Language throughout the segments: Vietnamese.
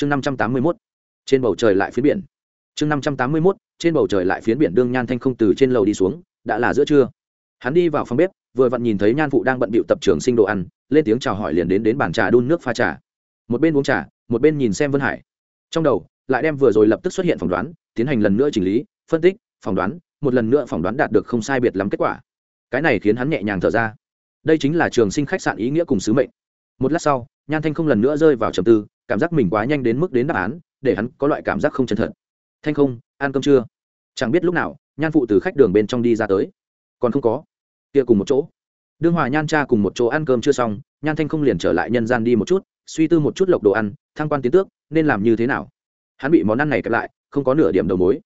chương năm trăm tám mươi mốt, trên bầu trời lại phiến biển. Chương năm trăm tám mươi mốt, trên bầu trời lại phiến biển đương nhan thanh không từ trên lầu đi xuống, đã là giữa trưa. Hắn đi vào phòng bếp, vừa vặn nhìn thấy nhan phụ đang bận bịu tập trường sinh đồ ăn, lên tiếng chào hỏi liền đến đến bàn trà đun nước pha trà. Một bên uống trà, một bên nhìn xem vân hải. Trong đầu, lại đem vừa rồi lập tức xuất hiện phỏng đoán, tiến hành lần nữa chỉnh lý, phân tích, phỏng đoán, một lần nữa phỏng đoán đạt được không sai biệt lắm kết quả. Cái này khiến hắn nhẹ nhàng thở ra. Đây chính là trường sinh khách sạn ý nghĩa cùng sứ mệnh. Một lát sau, nhan thanh không lần nữa rơi vào trầm tư cảm giác mình quá nhanh đến mức đến đáp án, để hắn có loại cảm giác không chân thật. Thanh không, ăn cơm chưa? Chẳng biết lúc nào, nhan phụ từ khách đường bên trong đi ra tới. Còn không có. Kia cùng một chỗ. Đương hòa nhan cha cùng một chỗ ăn cơm chưa xong, nhan thanh không liền trở lại nhân gian đi một chút, suy tư một chút lộc đồ ăn thăng quan tiến tước, nên làm như thế nào. Hắn bị món ăn này kẹp lại, không có nửa điểm đầu mối.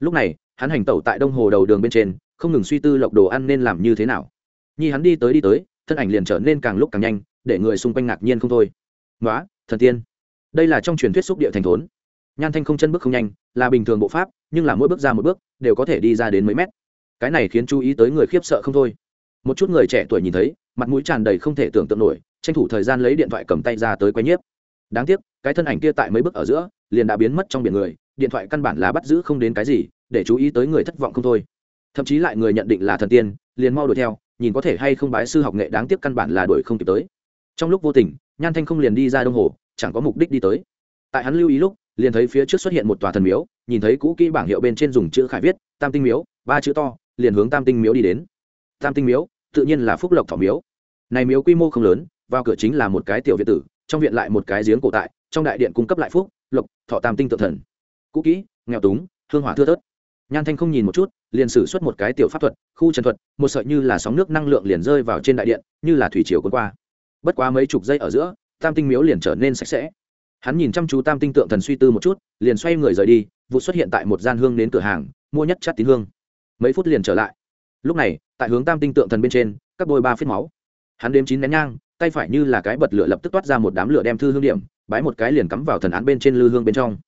Lúc này, hắn hành tẩu tại đông hồ đầu đường bên trên, không ngừng suy tư lộc đồ ăn nên làm như thế nào. Nhi hắn đi tới đi tới, thân ảnh liền trở nên càng lúc càng nhanh, để người xung quanh ngạc nhiên không thôi. Nói thần tiên đây là trong truyền thuyết xúc địa thành thốn. Nhan thanh không chân bước không nhanh, là bình thường bộ pháp, nhưng là mỗi bước ra một bước, đều có thể đi ra đến mấy mét. Cái này khiến chú ý tới người khiếp sợ không thôi. Một chút người trẻ tuổi nhìn thấy, mặt mũi tràn đầy không thể tưởng tượng nổi, tranh thủ thời gian lấy điện thoại cầm tay ra tới quay nhiếp. Đáng tiếc, cái thân ảnh kia tại mấy bước ở giữa, liền đã biến mất trong biển người, điện thoại căn bản là bắt giữ không đến cái gì, để chú ý tới người thất vọng không thôi. Thậm chí lại người nhận định là thần tiên, liền mau đuổi theo, nhìn có thể hay không bái sư học nghệ đáng tiếc căn bản là đuổi không kịp tới. Trong lúc vô tình, nhan thanh không liền đi ra đông hồ chẳng có mục đích đi tới. Tại hắn lưu ý lúc, liền thấy phía trước xuất hiện một tòa thần miếu, nhìn thấy cũ kỹ bảng hiệu bên trên dùng chữ khải viết, tam tinh miếu, ba chữ to, liền hướng tam tinh miếu đi đến. Tam tinh miếu, tự nhiên là phúc lộc Thọ miếu. Này miếu quy mô không lớn, vào cửa chính là một cái tiểu viện tử, trong viện lại một cái giếng cổ tại, trong đại điện cung cấp lại phúc, lộc, thọ tam tinh tự thần. Cũ kỹ, nghèo túng, hương hỏa thưa thớt. Nhan thanh không nhìn một chút, liền sử xuất một cái tiểu pháp thuật, khu trần thuật, một sợi như là sóng nước năng lượng liền rơi vào trên đại điện, như là thủy chiều cuốn qua. Bất quá mấy chục giây ở giữa tam tinh miếu liền trở nên sạch sẽ. Hắn nhìn chăm chú tam tinh tượng thần suy tư một chút, liền xoay người rời đi, vụ xuất hiện tại một gian hương đến cửa hàng, mua nhất chát tín hương. Mấy phút liền trở lại. Lúc này, tại hướng tam tinh tượng thần bên trên, các đôi ba phết máu. Hắn đếm chín nén nhang, tay phải như là cái bật lửa lập tức toát ra một đám lửa đem thư hương điểm, bái một cái liền cắm vào thần án bên trên lư hương bên trong.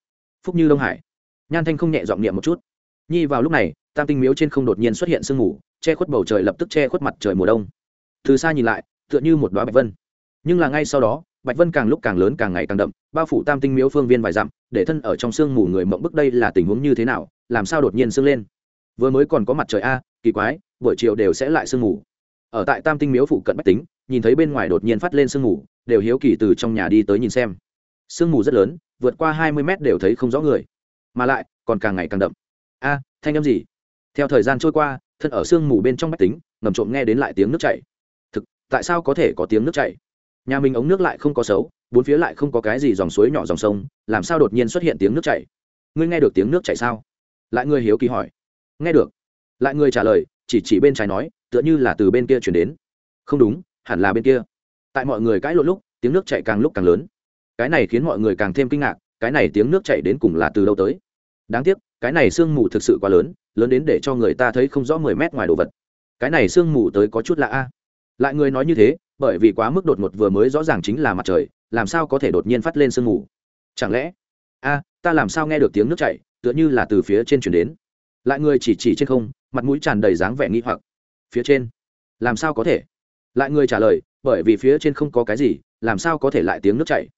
Phúc như đông hải. Nhan thanh không nhẹ giọng niệm một chút. Nhi vào lúc này, tam tinh miếu trên không đột nhiên xuất hiện sương mù, che khuất bầu trời lập tức che khuất mặt trời mùa đông. Từ xa nhìn lại, tựa như một đoá bạch vân. Nhưng là ngay sau đó bạch vân càng lúc càng lớn càng ngày càng đậm, bao phủ tam tinh miếu phương viên vài dặm, để thân ở trong sương mù người mộng bức đây là tình huống như thế nào, làm sao đột nhiên sương lên? Vừa mới còn có mặt trời a, kỳ quái, buổi chiều đều sẽ lại sương mù. Ở tại tam tinh miếu phụ cận bách tính, nhìn thấy bên ngoài đột nhiên phát lên sương mù, đều hiếu kỳ từ trong nhà đi tới nhìn xem. Sương mù rất lớn, vượt qua hai mươi mét đều thấy không rõ người. Mà lại, còn càng ngày càng đậm. A, thanh âm gì? Theo thời gian trôi qua, thân ở sương mù bên trong bách tính, ngầm trộm nghe đến lại tiếng nước chảy. Thực, tại sao có thể có tiếng nước chảy? Nhà mình ống nước lại không có xấu, bốn phía lại không có cái gì dòng suối nhỏ dòng sông, làm sao đột nhiên xuất hiện tiếng nước chảy? Ngươi nghe được tiếng nước chảy sao? Lại người hiếu kỳ hỏi. Nghe được. Lại người trả lời, chỉ chỉ bên trái nói, tựa như là từ bên kia chuyển đến. Không đúng, hẳn là bên kia. Tại mọi người cãi lộn lúc, tiếng nước chảy càng lúc càng lớn. Cái này khiến mọi người càng thêm kinh ngạc, cái này tiếng nước chảy đến cùng là từ đâu tới? Đáng tiếc, cái này sương mù thực sự quá lớn lớn đến để cho người ta thấy không rõ mười mét ngoài đồ vật. Cái này sương mù tới có chút lạ a. Lại người nói như thế bởi vì quá mức đột ngột vừa mới rõ ràng chính là mặt trời, làm sao có thể đột nhiên phát lên sương mù? Chẳng lẽ? A, ta làm sao nghe được tiếng nước chảy, tựa như là từ phía trên chuyển đến. Lại người chỉ chỉ trên không, mặt mũi tràn đầy dáng vẻ nghi hoặc. Phía trên? Làm sao có thể? Lại người trả lời, bởi vì phía trên không có cái gì, làm sao có thể lại tiếng nước chảy?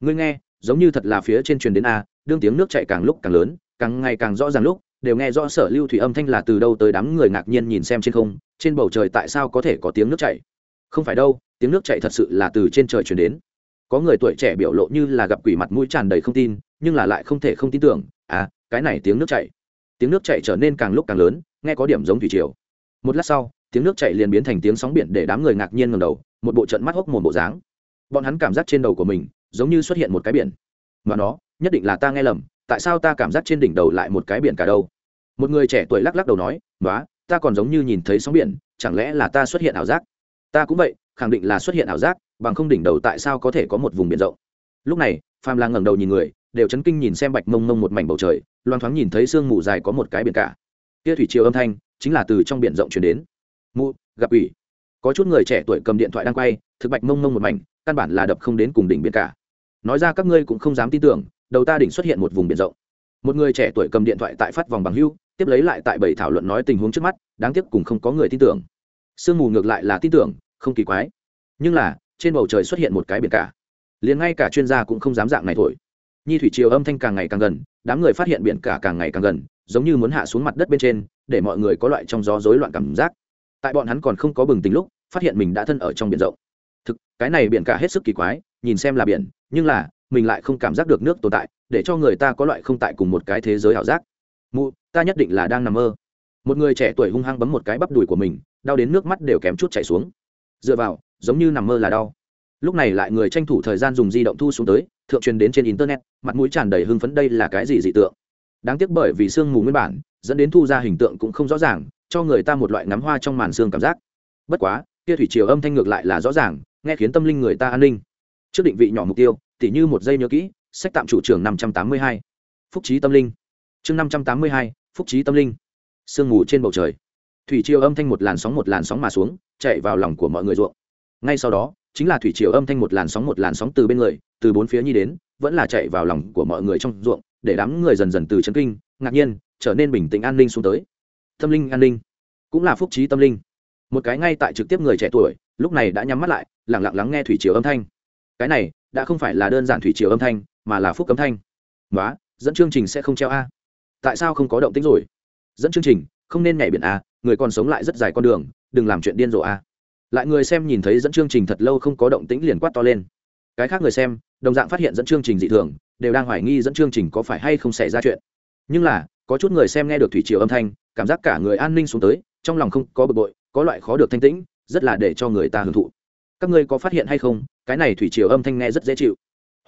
Ngươi nghe, giống như thật là phía trên truyền đến a, đương tiếng nước chảy càng lúc càng lớn, càng ngày càng rõ ràng lúc, đều nghe rõ sở lưu thủy âm thanh là từ đâu tới đám người ngạc nhiên nhìn xem trên không, trên bầu trời tại sao có thể có tiếng nước chảy? Không phải đâu, tiếng nước chảy thật sự là từ trên trời chuyển đến. Có người tuổi trẻ biểu lộ như là gặp quỷ mặt mũi tràn đầy không tin, nhưng là lại không thể không tin tưởng à cái này tiếng nước chảy. Tiếng nước chảy trở nên càng lúc càng lớn, nghe có điểm giống thủy triều. Một lát sau, tiếng nước chảy liền biến thành tiếng sóng biển để đám người ngạc nhiên ngầm đầu, một bộ trận mắt hốc một bộ dáng. Bọn hắn cảm giác trên đầu của mình, giống như xuất hiện một cái biển. Mà nó, nhất định là ta nghe lầm, tại sao ta cảm giác trên đỉnh đầu lại một cái biển cả đâu? Một người trẻ tuổi lắc lắc đầu nói nói ta còn giống như nhìn thấy sóng biển, chẳng lẽ là ta xuất hiện ảo giác? Ta cũng vậy, khẳng định là xuất hiện ảo giác, bằng không đỉnh đầu tại sao có thể có một vùng biển rộng. Lúc này, phàm là ngẩng đầu nhìn người, đều chấn kinh nhìn xem bạch mông mông một mảnh bầu trời loan thoáng nhìn thấy sương mù dài có một cái biển cả. Kia thủy triều âm thanh, chính là từ trong biển rộng chuyển đến. Mụ, gặp ủy có chút người trẻ tuổi cầm điện thoại đang quay, thực bạch mông mông một mảnh, căn bản là đập không đến cùng đỉnh biển cả. Nói ra các ngươi cũng không dám tin tưởng, đầu ta đỉnh xuất hiện một vùng biển rộng. Một người trẻ tuổi cầm điện thoại tại phát vòng bằng hưu, tiếp lấy lại tại bảy thảo luận nói tình huống trước mắt, đáng tiếc cùng không có người tin tưởng sương mù ngược lại là tin tưởng, không kỳ quái. Nhưng là, trên bầu trời xuất hiện một cái biển cả. Liền ngay cả chuyên gia cũng không dám dạng này thổi. Nhi thủy triều âm thanh càng ngày càng gần, đám người phát hiện biển cả càng ngày càng gần, giống như muốn hạ xuống mặt đất bên trên, để mọi người có loại trong gió rối loạn cảm giác. Tại bọn hắn còn không có bừng tính lúc, phát hiện mình đã thân ở trong biển rộng. Thực, cái này biển cả hết sức kỳ quái, nhìn xem là biển, nhưng là, mình lại không cảm giác được nước tồn tại, để cho người ta có loại không tại cùng một cái thế giới ảo giác. Mụ, ta nhất định là đang nằm mơ một người trẻ tuổi hung hăng bấm một cái bắp đùi của mình, đau đến nước mắt đều kém chút chảy xuống. Dựa vào, giống như nằm mơ là đau. Lúc này lại người tranh thủ thời gian dùng di động thu xuống tới, thượng truyền đến trên internet, mặt mũi tràn đầy hưng phấn đây là cái gì dị tượng. Đáng tiếc bởi vì sương mù nguyên bản, dẫn đến thu ra hình tượng cũng không rõ ràng, cho người ta một loại ngắm hoa trong màn sương cảm giác. Bất quá, kia thủy triều âm thanh ngược lại là rõ ràng, nghe khiến tâm linh người ta an ninh. Trước định vị nhỏ mục tiêu, tỉ như một giây nhớ kỹ, sách tạm chủ trưởng năm trăm tám mươi hai. Phúc trí tâm linh. Chương năm trăm tám mươi hai, phúc trí tâm linh sương mù trên bầu trời. Thủy triều âm thanh một làn sóng một làn sóng mà xuống, chạy vào lòng của mọi người ruộng. Ngay sau đó, chính là thủy triều âm thanh một làn sóng một làn sóng từ bên người, từ bốn phía nhi đến, vẫn là chạy vào lòng của mọi người trong ruộng, để đám người dần dần từ chấn kinh, ngạc nhiên, trở nên bình tĩnh an ninh xuống tới. Tâm linh an ninh, cũng là phúc trí tâm linh. Một cái ngay tại trực tiếp người trẻ tuổi, lúc này đã nhắm mắt lại lẳng lặng lắng nghe thủy triều âm thanh. Cái này, đã không phải là đơn giản thủy triều âm thanh, mà là phúc âm thanh. Nói dẫn chương trình sẽ không treo a. Tại sao không có động tính rồi? Dẫn chương trình, không nên nhảy biển a, người còn sống lại rất dài con đường, đừng làm chuyện điên rồ a. Lại người xem nhìn thấy dẫn chương trình thật lâu không có động tĩnh liền quát to lên. Cái khác người xem, đồng dạng phát hiện dẫn chương trình dị thường, đều đang hoài nghi dẫn chương trình có phải hay không xảy ra chuyện. Nhưng là, có chút người xem nghe được thủy triều âm thanh, cảm giác cả người an ninh xuống tới, trong lòng không có bực bội, có loại khó được thanh tĩnh, rất là để cho người ta hưởng thụ. Các ngươi có phát hiện hay không, cái này thủy triều âm thanh nghe rất dễ chịu.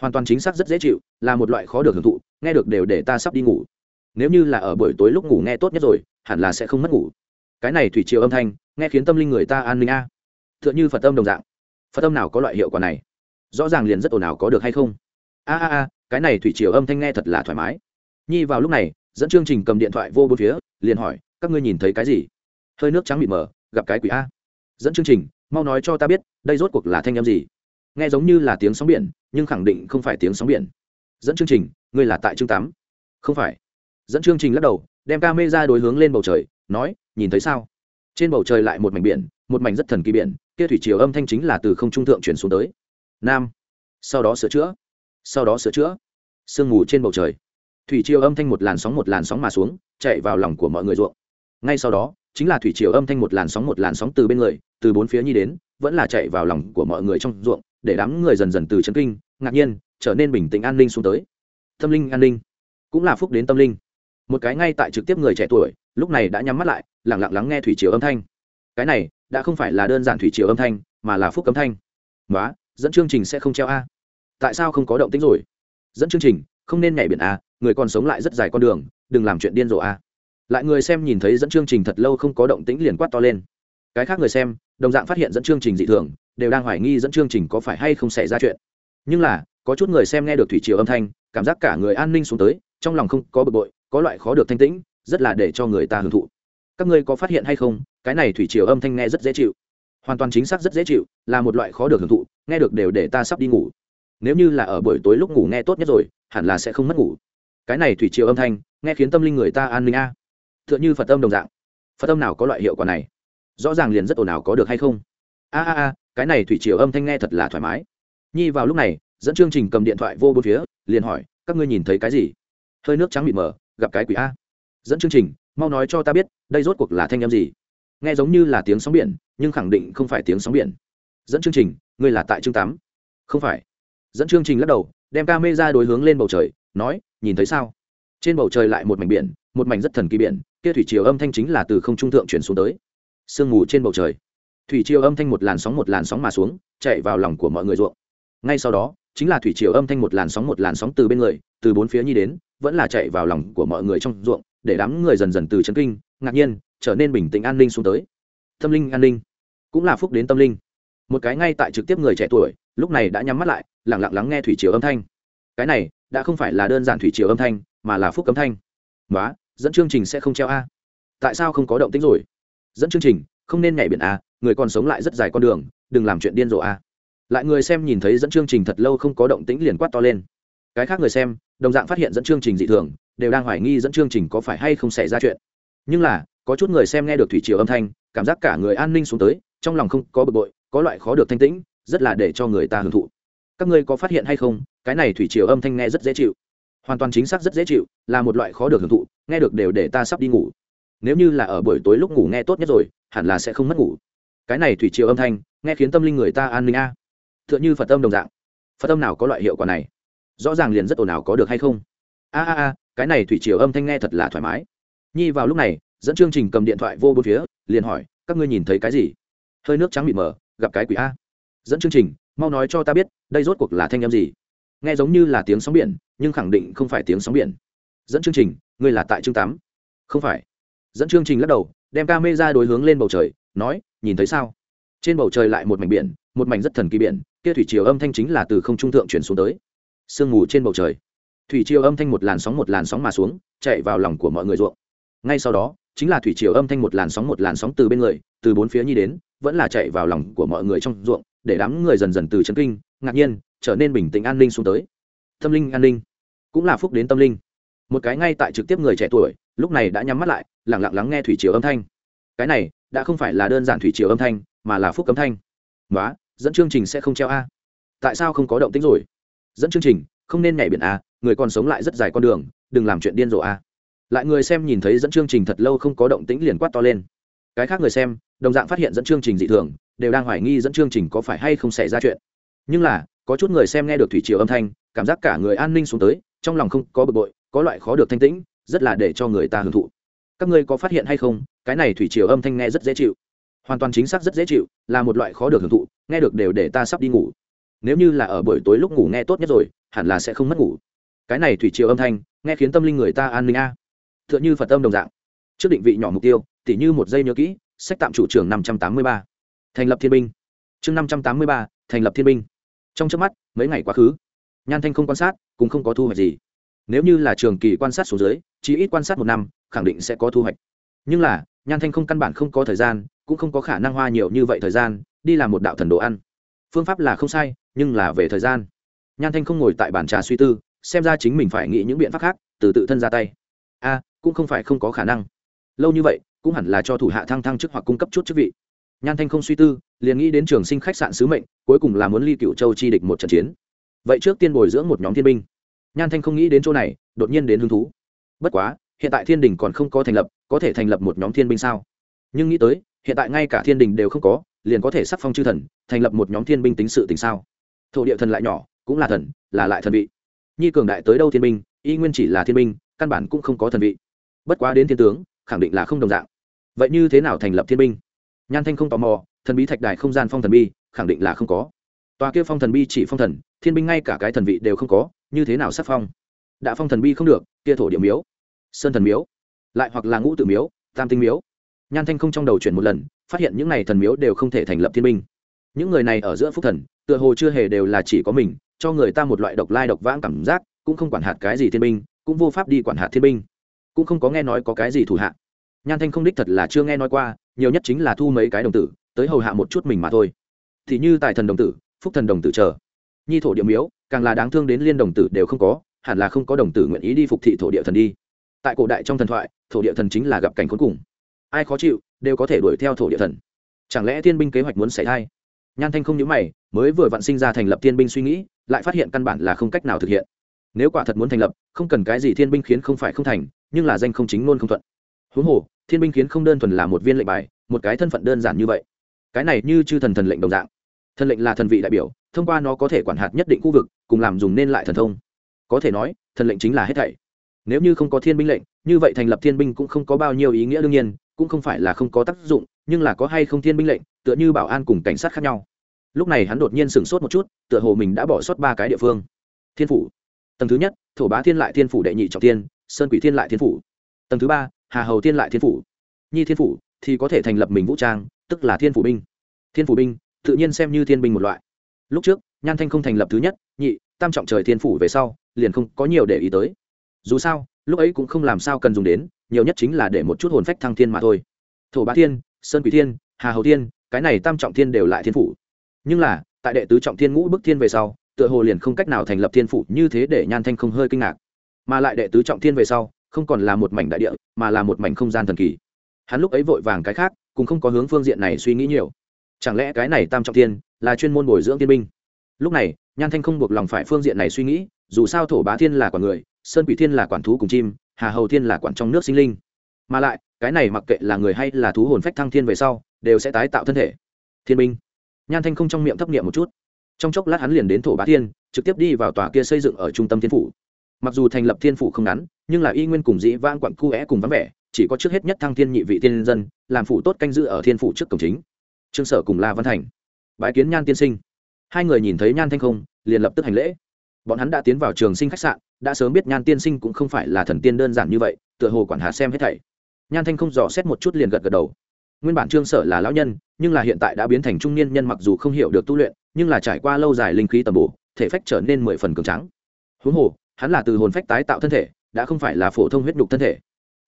Hoàn toàn chính xác rất dễ chịu, là một loại khó được hưởng thụ, nghe được đều để ta sắp đi ngủ nếu như là ở buổi tối lúc ngủ nghe tốt nhất rồi, hẳn là sẽ không mất ngủ. Cái này thủy triều âm thanh, nghe khiến tâm linh người ta an ninh a. T h ư ợ n h ư phật âm đồng dạng. Phật âm nào có loại hiệu quả này? Rõ ràng liền rất ồn ào có được hay không? A a a, cái này thủy triều âm thanh nghe thật là thoải mái. Nhi vào lúc này, dẫn chương trình cầm điện thoại vô bốn phía, liền hỏi, các ngươi nhìn thấy cái gì? Hơi nước trắng bị mờ, gặp cái quỷ a. Dẫn chương trình, mau nói cho ta biết, đây rốt cuộc là thanh âm gì? Nghe giống như là tiếng sóng biển, nhưng khẳng định không phải tiếng sóng biển. Dẫn chương trình, ngươi là tại chương tám. Không phải dẫn chương trình lắc đầu, đem ca mê ra đối hướng lên bầu trời, nói, nhìn thấy sao? Trên bầu trời lại một mảnh biển, một mảnh rất thần kỳ biển, kia thủy triều âm thanh chính là từ không trung thượng chuyển xuống tới. Nam. Sau đó sửa chữa. Sau đó sửa chữa. Sương mù trên bầu trời. Thủy triều âm thanh một làn sóng một làn sóng mà xuống, chạy vào lòng của mọi người ruộng. Ngay sau đó, chính là thủy triều âm thanh một làn sóng một làn sóng từ bên người, từ bốn phía nhi đến, vẫn là chạy vào lòng của mọi người trong ruộng, để đám người dần dần từ chấn kinh, ngạc nhiên, trở nên bình tĩnh an ninh xuống tới. Tâm linh an ninh. Cũng là phúc đến tâm linh một cái ngay tại trực tiếp người trẻ tuổi, lúc này đã nhắm mắt lại lẳng lặng lắng nghe thủy triều âm thanh. Cái này, đã không phải là đơn giản thủy triều âm thanh, mà là phúc âm thanh. Nói dẫn chương trình sẽ không treo a. Tại sao không có động tính rồi? Dẫn chương trình, không nên nhảy biển a, người còn sống lại rất dài con đường, đừng làm chuyện điên rồ a. Lại người xem nhìn thấy dẫn chương trình thật lâu không có động tĩnh liền quát to lên. Cái khác người xem, đồng dạng phát hiện dẫn chương trình dị thường, đều đang hoài nghi dẫn chương trình có phải hay không xảy ra chuyện. Nhưng là, có chút người xem nghe được thủy triều âm thanh, cảm giác cả người an ninh xuống tới, trong lòng không có bực bội có loại khó được thanh tĩnh, rất là để cho người ta hưởng thụ. Các ngươi có phát hiện hay không? Cái này thủy triều âm thanh nghe rất dễ chịu. Hoàn toàn chính xác rất dễ chịu, là một loại khó được hưởng thụ, nghe được đều để ta sắp đi ngủ. Nếu như là ở buổi tối lúc ngủ nghe tốt nhất rồi, hẳn là sẽ không mất ngủ. Cái này thủy triều âm thanh, nghe khiến tâm linh người ta an ninh a. À. như phật âm đồng dạng. Phật âm nào có loại hiệu quả này? Rõ ràng liền rất ồn ào có được hay không? A a a, cái này thủy triều âm thanh nghe thật là thoải mái. Nhi vào lúc này, dẫn chương trình cầm điện thoại vô bốn phía, liền hỏi, các ngươi nhìn thấy cái gì? Hơi nước trắng bị mờ gặp cái quỷ a. Dẫn chương trình, mau nói cho ta biết, đây rốt cuộc là thanh âm gì? Nghe giống như là tiếng sóng biển, nhưng khẳng định không phải tiếng sóng biển. Dẫn chương trình, ngươi là tại chương tám. Không phải. Dẫn chương trình lắc đầu, đem ca mê ra đối hướng lên bầu trời, nói, nhìn thấy sao? Trên bầu trời lại một mảnh biển, một mảnh rất thần kỳ biển, kia thủy triều âm thanh chính là từ không trung thượng chuyển xuống tới. Sương mù trên bầu trời. Thủy triều âm thanh một làn sóng một làn sóng mà xuống, chạy vào lòng của mọi người ruộng. Ngay sau đó, chính là thủy triều âm thanh một làn sóng một làn sóng từ bên người, từ bốn phía nhi đến vẫn là chạy vào lòng của mọi người trong ruộng, để đám người dần dần từ chấn kinh, ngạc nhiên, trở nên bình tĩnh an ninh xuống tới. Tâm linh an ninh, cũng là phúc đến tâm linh. Một cái ngay tại trực tiếp người trẻ tuổi, lúc này đã nhắm mắt lại lẳng lặng lắng nghe thủy triều âm thanh. Cái này, đã không phải là đơn giản thủy triều âm thanh, mà là phúc âm thanh. Nói dẫn chương trình sẽ không treo a. Tại sao không có động tính rồi? Dẫn chương trình, không nên nhảy biển a, người còn sống lại rất dài con đường, đừng làm chuyện điên rồ a. Lại người xem nhìn thấy dẫn chương trình thật lâu không có động tĩnh liền quát to lên. Cái khác người xem đồng dạng phát hiện dẫn chương trình dị thường, đều đang hoài nghi dẫn chương trình có phải hay không xảy ra chuyện. Nhưng là, có chút người xem nghe được thủy triều âm thanh, cảm giác cả người an ninh xuống tới, trong lòng không có bực bội, có loại khó được thanh tĩnh, rất là để cho người ta hưởng thụ. Các ngươi có phát hiện hay không? Cái này thủy triều âm thanh nghe rất dễ chịu. Hoàn toàn chính xác rất dễ chịu, là một loại khó được hưởng thụ, nghe được đều để ta sắp đi ngủ. Nếu như là ở buổi tối lúc ngủ nghe tốt nhất rồi, hẳn là sẽ không mất ngủ. Cái này thủy triều âm thanh, nghe khiến tâm linh người ta an ninh a. T h ư ợ n h ư phật tâm đồng dạng. Phật tâm nào có loại hiệu quả này? Rõ ràng liền rất ồn ào có được hay không? A a a, cái này thủy triều âm thanh nghe thật là thoải mái. Nhi vào lúc này, dẫn chương trình cầm điện thoại vô bốn phía, liền hỏi, các ngươi nhìn thấy cái gì? Hơi nước trắng bị mờ, gặp cái quỷ a. Dẫn chương trình, mau nói cho ta biết, đây rốt cuộc là thanh âm gì? Nghe giống như là tiếng sóng biển, nhưng khẳng định không phải tiếng sóng biển. Dẫn chương trình, ngươi là tại chương tám. Không phải. Dẫn chương trình lắc đầu, đem ca mê ra đối hướng lên bầu trời, nói, nhìn thấy sao? Trên bầu trời lại một mảnh biển, một mảnh rất thần kỳ biển, kia thủy triều âm thanh chính là từ không trung thượng chuyển xuống tới sương mù trên bầu trời. Thủy triều âm thanh một làn sóng một làn sóng mà xuống, chạy vào lòng của mọi người ruộng. Ngay sau đó, chính là thủy triều âm thanh một làn sóng một làn sóng từ bên người, từ bốn phía nhi đến, vẫn là chạy vào lòng của mọi người trong ruộng, để đám người dần dần từ chấn kinh, ngạc nhiên, trở nên bình tĩnh an ninh xuống tới. Tâm linh an ninh, cũng là phúc đến tâm linh. Một cái ngay tại trực tiếp người trẻ tuổi, lúc này đã nhắm mắt lại lẳng lặng lắng nghe thủy triều âm thanh. Cái này, đã không phải là đơn giản thủy triều âm thanh, mà là phúc âm thanh. Nói dẫn chương trình sẽ không treo a. Tại sao không có động tính rồi? Dẫn chương trình, không nên nhảy biển a, người còn sống lại rất dài con đường, đừng làm chuyện điên rồ a. Lại người xem nhìn thấy dẫn chương trình thật lâu không có động tĩnh liền quát to lên. Cái khác người xem, đồng dạng phát hiện dẫn chương trình dị thường, đều đang hoài nghi dẫn chương trình có phải hay không xảy ra chuyện. Nhưng là, có chút người xem nghe được thủy triều âm thanh, cảm giác cả người an ninh xuống tới, trong lòng không có bực bội, có loại khó được thanh tĩnh, rất là để cho người ta hưởng thụ. Các ngươi có phát hiện hay không, cái này thủy triều âm thanh nghe rất dễ chịu. Hoàn toàn chính xác rất dễ chịu, là một loại khó được hưởng thụ, nghe được đều để ta sắp đi ngủ nếu như là ở buổi tối lúc ngủ nghe tốt nhất rồi, hẳn là sẽ không mất ngủ. Cái này thủy triều âm thanh, nghe khiến tâm linh người ta an ninh a. T h ư ợ n h ư phật tâm đồng dạng. Trước định vị nhỏ mục tiêu, tỉ như một giây nhớ kỹ, sách tạm chủ trường năm trăm tám mươi ba. Thành lập thiên binh. Chương năm trăm tám mươi ba, thành lập thiên binh. Trong trước mắt, mấy ngày quá khứ, nhan thanh không quan sát, cũng không có thu hoạch gì. Nếu như là trường kỳ quan sát số dưới chỉ ít quan sát một năm, khẳng định sẽ có thu hoạch. Nhưng là, nhan thanh không căn bản không có thời gian, cũng không có khả năng hoa nhiều như vậy thời gian, đi làm một đạo thần đồ ăn phương pháp là không sai, nhưng là về thời gian. Nhan thanh không ngồi tại bàn trà suy tư, xem ra chính mình phải nghĩ những biện pháp khác, từ tự thân ra tay. A, cũng không phải không có khả năng. Lâu như vậy, cũng hẳn là cho thủ hạ thăng thăng chức hoặc cung cấp chút chức vị. Nhan thanh không suy tư, liền nghĩ đến trường sinh khách sạn sứ mệnh, cuối cùng là muốn ly cựu châu chi địch một trận chiến. Vậy trước tiên bồi dưỡng một nhóm thiên binh. Nhan thanh không nghĩ đến chỗ này, đột nhiên đến hứng thú. Bất quá, hiện tại thiên đình còn không có thành lập, có thể thành lập một nhóm thiên binh sao? Nhưng nghĩ tới, hiện tại ngay cả thiên đình đều không có liền có thể sắc phong chư thần, thành lập một nhóm thiên binh tính sự tình sao? Thổ địa thần lại nhỏ, cũng là thần, là lại thần vị. Nhi cường đại tới đâu thiên binh, y nguyên chỉ là thiên binh, căn bản cũng không có thần vị. Bất quá đến thiên tướng, khẳng định là không đồng dạng. Vậy như thế nào thành lập thiên binh? Nhan thanh không tò mò, thần bí thạch đài không gian phong thần bi, khẳng định là không có. Tòa kia phong thần bi chỉ phong thần, thiên binh ngay cả cái thần vị đều không có, như thế nào sắc phong? Đã phong thần bi không được, kia thổ địa miếu, sơn thần miếu, lại hoặc là ngũ tự miếu, tam tinh miếu. Nhan thanh không trong đầu chuyển một lần phát hiện những này thần miếu đều không thể thành lập thiên minh. Những người này ở giữa phúc thần, tựa hồ chưa hề đều là chỉ có mình, cho người ta một loại độc lai độc vãng cảm giác, cũng không quản hạt cái gì thiên minh, cũng vô pháp đi quản hạt thiên minh. Cũng không có nghe nói có cái gì thủ hạ. Nhan thanh không đích thật là chưa nghe nói qua, nhiều nhất chính là thu mấy cái đồng tử, tới hầu hạ một chút mình mà thôi. Thì như tài thần đồng tử, phúc thần đồng tử chờ. Nhi thổ địa miếu, càng là đáng thương đến liên đồng tử đều không có, hẳn là không có đồng tử nguyện ý đi phục thị thổ địa thần đi. Tại cổ đại trong thần thoại, thổ địa thần chính là gặp cảnh cuối cùng ai khó chịu, đều có thể đuổi theo thổ địa thần. Chẳng lẽ thiên binh kế hoạch muốn xảy thai? Nhan thanh không nhớ mày, mới vừa vặn sinh ra thành lập thiên binh suy nghĩ, lại phát hiện căn bản là không cách nào thực hiện. Nếu quả thật muốn thành lập, không cần cái gì thiên binh khiến không phải không thành, nhưng là danh không chính luôn không thuận. Huống hồ, thiên binh khiến không đơn thuần là một viên lệnh bài, một cái thân phận đơn giản như vậy. Cái này như chư thần thần lệnh đồng dạng. Thần lệnh là thần vị đại biểu, thông qua nó có thể quản hạt nhất định khu vực, cùng làm dùng nên lại thần thông. Có thể nói, thần lệnh chính là hết thảy. Nếu như không có thiên binh lệnh, như vậy thành lập thiên binh cũng không có bao nhiêu ý nghĩa đương nhiên cũng không phải là không có tác dụng, nhưng là có hay không thiên binh lệnh, tựa như bảo an cùng cảnh sát khác nhau. Lúc này hắn đột nhiên sửng sốt một chút, tựa hồ mình đã bỏ sót ba cái địa phương. Thiên phủ. Tầng thứ nhất, thổ bá thiên lại thiên phủ đệ nhị trọng tiên sơn quỷ thiên lại thiên phủ. Tầng thứ ba, hà hầu thiên lại thiên phủ. Nhi thiên phủ thì có thể thành lập mình vũ trang, tức là thiên phủ binh. Thiên phủ binh, tự nhiên xem như thiên binh một loại. Lúc trước, nhan thanh không thành lập thứ nhất, nhị, tam trọng trời thiên phủ về sau, liền không có nhiều để ý tới. Dù sao, lúc ấy cũng không làm sao cần dùng đến nhiều nhất chính là để một chút hồn phách thăng thiên mà thôi. Thổ bá thiên, sơn quỷ thiên, hà hầu thiên, cái này tam trọng thiên đều lại thiên phủ. Nhưng là, tại đệ tứ trọng thiên ngũ bức thiên về sau, tựa hồ liền không cách nào thành lập thiên phủ như thế để nhan thanh không hơi kinh ngạc. Mà lại đệ tứ trọng thiên về sau, không còn là một mảnh đại địa, mà là một mảnh không gian thần kỳ. Hắn lúc ấy vội vàng cái khác, cũng không có hướng phương diện này suy nghĩ nhiều. Chẳng lẽ cái này tam trọng thiên là chuyên môn bồi dưỡng thiên binh? Lúc này, nhan thanh không buộc lòng phải phương diện này suy nghĩ, dù sao thổ bá thiên là quả người, sơn quỷ thiên là quản thú cùng chim hà hầu thiên là quản trong nước sinh linh. Mà lại, cái này mặc kệ là người hay là thú hồn phách thăng thiên về sau, đều sẽ tái tạo thân thể. Thiên binh. Nhan thanh không trong miệng thấp niệm một chút. Trong chốc lát hắn liền đến thổ bá thiên, trực tiếp đi vào tòa kia xây dựng ở trung tâm thiên phủ. Mặc dù thành lập thiên phủ không ngắn, nhưng là y nguyên cùng dĩ vãng quặng cu é cùng vắng vẻ, chỉ có trước hết nhất thăng thiên nhị vị tiên dân, làm phủ tốt canh giữ ở thiên phủ trước cổng chính. Trương sở cùng la văn thành. Bãi kiến nhan tiên sinh. Hai người nhìn thấy nhan thanh không, liền lập tức hành lễ bọn hắn đã tiến vào trường sinh khách sạn, đã sớm biết nhan tiên sinh cũng không phải là thần tiên đơn giản như vậy, tựa hồ quản hà xem hết thảy. Nhan thanh không dò xét một chút liền gật gật đầu. Nguyên bản trương sở là lão nhân, nhưng là hiện tại đã biến thành trung niên nhân mặc dù không hiểu được tu luyện, nhưng là trải qua lâu dài linh khí tầm bổ, thể phách trở nên mười phần cường trắng huống hồ, hắn là từ hồn phách tái tạo thân thể, đã không phải là phổ thông huyết nhục thân thể.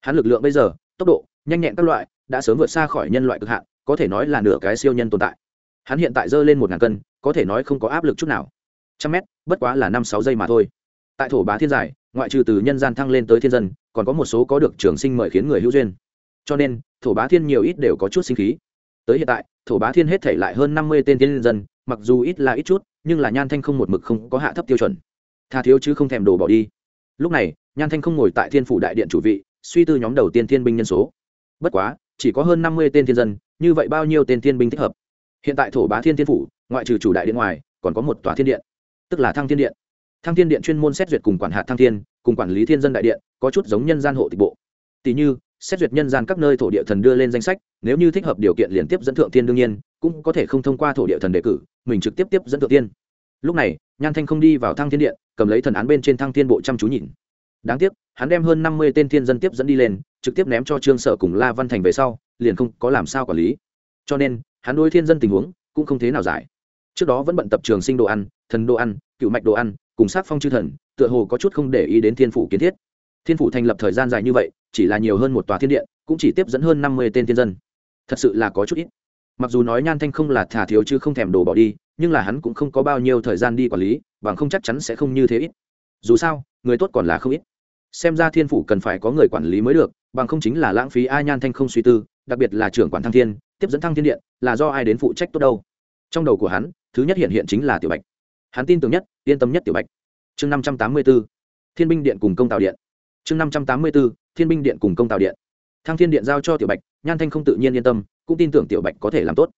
Hắn lực lượng bây giờ, tốc độ, nhanh nhẹn các loại, đã sớm vượt xa khỏi nhân loại cực hạn, có thể nói là nửa cái siêu nhân tồn tại. Hắn hiện tại dơ lên một ngàn cân, có thể nói không có áp lực chút nào trăm mét, bất quá là năm sáu giây mà thôi. Tại thổ bá thiên giải, ngoại trừ từ nhân gian thăng lên tới thiên dân, còn có một số có được trường sinh mời khiến người hữu duyên. Cho nên, thổ bá thiên nhiều ít đều có chút sinh khí. Tới hiện tại, thổ bá thiên hết thể lại hơn năm mươi tên thiên dân, mặc dù ít là ít chút, nhưng là nhan thanh không một mực không có hạ thấp tiêu chuẩn. Tha thiếu chứ không thèm đồ bỏ đi. Lúc này, nhan thanh không ngồi tại thiên phủ đại điện chủ vị, suy tư nhóm đầu tiên thiên binh nhân số. Bất quá, chỉ có hơn năm mươi tên thiên dân, như vậy bao nhiêu tên thiên binh thích hợp? Hiện tại thổ bá thiên thiên phủ, ngoại trừ chủ đại điện ngoài, còn có một tòa thiên điện tức là thăng thiên điện. Thăng thiên điện chuyên môn xét duyệt cùng quản hạt thăng thiên, cùng quản lý thiên dân đại điện, có chút giống nhân gian hộ tịch bộ. Tỷ như, xét duyệt nhân gian các nơi thổ địa thần đưa lên danh sách, nếu như thích hợp điều kiện liên tiếp dẫn thượng tiên đương nhiên, cũng có thể không thông qua thổ địa thần đề cử, mình trực tiếp tiếp dẫn thượng tiên lúc này, nhan thanh không đi vào thăng thiên điện, cầm lấy thần án bên trên thăng thiên bộ chăm chú nhìn. Đáng tiếc, hắn đem hơn năm mươi tên thiên dân tiếp dẫn đi lên, trực tiếp ném cho trương sở cùng la văn thành về sau, liền không có làm sao quản lý. Cho nên, hắn đôi thiên dân tình huống cũng không thế nào giải. Trước đó vẫn bận tập trường sinh đồ ăn thần đồ ăn, cựu mạch đồ ăn, cùng sát phong chư thần, tựa hồ có chút không để ý đến thiên phủ kiến thiết. Thiên phủ thành lập thời gian dài như vậy, chỉ là nhiều hơn một tòa thiên điện, cũng chỉ tiếp dẫn hơn năm mươi tên thiên dân. Thật sự là có chút ít. Mặc dù nói nhan thanh không là thả thiếu chứ không thèm đồ bỏ đi, nhưng là hắn cũng không có bao nhiêu thời gian đi quản lý, bằng không chắc chắn sẽ không như thế ít. Dù sao, người tốt còn là không ít. Xem ra thiên phủ cần phải có người quản lý mới được, bằng không chính là lãng phí ai nhan thanh không suy tư, đặc biệt là trưởng quản thăng thiên, tiếp dẫn thăng thiên điện, là do ai đến phụ trách tốt đâu. Trong đầu của hắn, thứ nhất hiện hiện chính là tiểu bạch hắn tin tưởng nhất, yên tâm nhất tiểu bạch. Chương năm trăm tám mươi b ố thiên binh điện cùng công tàu điện. Chương năm trăm tám mươi b ố thiên binh điện cùng công tàu điện. Thăng thiên điện giao cho tiểu bạch, nhan thanh không tự nhiên yên tâm, cũng tin tưởng tiểu bạch có thể làm tốt.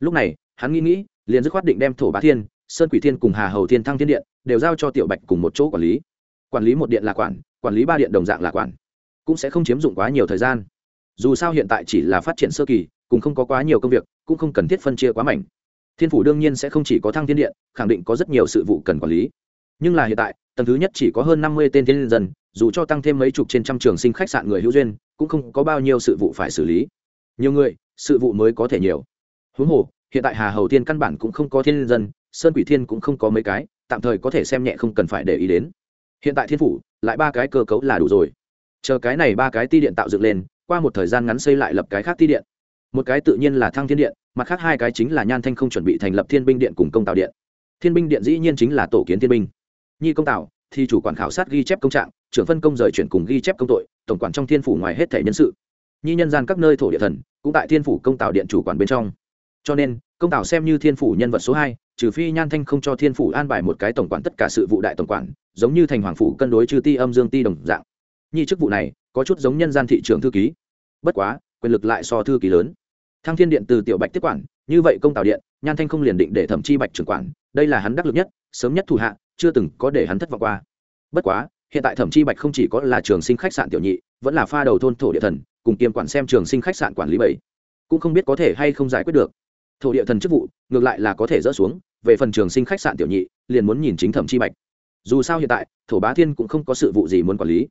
Lúc này, hắn nghĩ nghĩ, liền dứt khoát định đem thổ bá thiên, sơn quỷ thiên cùng hà hầu thiên thăng thiên điện đều giao cho tiểu bạch cùng một chỗ quản lý. Quản lý một điện là quản quản lý ba điện đồng dạng là quản. Cũng sẽ không chiếm dụng quá nhiều thời gian. Dù sao hiện tại chỉ là phát triển sơ kỳ cùng không có quá nhiều công việc, cũng không cần thiết phân chia quá mảnh thiên phủ đương nhiên sẽ không chỉ có thăng thiên điện, khẳng định có rất nhiều sự vụ cần quản lý. Nhưng là hiện tại, tầng thứ nhất chỉ có hơn năm mươi tên thiên dân, dù cho tăng thêm mấy chục trên trăm trường sinh khách sạn người hữu duyên, cũng không có bao nhiêu sự vụ phải xử lý. Nhiều người, sự vụ mới có thể nhiều. Huống hồ, hiện tại hà hầu tiên căn bản cũng không có thiên dân, sơn quỷ thiên cũng không có mấy cái, tạm thời có thể xem nhẹ không cần phải để ý đến. Hiện tại thiên phủ, lại ba cái cơ cấu là đủ rồi. Chờ cái này ba cái ti điện tạo dựng lên, qua một thời gian ngắn xây lại lập cái khác ti điện. Một cái tự nhiên là thăng thiên điện mặt khác hai cái chính là nhan thanh không chuẩn bị thành lập thiên binh điện cùng công tạo điện. Thiên binh điện dĩ nhiên chính là tổ kiến thiên binh. Nhi công tạo thì chủ quản khảo sát ghi chép công trạng, trưởng phân công rời chuyển cùng ghi chép công tội, tổng quản trong thiên phủ ngoài hết thể nhân sự. Nhi nhân gian các nơi thổ địa thần cũng tại thiên phủ công tạo điện chủ quản bên trong. Cho nên, công tạo xem như thiên phủ nhân vật số hai, trừ phi nhan thanh không cho thiên phủ an bài một cái tổng quản tất cả sự vụ đại tổng quản, giống như thành hoàng phủ cân đối trừ ti âm dương ti đồng dạng. Nhi chức vụ này có chút giống nhân gian thị trường thư ký. Bất quá, quyền lực lại so thư ký lớn thăng thiên điện từ tiểu bạch tiếp quản, như vậy công tạo điện, nhan thanh không liền định để thẩm chi bạch trưởng quản, đây là hắn đắc lực nhất, sớm nhất thủ hạ, chưa từng có để hắn thất vọng qua. Bất quá, hiện tại thẩm chi bạch không chỉ có là trường sinh khách sạn tiểu nhị, vẫn là pha đầu thôn thổ địa thần, cùng kiêm quản xem trường sinh khách sạn quản lý bảy. Cũng không biết có thể hay không giải quyết được. Thổ địa thần chức vụ, ngược lại là có thể dỡ xuống, về phần trường sinh khách sạn tiểu nhị, liền muốn nhìn chính thẩm chi bạch. Dù sao hiện tại, thổ bá thiên cũng không có sự vụ gì muốn quản lý.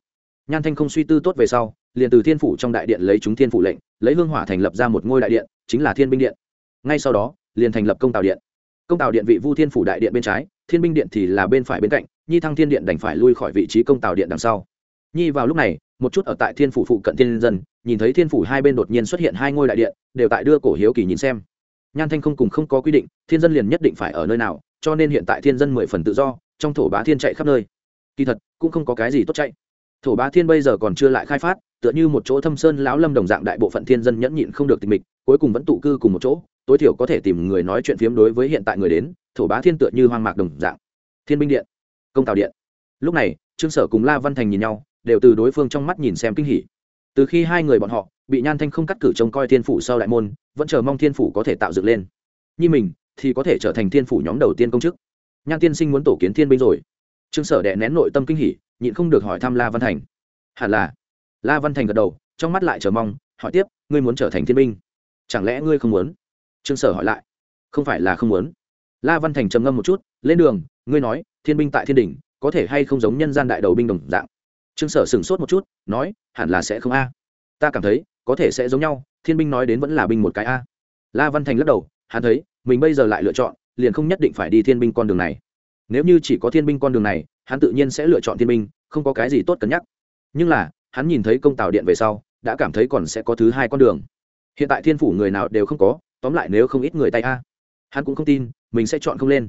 Nhan thanh không suy tư tốt về sau liền từ thiên phủ trong đại điện lấy chúng thiên phủ lệnh, lấy hương hỏa thành lập ra một ngôi đại điện, chính là thiên binh điện. Ngay sau đó, liền thành lập công tào điện. Công tào điện vị vu thiên phủ đại điện bên trái, thiên binh điện thì là bên phải bên cạnh, nhi thăng thiên điện đành phải lui khỏi vị trí công tào điện đằng sau. Nhi vào lúc này, một chút ở tại thiên phủ phụ cận thiên dân, nhìn thấy thiên phủ hai bên đột nhiên xuất hiện hai ngôi đại điện, đều tại đưa cổ hiếu kỳ nhìn xem. Nhan thanh không cùng không có quy định, thiên dân liền nhất định phải ở nơi nào, cho nên hiện tại thiên dân mười phần tự do, trong thổ bá thiên chạy khắp nơi. Kỳ thật, cũng không có cái gì tốt chạy. Thổ bá thiên bây giờ còn chưa lại khai phát tựa như một chỗ thâm sơn lão lâm đồng dạng đại bộ phận thiên dân nhẫn nhịn không được tình mịch, cuối cùng vẫn tụ cư cùng một chỗ, tối thiểu có thể tìm người nói chuyện phiếm đối với hiện tại người đến, thổ bá thiên tựa như hoang mạc đồng dạng. Thiên binh điện, công tào điện. Lúc này, trương sở cùng la văn thành nhìn nhau, đều từ đối phương trong mắt nhìn xem kinh hỉ. Từ khi hai người bọn họ bị nhan thanh không cắt cử trông coi thiên phủ sau đại môn, vẫn chờ mong thiên phủ có thể tạo dựng lên. Như mình, thì có thể trở thành thiên phủ nhóm đầu tiên công chức. Nhan tiên sinh muốn tổ kiến thiên binh rồi. Trương sở đệ nén nội tâm kinh hỉ, nhịn không được hỏi thăm la văn thành. Hẳn là la văn thành gật đầu, trong mắt lại chờ mong, hỏi tiếp, ngươi muốn trở thành thiên binh? Chẳng lẽ ngươi không muốn? Trương sở hỏi lại, không phải là không muốn. La văn thành trầm ngâm một chút, lên đường, ngươi nói, thiên binh tại thiên đình có thể hay không giống nhân gian đại đầu binh đồng dạng? Trương sở sửng sốt một chút, nói, hẳn là sẽ không a. Ta cảm thấy, có thể sẽ giống nhau, thiên binh nói đến vẫn là binh một cái a. La văn thành lắc đầu, hắn thấy, mình bây giờ lại lựa chọn, liền không nhất định phải đi thiên binh con đường này. Nếu như chỉ có thiên binh con đường này, hắn tự nhiên sẽ lựa chọn thiên binh, không có cái gì tốt cân nhắc. Nhưng là hắn nhìn thấy công tàu điện về sau, đã cảm thấy còn sẽ có thứ hai con đường. Hiện tại thiên phủ người nào đều không có, tóm lại nếu không ít người tay a. Hắn cũng không tin, mình sẽ chọn không lên.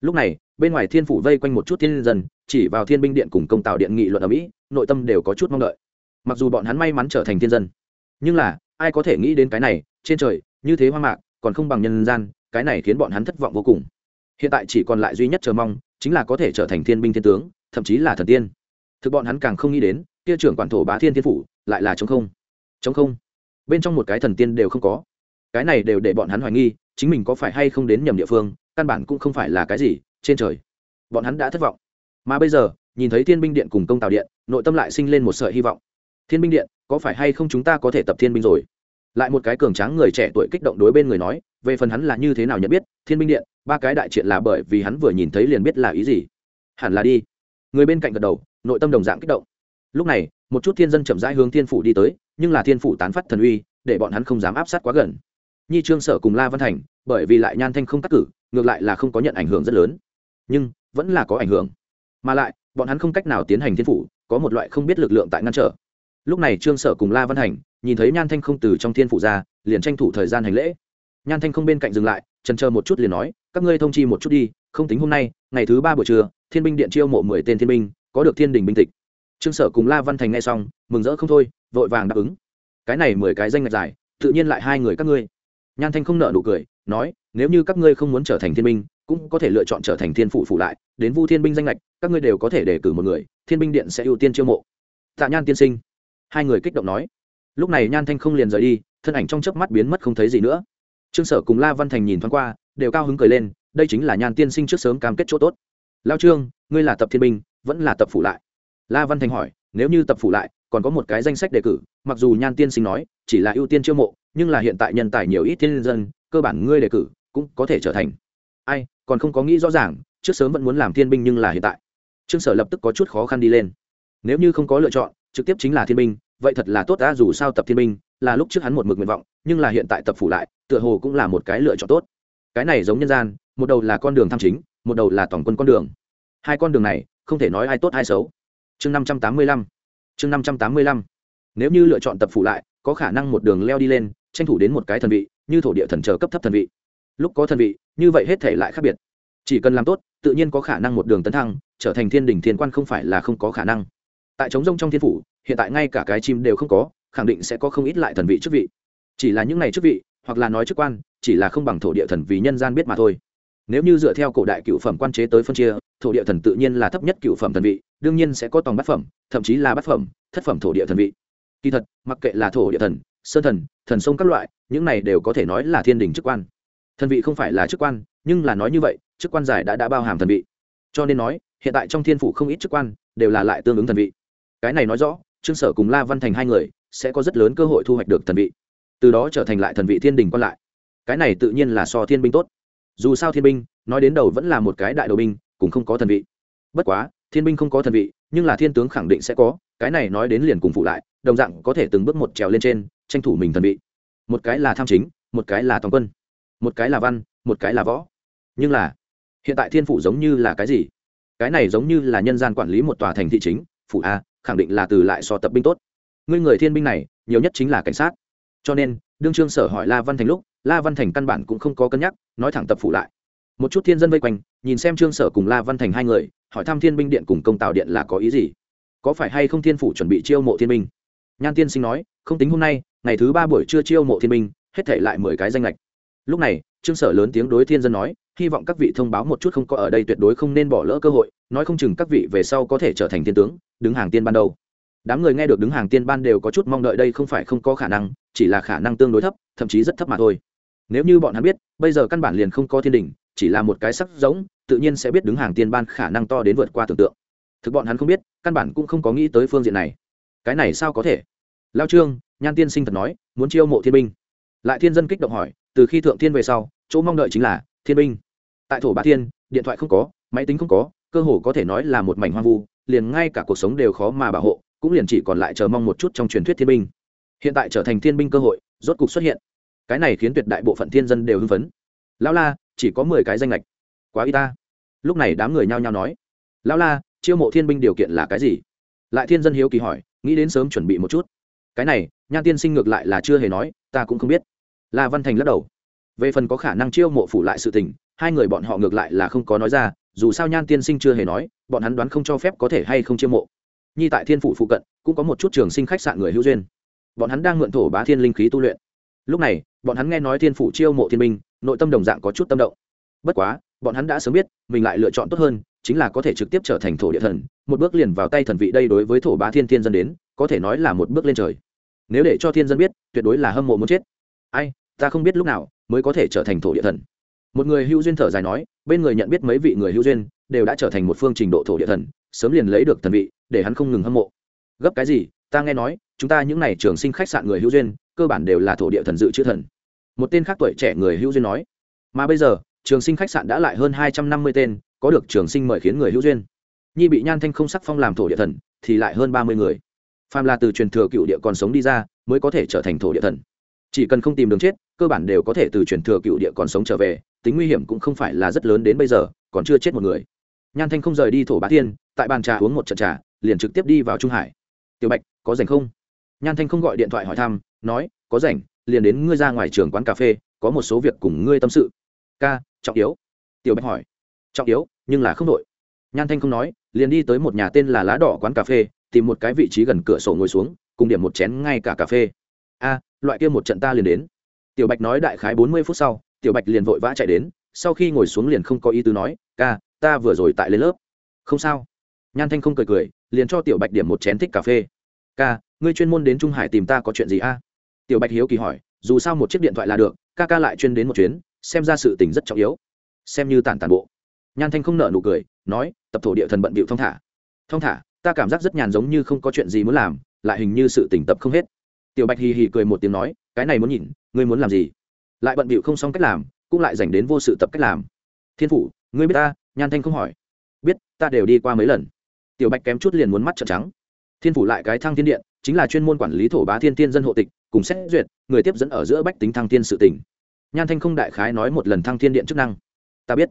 Lúc này, bên ngoài thiên phủ vây quanh một chút thiên dân, chỉ vào thiên binh điện cùng công tào điện nghị luận ở mỹ, nội tâm đều có chút mong đợi. Mặc dù bọn hắn may mắn trở thành thiên dân, nhưng là, ai có thể nghĩ đến cái này, trên trời, như thế hoang mạc, còn không bằng nhân gian, cái này khiến bọn hắn thất vọng vô cùng. Hiện tại chỉ còn lại duy nhất chờ mong, chính là có thể trở thành thiên binh thiên tướng, thậm chí là thần tiên. Thực bọn hắn càng không nghĩ đến kia trưởng quản thổ bá thiên thiên phủ, lại là chống không. Chống không? Bên trong một cái thần tiên đều không có. Cái này đều để bọn hắn hoài nghi, chính mình có phải hay không đến nhầm địa phương, căn bản cũng không phải là cái gì, trên trời. Bọn hắn đã thất vọng. Mà bây giờ, nhìn thấy thiên binh điện cùng công tàu điện, nội tâm lại sinh lên một sợi hy vọng. Thiên binh điện, có phải hay không chúng ta có thể tập thiên binh rồi? Lại một cái cường tráng người trẻ tuổi kích động đối bên người nói, về phần hắn là như thế nào nhận biết, thiên binh điện, ba cái đại triện là bởi vì hắn vừa nhìn thấy liền biết là ý gì. Hẳn là đi. Người bên cạnh gật đầu, nội tâm đồng dạng kích động lúc này, một chút thiên dân chậm rãi hướng thiên phủ đi tới, nhưng là thiên phủ tán phát thần uy, để bọn hắn không dám áp sát quá gần. Nhi trương sở cùng la văn thành, bởi vì lại nhan thanh không cắt cử, ngược lại là không có nhận ảnh hưởng rất lớn. Nhưng, vẫn là có ảnh hưởng. Mà lại, bọn hắn không cách nào tiến hành thiên phủ, có một loại không biết lực lượng tại ngăn trở. Lúc này trương sở cùng la văn hành nhìn thấy nhan thanh không từ trong thiên phủ ra, liền tranh thủ thời gian hành lễ. Nhan thanh không bên cạnh dừng lại, trần chờ một chút liền nói, các ngươi thông chi một chút đi, không tính hôm nay, ngày thứ ba buổi trưa, thiên binh điện chiêu mộ mười tên thiên binh, có được thiên đình binh tịch trương sở cùng la văn thành nghe xong, mừng rỡ không thôi, vội vàng đáp ứng. Cái này mười cái danh ngạch dài, tự nhiên lại hai người các ngươi. Nhan thanh không nợ nụ cười, nói, nếu như các ngươi không muốn trở thành thiên binh, cũng có thể lựa chọn trở thành thiên phụ phụ lại, đến vu thiên binh danh lệch các ngươi đều có thể đề cử một người, thiên binh điện sẽ ưu tiên chiêu mộ. Tạ nhan tiên sinh. Hai người kích động nói. Lúc này nhan thanh không liền rời đi, thân ảnh trong chớp mắt biến mất không thấy gì nữa. Trương sở cùng la văn thành nhìn thoáng qua, đều cao hứng cười lên, đây chính là nhan tiên sinh trước sớm cam kết chỗ tốt. Lao trương, ngươi là tập thiên binh, vẫn là tập phụ lại la văn thành hỏi, nếu như tập phụ lại, còn có một cái danh sách đề cử, mặc dù nhan tiên sinh nói, chỉ là ưu tiên chiêu mộ, nhưng là hiện tại nhân tài nhiều ít thiên dân, cơ bản ngươi đề cử cũng có thể trở thành. Ai, còn không có nghĩ rõ ràng, trước sớm vẫn muốn làm thiên binh nhưng là hiện tại. Trương sở lập tức có chút khó khăn đi lên. Nếu như không có lựa chọn, trực tiếp chính là thiên binh, vậy thật là tốt đã dù sao tập thiên binh là lúc trước hắn một mực nguyện vọng, nhưng là hiện tại tập phủ lại, tựa hồ cũng là một cái lựa chọn tốt. Cái này giống nhân gian, một đầu là con đường tham chính, một đầu là tổng quân con đường. Hai con đường này, không thể nói ai tốt ai xấu chương năm trăm tám mươi lăm. Chương năm trăm tám mươi lăm. Nếu như lựa chọn tập phụ lại, có khả năng một đường leo đi lên, tranh thủ đến một cái thần vị, như thổ địa thần chờ cấp thấp thần vị. Lúc có thần vị, như vậy hết thể lại khác biệt. Chỉ cần làm tốt, tự nhiên có khả năng một đường tấn thăng, trở thành thiên đình thiên quan không phải là không có khả năng. Tại trống rông trong thiên phủ, hiện tại ngay cả cái chim đều không có, khẳng định sẽ có không ít lại thần vị chức vị. Chỉ là những này chức vị, hoặc là nói chức quan, chỉ là không bằng thổ địa thần vì nhân gian biết mà thôi. Nếu như dựa theo cổ đại cựu phẩm quan chế tới phân chia thổ địa thần tự nhiên là thấp nhất cựu phẩm thần vị, đương nhiên sẽ có tòng bát phẩm, thậm chí là bát phẩm, thất phẩm thổ địa thần vị. Kỳ thật, mặc kệ là thổ địa thần, sơn thần thần sông các loại, những này đều có thể nói là thiên đình chức quan. Thần vị không phải là chức quan, nhưng là nói như vậy, chức quan giải đã đã bao hàm thần vị. Cho nên nói, hiện tại trong thiên phủ không ít chức quan, đều là lại tương ứng thần vị. Cái này nói rõ, trương sở cùng la văn thành hai người sẽ có rất lớn cơ hội thu hoạch được thần vị. Từ đó trở thành lại thần vị thiên đình quan lại. Cái này tự nhiên là so thiên binh tốt. Dù sao thiên binh, nói đến đầu vẫn là một cái đại đầu binh cũng không có thần vị. Bất quá, thiên binh không có thần vị, nhưng là thiên tướng khẳng định sẽ có, cái này nói đến liền cùng phụ lại, đồng dạng có thể từng bước một trèo lên trên, tranh thủ mình thần vị. Một cái là tham chính, một cái là toàn quân. Một cái là văn, một cái là võ. Nhưng là, hiện tại thiên phủ giống như là cái gì? Cái này giống như là nhân gian quản lý một tòa thành thị chính phủ a, khẳng định là từ lại so tập binh tốt. Ngươi người thiên binh này, nhiều nhất chính là cảnh sát. Cho nên, đương trương sở hỏi la văn thành lúc, la văn thành căn bản cũng không có cân nhắc, nói thẳng tập phủ lại. Một chút thiên dân vây quanh nhìn xem trương sở cùng la văn thành hai người, hỏi thăm thiên binh điện cùng công tào điện là có ý gì? Có phải hay không thiên phủ chuẩn bị chiêu mộ thiên binh? Nhan tiên sinh nói, không tính hôm nay, ngày thứ ba buổi trưa chiêu mộ thiên binh, hết thể lại mười cái danh lệch. Lúc này, trương sở lớn tiếng đối thiên dân nói, hy vọng các vị thông báo một chút không có ở đây tuyệt đối không nên bỏ lỡ cơ hội, nói không chừng các vị về sau có thể trở thành thiên tướng, đứng hàng tiên ban đầu đám người nghe được đứng hàng tiên ban đều có chút mong đợi đây không phải không có khả năng, chỉ là khả năng tương đối thấp, thậm chí rất thấp mà thôi. Nếu như bọn hắn biết, bây giờ căn bản liền không có thiên đình, chỉ là một cái sắc giống tự nhiên sẽ biết đứng hàng tiên ban khả năng to đến vượt qua tưởng tượng. Thực bọn hắn không biết, căn bản cũng không có nghĩ tới phương diện này. Cái này sao có thể? Lao trương, nhan tiên sinh thật nói, muốn chiêu mộ thiên binh. Lại thiên dân kích động hỏi, từ khi thượng thiên về sau, chỗ mong đợi chính là thiên binh. Tại thổ bá thiên, điện thoại không có, máy tính không có, cơ hồ có thể nói là một mảnh hoang vu, liền ngay cả cuộc sống đều khó mà bảo hộ, cũng liền chỉ còn lại chờ mong một chút trong truyền thuyết thiên binh. Hiện tại trở thành thiên binh cơ hội, rốt cục xuất hiện. Cái này khiến tuyệt đại bộ phận thiên dân đều hưng phấn. Lão la, chỉ có mười cái danh lệch quá y ta. Lúc này đám người nhao nhao nói, lão la, chiêu mộ thiên binh điều kiện là cái gì? Lại thiên dân hiếu kỳ hỏi, nghĩ đến sớm chuẩn bị một chút. Cái này, nhan tiên sinh ngược lại là chưa hề nói, ta cũng không biết. La văn thành lắc đầu, về phần có khả năng chiêu mộ phủ lại sự tình, hai người bọn họ ngược lại là không có nói ra, dù sao nhan tiên sinh chưa hề nói, bọn hắn đoán không cho phép có thể hay không chiêu mộ. Nhi tại thiên phủ phụ cận, cũng có một chút trường sinh khách sạn người hữu duyên. Bọn hắn đang mượn thổ bá thiên linh khí tu luyện. Lúc này, bọn hắn nghe nói thiên phủ chiêu mộ thiên minh nội tâm đồng dạng có chút tâm động. Bất quá bọn hắn đã sớm biết, mình lại lựa chọn tốt hơn, chính là có thể trực tiếp trở thành thổ địa thần, một bước liền vào tay thần vị đây đối với thổ bá thiên thiên dân đến, có thể nói là một bước lên trời. Nếu để cho thiên dân biết, tuyệt đối là hâm mộ muốn chết. Ai, ta không biết lúc nào mới có thể trở thành thổ địa thần. Một người hữu duyên thở dài nói, bên người nhận biết mấy vị người hữu duyên, đều đã trở thành một phương trình độ thổ địa thần, sớm liền lấy được thần vị, để hắn không ngừng hâm mộ. Gấp cái gì? Ta nghe nói, chúng ta những n à y trường sinh khách sạn người hữu duyên, cơ bản đều là thổ địa thần dự chữ thần. Một tên khác tuổi trẻ người hữu duyên nói, mà bây giờ trường sinh khách sạn đã lại hơn hai trăm năm mươi tên, có được trường sinh mời khiến người hữu duyên. Nhi bị nhan thanh không sắc phong làm thổ địa thần, thì lại hơn ba mươi người. Phàm là từ truyền thừa cựu địa còn sống đi ra, mới có thể trở thành thổ địa thần. Chỉ cần không tìm đường chết, cơ bản đều có thể từ truyền thừa cựu địa còn sống trở về, tính nguy hiểm cũng không phải là rất lớn đến bây giờ, còn chưa chết một người. Nhan thanh không rời đi thổ bá thiên, tại bàn trà uống một trận trà, liền trực tiếp đi vào trung hải. Tiểu bạch, có rảnh không? Nhan thanh không gọi điện thoại hỏi thăm, nói, có rảnh, liền đến ngươi ra ngoài trường quán cà phê, có một số việc cùng ngươi tâm sự. Ca trọng yếu. Tiểu bạch hỏi. Trọng yếu, nhưng là không đội. Nhan thanh không nói, liền đi tới một nhà tên là lá đỏ quán cà phê, tìm một cái vị trí gần cửa sổ ngồi xuống, cùng điểm một chén ngay cả cà phê. A, loại kia một trận ta liền đến. Tiểu bạch nói đại khái bốn mươi phút sau, tiểu bạch liền vội vã chạy đến, sau khi ngồi xuống liền không có ý tứ nói, ca, ta vừa rồi tại lên lớp. Không sao. Nhan thanh không cười cười, liền cho tiểu bạch điểm một chén thích cà phê. Ca, ngươi chuyên môn đến trung hải tìm ta có chuyện gì a? Tiểu bạch hiếu kỳ hỏi, dù sao một chiếc điện thoại là được, ca ca lại chuyên đến một chuyến xem ra sự tình rất trọng yếu. Xem như tản tản bộ. Nhan thanh không nợ nụ cười, nói, tập thổ địa thần bận bịu thong thả. Thong thả, ta cảm giác rất nhàn giống như không có chuyện gì muốn làm, lại hình như sự tỉnh tập không hết. Tiểu bạch hì hì cười một tiếng nói, cái này muốn nhìn, ngươi muốn làm gì? Lại bận bịu không xong cách làm, cũng lại dành đến vô sự tập cách làm. Thiên phủ, ngươi biết ta? Nhan thanh không hỏi. Biết, ta đều đi qua mấy lần. Tiểu bạch kém chút liền muốn mắt trợn trắng. Thiên phủ lại cái thăng thiên điện, chính là chuyên môn quản lý thổ bá thiên tiên dân hộ tịch, cùng xét duyệt, người tiếp dẫn ở giữa bách tính thăng thiên sự tỉnh nhan thanh không đại khái nói một lần thăng thiên điện chức năng. Ta biết.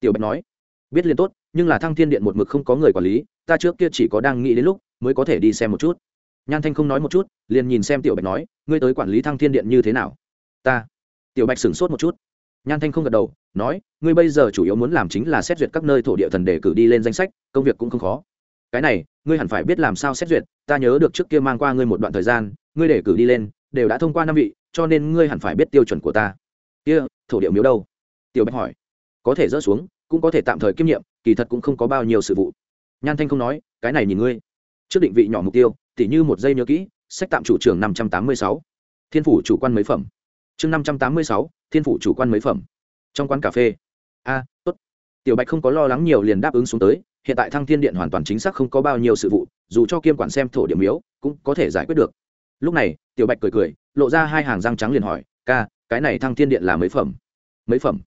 Tiểu bạch nói. Biết liền tốt, nhưng là thăng thiên điện một mực không có người quản lý, ta trước kia chỉ có đang nghĩ đến lúc mới có thể đi xem một chút. Nhan thanh không nói một chút, liền nhìn xem tiểu bạch nói, ngươi tới quản lý thăng thiên điện như thế nào? Ta. Tiểu bạch sửng sốt một chút. Nhan thanh không gật đầu, nói, ngươi bây giờ chủ yếu muốn làm chính là xét duyệt các nơi thổ địa thần để cử đi lên danh sách, công việc cũng không khó. Cái này, ngươi hẳn phải biết làm sao xét duyệt, ta nhớ được trước kia mang qua ngươi một đoạn thời gian, ngươi để cử đi lên, đều đã thông qua năm vị, cho nên ngươi hẳn phải biết tiêu chuẩn của ta kia, thổ địa miếu đâu? Tiểu bạch hỏi. Có thể dỡ xuống, cũng có thể tạm thời kiêm nhiệm, kỳ thật cũng không có bao nhiêu sự vụ. Nhan thanh không nói, cái này nhìn ngươi. Trước định vị nhỏ mục tiêu, tỉ như một giây nhớ kỹ, sách tạm chủ trường năm trăm tám mươi sáu. Thiên phủ chủ quan mấy phẩm. Chương năm trăm tám mươi sáu, thiên phủ chủ quan mấy phẩm. Trong quán cà phê. A, tốt. Tiểu bạch không có lo lắng nhiều liền đáp ứng xuống tới, hiện tại thăng thiên điện hoàn toàn chính xác không có bao nhiêu sự vụ, dù cho kiêm quản xem thổ điểm miếu, cũng có thể giải quyết được. Lúc này, tiểu bạch cười cười, lộ ra hai hàng răng trắng liền hỏi, ca cái này thăng thiên điện là mấy phẩm? Mấy phẩm?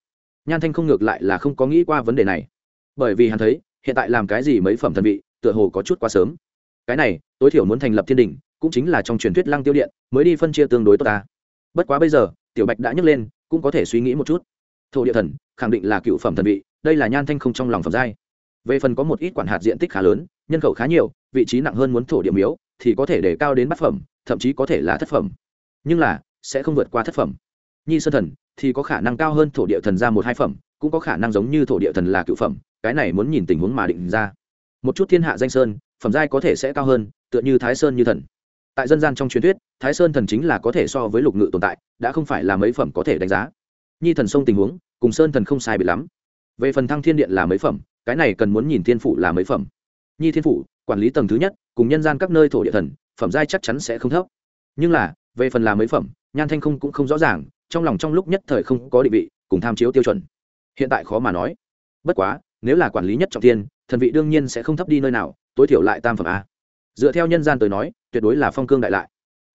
Nhan thanh không ngược lại là không có nghĩ qua vấn đề này. Bởi vì hắn thấy, hiện tại làm cái gì mấy phẩm thần vị, tựa hồ có chút quá sớm. Cái này, tối thiểu muốn thành lập thiên đình cũng chính là trong truyền thuyết lăng tiêu điện, mới đi phân chia tương đối tốt ta. Bất quá bây giờ, tiểu bạch đã nhấc lên, cũng có thể suy nghĩ một chút. Thổ địa thần, khẳng định là cựu phẩm thần vị, đây là nhan thanh không trong lòng phẩm giai. Về phần có một ít quản hạt diện tích khá lớn, nhân khẩu khá nhiều, vị trí nặng hơn muốn thổ địa miếu, thì có thể để cao đến bát phẩm, thậm chí có thể là thất phẩm. Nhưng là, sẽ không vượt qua thất phẩm nhi sơn thần, thì có khả năng cao hơn thổ địa thần ra một hai phẩm, cũng có khả năng giống như thổ địa thần là cựu phẩm, cái này muốn nhìn tình huống mà định ra. Một chút thiên hạ danh sơn, phẩm giai có thể sẽ cao hơn, tựa như thái sơn như thần. Tại dân gian trong truyền thuyết, thái sơn thần chính là có thể so với lục ngự tồn tại, đã không phải là mấy phẩm có thể đánh giá. Nhi thần sông tình huống, cùng sơn thần không sai bị lắm. Về phần thăng thiên điện là mấy phẩm, cái này cần muốn nhìn thiên phụ là mấy phẩm. Nhi thiên phụ quản lý tầng thứ nhất, cùng nhân gian các nơi thổ địa thần, phẩm giai chắc chắn sẽ không thấp. Nhưng là, về phần là mấy phẩm, nhan thanh không cũng không rõ ràng trong lòng trong lúc nhất thời không có định vị cùng tham chiếu tiêu chuẩn. Hiện tại khó mà nói. Bất quá nếu là quản lý nhất trọng thiên thần vị đương nhiên sẽ không thấp đi nơi nào tối thiểu lại tam phẩm a. Dựa theo nhân gian tới nói tuyệt đối là phong cương đại lại.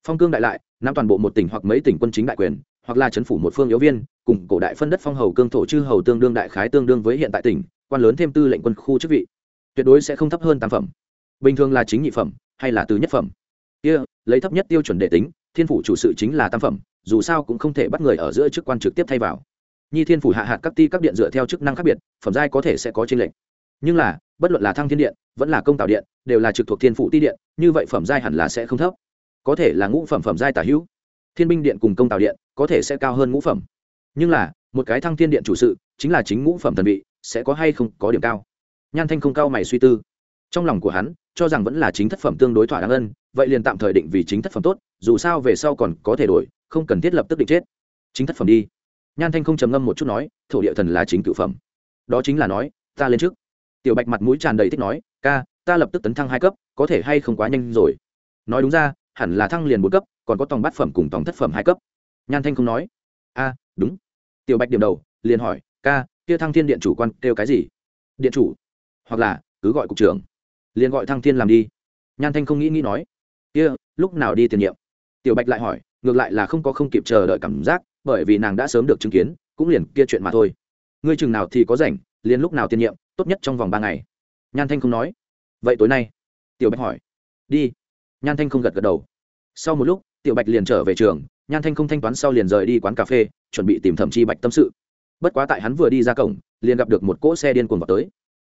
Phong cương đại lại nắm toàn bộ một tỉnh hoặc mấy tỉnh quân chính đại quyền hoặc là chấn phủ một phương yếu viên cùng cổ đại phân đất phong hầu cương thổ chư hầu tương đương đại khái tương đương với hiện tại tỉnh quan lớn thêm tư lệnh quân khu chức vị. Tuyệt đối sẽ không thấp hơn tam phẩm. Bình thường là chính nhị phẩm hay là từ nhất phẩm. Kia、yeah, lấy thấp nhất tiêu chuẩn để tính thiên phủ chủ sự chính là tam phẩm dù sao cũng không thể bắt người ở giữa chức quan trực tiếp thay vào. Nhi thiên phủ hạ hạt các ti các điện dựa theo chức năng khác biệt, phẩm giai có thể sẽ có trên lệnh nhưng là, bất luận là thăng thiên điện, vẫn là công tạo điện, đều là trực thuộc thiên phủ ti điện, như vậy phẩm giai hẳn là sẽ không thấp. Có thể là ngũ phẩm phẩm giai tả hữu. Thiên binh điện cùng công tạo điện có thể sẽ cao hơn ngũ phẩm. Nhưng là, một cái thăng thiên điện chủ sự, chính là chính ngũ phẩm thần vị, sẽ có hay không có điểm cao. Nhan thanh không cao mày suy tư. Trong lòng của hắn, cho rằng vẫn là chính thất phẩm tương đối thỏa đáng ân, vậy liền tạm thời định vì chính thất phẩm tốt, dù sao về sau còn có thể đổi không cần thiết lập tức định chết. Chính thất phẩm đi. Nhan thanh không trầm ngâm một chút nói, thổ địa thần là chính cựu phẩm. Đó chính là nói, ta lên trước. Tiểu bạch mặt mũi tràn đầy thích nói, ca, ta lập tức tấn thăng hai cấp, có thể hay không quá nhanh rồi? Nói đúng ra, hẳn là thăng liền bốn cấp, còn có tòng bát phẩm cùng tòng thất phẩm hai cấp. Nhan thanh không nói, a, đúng. Tiểu bạch điểm đầu, liền hỏi, ca, kia thăng thiên điện chủ quan kêu cái gì? Điện chủ. Hoặc là, cứ gọi cục trưởng. Liền gọi thăng thiên làm đi. Nhan thanh không nghĩ nghĩ nói, kia, lúc nào đi tiền nhiệm? Tiểu bạch lại hỏi ngược lại là không có không kịp chờ đợi cảm giác, bởi vì nàng đã sớm được chứng kiến, cũng liền kia chuyện mà thôi. Ngươi chừng nào thì có rảnh, liền lúc nào tiên nhiệm, tốt nhất trong vòng ba ngày. Nhan thanh không nói. Vậy tối nay? Tiểu bạch hỏi. Đi. Nhan thanh không gật gật đầu. Sau một lúc, tiểu bạch liền trở về trường, nhan thanh không thanh toán sau liền rời đi quán cà phê, chuẩn bị tìm thẩm chi bạch tâm sự. Bất quá tại hắn vừa đi ra cổng, liền gặp được một cỗ xe điên cuồng vào tới.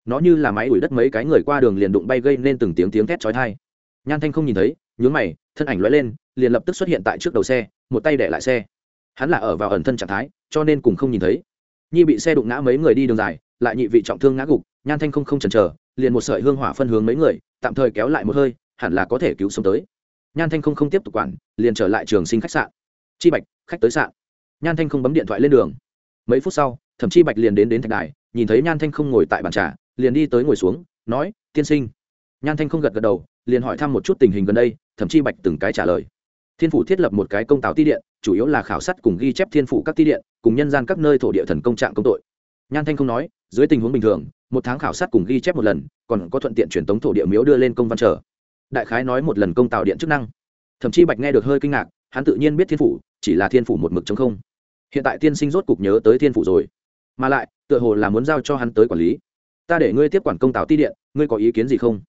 Nó như là máy đuổi đất mấy cái người qua đường liền đụng bay gây nên từng tiếng tiếng thét chói tai. Nhan thanh không nhìn thấy, nhướng mày, thân ảnh lóe lên liền lập tức xuất hiện tại trước đầu xe, một tay để lại xe. Hắn là ở vào ẩn thân trạng thái, cho nên cùng không nhìn thấy. Nhi bị xe đụng ngã mấy người đi đường dài, lại nhị vị trọng thương ngã gục, nhan thanh không không chần chờ, liền một sợi hương hỏa phân hướng mấy người, tạm thời kéo lại một hơi, hẳn là có thể cứu sống tới. Nhan thanh không không tiếp tục quản, liền trở lại trường sinh khách sạn. Chi bạch, khách tới sạn. Nhan thanh không bấm điện thoại lên đường. Mấy phút sau thậm chi bạch liền đến đến thạch đài, nhìn thấy nhan thanh không ngồi tại bàn trà, liền đi tới ngồi xuống, nói, tiên sinh. Nhan thanh không gật gật đầu, liền hỏi thăm một chút tình hình gần đây thậm chi bạch từng cái trả lời thiên phủ thiết lập một cái công tào ti điện, chủ yếu là khảo sát cùng ghi chép thiên phủ các ti điện, cùng nhân gian các nơi thổ địa thần công trạng công tội. Nhan thanh không nói, dưới tình huống bình thường, một tháng khảo sát cùng ghi chép một lần, còn có thuận tiện truyền tống thổ địa miếu đưa lên công văn trở. Đại khái nói một lần công tào điện chức năng. Thậm chí bạch nghe được hơi kinh ngạc, hắn tự nhiên biết thiên phủ, chỉ là thiên phủ một mực chống không. Hiện tại tiên sinh rốt cục nhớ tới thiên phủ rồi. Mà lại, tựa hồ là muốn giao cho hắn tới quản lý. Ta để ngươi tiếp quản công tào ti điện, ngươi có ý kiến gì không?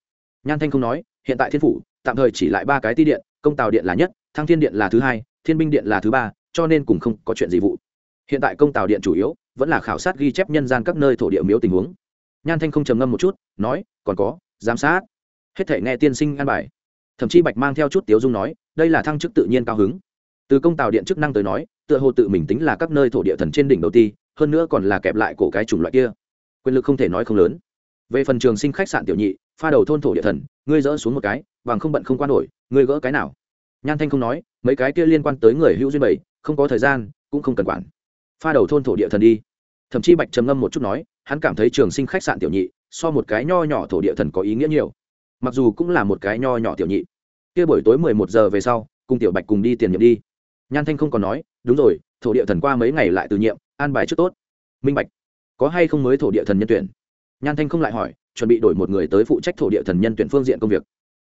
Nhan thanh không nói, hiện tại thiên phủ, tạm thời chỉ lại ba cái ti điện, công tào điện là nhất thăng thiên điện là thứ hai, thiên binh điện là thứ ba, cho nên cùng không có chuyện gì vụ. Hiện tại công tàu điện chủ yếu vẫn là khảo sát ghi chép nhân gian các nơi thổ địa miếu tình huống. Nhan thanh không trầm ngâm một chút, nói, còn có, giám sát. Hết thể nghe tiên sinh an bài. Thậm chí bạch mang theo chút tiếu dung nói, đây là thăng chức tự nhiên cao hứng. Từ công tàu điện chức năng tới nói, tựa hồ tự mình tính là các nơi thổ địa thần trên đỉnh đầu ti, hơn nữa còn là kẹp lại cổ cái chủng loại kia. Quyền lực không thể nói không lớn. Về phần trường sinh khách sạn tiểu nhị, pha đầu thôn thổ địa thần, ngươi dỡ xuống một cái, bằng không bận không quan nổi, ngươi gỡ cái nào? Nhan thanh không nói, mấy cái kia liên quan tới người hữu duyên bảy, không có thời gian, cũng không cần quản. Pha đầu thôn thổ địa thần đi. Thậm chí bạch trầm ngâm một chút nói, hắn cảm thấy trường sinh khách sạn tiểu nhị, so một cái nho nhỏ thổ địa thần có ý nghĩa nhiều. Mặc dù cũng là một cái nho nhỏ tiểu nhị. Kia buổi tối mười một giờ về sau, cùng tiểu bạch cùng đi tiền nhiệm đi. Nhan thanh không còn nói, đúng rồi, thổ địa thần qua mấy ngày lại từ nhiệm, an bài trước tốt. Minh bạch, có hay không mới thổ địa thần nhân tuyển? Nhan thanh không lại hỏi, chuẩn bị đổi một người tới phụ trách thổ địa thần nhân tuyển phương diện công việc.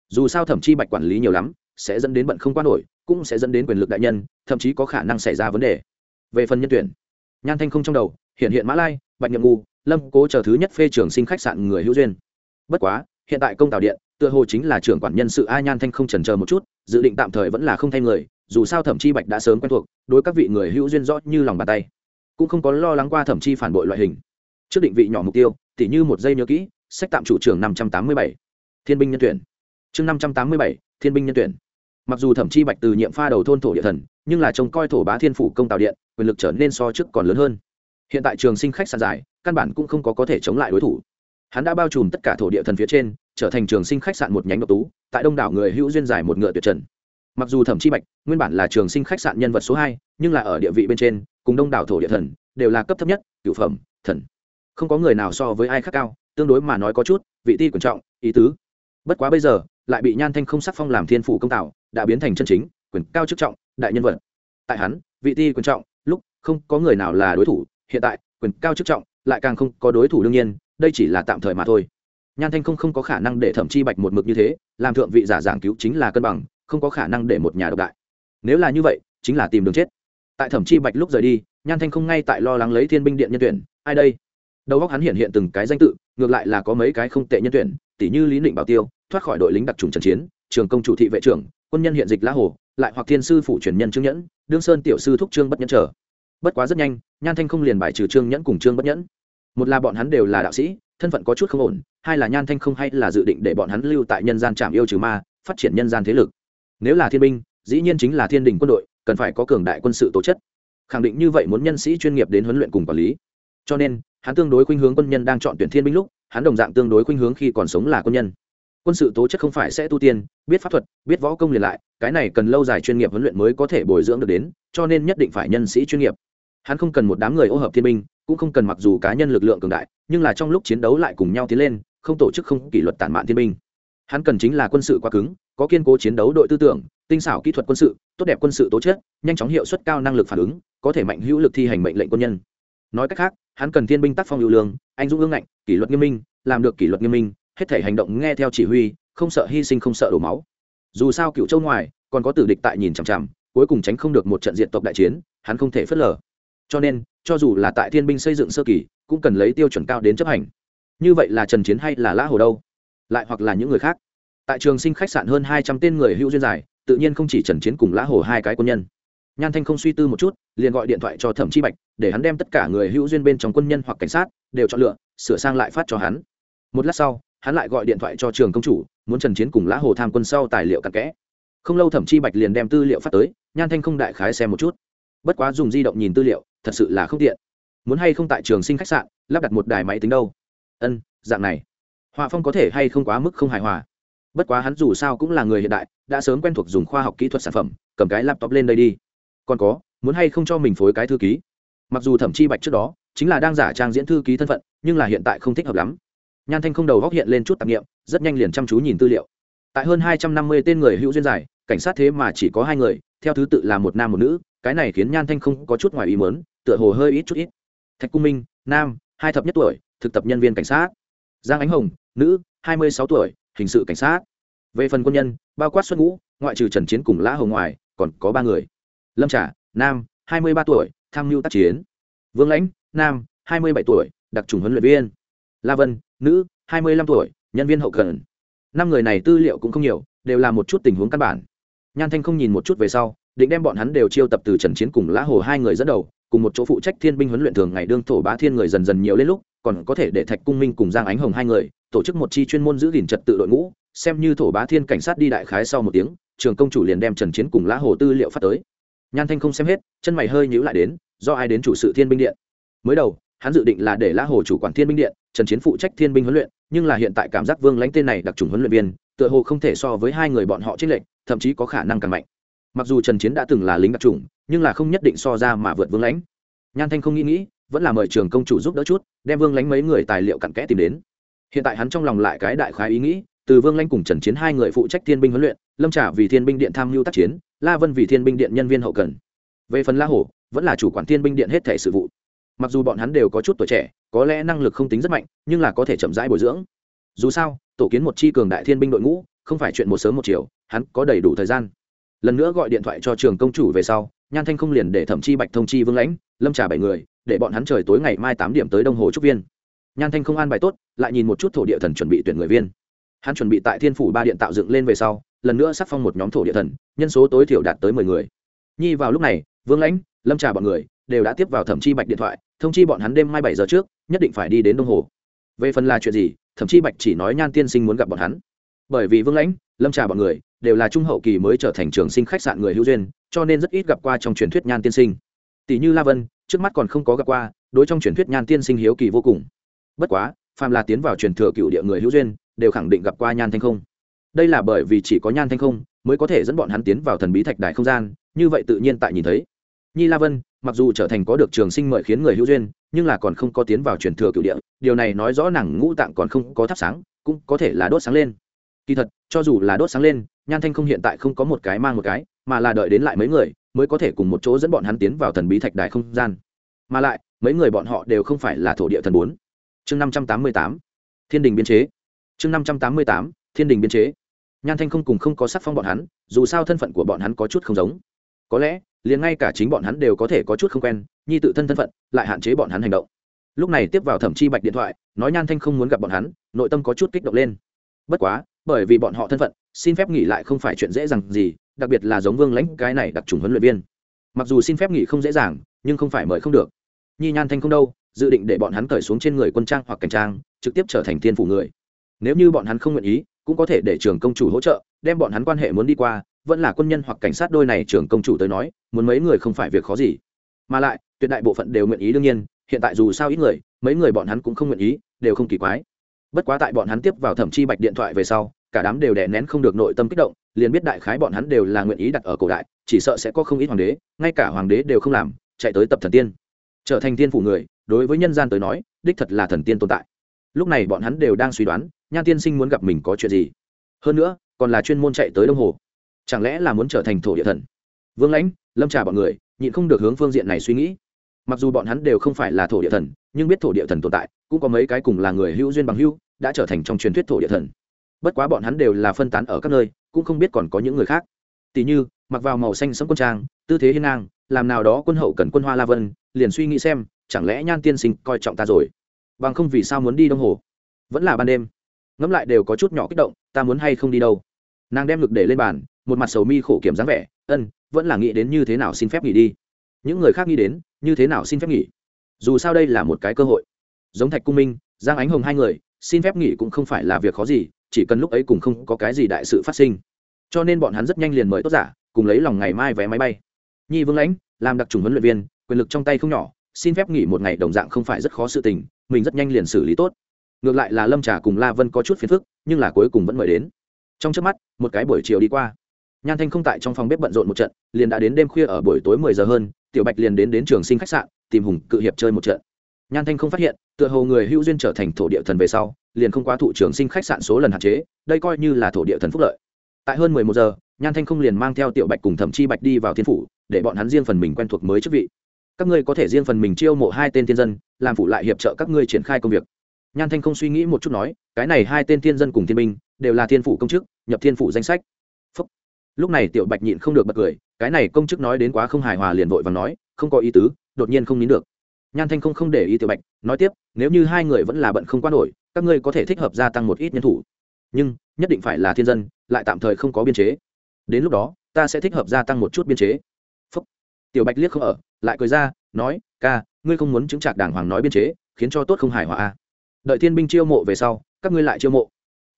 Dù sao thẩm chi bạch quản lý nhiều lắm sẽ dẫn đến bận không quan nổi, cũng sẽ dẫn đến quyền lực đại nhân, thậm chí có khả năng xảy ra vấn đề. Về phần nhân tuyển, nhan thanh không trong đầu, hiện hiện mã lai, bạch nhậm ngu, lâm cố chờ thứ nhất phê trường sinh khách sạn người hữu duyên. Bất quá, hiện tại công tào điện, tựa hồ chính là trưởng quản nhân sự a nhan thanh không trần chờ một chút, dự định tạm thời vẫn là không thay người, dù sao thẩm chi bạch đã sớm quen thuộc, đối các vị người hữu duyên rõ như lòng bàn tay. Cũng không có lo lắng qua thẩm chi phản bội loại hình. Trước định vị nhỏ mục tiêu, tỉ như một giây nhớ kỹ, sách tạm chủ trưởng năm trăm tám mươi bảy. Thiên binh nhân tuyển. Chương năm trăm tám mươi bảy, thiên binh nhân tuyển mặc dù thẩm chi bạch từ nhiệm pha đầu thôn thổ địa thần, nhưng là trông coi thổ bá thiên phủ công tạo điện, quyền lực trở nên so trước còn lớn hơn. Hiện tại trường sinh khách sạn dài, căn bản cũng không có có thể chống lại đối thủ. Hắn đã bao trùm tất cả thổ địa thần phía trên, trở thành trường sinh khách sạn một nhánh độc tú, tại đông đảo người hữu duyên giải một ngựa tuyệt trần. Mặc dù thẩm chi bạch nguyên bản là trường sinh khách sạn nhân vật số hai, nhưng là ở địa vị bên trên, cùng đông đảo thổ địa thần đều là cấp thấp nhất cựu phẩm, thần. Không có người nào so với ai khác cao, tương đối mà nói có chút, vị ti quan trọng, ý tứ. Bất quá bây giờ lại bị nhan thanh không sắc phong làm thiên phủ công tạo, đã biến thành chân chính, quyền cao chức trọng, đại nhân vật. Tại hắn, vị ti quyền trọng, lúc không có người nào là đối thủ, hiện tại, quyền cao chức trọng, lại càng không có đối thủ đương nhiên, đây chỉ là tạm thời mà thôi. Nhan thanh không không có khả năng để thẩm chi bạch một mực như thế, làm thượng vị giả giảng cứu chính là cân bằng, không có khả năng để một nhà độc đại. Nếu là như vậy, chính là tìm đường chết. Tại thẩm chi bạch lúc rời đi, nhan thanh không ngay tại lo lắng lấy thiên binh điện nhân tuyển, ai đây? Đầu góc hắn hiện hiện từng cái danh tự, ngược lại là có mấy cái không tệ nhân tuyển tỷ như lý định bảo tiêu thoát khỏi đội lính đặc trùng trần chiến, trường công chủ thị vệ trưởng, quân nhân hiện dịch lá hồ, lại hoặc thiên sư phủ truyền nhân trương nhẫn, đương sơn tiểu sư thúc trương bất nhẫn trở bất quá rất nhanh, nhan thanh không liền bài trừ trương nhẫn cùng trương bất nhẫn. Một là bọn hắn đều là đạo sĩ, thân phận có chút không ổn, hai là nhan thanh không hay là dự định để bọn hắn lưu tại nhân gian trạm yêu trừ ma, phát triển nhân gian thế lực. Nếu là thiên binh, dĩ nhiên chính là thiên đình quân đội, cần phải có cường đại quân sự tố chất. Khẳng định như vậy muốn nhân sĩ chuyên nghiệp đến huấn luyện cùng quản lý. Cho nên, hắn tương đối khuynh hướng quân nhân đang chọn tuyển thiên binh lúc, hắn đồng dạng tương đối khuynh hướng khi còn sống là quân nhân quân sự tố chất không phải sẽ tu tiên, biết pháp thuật, biết võ công liền lại, cái này cần lâu dài chuyên nghiệp huấn luyện mới có thể bồi dưỡng được đến, cho nên nhất định phải nhân sĩ chuyên nghiệp. Hắn không cần một đám người ô hợp thiên binh, cũng không cần mặc dù cá nhân lực lượng cường đại, nhưng là trong lúc chiến đấu lại cùng nhau tiến lên, không tổ chức không kỷ luật tản mạn thiên binh. Hắn cần chính là quân sự quá cứng, có kiên cố chiến đấu đội tư tưởng, tinh xảo kỹ thuật quân sự, tốt đẹp quân sự tố chất, nhanh chóng hiệu suất cao năng lực phản ứng, có thể mạnh hữu lực thi hành mệnh lệnh quân nhân. Nói cách khác, hắn cần thiên binh tác phong hữu lương, anh dũng ương ngạnh, kỷ luật nghiêm minh, làm được kỷ luật nghiêm minh hết thể hành động nghe theo chỉ huy, không sợ hy sinh, không sợ đổ máu. Dù sao cựu châu ngoài, còn có tử địch tại nhìn chằm chằm, cuối cùng tránh không được một trận diện tộc đại chiến, hắn không thể phớt lờ. Cho nên, cho dù là tại thiên binh xây dựng sơ kỳ, cũng cần lấy tiêu chuẩn cao đến chấp hành. Như vậy là trần chiến hay là lã hồ đâu? Lại hoặc là những người khác? Tại trường sinh khách sạn hơn hai trăm tên người hữu duyên giải tự nhiên không chỉ trần chiến cùng lã hồ hai cái quân nhân. Nhan thanh không suy tư một chút, liền gọi điện thoại cho thẩm chi bạch, để hắn đem tất cả người hữu duyên bên trong quân nhân hoặc cảnh sát, đều chọn lựa, sửa sang lại phát cho hắn. Một lát sau hắn lại gọi điện thoại cho trường công chủ, muốn trần chiến cùng lã hồ tham quân sau tài liệu cặn kẽ. Không lâu thẩm chi bạch liền đem tư liệu phát tới, nhan thanh không đại khái xem một chút. Bất quá dùng di động nhìn tư liệu, thật sự là không tiện. Muốn hay không tại trường sinh khách sạn, lắp đặt một đài máy tính đâu? Ân, dạng này. Họa phong có thể hay không quá mức không hài hòa? Bất quá hắn dù sao cũng là người hiện đại, đã sớm quen thuộc dùng khoa học kỹ thuật sản phẩm, cầm cái laptop lên đây đi. Còn có, muốn hay không cho mình phối cái thư ký? Mặc dù thẩm chi bạch trước đó, chính là đang giả trang diễn thư ký thân phận, nhưng là hiện tại không thích hợp lắm nhan thanh không đầu góc hiện lên chút tạp nghiệm rất nhanh liền chăm chú nhìn tư liệu. Tại hơn hai trăm năm mươi tên người hữu duyên giải, cảnh sát thế mà chỉ có hai người, theo thứ tự là một nam một nữ, cái này khiến nhan thanh không có chút ngoài ý mớn tựa hồ hơi ít chút ít. Thạch cung minh, nam, hai thập nhất tuổi, thực tập nhân viên cảnh sát. Giang ánh hồng, nữ, hai mươi sáu tuổi, hình sự cảnh sát. Về phần quân nhân, bao quát xuất ngũ, ngoại trừ trần chiến cùng lã hồng ngoài, còn có ba người. Lâm trả nam, hai mươi ba tuổi, tham mưu tác chiến. Vương lãnh, nam, hai mươi bảy tuổi, đặc trùng huấn luyện viên. La vân nữ, hai mươi lăm tuổi, nhân viên hậu cần. Năm người này tư liệu cũng không nhiều, đều là một chút tình huống căn bản. Nhan thanh không nhìn một chút về sau, định đem bọn hắn đều chiêu tập từ trần chiến cùng lã hồ hai người dẫn đầu, cùng một chỗ phụ trách thiên binh huấn luyện thường ngày đương thổ bá thiên người dần dần nhiều lên lúc, còn có thể để thạch cung minh cùng giang ánh hồng hai người, tổ chức một chi chuyên môn giữ gìn trật tự đội ngũ, xem như thổ bá thiên cảnh sát đi đại khái sau một tiếng, trường công chủ liền đem trần chiến cùng lã hồ tư liệu phát tới. Nhan thanh không xem hết, chân mày hơi nhữ lại đến, do ai đến chủ sự thiên binh điện? Mới đầu hắn dự định là để lã hồ chủ quản thiên binh điện, trần chiến phụ trách thiên binh huấn luyện, nhưng là hiện tại cảm giác vương lãnh tên này đặc trùng huấn luyện viên, tựa hồ không thể so với hai người bọn họ trích lệnh thậm chí có khả năng càng mạnh. Mặc dù trần chiến đã từng là lính đặc trùng, nhưng là không nhất định so ra mà vượt vương lãnh. Nhan thanh không nghĩ nghĩ, vẫn là mời trường công chủ giúp đỡ chút, đem vương lãnh mấy người tài liệu cặn kẽ tìm đến. Hiện tại hắn trong lòng lại cái đại khái ý nghĩ, từ vương lãnh cùng trần chiến hai người phụ trách thiên binh huấn luyện, lâm trả vì thiên binh điện tham mưu tác chiến, la vân vì thiên binh điện nhân viên hậu cần. Về phần la hổ vẫn là chủ quản thiên binh điện hết thể sự vụ mặc dù bọn hắn đều có chút tuổi trẻ, có lẽ năng lực không tính rất mạnh, nhưng là có thể chậm rãi bồi dưỡng. Dù sao, tổ kiến một chi cường đại thiên binh đội ngũ, không phải chuyện một sớm một chiều, hắn có đầy đủ thời gian. Lần nữa gọi điện thoại cho trường công chủ về sau, nhan thanh không liền để thẩm chi bạch thông chi vương lãnh, lâm trả bảy người, để bọn hắn trời tối ngày mai tám điểm tới đông hồ trúc viên. Nhan thanh không an bài tốt, lại nhìn một chút thổ địa thần chuẩn bị tuyển người viên. Hắn chuẩn bị tại thiên phủ ba điện tạo dựng lên về sau, lần nữa sắc phong một nhóm thổ địa thần, nhân số tối thiểu đạt tới mười người. Nhi vào lúc này, vương lãnh, lâm trà bọn người đều đã tiếp vào thẩm chi bạch điện thoại, thông chi bọn hắn đêm mai bảy giờ trước, nhất định phải đi đến đông hồ. Về phần là chuyện gì, thẩm chi bạch chỉ nói nhan tiên sinh muốn gặp bọn hắn. Bởi vì vương lãnh, lâm trà bọn người, đều là trung hậu kỳ mới trở thành trường sinh khách sạn người hữu duyên, cho nên rất ít gặp qua trong truyền thuyết nhan tiên sinh. Tỷ như la vân, trước mắt còn không có gặp qua, đối trong truyền thuyết nhan tiên sinh hiếu kỳ vô cùng. Bất quá, phàm là tiến vào truyền thừa cựu địa người hữu duyên, đều khẳng định gặp qua nhan thanh không. Đây là bởi vì chỉ có nhan thanh không mới có thể dẫn bọn hắn tiến vào thần bí thạch đài không gian, như vậy tự nhiên tại nhìn thấy nhi la vân, mặc dù trở thành có được trường sinh mời khiến người hữu duyên, nhưng là còn không có tiến vào truyền thừa cựu địa, điều này nói rõ nàng ngũ tạng còn không có thắp sáng, cũng có thể là đốt sáng lên. Kỳ thật, cho dù là đốt sáng lên, nhan thanh không hiện tại không có một cái mang một cái, mà là đợi đến lại mấy người, mới có thể cùng một chỗ dẫn bọn hắn tiến vào thần bí thạch đài không gian. Mà lại, mấy người bọn họ đều không phải là thổ địa thần bốn. Chương năm trăm tám mươi tám, thiên đình biên chế. Chương năm trăm tám mươi tám, thiên đình biên chế. Nhan thanh không cùng không có sắc phong bọn hắn, dù sao thân phận của bọn hắn có chút không giống. Có lẽ liền ngay cả chính bọn hắn đều có thể có chút không quen, nhi tự thân thân phận, lại hạn chế bọn hắn hành động. Lúc này tiếp vào thẩm chi bạch điện thoại, nói nhan thanh không muốn gặp bọn hắn, nội tâm có chút kích động lên. Bất quá, bởi vì bọn họ thân phận, xin phép nghỉ lại không phải chuyện dễ dàng gì, đặc biệt là giống vương lãnh cái này đặc trùng huấn luyện viên. Mặc dù xin phép nghỉ không dễ dàng, nhưng không phải mời không được. Nhi nhan thanh không đâu, dự định để bọn hắn cởi xuống trên người quân trang hoặc cảnh trang, trực tiếp trở thành thiên phủ người. Nếu như bọn hắn không nguyện ý, cũng có thể để trường công chủ hỗ trợ, đem bọn hắn quan hệ muốn đi qua vẫn là quân nhân hoặc cảnh sát đôi này trưởng công chủ tới nói, muốn mấy người không phải việc khó gì. Mà lại, tuyệt đại bộ phận đều nguyện ý đương nhiên, hiện tại dù sao ít người, mấy người bọn hắn cũng không nguyện ý, đều không kỳ quái. Bất quá tại bọn hắn tiếp vào thẩm chi bạch điện thoại về sau, cả đám đều đè nén không được nội tâm kích động, liền biết đại khái bọn hắn đều là nguyện ý đặt ở cổ đại, chỉ sợ sẽ có không ít hoàng đế, ngay cả hoàng đế đều không làm, chạy tới tập thần tiên. Trở thành tiên phủ người, đối với nhân gian tới nói, đích thật là thần tiên tồn tại. Lúc này bọn hắn đều đang suy đoán, nhan tiên sinh muốn gặp mình có chuyện gì. Hơn nữa, còn là chuyên môn chạy tới đông hồ chẳng lẽ là muốn trở thành thổ địa thần? Vương lãnh, lâm trà bọn người, nhịn không được hướng phương diện này suy nghĩ. Mặc dù bọn hắn đều không phải là thổ địa thần, nhưng biết thổ địa thần tồn tại, cũng có mấy cái cùng là người hữu duyên bằng hữu, đã trở thành trong truyền thuyết thổ địa thần. Bất quá bọn hắn đều là phân tán ở các nơi, cũng không biết còn có những người khác. Tỷ như, mặc vào màu xanh sẫm quân trang, tư thế hiên ngang, làm nào đó quân hậu cần quân hoa la vân, liền suy nghĩ xem, chẳng lẽ nhan tiên sinh coi trọng ta rồi? Bằng không vì sao muốn đi đông hồ? Vẫn là ban đêm. Ngẫm lại đều có chút nhỏ kích động, ta muốn hay không đi đâu? Nàng đem ngực để lên bàn một mặt sầu mi khổ kiểm dáng vẻ, ân, vẫn là nghĩ đến như thế nào xin phép nghỉ đi. Những người khác nghĩ đến, như thế nào xin phép nghỉ? Dù sao đây là một cái cơ hội. Giống thạch cung minh, giang ánh hồng hai người, xin phép nghỉ cũng không phải là việc khó gì, chỉ cần lúc ấy cùng không có cái gì đại sự phát sinh. Cho nên bọn hắn rất nhanh liền mời tốt giả, cùng lấy lòng ngày mai vé máy bay. Nhi vương lãnh, làm đặc trùng huấn luyện viên, quyền lực trong tay không nhỏ, xin phép nghỉ một ngày đồng dạng không phải rất khó sự tình, mình rất nhanh liền xử lý tốt. Ngược lại là lâm trà cùng la vân có chút phiền phức, nhưng là cuối cùng vẫn mời đến. Trong trước mắt, một cái buổi chiều đi qua nhan thanh không tại trong phòng bếp bận rộn một trận, liền đã đến đêm khuya ở buổi tối mười giờ hơn, tiểu bạch liền đến đến trường sinh khách sạn, tìm hùng cự hiệp chơi một trận. Nhan thanh không phát hiện, tựa hồ người hữu duyên trở thành thổ địa thần về sau, liền không quá thụ trường sinh khách sạn số lần hạn chế, đây coi như là thổ địa thần phúc lợi. Tại hơn mười một giờ, nhan thanh không liền mang theo tiểu bạch cùng thẩm chi bạch đi vào thiên phủ, để bọn hắn riêng phần mình quen thuộc mới chức vị. Các ngươi có thể riêng phần mình chiêu mộ hai tên thiên dân, làm phụ lại hiệp trợ các ngươi triển khai công việc. Nhan thanh không suy nghĩ một chút nói, cái này hai tên thiên dân cùng thiên minh đều là thiên phủ công chức, nhập thiên phủ danh sách lúc này tiểu bạch nhịn không được bật cười, cái này công chức nói đến quá không hài hòa liền vội và nói, không có ý tứ, đột nhiên không nín được. Nhan thanh không không để ý tiểu bạch, nói tiếp, nếu như hai người vẫn là bận không quan nổi, các ngươi có thể thích hợp gia tăng một ít nhân thủ. Nhưng, nhất định phải là thiên dân, lại tạm thời không có biên chế. Đến lúc đó, ta sẽ thích hợp gia tăng một chút biên chế. Phúc. tiểu bạch liếc không ở, lại cười ra, nói, ca, ngươi không muốn chứng trạc đàng hoàng nói biên chế, khiến cho tốt không hài hòa a đợi thiên binh chiêu mộ về sau, các ngươi lại chiêu mộ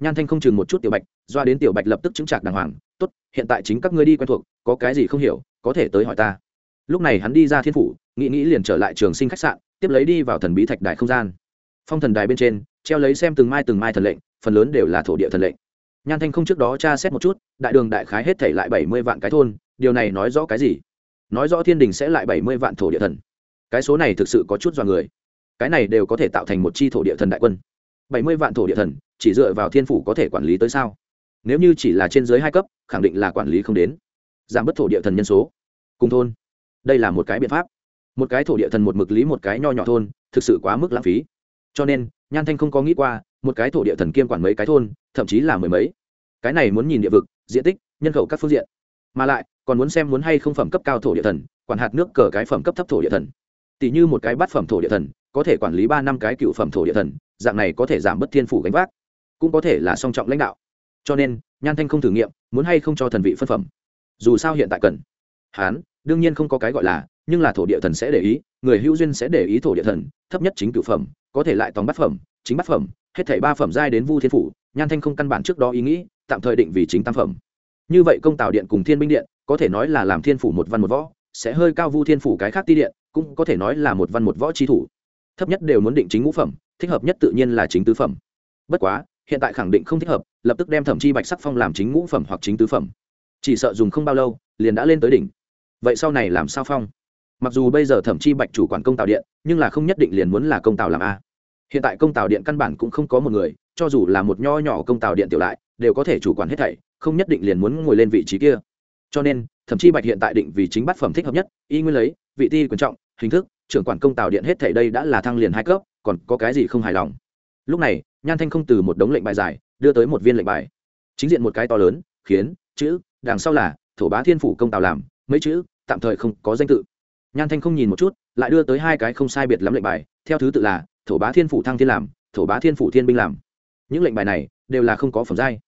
nhan thanh không chừng một chút tiểu bạch, doa đến tiểu bạch lập tức chứng trạc đàng hoàng, tốt, hiện tại chính các ngươi đi quen thuộc, có cái gì không hiểu, có thể tới hỏi ta. Lúc này hắn đi ra thiên phủ, nghĩ nghĩ liền trở lại trường sinh khách sạn, tiếp lấy đi vào thần bí thạch đài không gian. Phong thần đài bên trên, treo lấy xem từng mai từng mai thần lệnh, phần lớn đều là thổ địa thần lệnh. Nhan thanh không trước đó tra xét một chút, đại đường đại khái hết thể lại bảy mươi vạn cái thôn, điều này nói rõ cái gì? Nói rõ thiên đình sẽ lại bảy mươi vạn thổ địa thần. Cái số này thực sự có chút dọa người. Cái này đều có thể tạo thành một chi thổ địa thần đại quân. bảy mươi vạn thổ địa thần chỉ dựa vào thiên phủ có thể quản lý tới sao? Nếu như chỉ là trên dưới hai cấp, khẳng định là quản lý không đến. Giảm bớt thổ địa thần nhân số. Cùng thôn. Đây là một cái biện pháp. Một cái thổ địa thần một mực lý một cái nho nhỏ thôn, thực sự quá mức lãng phí. Cho nên, nhan thanh không có nghĩ qua, một cái thổ địa thần kiêm quản mấy cái thôn, thậm chí là mười mấy. Cái này muốn nhìn địa vực, diện tích, nhân khẩu các phương diện. Mà lại, còn muốn xem muốn hay không phẩm cấp cao thổ địa thần, quản hạt nước cờ cái phẩm cấp thấp thổ địa thần. Tỷ như một cái bát phẩm thổ địa thần, có thể quản lý ba năm cái cựu phẩm thổ địa thần, dạng này có thể giảm bớt thiên phủ gánh vác cũng có thể là song trọng lãnh đạo. Cho nên, nhan thanh không thử nghiệm, muốn hay không cho thần vị phân phẩm. Dù sao hiện tại cần. Hán, đương nhiên không có cái gọi là, nhưng là thổ địa thần sẽ để ý, người hữu duyên sẽ để ý thổ địa thần, thấp nhất chính cửu phẩm, có thể lại tòng bát phẩm, chính bát phẩm, hết thảy ba phẩm giai đến vu thiên phủ, nhan thanh không căn bản trước đó ý nghĩ, tạm thời định vì chính tam phẩm. Như vậy công tào điện cùng thiên binh điện, có thể nói là làm thiên phủ một văn một võ, sẽ hơi cao vu thiên phủ cái khác ti điện, cũng có thể nói là một văn một võ chi thủ. Thấp nhất đều muốn định chính ngũ phẩm, thích hợp nhất tự nhiên là chính tứ phẩm. Bất quá hiện tại khẳng định không thích hợp, lập tức đem thẩm chi bạch sắc phong làm chính ngũ phẩm hoặc chính tứ phẩm. Chỉ sợ dùng không bao lâu, liền đã lên tới đỉnh. Vậy sau này làm sao phong? Mặc dù bây giờ thẩm chi bạch chủ quản công tàu điện, nhưng là không nhất định liền muốn là công tàu làm a. Hiện tại công tàu điện căn bản cũng không có một người, cho dù là một nho nhỏ công tàu điện tiểu lại, đều có thể chủ quản hết thảy, không nhất định liền muốn ngồi lên vị trí kia. Cho nên, thẩm chi bạch hiện tại định vì chính bát phẩm thích hợp nhất, y nguyên lấy, vị ti quan trọng, hình thức, trưởng quản công tàu điện hết thảy đây đã là thăng liền hai cấp, còn có cái gì không hài lòng? Lúc này nhan thanh không từ một đống lệnh bài giải, đưa tới một viên lệnh bài. Chính diện một cái to lớn, khiến, chữ, đằng sau là, thổ bá thiên phủ công tào làm, mấy chữ, tạm thời không có danh tự. Nhan thanh không nhìn một chút, lại đưa tới hai cái không sai biệt lắm lệnh bài, theo thứ tự là, thổ bá thiên phủ thăng thiên làm, thổ bá thiên phủ thiên binh làm. Những lệnh bài này, đều là không có phẩm giai.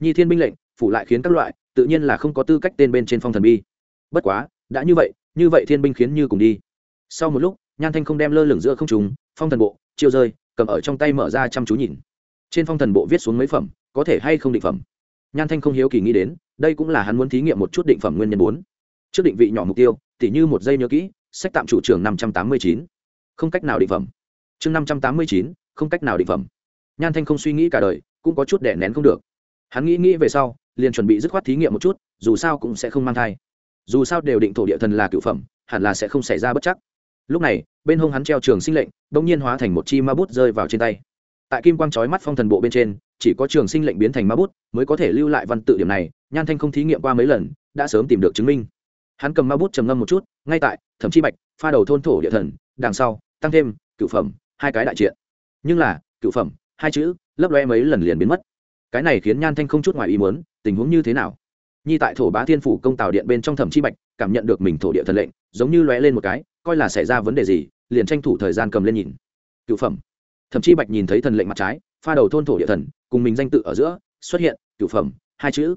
Nhi thiên binh lệnh, phủ lại khiến các loại, tự nhiên là không có tư cách tên bên trên phong thần bi. Bất quá, đã như vậy như vậy thiên binh khiến như cùng đi. Sau một lúc, nhan thanh không đem lơ lửng giữa không trùng phong thần bộ, chiêu rơi cầm ở trong tay mở ra chăm chú nhìn. Trên phong thần bộ viết xuống mấy phẩm, có thể hay không định phẩm? Nhan thanh không hiếu kỳ nghĩ đến, đây cũng là hắn muốn thí nghiệm một chút định phẩm nguyên nhân bốn. Trước định vị nhỏ mục tiêu, tỉ như một giây nhớ kỹ, sách tạm chủ trường năm trăm tám mươi chín. Không cách nào định phẩm. Chương năm trăm tám mươi chín, không cách nào định phẩm. Nhan thanh không suy nghĩ cả đời, cũng có chút đẻ nén không được. Hắn nghĩ nghĩ về sau, liền chuẩn bị dứt khoát thí nghiệm một chút, dù sao cũng sẽ không mang thai. Dù sao đều định thổ địa thần là cựu phẩm, hẳn là sẽ không xảy ra bất chắc. Lúc này bên hông hắn treo trường sinh lệnh đ ỗ n g nhiên hóa thành một chi ma bút rơi vào trên tay. Tại kim quang trói mắt phong thần bộ bên trên, chỉ có trường sinh lệnh biến thành ma bút mới có thể lưu lại văn tự điểm này, nhan thanh không thí nghiệm qua mấy lần, đã sớm tìm được chứng minh. Hắn cầm ma bút trầm ngâm một chút, ngay tại, thẩm chi bạch, pha đầu thôn thổ địa thần, đằng sau, tăng thêm, cựu phẩm, hai cái đại triện. Nhưng là, cựu phẩm, hai chữ, lấp loe mấy lần liền biến mất. Cái này khiến nhan thanh không chút ngoài ý muốn, tình huống như thế nào? Nhi tại thổ bá thiên phủ công tào điện bên trong thẩm chi bạch, cảm nhận được mình thổ địa thần lệnh, giống như lóe lên một cái coi là xảy ra vấn đề gì, liền tranh thủ thời gian cầm lên nhìn. Cựu phẩm. Thậm chí bạch nhìn thấy thần lệnh mặt trái, pha đầu thôn thổ địa thần, cùng mình danh tự ở giữa, xuất hiện, cựu phẩm, hai chữ.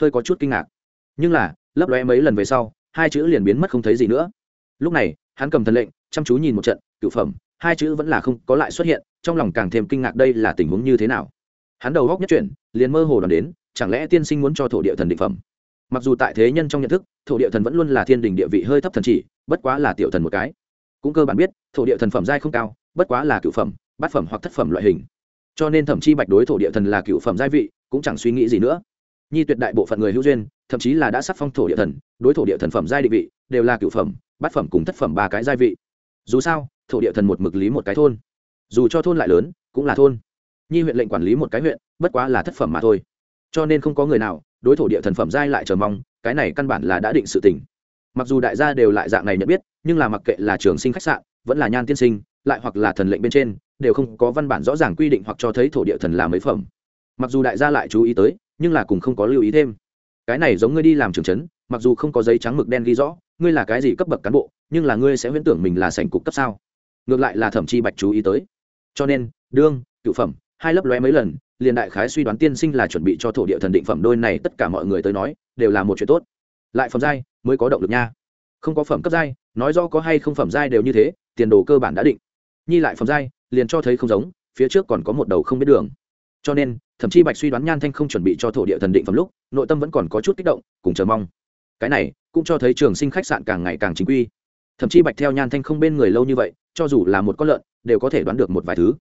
Hơi có chút kinh ngạc. Nhưng là, lấp lóe mấy lần về sau, hai chữ liền biến mất không thấy gì nữa. Lúc này, hắn cầm thần lệnh, chăm chú nhìn một trận, cựu phẩm, hai chữ vẫn là không có lại xuất hiện, trong lòng càng thêm kinh ngạc đây là tình huống như thế nào. Hắn đầu góc nhất chuyển, liền mơ hồ đoàn đến, chẳng lẽ tiên sinh muốn cho thổ địa thần định phẩm? Mặc dù tại thế nhân trong nhận thức, thổ địa thần vẫn luôn là thiên đình địa vị hơi thấp thần chỉ, bất quá là tiểu thần một cái. Cũng cơ bản biết, thổ địa thần phẩm giai không cao, bất quá là cựu phẩm, bát phẩm hoặc thất phẩm loại hình. Cho nên thậm chí bạch đối thổ địa thần là cựu phẩm giai vị, cũng chẳng suy nghĩ gì nữa. Nhi tuyệt đại bộ phận người hữu duyên, thậm chí là đã sắc phong thổ địa thần, đối thổ địa thần phẩm giai định vị, đều là cựu phẩm, bát phẩm cùng thất phẩm ba cái giai vị. Dù sao, thổ địa thần một mực lý một cái thôn. Dù cho thôn lại lớn, cũng là thôn. Nhi huyện lệnh quản lý một cái huyện, bất quá là thất phẩm mà thôi. Cho nên không có người nào đối thổ địa thần phẩm giai lại chờ mong, cái này căn bản là đã định sự tình. Mặc dù đại gia đều lại dạng này nhận biết, nhưng là mặc kệ là trường sinh khách sạn, vẫn là nhan tiên sinh, lại hoặc là thần lệnh bên trên, đều không có văn bản rõ ràng quy định hoặc cho thấy thổ địa thần là mấy phẩm. Mặc dù đại gia lại chú ý tới, nhưng là cùng không có lưu ý thêm. Cái này giống ngươi đi làm trường trấn, mặc dù không có giấy trắng mực đen ghi rõ, ngươi là cái gì cấp bậc cán bộ, nhưng là ngươi sẽ huyễn tưởng mình là sảnh cục cấp sao? Ngược lại là thẩm chi bạch chú ý tới. Cho nên, đương, cựu phẩm, hai lấp lóe mấy lần liền đại khái suy đoán tiên sinh là chuẩn bị cho thổ địa thần định phẩm đôi này, tất cả mọi người tới nói, đều là một chuyện tốt. Lại phẩm giai, mới có động lực nha. Không có phẩm cấp giai, nói do có hay không phẩm giai đều như thế, tiền đồ cơ bản đã định. Nhi lại phẩm giai, liền cho thấy không giống, phía trước còn có một đầu không biết đường. Cho nên, thậm chí bạch suy đoán nhan thanh không chuẩn bị cho thổ địa thần định phẩm lúc, nội tâm vẫn còn có chút kích động, cùng chờ mong. Cái này, cũng cho thấy trường sinh khách sạn càng ngày càng chính quy. Thậm chí bạch theo nhan thanh không bên người lâu như vậy, cho dù là một con lợn, đều có thể đoán được một vài thứ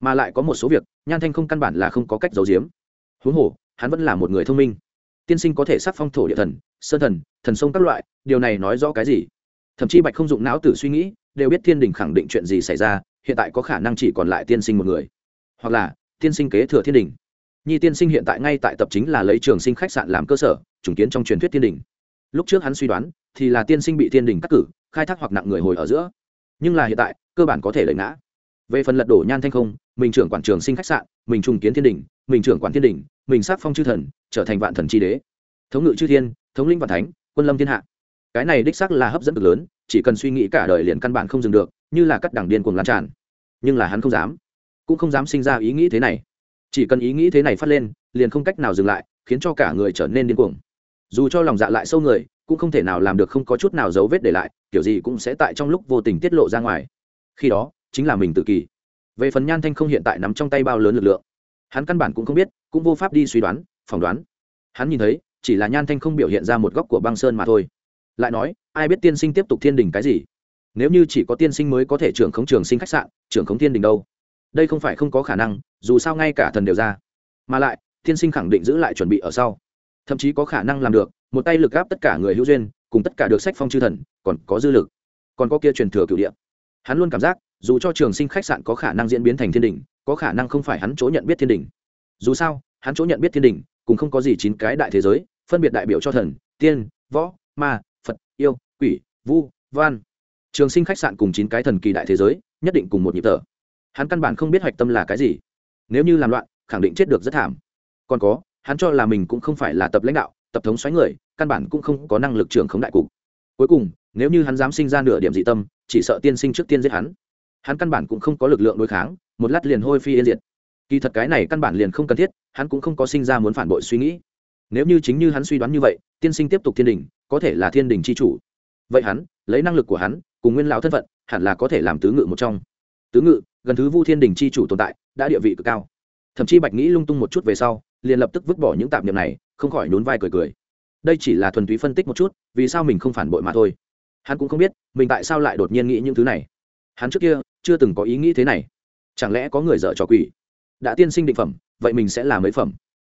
mà lại có một số việc, nhan thanh không căn bản là không có cách giấu giếm. Huống hồ, hắn vẫn là một người thông minh. Tiên sinh có thể sắc phong thổ địa thần, sơn thần thần sông các loại, điều này nói rõ cái gì? Thậm chí bạch không dụng não tử suy nghĩ, đều biết thiên đình khẳng định chuyện gì xảy ra, hiện tại có khả năng chỉ còn lại tiên sinh một người. Hoặc là, tiên sinh kế thừa thiên đình. Nhi tiên sinh hiện tại ngay tại tập chính là lấy trường sinh khách sạn làm cơ sở, trùng kiến trong truyền thuyết thiên đình. Lúc trước hắn suy đoán, thì là tiên sinh bị thiên đình cắt cử, khai thác hoặc nặng người hồi ở giữa. Nhưng là hiện tại, cơ bản có thể lệ ngã về phần lật đổ nhan thanh không, mình trưởng quản trường sinh khách sạn, mình trùng kiến thiên đình, mình trưởng quản thiên đình, mình sát phong chư thần, trở thành vạn thần tri đế. Thống ngự chư thiên, thống linh vạn thánh, quân lâm thiên hạ. Cái này đích sắc là hấp dẫn cực lớn, chỉ cần suy nghĩ cả đời liền căn bản không dừng được, như là cắt đảng điên cuồng lan tràn. Nhưng là hắn không dám, cũng không dám sinh ra ý nghĩ thế này. Chỉ cần ý nghĩ thế này phát lên, liền không cách nào dừng lại, khiến cho cả người trở nên điên cuồng. Dù cho lòng dạ lại sâu người, cũng không thể nào làm được không có chút nào dấu vết để lại, kiểu gì cũng sẽ tại trong lúc vô tình tiết lộ ra ngoài. Khi đó chính là mình tự kỳ. Về phần nhan thanh không hiện tại nắm trong tay bao lớn lực lượng, hắn căn bản cũng không biết, cũng vô pháp đi suy đoán, phỏng đoán. Hắn nhìn thấy, chỉ là nhan thanh không biểu hiện ra một góc của băng sơn mà thôi. Lại nói, ai biết tiên sinh tiếp tục thiên đình cái gì? Nếu như chỉ có tiên sinh mới có thể trưởng khống trường sinh khách sạn, trưởng khống thiên đình đâu? Đây không phải không có khả năng, dù sao ngay cả thần đều ra. Mà lại, tiên sinh khẳng định giữ lại chuẩn bị ở sau. Thậm chí có khả năng làm được, một tay lực gáp tất cả người hữu duyên, cùng tất cả được sách phong chư thần, còn có dư lực, còn có kia truyền thừa cựu địa. Hắn luôn cảm giác dù cho trường sinh khách sạn có khả năng diễn biến thành thiên đình, có khả năng không phải hắn chỗ nhận biết thiên đình. Dù sao, hắn chỗ nhận biết thiên đình cũng không có gì chín cái đại thế giới, phân biệt đại biểu cho thần, tiên, võ, ma, phật, yêu, quỷ, vu, văn. Trường sinh khách sạn cùng chín cái thần kỳ đại thế giới, nhất định cùng một nhịp thở. Hắn căn bản không biết hoạch tâm là cái gì. Nếu như làm loạn, khẳng định chết được rất thảm. Còn có, hắn cho là mình cũng không phải là tập lãnh đạo, tập thống xoáy người, căn bản cũng không có năng lực trưởng khống đại cục. Cuối cùng, nếu như hắn dám sinh ra nửa điểm dị tâm, chỉ sợ tiên sinh trước tiên giết hắn hắn căn bản cũng không có lực lượng đối kháng, một lát liền hôi phi yên diệt. Kỳ thật cái này căn bản liền không cần thiết, hắn cũng không có sinh ra muốn phản bội suy nghĩ. Nếu như chính như hắn suy đoán như vậy, tiên sinh tiếp tục thiên đình, có thể là thiên đình c h i chủ. Vậy hắn, lấy năng lực của hắn, cùng nguyên lão thân phận, hẳn là có thể làm tứ ngự một trong. Tứ ngự, gần thứ vu thiên đình c h i chủ tồn tại, đã địa vị cực cao. Thậm chí bạch nghĩ lung tung một chút về sau, liền lập tức vứt bỏ những tạp niệm này, không khỏi nhún vai cười cười. Đây chỉ là thuần túy phân tích một chút, vì sao mình không phản bội mà thôi. Hắn cũng không biết, mình tại sao lại đột nhiên nghĩ những thứ này. Hắn trước kia chưa từng có ý nghĩ thế này. Chẳng lẽ có người dợ trò quỷ? Đã tiên sinh định phẩm, vậy mình sẽ là mấy phẩm?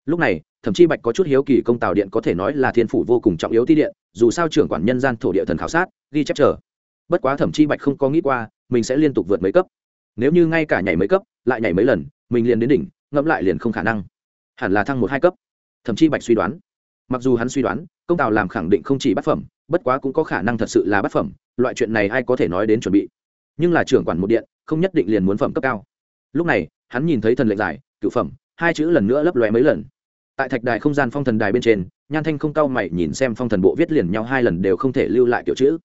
Lúc này, thậm chí bạch có chút hiếu kỳ công tàu điện có thể nói là thiên phủ vô cùng trọng yếu ti điện, dù sao trưởng quản nhân gian thổ địa thần khảo sát, ghi chép chờ. Bất quá thậm chí bạch không có nghĩ qua, mình sẽ liên tục vượt mấy cấp. Nếu như ngay cả nhảy mấy cấp, lại nhảy mấy lần, mình liền đến đỉnh, ngẫm lại liền không khả năng. Hẳn là thăng một hai cấp. Thậm chí bạch suy đoán. Mặc dù hắn suy đoán, công tàu làm khẳng định không chỉ bát phẩm, bất quá cũng có khả năng thật sự là bát phẩm, loại chuyện này ai có thể nói đến chuẩn bị nhưng là trưởng quản một điện, không nhất định liền muốn phẩm cấp cao. Lúc này, hắn nhìn thấy thần lệnh giải, cựu phẩm, hai chữ lần nữa lấp lóe mấy lần. Tại thạch đài không gian phong thần đài bên trên, nhan thanh không cao mày nhìn xem phong thần bộ viết liền nhau hai lần đều không thể lưu lại kiểu chữ.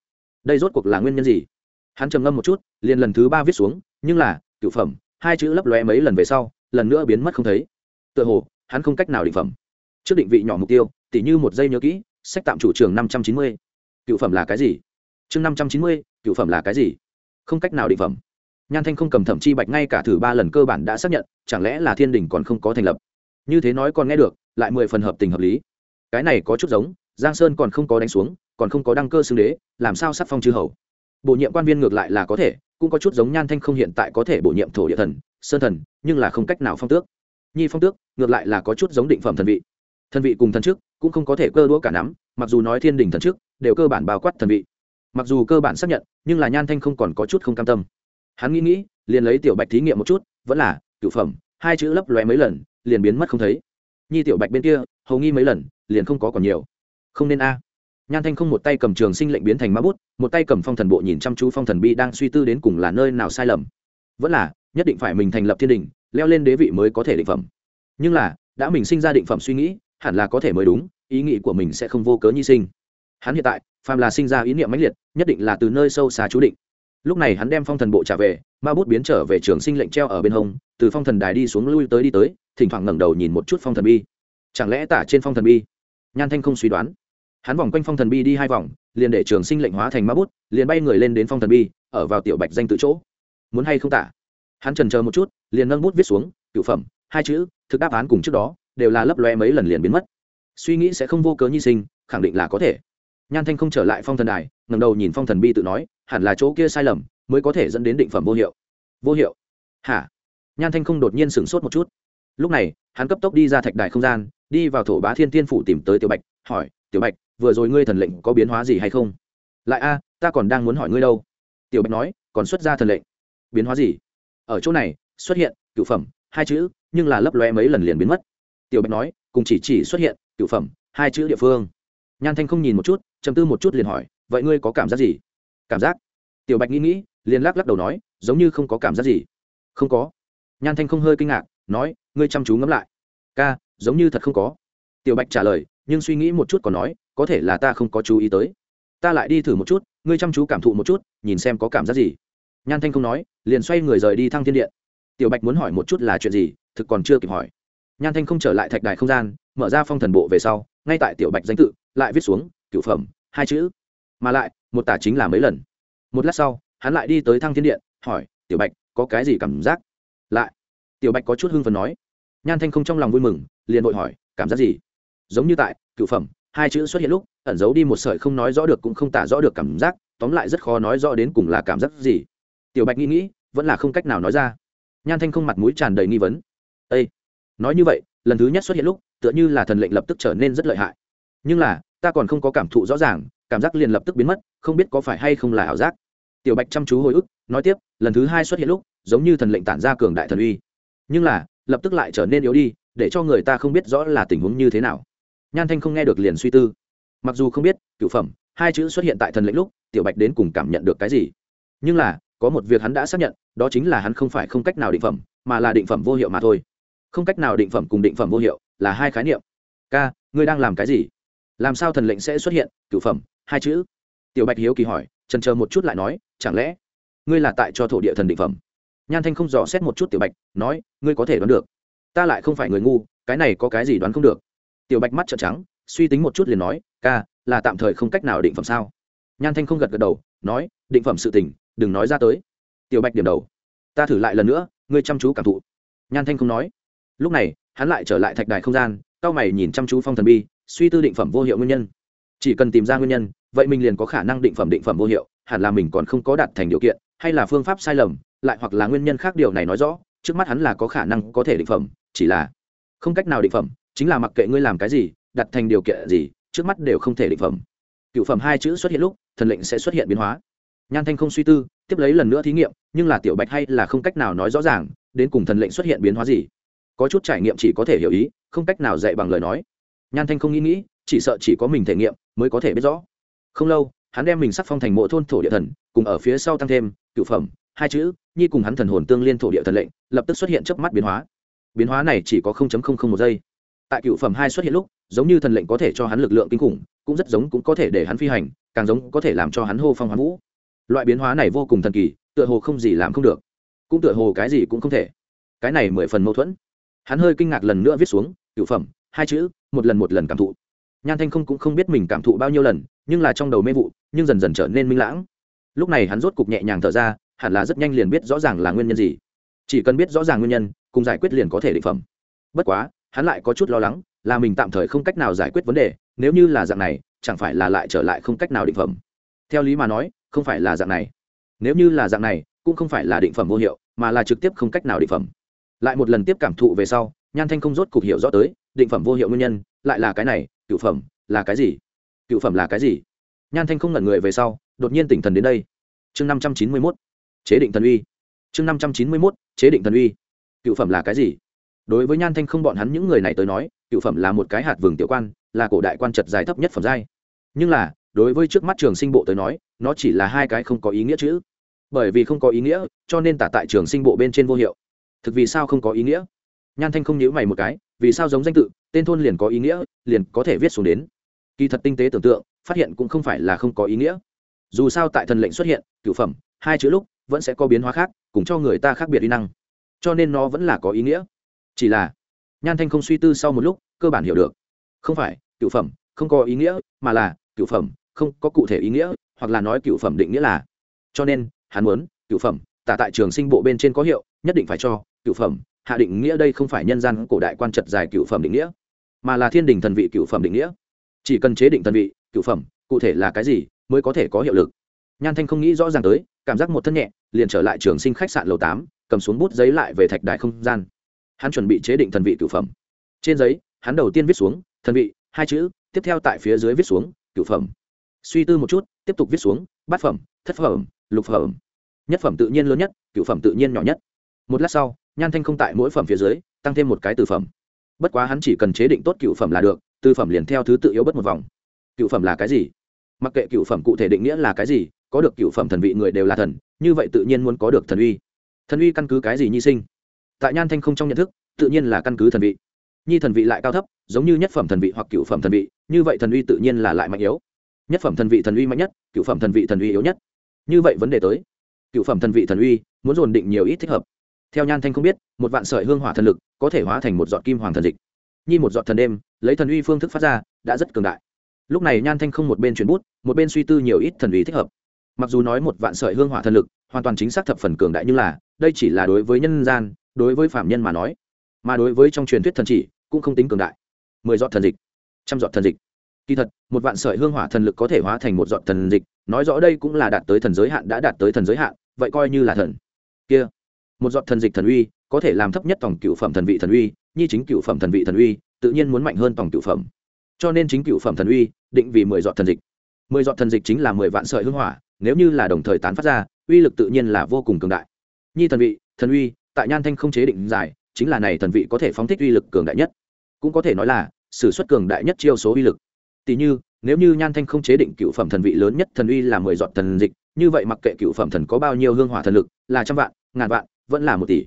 Đây rốt cuộc là nguyên nhân gì? Hắn trầm ngâm một chút, liền lần thứ ba viết xuống, nhưng là, cựu phẩm, hai chữ lấp lóe mấy lần về sau, lần nữa biến mất không thấy. Tựa hồ, hắn không cách nào định phẩm. Trước định vị nhỏ mục tiêu, tỉ như một giây nhớ kỹ, sách tạm chủ trường năm trăm chín mươi. Cựu phẩm là cái gì? Chương năm trăm chín mươi, cựu phẩm là cái gì? Không cách nào định phẩm. Nhan thanh không cầm thẩm chi bạch ngay cả thử ba lần cơ bản đã xác nhận, chẳng lẽ là thiên đình còn không có thành lập? Như thế nói còn nghe được, lại mười phần hợp tình hợp lý. Cái này có chút giống, giang sơn còn không có đánh xuống, còn không có đăng cơ xưng đế, làm sao sắc phong chư hầu? Bổ nhiệm quan viên ngược lại là có thể, cũng có chút giống nhan thanh không hiện tại có thể bổ nhiệm thổ địa thần, sơn thần, nhưng là không cách nào phong tước. Nhi phong tước, ngược lại là có chút giống định phẩm thần vị. Thần vị cùng thần chức, cũng không có thể cơ đũa cả nắm, mặc dù nói thiên đình thần chức, đều cơ bản bao quát thần vị mặc dù cơ bản xác nhận, nhưng là nhan thanh không còn có chút không cam tâm. Hắn nghĩ nghĩ, liền lấy tiểu bạch thí nghiệm một chút, vẫn là cựu phẩm, hai chữ lấp lóe mấy lần, liền biến mất không thấy. Nhi tiểu bạch bên kia, hầu nghi mấy lần, liền không có còn nhiều. Không nên a. Nhan thanh không một tay cầm trường sinh lệnh biến thành má bút, một tay cầm phong thần bộ nhìn chăm chú phong thần bi đang suy tư đến cùng là nơi nào sai lầm. Vẫn là, nhất định phải mình thành lập thiên đình, leo lên đế vị mới có thể định phẩm. Nhưng là, đã mình sinh ra định phẩm suy nghĩ, hẳn là có thể mới đúng, ý nghĩ của mình sẽ không vô cớ nhi sinh. Hắn hiện tại phàm là sinh ra ý niệm mãnh liệt, nhất định là từ nơi sâu xa chú định. Lúc này hắn đem phong thần bộ trả về, ma bút biến trở về trường sinh lệnh treo ở bên hông, từ phong thần đài đi xuống lui tới đi tới, thỉnh thoảng ngẩng đầu nhìn một chút phong thần bi. Chẳng lẽ tả trên phong thần bi? Nhan thanh không suy đoán. Hắn vòng quanh phong thần bi đi hai vòng, liền để trường sinh lệnh hóa thành ma bút, liền bay người lên đến phong thần bi, ở vào tiểu bạch danh tự chỗ. Muốn hay không tả? Hắn trần chờ một chút, liền nâng bút viết xuống cựu phẩm, hai chữ, thực đáp án cùng trước đó, đều là lấp loe mấy lần liền biến mất. Suy nghĩ sẽ không vô cớ nhi sinh, khẳng định là có thể nhan thanh không trở lại phong thần đài ngầm đầu nhìn phong thần bi tự nói, hẳn là chỗ kia sai lầm, mới có thể dẫn đến định phẩm vô hiệu. Vô hiệu? Hả? Nhan thanh không đột nhiên sửng sốt một chút. Lúc này, hắn cấp tốc đi ra thạch đài không gian, đi vào thổ bá thiên tiên phủ tìm tới tiểu bạch, hỏi, tiểu bạch, vừa rồi ngươi thần lệnh có biến hóa gì hay không? Lại a, ta còn đang muốn hỏi ngươi đâu. Tiểu bạch nói, còn xuất ra thần lệnh. Biến hóa gì? Ở chỗ này, xuất hiện cựu phẩm, hai chữ, nhưng là lấp loe mấy lần liền biến mất. Tiểu bạch nói, cùng chỉ chỉ xuất hiện cựu phẩm, hai chữ địa phương. Nhan thanh không nhìn một chút chầm tư một chút liền hỏi, vậy ngươi có cảm giác gì? Cảm giác? Tiểu bạch nghĩ nghĩ, liền lắc lắc đầu nói, giống như không có cảm giác gì. Không có. Nhan thanh không hơi kinh ngạc, nói, ngươi chăm chú ngẫm lại. Ca, giống như thật không có. Tiểu bạch trả lời, nhưng suy nghĩ một chút còn nói, có thể là ta không có chú ý tới. Ta lại đi thử một chút, ngươi chăm chú cảm thụ một chút, nhìn xem có cảm giác gì. Nhan thanh không nói, liền xoay người rời đi thăng thiên điện. Tiểu bạch muốn hỏi một chút là chuyện gì, thực còn chưa kịp hỏi. Nhan thanh không trở lại thạch đài không gian, mở ra phong thần bộ về sau, ngay tại tiểu bạch danh tự, lại viết xuống cựu phẩm, hai chữ. Mà lại, một tả chính là mấy lần. Một lát sau, hắn lại đi tới thăng thiên điện, hỏi, tiểu bạch, có cái gì cảm giác? Lại, tiểu bạch có chút hưng phần nói. Nhan thanh không trong lòng vui mừng, liền vội hỏi, cảm giác gì? Giống như tại cựu phẩm, hai chữ xuất hiện lúc, ẩn giấu đi một sợi không nói rõ được cũng không tả rõ được cảm giác, tóm lại rất khó nói rõ đến cùng là cảm giác gì. Tiểu bạch nghĩ nghĩ, vẫn là không cách nào nói ra. Nhan thanh không mặt mũi tràn đầy nghi vấn. Â nói như vậy, lần thứ nhất xuất hiện lúc, tựa như là thần lệnh lập tức trở nên rất lợi hại. Nhưng là ta còn không có cảm thụ rõ ràng, cảm giác liền lập tức biến mất, không biết có phải hay không là ảo giác. Tiểu bạch chăm chú hồi ức, nói tiếp, lần thứ hai xuất hiện lúc, giống như thần lệnh tản ra cường đại thần uy. Nhưng là, lập tức lại trở nên yếu đi, để cho người ta không biết rõ là tình huống như thế nào. Nhan thanh không nghe được liền suy tư. Mặc dù không biết, cựu phẩm, hai chữ xuất hiện tại thần lệnh lúc, tiểu bạch đến cùng cảm nhận được cái gì. Nhưng là, có một việc hắn đã xác nhận, đó chính là hắn không phải không cách nào định phẩm, mà là định phẩm vô hiệu mà thôi. Không cách nào định phẩm cùng định phẩm vô hiệu là hai khái niệm. Ca, ngươi đang làm cái gì? Làm sao thần lệnh sẽ xuất hiện cựu phẩm, hai chữ. Tiểu bạch hiếu kỳ hỏi, trần chờ một chút lại nói, chẳng lẽ ngươi là tại cho thổ địa thần định phẩm? Nhan thanh không dò xét một chút tiểu bạch, nói, ngươi có thể đoán được. Ta lại không phải người ngu, cái này có cái gì đoán không được? Tiểu bạch mắt trợn trắng, suy tính một chút liền nói, ca, là tạm thời không cách nào định phẩm sao? Nhan thanh không gật gật đầu, nói, định phẩm sự tình, đừng nói ra tới. Tiểu bạch điểm đầu, ta thử lại lần nữa, ngươi chăm chú cảm thụ. Nhan thanh không nói. Lúc này, hắn lại trở lại thạch đài không gian, cao mày nhìn chăm chú phong thần bi suy tư định phẩm vô hiệu nguyên nhân. Chỉ cần tìm ra nguyên nhân, vậy mình liền có khả năng định phẩm định phẩm vô hiệu, hẳn là mình còn không có đạt thành điều kiện, hay là phương pháp sai lầm, lại hoặc là nguyên nhân khác điều này nói rõ, trước mắt hắn là có khả năng có thể định phẩm, chỉ là không cách nào định phẩm, chính là mặc kệ ngươi làm cái gì, đặt thành điều kiện gì, trước mắt đều không thể định phẩm. Cựu phẩm hai chữ xuất hiện lúc, thần lệnh sẽ xuất hiện biến hóa. Nhan thanh không suy tư, tiếp lấy lần nữa thí nghiệm, nhưng là tiểu bạch hay là không cách nào nói rõ ràng, đến cùng thần lệnh xuất hiện biến hóa gì. Có chút trải nghiệm chỉ có thể hiểu ý, không cách nào dạy bằng lời nói nhan thanh không nghĩ nghĩ, chỉ sợ chỉ có mình thể nghiệm mới có thể biết rõ. Không lâu, hắn đem mình sắc phong thành mộ thôn thổ địa thần, cùng ở phía sau tăng thêm cựu phẩm, hai chữ, nhi cùng hắn thần hồn tương liên thổ địa thần lệnh, lập tức xuất hiện chớp mắt biến hóa. Biến hóa này chỉ có một giây. Tại cựu phẩm hai xuất hiện lúc, giống như thần lệnh có thể cho hắn lực lượng kinh khủng, cũng rất giống cũng có thể để hắn phi hành, càng giống có thể làm cho hắn hô phong hoán vũ. Loại biến hóa này vô cùng thần kỳ, tựa hồ không gì làm không được. Cũng tựa hồ cái gì cũng không thể. Cái này mười phần mâu thuẫn. Hắn hơi kinh ngạc lần nữa viết xuống cựu phẩm, hai chữ một lần một lần cảm thụ. Nhan thanh không cũng không biết mình cảm thụ bao nhiêu lần, nhưng là trong đầu mê vụ, nhưng dần dần trở nên minh lãng. Lúc này hắn rốt cục nhẹ nhàng thở ra, hẳn là rất nhanh liền biết rõ ràng là nguyên nhân gì. Chỉ cần biết rõ ràng nguyên nhân, cùng giải quyết liền có thể định phẩm. Bất quá, hắn lại có chút lo lắng, là mình tạm thời không cách nào giải quyết vấn đề, nếu như là dạng này, chẳng phải là lại trở lại không cách nào định phẩm. Theo lý mà nói, không phải là dạng này. Nếu như là dạng này, cũng không phải là định phẩm vô hiệu, mà là trực tiếp không cách nào định phẩm. Lại một lần tiếp cảm thụ về sau, nhan thanh không rốt cục hiểu rõ tới định phẩm vô hiệu nguyên nhân, lại là cái này, cựu phẩm là cái gì? Cựu phẩm là cái gì? Nhan thanh không ngẩn người về sau, đột nhiên tỉnh thần đến đây. Chương năm trăm chín mươi mốt, chế định thần uy. Chương năm trăm chín mươi mốt, chế định thần uy. Cựu phẩm là cái gì? Đối với nhan thanh không bọn hắn những người này tới nói, cựu phẩm là một cái hạt vừng tiểu quan, là cổ đại quan trật dài thấp nhất phẩm giai. Nhưng là, đối với trước mắt trường sinh bộ tới nói, nó chỉ là hai cái không có ý nghĩa chữ. Bởi vì không có ý nghĩa, cho nên tả tại trường sinh bộ bên trên vô hiệu. Thực vì sao không có ý nghĩa? Nhan thanh không nhữ mày một cái vì sao giống danh tự, tên thôn liền có ý nghĩa, liền có thể viết xuống đến. Kỳ thật tinh tế tưởng tượng, phát hiện cũng không phải là không có ý nghĩa. Dù sao tại thần lệnh xuất hiện, cửu phẩm, hai chữ lúc, vẫn sẽ có biến hóa khác, cùng cho người ta khác biệt uy năng. Cho nên nó vẫn là có ý nghĩa. Chỉ là, nhan thanh không suy tư sau một lúc, cơ bản hiểu được. Không phải cựu phẩm, không có ý nghĩa, mà là cựu phẩm, không có cụ thể ý nghĩa, hoặc là nói cựu phẩm định nghĩa là. Cho nên, hắn muốn cựu phẩm, tả tại trường sinh bộ bên trên có hiệu, nhất định phải cho cựu phẩm hạ định nghĩa đây không phải nhân gian cổ đại quan trật dài cựu phẩm định nghĩa, mà là thiên đình thần vị cựu phẩm định nghĩa. Chỉ cần chế định thần vị, cựu phẩm, cụ thể là cái gì mới có thể có hiệu lực. Nhan thanh không nghĩ rõ ràng tới, cảm giác một thân nhẹ, liền trở lại trường sinh khách sạn lầu tám, cầm xuống bút giấy lại về thạch đại không gian. Hắn chuẩn bị chế định thần vị cựu phẩm. Trên giấy, hắn đầu tiên viết xuống, thần vị, hai chữ, tiếp theo tại phía dưới viết xuống, cựu phẩm. Suy tư một chút, tiếp tục viết xuống, bát phẩm, thất phẩm, lục phẩm. Nhất phẩm tự nhiên lớn nhất, cựu phẩm tự nhiên nhỏ nhất. Một lát sau nhan thanh không tại mỗi phẩm phía dưới, tăng thêm một cái từ phẩm. Bất quá hắn chỉ cần chế định tốt cựu phẩm là được, từ phẩm liền theo thứ tự yếu bất một vòng. Cựu phẩm là cái gì? Mặc kệ cựu phẩm cụ thể định nghĩa là cái gì, có được cựu phẩm thần vị người đều là thần, như vậy tự nhiên muốn có được thần uy. Thần uy căn cứ cái gì nhi sinh? Tại nhan thanh không trong nhận thức, tự nhiên là căn cứ thần vị. Nhi thần vị lại cao thấp, giống như nhất phẩm thần vị hoặc cựu phẩm thần vị, như vậy thần uy tự nhiên là lại mạnh yếu. Nhất phẩm thần vị thần uy mạnh nhất, cựu phẩm thần vị thần uy yếu nhất. Như vậy vấn đề tới. Cựu phẩm thần vị thần uy, muốn dồn định nhiều ít thích hợp theo nhan thanh không biết, một vạn sợi hương hỏa thần lực có thể hóa thành một giọt kim hoàng thần dịch. Nhi một giọt thần đêm, lấy thần uy phương thức phát ra, đã rất cường đại. Lúc này nhan thanh không một bên chuyển bút, một bên suy tư nhiều ít thần uy thích hợp. Mặc dù nói một vạn sợi hương hỏa thần lực hoàn toàn chính xác thập phần cường đại nhưng là, đây chỉ là đối với nhân gian, đối với phạm nhân mà nói. Mà đối với trong truyền thuyết thần chỉ, cũng không tính cường đại. Mười giọt thần dịch, trăm giọt thần dịch. Kỳ thật, một vạn sợi hương hỏa thần lực có thể hóa thành một giọt thần dịch, nói rõ đây cũng là đạt tới thần giới hạn, đã đạt tới thần giới hạn, vậy coi như là thần. Kia một giọt thần dịch thần uy, có thể làm thấp nhất tổng cựu phẩm thần vị thần uy như chính cựu phẩm thần vị thần uy, tự nhiên muốn mạnh hơn tổng cựu phẩm. Cho nên chính cựu phẩm thần uy, định vì mười giọt thần dịch. Mười giọt thần dịch chính là mười vạn sợi hương hỏa, nếu như là đồng thời tán phát ra, uy lực tự nhiên là vô cùng cường đại. Nhi thần vị, thần uy, tại nhan thanh không chế định giải, chính là này thần vị có thể phóng thích uy lực cường đại nhất. Cũng có thể nói là s ử suất cường đại nhất chiêu số uy lực. Tỷ như, nếu như nhan thanh không chế định cựu phẩm thần vị lớn nhất thần uy là mười giọt thần dịch, như vậy mặc kệ cựu phẩm thần có bao nhiêu hương hỏa thần lực, là trăm vạn, ngàn vạn vẫn là một tỷ.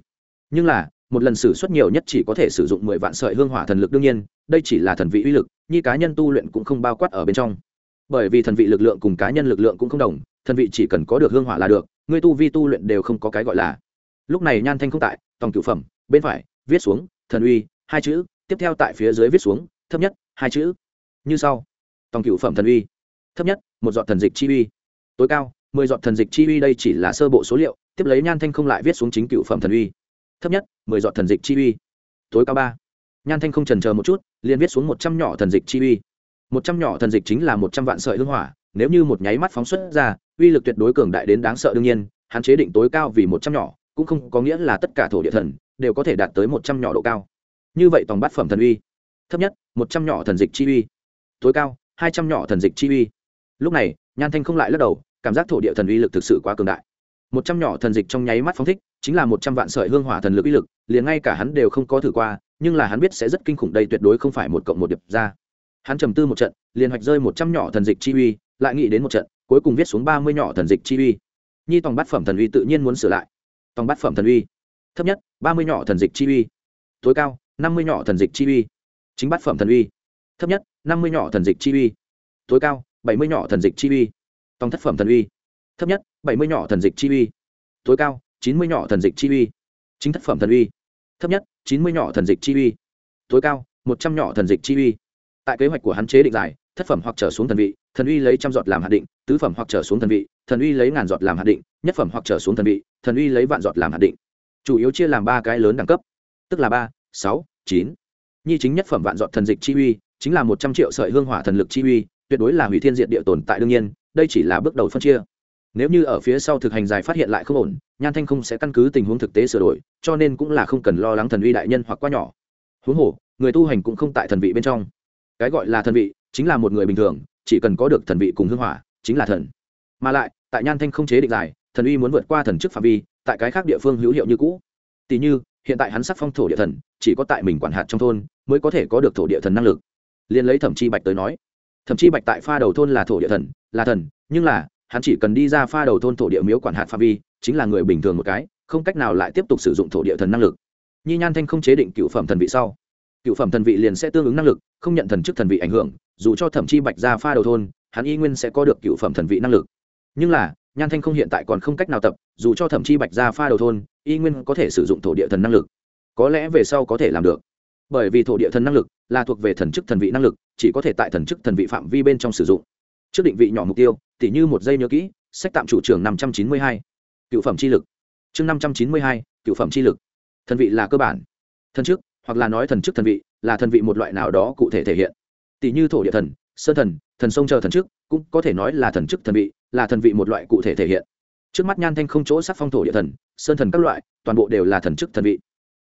Nhưng là, một lần xử suất nhiều nhất chỉ có thể sử dụng mười vạn sợi hương hỏa thần lực đương nhiên, đây chỉ là thần vị uy lực, như cá nhân tu luyện cũng không bao quát ở bên trong. Bởi vì thần vị lực lượng cùng cá nhân lực lượng cũng không đồng, thần vị chỉ cần có được hương hỏa là được, người tu vi tu luyện đều không có cái gọi là. Lúc này nhan thanh không tại, tòng cửu phẩm, bên phải, viết xuống, thần uy, hai chữ, tiếp theo tại phía dưới viết xuống, thấp nhất, hai chữ. Như sau. Tòng cửu phẩm thần uy. Thấp nhất, một dọn thần dịch chi uy. Tối cao mười giọt thần dịch chi uy đây chỉ là sơ bộ số liệu, tiếp lấy nhan thanh không lại viết xuống chính cựu phẩm thần uy. Thấp nhất, mười giọt thần dịch chi uy. Tối cao ba. Nhan thanh không trần chờ một chút, liền viết xuống một trăm nhỏ thần dịch chi uy. Một trăm nhỏ thần dịch chính là một trăm vạn sợi hương hỏa, nếu như một nháy mắt phóng xuất ra, uy lực tuyệt đối cường đại đến đáng sợ đương nhiên, hạn chế định tối cao vì một trăm nhỏ, cũng không có nghĩa là tất cả thổ địa thần đều có thể đạt tới một trăm nhỏ độ cao. Như vậy tổng bát phẩm thần uy. Thấp nhất, một trăm nhỏ thần dịch chi uy. Tối cao, hai trăm nhỏ thần dịch chi uy. Lúc này, nhan thanh không lại lắc đầu cảm giác thổ địa thần uy lực thực sự quá cường đại. Một trăm nhỏ thần dịch trong nháy mắt phóng thích, chính là một trăm vạn sợi hương hỏa thần lực uy lực, liền ngay cả hắn đều không có thử qua, nhưng là hắn biết sẽ rất kinh khủng đây tuyệt đối không phải một cộng một điệp ra. Hắn trầm tư một trận, liền hoạch rơi một trăm nhỏ thần dịch chi uy, lại nghĩ đến một trận, cuối cùng viết xuống ba mươi nhỏ thần dịch chi uy. Nhi tòng bát phẩm thần uy tự nhiên muốn sửa lại. Tòng bát phẩm thần uy. Thấp nhất, ba mươi nhỏ thần dịch chi uy. Tối cao, năm mươi nhỏ thần dịch chi uy. Chính bát phẩm thần uy. Thấp nhất, năm mươi nhỏ thần dịch chi uy. Tối cao, bảy mươi nhỏ thần dịch chi uy tòng thất phẩm thần uy. Thấp nhất, bảy mươi nhỏ thần dịch chi uy. Tối cao, chín mươi nhỏ thần dịch chi uy. Chính thất phẩm thần uy. Thấp nhất, chín mươi nhỏ thần dịch chi uy. Tối cao, một trăm nhỏ thần dịch chi uy. Tại kế hoạch của hắn chế định dài, thất phẩm hoặc trở xuống thần vị, thần uy lấy trăm giọt làm hạt định, tứ phẩm hoặc trở xuống thần vị, thần uy lấy ngàn giọt làm hạt định, nhất phẩm hoặc trở xuống thần vị, thần uy lấy vạn giọt làm hạt định. Chủ yếu chia làm ba cái lớn đẳng cấp, tức là ba, sáu, chín. Nhi chính nhất phẩm vạn giọt thần dịch chi uy, chính là một trăm triệu sợi hương hỏa thần lực chi uy tuyệt đối là hủy thiên diện địa tồn tại đương nhiên, đây chỉ là bước đầu phân chia. Nếu như ở phía sau thực hành dài phát hiện lại không ổn, nhan thanh không sẽ căn cứ tình huống thực tế sửa đổi, cho nên cũng là không cần lo lắng thần uy đại nhân hoặc quá nhỏ. Huống hồ, người tu hành cũng không tại thần vị bên trong. Cái gọi là thần vị, chính là một người bình thường, chỉ cần có được thần vị cùng hương hỏa, chính là thần. Mà lại, tại nhan thanh không chế định dài thần uy muốn vượt qua thần chức phạm vi, tại cái khác địa phương hữu hiệu như cũ. Tỷ như, hiện tại hắn sắc phong thổ địa thần, chỉ có tại mình quản hạt trong thôn, mới có thể có được thổ địa thần năng lực. Liên lấy thẩm chi bạch tới nói thẩm chi bạch tại pha đầu thôn là thổ địa thần, là thần, nhưng là, hắn chỉ cần đi ra pha đầu thôn thổ địa miếu quản hạt pha vi, chính là người bình thường một cái, không cách nào lại tiếp tục sử dụng thổ địa thần năng lực. Nhi nhan thanh không chế định cựu phẩm thần vị sau. Cựu phẩm thần vị liền sẽ tương ứng năng lực, không nhận thần chức thần vị ảnh hưởng, dù cho thẩm chi bạch ra pha đầu thôn, hắn y nguyên sẽ có được cựu phẩm thần vị năng lực. Nhưng là, nhan thanh không hiện tại còn không cách nào tập, dù cho thẩm chi bạch ra pha đầu thôn, y nguyên có thể sử dụng thổ địa thần năng lực. Có lẽ về sau có thể làm được bởi vì thổ địa thần năng lực là thuộc về thần chức thần vị năng lực, chỉ có thể tại thần chức thần vị phạm vi bên trong sử dụng. Trước định vị nhỏ mục tiêu, tỉ như một giây nhớ kỹ, sách tạm chủ trường năm trăm chín mươi hai, cựu phẩm chi lực. Chương năm trăm chín mươi hai, cựu phẩm chi lực. Thần vị là cơ bản. Thần chức, hoặc là nói thần chức thần vị, là thần vị một loại nào đó cụ thể thể hiện. Tỷ như thổ địa thần, sơn thần thần sông chờ thần chức, cũng có thể nói là thần chức thần vị, là thần vị một loại cụ thể thể hiện. Trước mắt nhan thanh không chỗ sắc phong thổ địa thần, sơn thần các loại, toàn bộ đều là thần chức thần vị.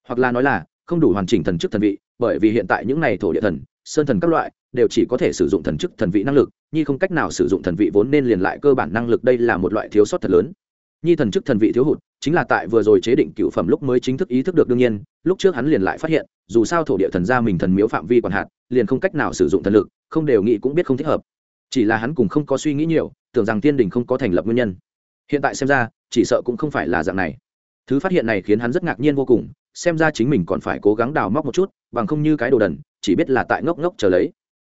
Hoặc là nói là không đủ hoàn chỉnh thần chức thần vị, bởi vì hiện tại những này thổ địa thần, sơn thần các loại, đều chỉ có thể sử dụng thần chức thần vị năng lực, nhi không cách nào sử dụng thần vị vốn nên liền lại cơ bản năng lực đây là một loại thiếu sót thật lớn. Nhi thần chức thần vị thiếu hụt, chính là tại vừa rồi chế định cựu phẩm lúc mới chính thức ý thức được đương nhiên, lúc trước hắn liền lại phát hiện, dù sao thổ địa thần gia mình thần miếu phạm vi còn hạn, liền không cách nào sử dụng thần lực, không đều nghĩ cũng biết không thích hợp. Chỉ là hắn cùng không có suy nghĩ nhiều, tưởng rằng tiên đình không có thành lập nguyên nhân. Hiện tại xem ra, chỉ sợ cũng không phải là dạng này thứ phát hiện này khiến hắn rất ngạc nhiên vô cùng, xem ra chính mình còn phải cố gắng đào móc một chút, bằng không như cái đồ đần, chỉ biết là tại ngốc ngốc chờ lấy.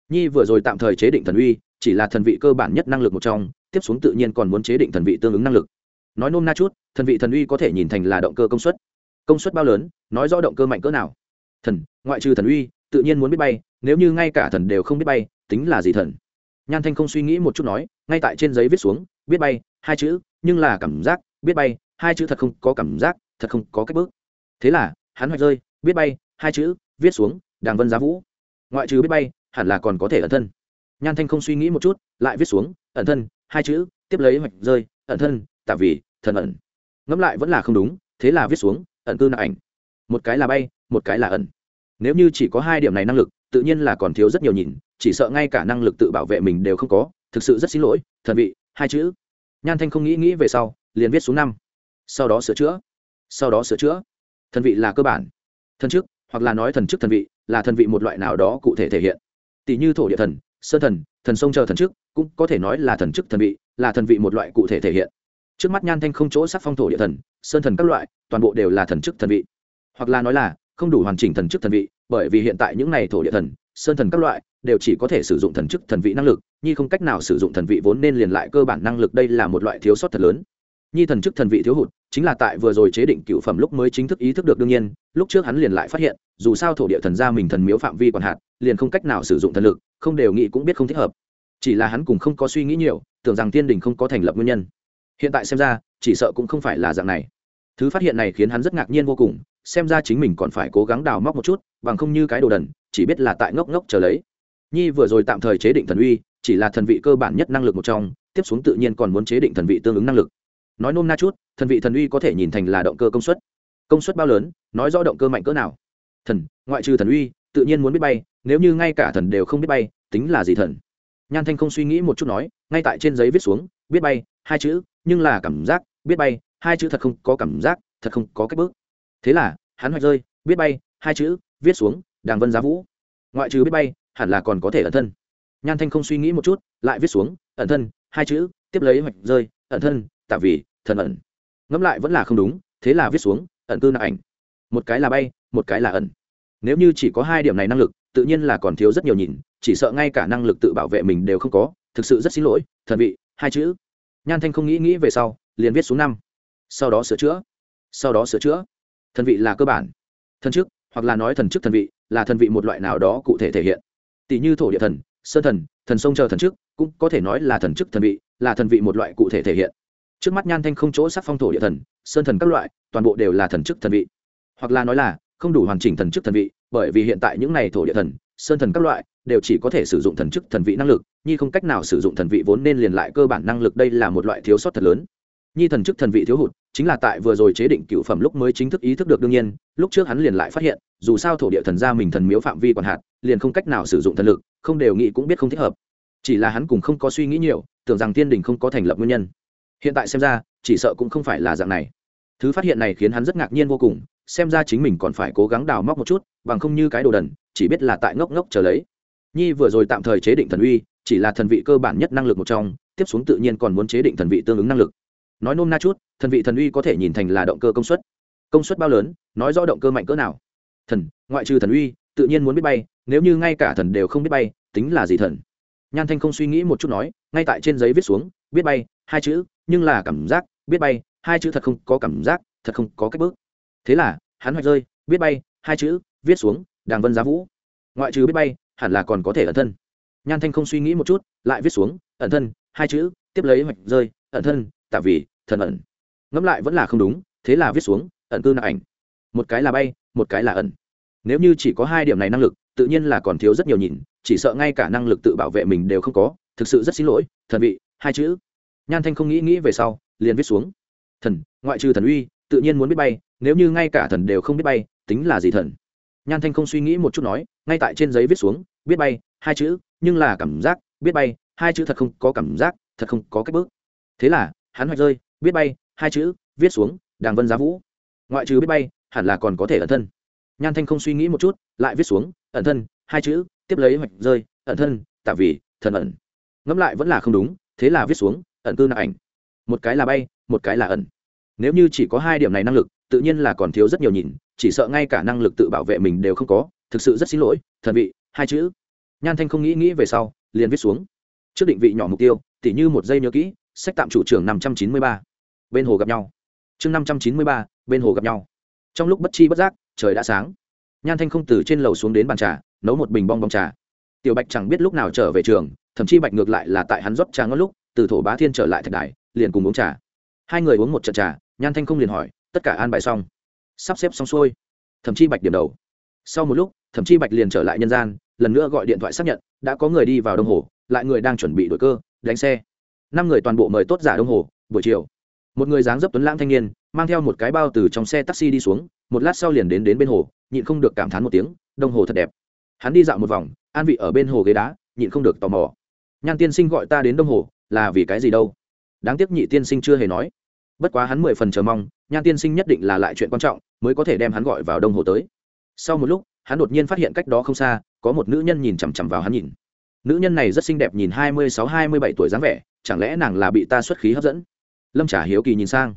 Nhi vừa rồi tạm thời chế định thần uy, chỉ là thần vị cơ bản nhất năng lực một trong, tiếp xuống tự nhiên còn muốn chế định thần vị tương ứng năng lực. Nói nôm na chút, thần vị thần uy có thể nhìn thành là động cơ công suất. Công suất bao lớn, nói rõ động cơ mạnh cỡ nào. Thần, ngoại trừ thần uy, tự nhiên muốn biết bay, nếu như ngay cả thần đều không biết bay, tính là gì thần? Nhan thanh không suy nghĩ một chút nói, ngay tại trên giấy viết xuống, biết bay, hai chữ, nhưng là cảm giác, biết bay hai chữ thật không có cảm giác, thật không có cách bước. Thế là, hắn hoạch rơi, biết bay, hai chữ, viết xuống, đàng vân giá vũ. Ngoại trừ biết bay, hẳn là còn có thể ẩn thân. Nhan thanh không suy nghĩ một chút, lại viết xuống, ẩn thân, hai chữ, tiếp lấy hoạch rơi, ẩn thân tạ vì thần ẩn. Ngẫm lại vẫn là không đúng, thế là viết xuống, ẩn cư nạ ảnh. Một cái là bay, một cái là ẩn. Nếu như chỉ có hai điểm này năng lực, tự nhiên là còn thiếu rất nhiều nhìn, chỉ sợ ngay cả năng lực tự bảo vệ mình đều không có, thực sự rất xin lỗi, thần vị, hai chữ. Nhan thanh không nghĩ nghĩ về sau, liền viết xuống năm sau đó sửa chữa. Sau đó sửa chữa. Thần vị là cơ bản. Thần chức, hoặc là nói thần chức thần vị, là thần vị một loại nào đó cụ thể thể hiện. Tỷ như thổ địa thần, sơn thần thần sông chờ thần chức, cũng có thể nói là thần chức thần vị, là thần vị một loại cụ thể thể hiện. Trước mắt nhan thanh không chỗ sắc phong thổ địa thần, sơn thần các loại, toàn bộ đều là thần chức thần vị. Hoặc là nói là, không đủ hoàn chỉnh thần chức thần vị, bởi vì hiện tại những này thổ địa thần, sơn thần các loại, đều chỉ có thể sử dụng thần chức thần vị năng lực, nhi không cách nào sử dụng thần vị vốn nên liền lại cơ bản năng lực đây là một loại thiếu sót thật lớn nhi thần chức thần vị thiếu hụt, chính là tại vừa rồi chế định cựu phẩm lúc mới chính thức ý thức được đương nhiên, lúc trước hắn liền lại phát hiện, dù sao thổ địa thần ra mình thần miếu phạm vi còn hạt liền không cách nào sử dụng thần lực, không đều nghĩ cũng biết không thích hợp. Chỉ là hắn cũng không có suy nghĩ nhiều, tưởng rằng tiên đình không có thành lập nguyên nhân. Hiện tại xem ra, chỉ sợ cũng không phải là dạng này. Thứ phát hiện này khiến hắn rất ngạc nhiên vô cùng, xem ra chính mình còn phải cố gắng đào móc một chút, bằng không như cái đồ đần, chỉ biết là tại ngốc ngốc chờ lấy. Nhi vừa rồi tạm thời chế định thần uy, chỉ là thần vị cơ bản nhất năng lực một trong, tiếp xuống tự nhiên còn muốn chế định thần vị tương ứng năng lực nói nôm na chút, thần vị thần uy có thể nhìn thành là động cơ công suất. Công suất bao lớn, nói rõ động cơ mạnh cỡ nào. Thần, ngoại trừ thần uy, tự nhiên muốn biết bay, nếu như ngay cả thần đều không biết bay, tính là gì thần? Nhan thanh không suy nghĩ một chút nói, ngay tại trên giấy viết xuống, biết bay, hai chữ, nhưng là cảm giác, biết bay, hai chữ thật không có cảm giác, thật không có cách bước. Thế là, hắn hoạch rơi, biết bay, hai chữ, viết xuống, đàng vân giá vũ. Ngoại trừ biết bay, hẳn là còn có thể ẩn thân. Nhan thanh không suy nghĩ một chút, lại viết xuống, ẩn thân, hai chữ, tiếp lấy hoạch rơi, ẩn thân tạ vì, thần ẩn. Ngẫm lại vẫn là không đúng, thế là viết xuống, ẩn cư nạc ảnh. Một cái là bay, một cái là ẩn. Nếu như chỉ có hai điểm này năng lực, tự nhiên là còn thiếu rất nhiều nhìn, chỉ sợ ngay cả năng lực tự bảo vệ mình đều không có, thực sự rất xin lỗi, thần vị, hai chữ. Nhan thanh không nghĩ nghĩ về sau, liền viết xuống năm. Sau đó sửa chữa. Sau đó sửa chữa. Thần vị là cơ bản. Thần chức, hoặc là nói thần chức thần vị, là thần vị một loại nào đó cụ thể thể hiện. Tỷ như thổ địa thần, sơn thần thần sông chờ thần chức, cũng có thể nói là thần chức thần vị, là thần vị một loại cụ thể thể hiện trước mắt nhan thanh không chỗ sắc phong thổ địa thần, sơn thần các loại, toàn bộ đều là thần chức thần vị. Hoặc là nói là, không đủ hoàn chỉnh thần chức thần vị, bởi vì hiện tại những này thổ địa thần, sơn thần các loại, đều chỉ có thể sử dụng thần chức thần vị năng lực, nhi không cách nào sử dụng thần vị vốn nên liền lại cơ bản năng lực đây là một loại thiếu sót thật lớn. Nhi thần chức thần vị thiếu hụt, chính là tại vừa rồi chế định cựu phẩm lúc mới chính thức ý thức được đương nhiên, lúc trước hắn liền lại phát hiện, dù sao thổ địa thần ra mình thần miếu phạm vi còn hạt liền không cách nào sử dụng thần lực, không đều nghĩ cũng biết không thích hợp. Chỉ là hắn cùng không có suy nghĩ nhiều, tưởng rằng tiên đình không có thành lập nguyên nhân hiện tại xem ra, chỉ sợ cũng không phải là dạng này. Thứ phát hiện này khiến hắn rất ngạc nhiên vô cùng, xem ra chính mình còn phải cố gắng đào móc một chút, bằng không như cái đồ đần, chỉ biết là tại ngốc ngốc chờ lấy. Nhi vừa rồi tạm thời chế định thần uy, chỉ là thần vị cơ bản nhất năng lực một trong, tiếp xuống tự nhiên còn muốn chế định thần vị tương ứng năng lực. Nói nôm na chút, thần vị thần uy có thể nhìn thành là động cơ công suất. Công suất bao lớn, nói rõ động cơ mạnh cỡ nào. Thần, ngoại trừ thần uy, tự nhiên muốn biết bay, nếu như ngay cả thần đều không biết bay, tính là gì thần? Nhan thanh không suy nghĩ một chút nói, ngay tại trên giấy viết xuống, biết bay, hai chữ nhưng là cảm giác biết bay, hai chữ thật không có cảm giác, thật không có cách bước. Thế là, hắn hoạch rơi, biết bay, hai chữ, viết xuống, đàng vân giá vũ. Ngoại trừ biết bay, hẳn là còn có thể ẩn thân. Nhan thanh không suy nghĩ một chút, lại viết xuống, ẩn thân, hai chữ, tiếp lấy hoạch rơi, ẩn thân tạ vì, thần ẩn. Ngẫm lại vẫn là không đúng, thế là viết xuống, ẩn cư nạp ảnh. Một cái là bay, một cái là ẩn. Nếu như chỉ có hai điểm này năng lực, tự nhiên là còn thiếu rất nhiều nhìn, chỉ sợ ngay cả năng lực tự bảo vệ mình đều không có. Thực sự rất xin lỗi, thần vị, hai chữ nhan thanh không nghĩ nghĩ về sau, liền viết xuống. Thần, ngoại trừ thần uy, tự nhiên muốn biết bay, nếu như ngay cả thần đều không biết bay, tính là gì thần? Nhan thanh không suy nghĩ một chút nói, ngay tại trên giấy viết xuống, biết bay, hai chữ, nhưng là cảm giác, biết bay, hai chữ thật không có cảm giác, thật không có cách bước. Thế là, hắn hoạch rơi, biết bay, hai chữ, viết xuống, đàng vân giá vũ. Ngoại trừ biết bay, hẳn là còn có thể ẩn thân. Nhan thanh không suy nghĩ một chút, lại viết xuống, ẩn thân, hai chữ, tiếp lấy hoạch rơi, ẩn thân tạ vì thần ẩn. Ngẫm lại vẫn là không đúng, thế là viết xuống ẩn cư nạp ảnh. Một cái là bay, một cái là ẩn. Nếu như chỉ có hai điểm này năng lực, tự nhiên là còn thiếu rất nhiều nhìn, chỉ sợ ngay cả năng lực tự bảo vệ mình đều không có. Thực sự rất xin lỗi, thần vị, hai chữ. Nhan thanh không nghĩ nghĩ về sau, liền viết xuống. Trước định vị nhỏ mục tiêu, tỉ như một giây nhớ kỹ, sách tạm chủ trưởng năm trăm chín mươi ba. Bên hồ gặp nhau. Chương năm trăm chín mươi ba, bên hồ gặp nhau. Trong lúc bất chi bất giác, trời đã sáng. Nhan thanh không từ trên lầu xuống đến bàn trà, nấu một bình bong bong trà. Tiểu bạch chẳng biết lúc nào trở về trường, thậm chí bạch ngược lại là tại hắn rót trà ngót lúc từ thổ bá thiên trở lại thạch đài, liền cùng uống trà. Hai người uống một trận trà, nhan thanh không liền hỏi, tất cả an bài xong? Sắp xếp xong xuôi. Thậm chí bạch điểm đầu. Sau một lúc thậm chí bạch liền trở lại nhân gian, lần nữa gọi điện thoại xác nhận, đã có người đi vào đông hồ, lại người đang chuẩn bị đổi cơ, đánh xe. Năm người toàn bộ mời tốt giả đông hồ, buổi chiều. Một người dáng dấp tuấn lãng thanh niên, mang theo một cái bao từ trong xe taxi đi xuống, một lát sau liền đến đến bên hồ, nhịn không được cảm thán một tiếng đông hồ thật đẹp. Hắn đi dạo một vòng, an vị ở bên hồ ghế đá, nhịn không được tò mò. Nhan tiên sinh gọi ta đến đông hồ là vì cái gì đâu? Đáng tiếc nhị tiên sinh chưa hề nói. Bất quá hắn mười phần chờ mong nhan tiên sinh nhất định là lại chuyện quan trọng, mới có thể đem hắn gọi vào đông hồ tới. Sau một lúc, hắn đột nhiên phát hiện cách đó không xa, có một nữ nhân nhìn chằm chằm vào hắn nhìn. Nữ nhân này rất xinh đẹp nhìn hai mươi sáu, hai mươi bảy tuổi dáng vẻ, chẳng lẽ nàng là bị ta xuất khí hấp dẫn? Lâm trả hiếu kỳ nhìn sang.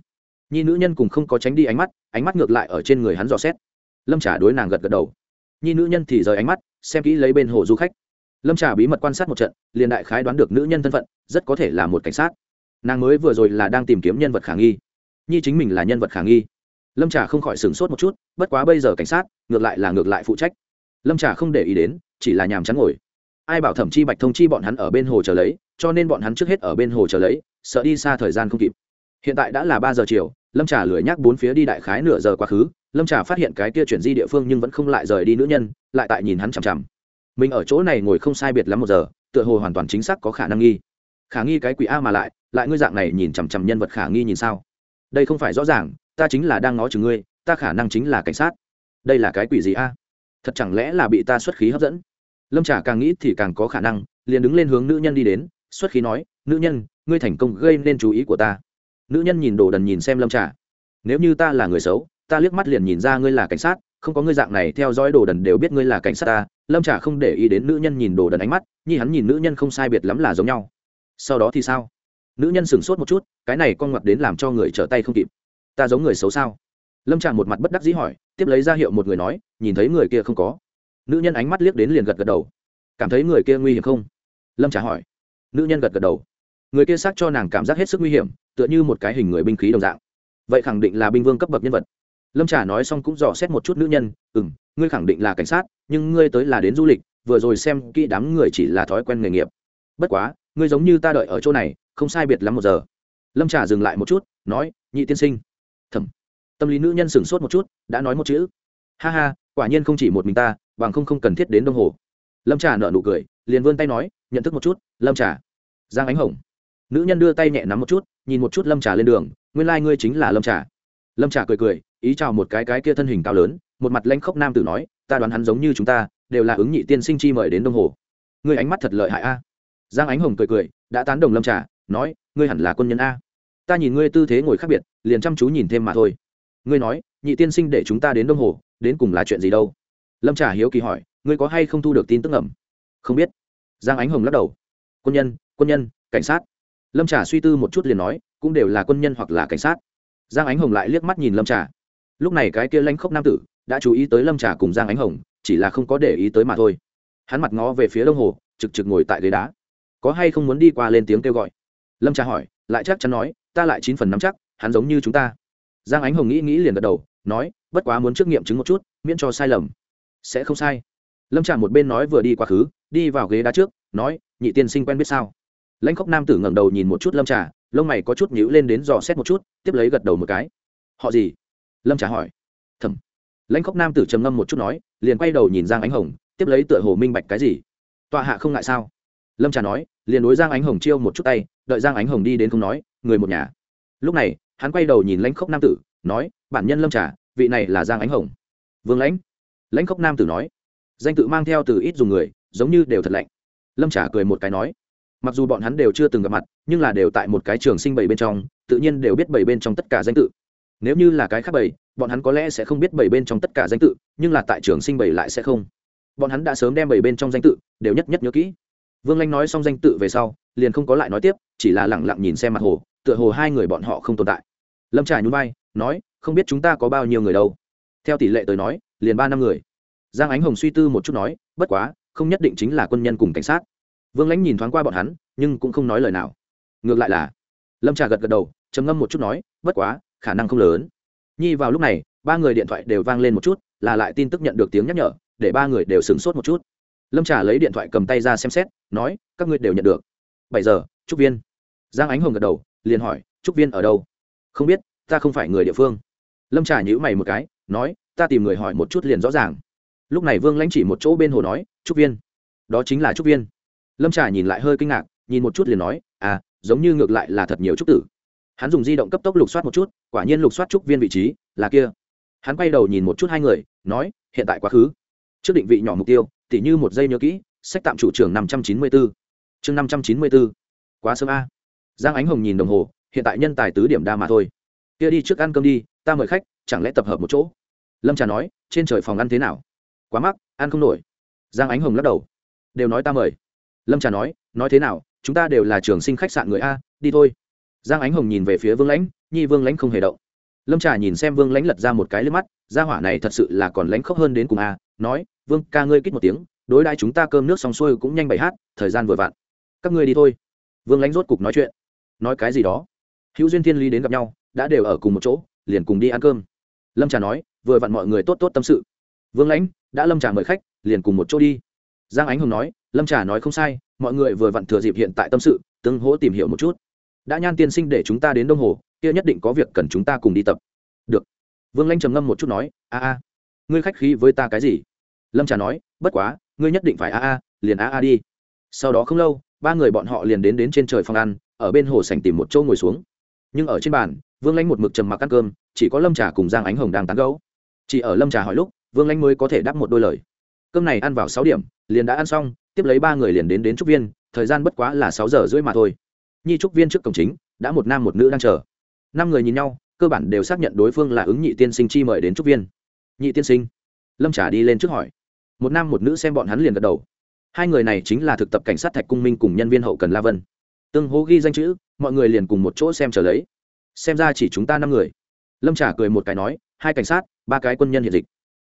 Nhi nữ nhân cùng không có tránh đi ánh mắt ánh mắt ngược lại ở trên người hắn dò xét. Lâm trả đối nàng gật gật đầu. Nhi nữ nhân thì rời ánh mắt, xem kỹ lấy bên hồ du khách lâm Trà bí mật quan sát một trận liền đại khái đoán được nữ nhân thân phận rất có thể là một cảnh sát nàng mới vừa rồi là đang tìm kiếm nhân vật khả nghi nhi chính mình là nhân vật khả nghi lâm trà không khỏi sửng sốt một chút bất quá bây giờ cảnh sát ngược lại là ngược lại phụ trách lâm trà không để ý đến chỉ là nhàm chán ngồi ai bảo thẩm chi bạch thông chi bọn hắn ở bên hồ chờ lấy cho nên bọn hắn trước hết ở bên hồ chờ lấy sợ đi xa thời gian không kịp hiện tại đã là ba giờ chiều lâm trà lười nhác bốn phía đi đại khái nửa giờ quá khứ lâm trà phát hiện cái kia chuyển di địa phương nhưng vẫn không lại rời đi nữ nhân lại tại nhìn hắn chằm chằm mình ở chỗ này ngồi không sai biệt lắm một giờ, tựa hồ hoàn toàn chính xác có khả năng nghi. Khả nghi cái quỷ a mà lại lại ngươi dạng này nhìn chằm chằm nhân vật khả nghi nhìn sao? Đây không phải rõ ràng, ta chính là đang ngó chừng ngươi, ta khả năng chính là cảnh sát. Đây là cái quỷ gì a? Thật chẳng lẽ là bị ta xuất khí hấp dẫn? Lâm trà càng nghĩ thì càng có khả năng, liền đứng lên hướng nữ nhân đi đến, xuất khí nói, nữ nhân, ngươi thành công gây nên chú ý của ta. Nữ nhân nhìn đồ đần nhìn xem lâm trà. Nếu như ta là người xấu, ta liếc mắt liền nhìn ra ngươi là cảnh sát không có ngươi dạng này, theo dõi đồ đần đều biết ngươi là cảnh sát ta, lâm trà không để ý đến nữ nhân nhìn đồ đần ánh mắt, nhi hắn nhìn nữ nhân không sai biệt lắm là giống nhau. Sau đó thì sao? Nữ nhân sửng sốt một chút, cái này con ngoặt đến làm cho người trở tay không kịp. Ta giống người xấu sao? Lâm trà một mặt bất đắc dĩ hỏi, tiếp lấy ra hiệu một người nói, nhìn thấy người kia không có. Nữ nhân ánh mắt liếc đến liền gật gật đầu. Cảm thấy người kia nguy hiểm không? Lâm trà hỏi. Nữ nhân gật gật đầu. Người kia xác cho nàng cảm giác hết sức nguy hiểm, tựa như một cái hình người binh khí đồng dạng. Vậy khẳng định là binh vương cấp bậc nhân vật lâm trà nói xong cũng dò xét một chút nữ nhân ừ m ngươi khẳng định là cảnh sát, nhưng ngươi tới là đến du lịch, vừa rồi xem kỹ đám người chỉ là thói quen nghề nghiệp. Bất quá, ngươi giống như ta đợi ở chỗ này, không sai biệt lắm một giờ. Lâm trà dừng lại một chút, nói, nhị tiên sinh. Thầm tâm lý nữ nhân sửng sốt một chút, đã nói một chữ. Ha ha, quả nhiên không chỉ một mình ta, bằng không không cần thiết đến đông hồ. Lâm trà nợ nụ cười, liền vươn tay nói, nhận thức một chút, lâm trà. Giang ánh hồng. Nữ nhân đưa tay nhẹ nắm một chút, nhìn một chút lâm trà lên đường, nguyên lai、like、ngươi chính là lâm trà lâm trà cười cười, ý chào một cái cái kia thân hình cao lớn, một mặt lanh khốc nam tử nói, ta đoán hắn giống như chúng ta, đều là ứng nhị tiên sinh chi mời đến đông hồ. Ngươi ánh mắt thật lợi hại a. Giang ánh hồng cười cười, đã tán đồng lâm trà, nói, ngươi hẳn là quân nhân a. Ta nhìn ngươi tư thế ngồi khác biệt, liền chăm chú nhìn thêm mà thôi. Ngươi nói, nhị tiên sinh để chúng ta đến đông hồ, đến cùng là chuyện gì đâu? Lâm trà hiếu kỳ hỏi, ngươi có hay không thu được tin tức ẩm không biết. Giang ánh hồng lắc đầu. Quân nhân quân nhân, cảnh sát. Lâm trà suy tư một chút liền nói, cũng đều là quân nhân hoặc là cảnh sát giang ánh hồng lại liếc mắt nhìn lâm trà. Lúc này cái kia lanh khốc nam tử đã chú ý tới lâm trà cùng giang ánh hồng, chỉ là không có để ý tới mà thôi. Hắn mặt ngó về phía đông hồ, trực trực ngồi tại ghế đá. Có hay không muốn đi qua lên tiếng kêu gọi? Lâm trà hỏi, lại chắc chắn nói, ta lại chín phần nắm chắc, hắn giống như chúng ta. Giang ánh hồng nghĩ nghĩ liền gật đầu, nói, bất quá muốn trước nghiệm chứng một chút, miễn cho sai lầm. Sẽ không sai. Lâm trà một bên nói vừa đi quá khứ, đi vào ghế đá trước, nói, nhị tiên sinh quen biết sao? Lãnh khóc nam tử ngẩng đầu nhìn một chút lâm trà lông mày có chút nhíu lên đến dò xét một chút, tiếp lấy gật đầu một cái. Họ gì? Lâm trà hỏi. Thầm lãnh khóc nam tử trầm ngâm một chút nói, liền quay đầu nhìn giang ánh hồng, tiếp lấy tựa hồ minh bạch cái gì. Tọa hạ không ngại sao? Lâm trà nói, liền đối giang ánh hồng chiêu một chút tay, đợi giang ánh hồng đi đến không nói, người một nhà. Lúc này, hắn quay đầu nhìn lãnh khốc nam tử, nói, bản nhân lâm trà, vị này là giang ánh hồng. Vương lãnh. Lãnh khốc nam tử nói. Danh tự mang theo từ ít dùng người, giống như đều thật lạnh. Lâm trà cười một cái nói mặc dù bọn hắn đều chưa từng gặp mặt, nhưng là đều tại một cái trường sinh bảy bên trong, tự nhiên đều biết bảy bên trong tất cả danh tự. Nếu như là cái khác bảy, bọn hắn có lẽ sẽ không biết bảy bên trong tất cả danh tự, nhưng là tại trường sinh bảy lại sẽ không. Bọn hắn đã sớm đem bảy bên trong danh tự đều nhất nhất nhớ kỹ. Vương lanh nói xong danh tự về sau, liền không có lại nói tiếp, chỉ là lẳng lặng nhìn xem mặt hồ, tựa hồ hai người bọn họ không tồn tại. Lâm trà nhún vai, nói, không biết chúng ta có bao nhiêu người đâu? Theo tỷ lệ tới nói, liền ba năm người. Giang ánh hồng suy tư một chút nói, bất quá, không nhất định chính là quân nhân cùng cảnh sát vương lãnh nhìn thoáng qua bọn hắn, nhưng cũng không nói lời nào. Ngược lại là, lâm trà gật gật đầu, trầm ngâm một chút nói, bất quá, khả năng không lớn. Nhi vào lúc này, ba người điện thoại đều vang lên một chút, là lại tin tức nhận được tiếng nhắc nhở, để ba người đều sửng sốt một chút. Lâm trà lấy điện thoại cầm tay ra xem xét, nói, các ngươi đều nhận được. Bảy giờ, trúc viên. Giang ánh hồng gật đầu, liền hỏi, trúc viên ở đâu? Không biết, ta không phải người địa phương. Lâm trà nhữ mày một cái, nói, ta tìm người hỏi một chút liền rõ ràng. Lúc này vương lãnh chỉ một chỗ bên hồ nói, trúc viên. Đó chính là trúc viên lâm trà nhìn lại hơi kinh ngạc, nhìn một chút liền nói à giống như ngược lại là thật nhiều trúc tử. Hắn dùng di động cấp tốc lục soát một chút, quả nhiên lục soát trúc viên vị trí, là kia. Hắn quay đầu nhìn một chút hai người, nói, hiện tại quá khứ. Trước định vị nhỏ mục tiêu, tỉ như một giây nhớ kỹ, sách tạm chủ trưởng năm trăm chín mươi bốn chương năm trăm chín mươi bốn quá sớm a. Giang ánh hồng nhìn đồng hồ, hiện tại nhân tài tứ điểm đa mà thôi. Kia đi trước ăn cơm đi, ta mời khách, chẳng lẽ tập hợp một chỗ? Lâm trà nói, trên trời phòng ăn thế nào? Quá mắc, ăn không nổi. Giang ánh hồng lắc đầu. Đều nói ta mời lâm trà nói nói thế nào, chúng ta đều là trường sinh khách sạn người a, đi thôi. Giang ánh hồng nhìn về phía vương lãnh, nhi vương lãnh không hề động. Lâm trà nhìn xem vương lãnh lật ra một cái lên mắt, gia hỏa này thật sự là còn lãnh khóc hơn đến cùng a, nói, vương ca ngươi kích một tiếng, đối đãi chúng ta cơm nước xong xuôi cũng nhanh bày hát, thời gian vừa vặn. Các ngươi đi thôi. Vương lãnh rốt cục nói chuyện. Nói cái gì đó? Hữu duyên thiên ly đến gặp nhau, đã đều ở cùng một chỗ, liền cùng đi ăn cơm. Lâm trà nói, vừa vặn mọi người tốt tốt tâm sự. Vương lãnh, đã lâm trà mời khách, liền cùng một chỗ đi. Giang ánh hồng nói lâm trà nói không sai, mọi người vừa vặn thừa dịp hiện tại tâm sự, tương hỗ tìm hiểu một chút. Đã nhan tiên sinh để chúng ta đến đông hồ, kia nhất định có việc cần chúng ta cùng đi tập. Được. Vương Lanh trầm ngâm một chút nói, a a, ngươi khách khí với ta cái gì? Lâm trà nói, bất quá, ngươi nhất định phải a a, liền a a đi. Sau đó không lâu, ba người bọn họ liền đến đến trên trời phòng ăn, ở bên hồ sảnh tìm một chỗ ngồi xuống. Nhưng ở trên bàn, vương Lanh một mực trầm mặc ăn cơm, chỉ có lâm trà cùng giang ánh hồng đang tán gấu chỉ ở lâm trà hỏi lúc, vương Lanh mới có thể đáp một đôi lời. Cơm này ăn vào sáu điểm, liền đã ăn xong tiếp lấy ba người liền đến đến trúc viên, thời gian bất quá là sáu giờ rưỡi mà thôi. Nhi trúc viên trước cổng chính, đã một nam một nữ đang chờ. Năm người nhìn nhau, cơ bản đều xác nhận đối phương là ứng nhị tiên sinh chi mời đến trúc viên. Nhị tiên sinh? Lâm trả đi lên trước hỏi. Một nam một nữ xem bọn hắn liền gật đầu. Hai người này chính là thực tập cảnh sát thạch cung minh cùng nhân viên hậu cần la vân. Tương hố ghi danh chữ, mọi người liền cùng một chỗ xem trở lấy. Xem ra chỉ chúng ta năm người. Lâm trả cười một cái nói, hai cảnh sát, ba cái quân nhân hiện dịch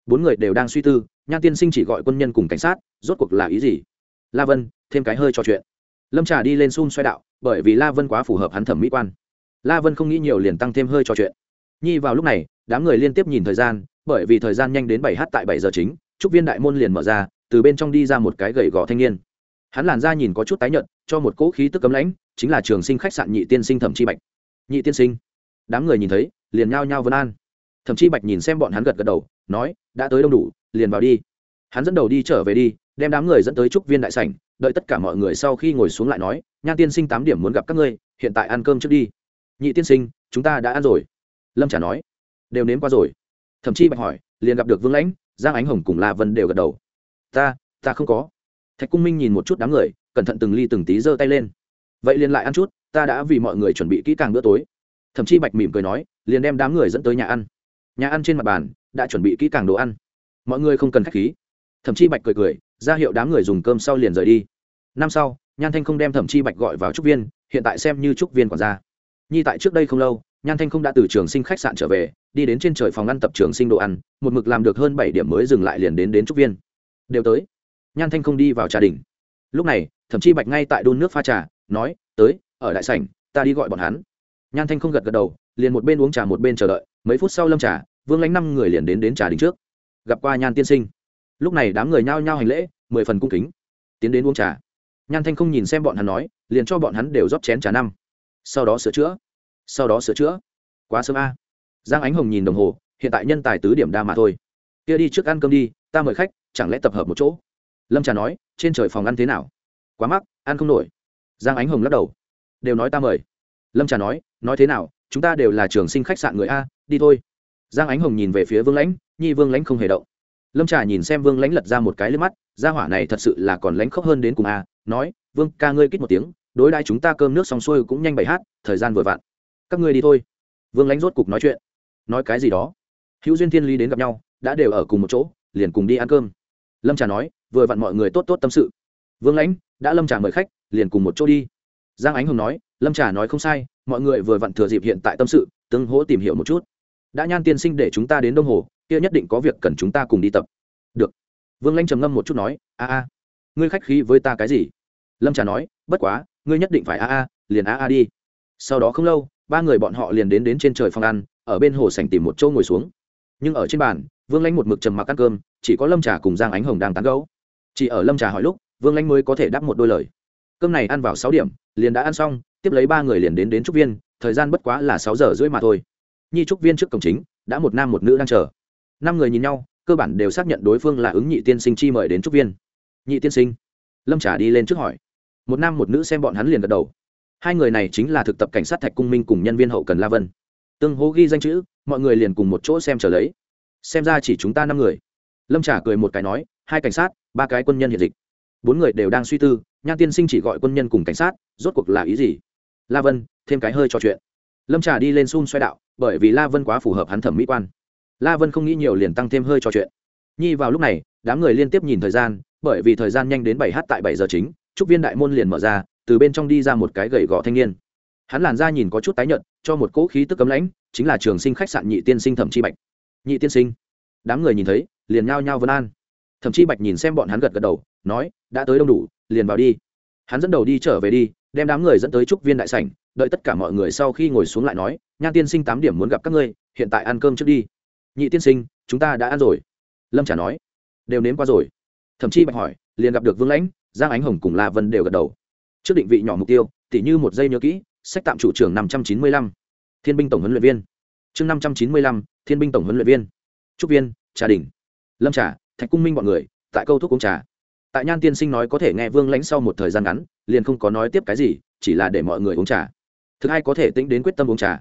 bốn người đều đang suy tư, nhan tiên sinh chỉ gọi quân nhân cùng cảnh sát, rốt cuộc là ý gì? La vân, thêm cái hơi trò chuyện. Lâm trà đi lên xun xoay đạo, bởi vì la vân quá phù hợp hắn thẩm mỹ quan. La vân không nghĩ nhiều liền tăng thêm hơi trò chuyện. Nhi vào lúc này, đám người liên tiếp nhìn thời gian, bởi vì thời gian nhanh đến bảy h tại bảy giờ chính, trúc viên đại môn liền mở ra, từ bên trong đi ra một cái gậy gò thanh niên. Hắn làn ra nhìn có chút tái nhợt, cho một cỗ khí tức cấm lãnh, chính là trường sinh khách sạn nhị tiên sinh thẩm chi bạch. Nhị tiên sinh. Đám người nhìn thấy, liền nhao nhao vân an thẩm chi bạch nhìn xem bọn hắn gật gật đầu, nói, đã tới đông đủ, liền vào đi. Hắn dẫn đầu đi trở về đi, đem đám người dẫn tới trúc viên đại sảnh, đợi tất cả mọi người sau khi ngồi xuống lại nói, nhan tiên sinh tám điểm muốn gặp các ngươi, hiện tại ăn cơm trước đi. Nhị tiên sinh, chúng ta đã ăn rồi. Lâm trả nói, đều nếm qua rồi. Thậm chí bạch hỏi, liền gặp được vương lãnh, giang ánh hồng cùng la vân đều gật đầu. Ta ta không có. Thạch cung minh nhìn một chút đám người, cẩn thận từng ly từng tí giơ tay lên. Vậy liền lại ăn chút, ta đã vì mọi người chuẩn bị kỹ càng bữa tối. Thậm chí bạch mỉm cười nói, liền đem đám người dẫn tới nhà ăn nhà ăn trên mặt bàn đã chuẩn bị kỹ càng đồ ăn. Mọi người không cần k h á c h khí. Thậm chí bạch cười cười, ra hiệu đám người dùng cơm sau liền rời đi. Năm sau, nhan thanh không đem thẩm chi bạch gọi vào trúc viên, hiện tại xem như trúc viên quản gia. Nhi tại trước đây không lâu, nhan thanh không đã từ trường sinh khách sạn trở về, đi đến trên trời phòng ăn tập trường sinh đồ ăn, một mực làm được hơn bảy điểm mới dừng lại liền đến đến trúc viên. Đều tới. Nhan thanh không đi vào trà đình lúc này thậm chí bạch ngay tại đun nước pha trà, nói, tới, ở đại sảnh, ta đi gọi bọn hắn. Nhan thanh không gật gật đầu liền một bên uống trà một bên chờ đợi, mấy phút sau lâm trà, vương lánh năm người liền đến đến trà đình trước. Gặp qua nhan tiên sinh. Lúc này đám người nhao nhao hành lễ, mười phần cung kính. Tiến đến uống trà. Nhan thanh không nhìn xem bọn hắn nói, liền cho bọn hắn đều rót chén trà năm. Sau đó sửa chữa. Sau đó sửa chữa. Quá sớm a. Giang ánh hồng nhìn đồng hồ, hiện tại nhân tài tứ điểm đa mà thôi. Kia đi trước ăn cơm đi, ta mời khách, chẳng lẽ tập hợp một chỗ? Lâm trà nói, trên trời phòng ăn thế nào? Quá mắc, ăn không nổi. Giang ánh hồng lắc đầu. Đều nói ta mời. Lâm trà nói nói thế nào chúng ta đều là trường sinh khách sạn người a, đi thôi. Giang ánh hồng nhìn về phía vương lãnh, nhi vương lãnh không hề động. Lâm trà nhìn xem vương lãnh lật ra một cái lên mắt, gia hỏa này thật sự là còn lãnh khóc hơn đến cùng a, nói, vương ca ngươi kích một tiếng, đối đãi chúng ta cơm nước xong xuôi cũng nhanh bày hát, thời gian vừa vặn. Các ngươi đi thôi. Vương lãnh rốt cục nói chuyện. Nói cái gì đó? Hữu duyên thiên ly đến gặp nhau, đã đều ở cùng một chỗ, liền cùng đi ăn cơm. Lâm trà nói, vừa vặn mọi người tốt tốt tâm sự. Vương lãnh, đã lâm trà mời khách, liền cùng một chỗ đi. Giang ánh hồng nói lâm trà nói không sai, mọi người vừa vặn thừa dịp hiện tại tâm sự, tương hỗ tìm hiểu một chút. Đã nhan tiên sinh để chúng ta đến đông hồ, kia nhất định có việc cần chúng ta cùng đi tập. Được. Vương Lanh trầm ngâm một chút nói, a a, ngươi khách khí với ta cái gì? Lâm trà nói, bất quá, ngươi nhất định phải a a, liền a a đi. Sau đó không lâu, ba người bọn họ liền đến đến trên trời phòng ăn, ở bên hồ sảnh tìm một chỗ ngồi xuống. Nhưng ở trên bàn, vương Lanh một mực trầm mặc ăn cơm, chỉ có lâm trà cùng giang ánh hồng đang tán gấu chỉ ở lâm trà hỏi lúc, vương Lanh mới có thể đáp một đôi lời. Cơm này ăn vào sáu điểm, liền đã ăn xong tiếp lấy ba người liền đến đến trúc viên, thời gian bất quá là sáu giờ rưỡi mà thôi. Nhi trúc viên trước cổng chính, đã một nam một nữ đang chờ. Năm người nhìn nhau, cơ bản đều xác nhận đối phương là ứng nhị tiên sinh chi mời đến trúc viên. Nhị tiên sinh? Lâm trả đi lên trước hỏi. Một nam một nữ xem bọn hắn liền gật đầu. Hai người này chính là thực tập cảnh sát thạch cung minh cùng nhân viên hậu cần la vân. Tương hố ghi danh chữ, mọi người liền cùng một chỗ xem trở lấy. Xem ra chỉ chúng ta năm người. Lâm trả cười một cái nói, hai cảnh sát, ba cái quân nhân hiện dịch. Bốn người đều đang suy tư nhan tiên sinh chỉ gọi quân nhân cùng cảnh sát, rốt cuộc là ý gì? La vân, thêm cái hơi trò chuyện. Lâm trà đi lên xun xoay đạo, bởi vì la vân quá phù hợp hắn thẩm mỹ quan. La vân không nghĩ nhiều liền tăng thêm hơi trò chuyện. Nhi vào lúc này, đám người liên tiếp nhìn thời gian, bởi vì thời gian nhanh đến bảy h tại bảy giờ chính, trúc viên đại môn liền mở ra, từ bên trong đi ra một cái gầy gò thanh niên. Hắn làn da nhìn có chút tái nhợt, cho một cỗ khí tức cấm lãnh, chính là trường sinh khách sạn nhị tiên sinh thẩm chi bạch. Nhị tiên sinh. Đám người nhìn thấy, liền nhao nhao vân an. Thẩm chi bạch nhìn xem bọn hắn gật gật đầu, nói, đã tới đông đủ, liền vào đi. Hắn dẫn đầu đi trở về đi đem đám người dẫn tới trúc viên đại sảnh, đợi tất cả mọi người sau khi ngồi xuống lại nói, nhan tiên sinh tám điểm muốn gặp các ngươi, hiện tại ăn cơm trước đi. Nhị tiên sinh, chúng ta đã ăn rồi. Lâm trả nói. Đều nếm qua rồi. Thậm chí bạch hỏi, liền gặp được vương lãnh, giang ánh hồng cùng la vân đều gật đầu. Trước định vị nhỏ mục tiêu, tỉ như một giây nhớ kỹ, sách tạm chủ trưởng năm trăm chín mươi lăm. Thiên binh tổng huấn luyện viên. Chương năm trăm chín mươi lăm, thiên binh tổng huấn luyện viên. Trúc viên, trà đình. Lâm trà, thạch cung minh b ọ n người, tại câu thuốc uống trà tại nhan tiên sinh nói có thể nghe vương lãnh sau một thời gian ngắn, liền không có nói tiếp cái gì, chỉ là để mọi người uống trà. Thực hai có thể tính đến quyết tâm uống trà?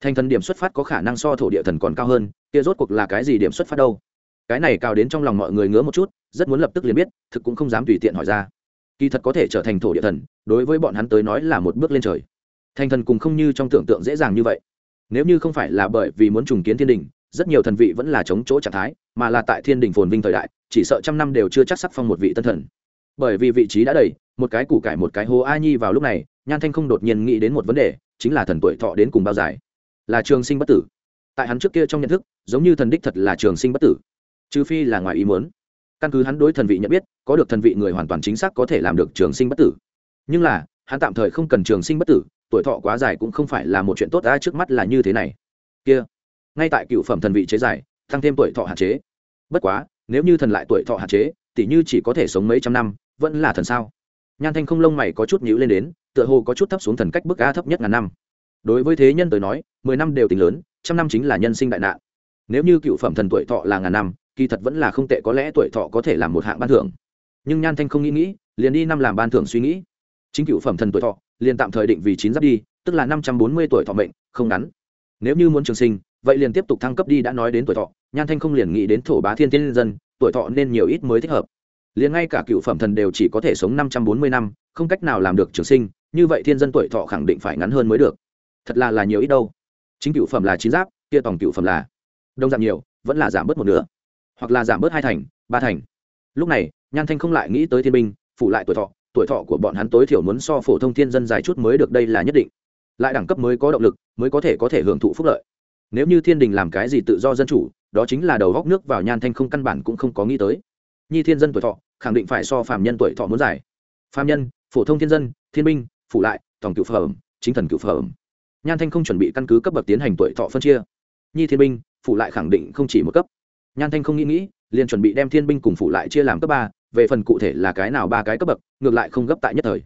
Thành thần điểm xuất phát có khả năng so thổ địa thần còn cao hơn, kia rốt cuộc là cái gì điểm xuất phát đâu? Cái này cao đến trong lòng mọi người ngứa một chút, rất muốn lập tức liền biết, thực cũng không dám tùy tiện hỏi ra. Kỳ thật có thể trở thành thổ địa thần, đối với bọn hắn tới nói là một bước lên trời. Thành thần cùng không như trong tưởng tượng dễ dàng như vậy. Nếu như không phải là bởi vì muốn trùng kiến thiên đình rất nhiều thần vị vẫn là chống chỗ trạng thái, mà là tại thiên đình phồn vinh thời đại, chỉ sợ trăm năm đều chưa chắc sắc phong một vị tân thần. Bởi vì vị trí đã đầy, một cái củ cải một cái hố a nhi vào lúc này, nhan thanh không đột nhiên nghĩ đến một vấn đề, chính là thần tuổi thọ đến cùng bao dài? Là trường sinh bất tử. Tại hắn trước kia trong nhận thức, giống như thần đích thật là trường sinh bất tử, trừ phi là ngoài ý muốn. Căn cứ hắn đối thần vị nhận biết, có được thần vị người hoàn toàn chính xác có thể làm được trường sinh bất tử. Nhưng là, hắn tạm thời không cần trường sinh bất tử, tuổi thọ quá dài cũng không phải là một chuyện tốt đã trước mắt là như thế này. Kia ngay tại cựu phẩm thần vị chế dài tăng thêm tuổi thọ hạn chế. Bất quá, nếu như thần lại tuổi thọ hạn chế, tỉ như chỉ có thể sống mấy trăm năm, vẫn là thần sao? Nhan thanh không lông mày có chút nhữ lên đến, tựa hồ có chút thấp xuống thần cách bức a thấp nhất ngàn năm. Đối với thế nhân tới nói, mười năm đều tính lớn, trăm năm chính là nhân sinh đại nạn. Nếu như cựu phẩm thần tuổi thọ là ngàn năm, kỳ thật vẫn là không tệ, có lẽ tuổi thọ có thể làm một hạng ban thưởng. Nhưng nhan thanh không nghĩ nghĩ, liền đi năm làm ban thưởng suy nghĩ. Chính cựu phẩm thần tuổi thọ, liền tạm thời định vì chín giáp đi, tức là năm trăm bốn mươi tuổi thọ mệnh, không ngắn. Nếu như muốn trường sinh vậy liền tiếp tục thăng cấp đi đã nói đến tuổi thọ, nhan thanh không liền nghĩ đến thổ bá thiên tiên dân, tuổi thọ nên nhiều ít mới thích hợp. Liền ngay cả cựu phẩm thần đều chỉ có thể sống năm trăm bốn mươi năm, không cách nào làm được trường sinh, như vậy thiên dân tuổi thọ khẳng định phải ngắn hơn mới được. Thật là là nhiều ít đâu. Chính cựu phẩm là chín giáp, kia tổng cựu phẩm là đông giảm nhiều, vẫn là giảm bớt một nửa, hoặc là giảm bớt hai thành, ba thành. Lúc này, nhan thanh không lại nghĩ tới thiên binh phụ lại tuổi thọ tuổi thọ của bọn hắn tối thiểu muốn so phổ thông thiên dân dài chút mới được, đây là nhất định. Lại đẳng cấp mới có động lực, mới có thể có thể hưởng thụ phúc lợi nếu như thiên đình làm cái gì tự do dân chủ, đó chính là đầu góc nước vào nhan thanh không căn bản cũng không có nghĩ tới. Nhi thiên dân tuổi thọ, khẳng định phải so phạm nhân tuổi thọ muốn giải phạm nhân, phổ thông thiên dân, thiên binh phụ lại, tổng cựu phẩm, chính thần cựu phẩm. Nhan thanh không chuẩn bị căn cứ cấp bậc tiến hành tuổi thọ phân chia. Nhi thiên binh phụ lại khẳng định không chỉ một cấp. Nhan thanh không nghĩ nghĩ, liền chuẩn bị đem thiên binh cùng phụ lại chia làm cấp ba, về phần cụ thể là cái nào ba cái cấp bậc, ngược lại không gấp tại nhất thời.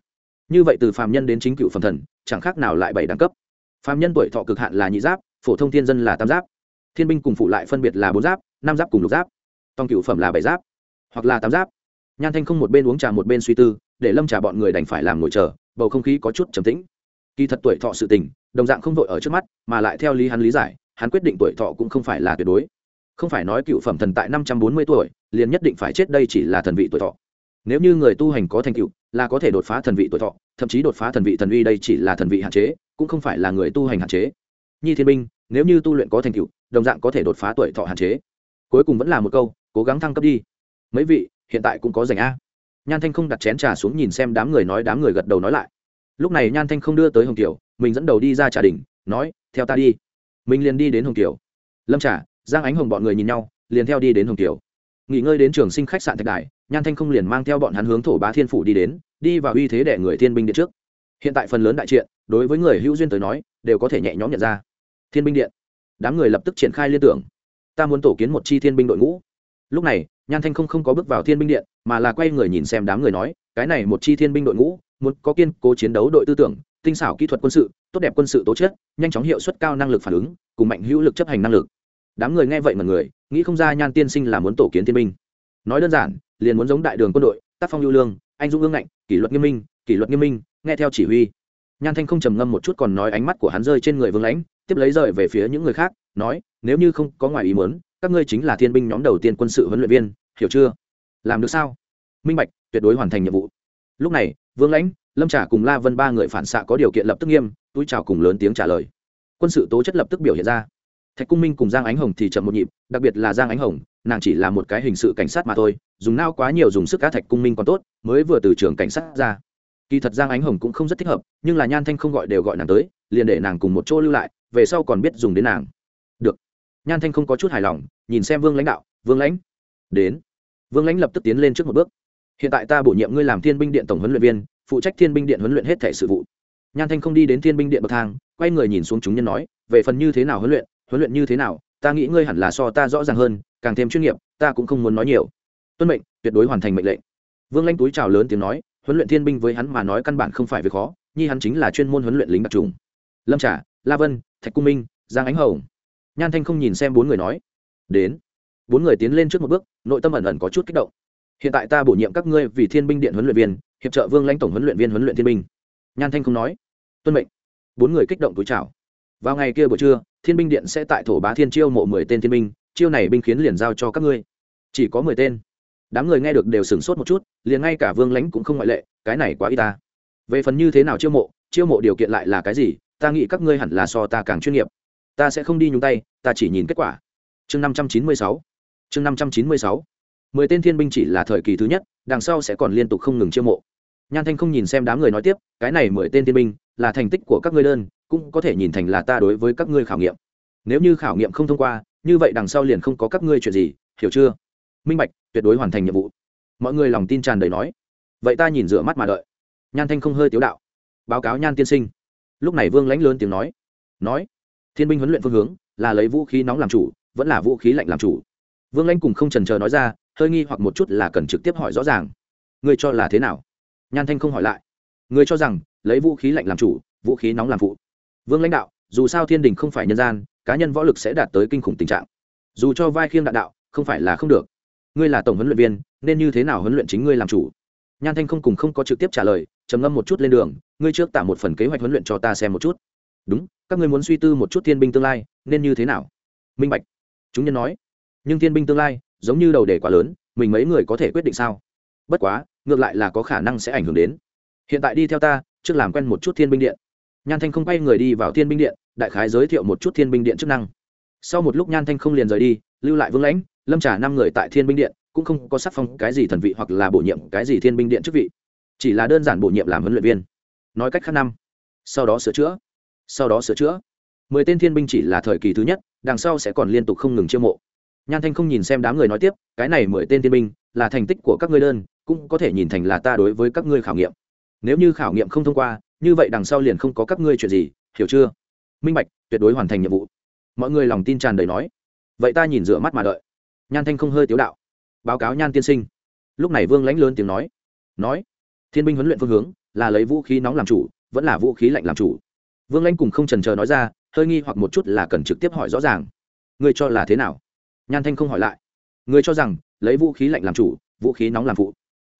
Như vậy từ phàm nhân đến chính cựu phẩm thần, chẳng khác nào lại bảy đẳng cấp. Phàm nhân tuổi thọ cực hạn là nhị giáp phổ thông thiên dân là tam giáp. Thiên binh cùng phụ lại phân biệt là bốn giáp, năm giáp cùng lục giáp. Tòng cựu phẩm là bảy giáp, hoặc là tám giáp. Nhan thanh không một bên uống trà một bên suy tư, để lâm trà bọn người đành phải làm ngồi chờ, bầu không khí có chút trầm tĩnh. Kỳ thật tuổi thọ sự tình, đồng dạng không vội ở trước mắt, mà lại theo lý hắn lý giải, hắn quyết định tuổi thọ cũng không phải là tuyệt đối. Không phải nói cựu phẩm thần tại năm trăm bốn mươi tuổi, liền nhất định phải chết đây chỉ là thần vị tuổi thọ. Nếu như người tu hành có thành tựu, là có thể đột phá thần vị tuổi thọ, thậm chí đột phá thần vị thần uy đây chỉ là thần vị hạn chế, cũng không phải là người tu hành hạn chế nhi thiên binh, nếu như tu luyện có thành tựu, đồng dạng có thể đột phá tuổi thọ hạn chế. Cuối cùng vẫn là một câu, cố gắng thăng cấp đi. Mấy vị, hiện tại cũng có dành a. Nhan thanh không đặt chén trà xuống nhìn xem đám người nói, đám người gật đầu nói lại. Lúc này nhan thanh không đưa tới hồng kiều, mình dẫn đầu đi ra trà đình nói, theo ta đi. Mình liền đi đến hồng kiều. Lâm trà, giang ánh hồng bọn người nhìn nhau, liền theo đi đến hồng kiều. Nghỉ ngơi đến trường sinh khách sạn thạch đài, nhan thanh không liền mang theo bọn hắn hướng thổ bá thiên phủ đi đến, đi vào uy thế để người thiên binh điện trước. Hiện tại phần lớn đại triện đối với người hữu duyên tới nói, đều có thể nhẹ nhõm nhận ra thiên binh điện. Đám người lập tức triển khai liên tưởng. Ta muốn tổ kiến một chi thiên binh đội ngũ. Lúc này, nhan thanh không không có bước vào thiên binh điện, mà là quay người nhìn xem đám người nói, cái này một chi thiên binh đội ngũ, muốn có kiên cố chiến đấu đội tư tưởng, tinh xảo kỹ thuật quân sự, tốt đẹp quân sự tố chất, nhanh chóng hiệu suất cao năng lực phản ứng, cùng mạnh hữu lực chấp hành năng lực. Đám người nghe vậy mà người, nghĩ không ra nhan tiên sinh là muốn tổ kiến thiên binh. Nói đơn giản, liền muốn giống đại đường quân đội, tác phong lưu lương, anh dũng ương ngạnh, kỷ luật nghiêm minh, kỷ luật nghiêm minh, nghe theo chỉ huy. Nhan thanh không trầm ngâm một chút còn nói ánh mắt của hắn rơi trên người vương lãnh tiếp lấy rời về phía những người khác, nói, nếu như không có ngoài ý muốn, các ngươi chính là thiên binh nhóm đầu tiên quân sự huấn luyện viên, hiểu chưa? Làm được sao? Minh bạch, tuyệt đối hoàn thành nhiệm vụ. Lúc này, vương lãnh, lâm trả cùng la vân ba người phản xạ có điều kiện lập tức nghiêm, túi chào cùng lớn tiếng trả lời. Quân sự tố chất lập tức biểu hiện ra. Thạch cung minh cùng giang ánh hồng thì chậm một nhịp, đặc biệt là giang ánh hồng, nàng chỉ là một cái hình sự cảnh sát mà thôi, dùng nao quá nhiều dùng sức cá thạch cung minh còn tốt, mới vừa từ trường cảnh sát ra. Kỳ thật giang ánh hồng cũng không rất thích hợp, nhưng là nhan thanh không gọi đều gọi nàng tới, liền để nàng cùng một chỗ lưu lại về sau còn biết dùng đến nàng. Được. Nhan thanh không có chút hài lòng, nhìn xem vương lãnh đạo, vương lãnh, đến. Vương lãnh lập tức tiến lên trước một bước. Hiện tại ta bổ nhiệm ngươi làm thiên binh điện tổng huấn luyện viên, phụ trách thiên binh điện huấn luyện hết thể sự vụ. Nhan thanh không đi đến thiên binh điện bậc thang, quay người nhìn xuống chúng nhân nói, về phần như thế nào huấn luyện huấn luyện như thế nào, ta nghĩ ngươi hẳn là so ta rõ ràng hơn, càng thêm chuyên nghiệp, ta cũng không muốn nói nhiều. Tuân mệnh, tuyệt đối hoàn thành mệnh lệnh. Vương lãnh túi chào lớn tiếng nói, huấn luyện thiên binh với hắn mà nói căn bản không phải việc khó, nhi hắn chính là chuyên môn huấn luyện lính đặc trùng. Lâm trà la vân, thạch cung minh, giang ánh hồng. Nhan thanh không nhìn xem bốn người nói, đến. Bốn người tiến lên trước một bước, nội tâm ẩn ẩn có chút kích động. Hiện tại ta bổ nhiệm các ngươi vì thiên binh điện huấn luyện viên, hiệp trợ vương lãnh tổng huấn luyện viên huấn luyện thiên binh. Nhan thanh không nói, tuân mệnh. Bốn người kích động túi chào. Vào ngày kia buổi trưa, thiên binh điện sẽ tại thổ bá thiên chiêu mộ mười tên thiên binh, chiêu này binh khiến liền giao cho các ngươi. Chỉ có mười tên. Đám người nghe được đều sửng sốt một chút, liền ngay cả vương lãnh cũng không ngoại lệ, cái này quá y ta. Về phần như thế nào chiêu mộ chiêu mộ điều kiện lại là cái gì ta nghĩ các ngươi hẳn là so ta càng chuyên nghiệp. Ta sẽ không đi nhúng tay, ta chỉ nhìn kết quả. Chương năm trăm chín mươi sáu. Chương năm trăm chín mươi sáu. Mười tên thiên binh chỉ là thời kỳ thứ nhất, đằng sau sẽ còn liên tục không ngừng chiêu mộ. Nhan thanh không nhìn xem đám người nói tiếp, cái này mười tên thiên binh, là thành tích của các ngươi đơn, cũng có thể nhìn thành là ta đối với các ngươi khảo nghiệm. Nếu như khảo nghiệm không thông qua, như vậy đằng sau liền không có các ngươi chuyện gì, hiểu chưa? Minh bạch, tuyệt đối hoàn thành nhiệm vụ. Mọi người lòng tin tràn đầy nói. Vậy ta nhìn rửa mắt mà đợi. Nhan thanh không hơi tiếu đạo. Báo cáo nhan tiên sinh lúc này vương lãnh lớn tiếng nói nói, thiên binh huấn luyện phương hướng là lấy vũ khí nóng làm chủ, vẫn là vũ khí lạnh làm chủ? Vương lãnh cùng không trần chờ nói ra, hơi nghi hoặc một chút là cần trực tiếp hỏi rõ ràng. Ngươi cho là thế nào? Nhan thanh không hỏi lại. Ngươi cho rằng lấy vũ khí lạnh làm chủ, vũ khí nóng làm phụ? Vương lãnh đạo, dù sao thiên đình không phải nhân gian, cá nhân võ lực sẽ đạt tới kinh khủng tình trạng. Dù cho vai khiêng đạn đạo, không phải là không được. Ngươi là tổng huấn luyện viên, nên như thế nào huấn luyện chính ngươi làm chủ? Nhan thanh không cùng không có trực tiếp trả lời, trầm ngâm một chút lên đường, ngươi trước tả một phần kế hoạch huấn luyện cho ta xem một chút. Đúng, các ngươi muốn suy tư một chút thiên binh tương lai, nên như thế nào? Minh bạch. Chúng nhân nói. Nhưng thiên binh tương lai, giống như đầu đề quá lớn, mình mấy người có thể quyết định sao? Bất quá, ngược lại là có khả năng sẽ ảnh hưởng đến. Hiện tại đi theo ta, trước làm quen một chút thiên binh điện. Nhan thanh không quay người đi vào thiên binh điện, đại khái giới thiệu một chút thiên binh điện chức năng. Sau một lúc nhan thanh không liền rời đi, lưu lại vương lãnh, lâm trả năm người tại thiên binh điện cũng không có sắc phong cái gì thần vị hoặc là bổ nhiệm cái gì thiên binh điện chức vị, chỉ là đơn giản bổ nhiệm làm huấn luyện viên. Nói cách khác năm, sau đó sửa chữa, sau đó sửa chữa. Mười tên thiên binh chỉ là thời kỳ thứ nhất, đằng sau sẽ còn liên tục không ngừng chiêu mộ. Nhan thanh không nhìn xem đám người nói tiếp, cái này mười tên thiên binh là thành tích của các ngươi đơn, cũng có thể nhìn thành là ta đối với các ngươi khảo nghiệm. Nếu như khảo nghiệm không thông qua, như vậy đằng sau liền không có các ngươi chuyện gì, hiểu chưa? Minh bạch, tuyệt đối hoàn thành nhiệm vụ. Mọi người lòng tin tràn đầy nói. Vậy ta nhìn rửa mắt mà đợi. Nhan thanh không hơi tiếu đạo báo cáo nhan tiên sinh. Lúc này vương lãnh lớn tiếng nói nói, thiên binh huấn luyện phương hướng là lấy vũ khí nóng làm chủ, vẫn là vũ khí lạnh làm chủ. Vương lãnh cùng không trần chờ nói ra, hơi nghi hoặc một chút là cần trực tiếp hỏi rõ ràng. Ngươi cho là thế nào? Nhan thanh không hỏi lại. Ngươi cho rằng, lấy vũ khí lạnh làm chủ, vũ khí nóng làm phụ.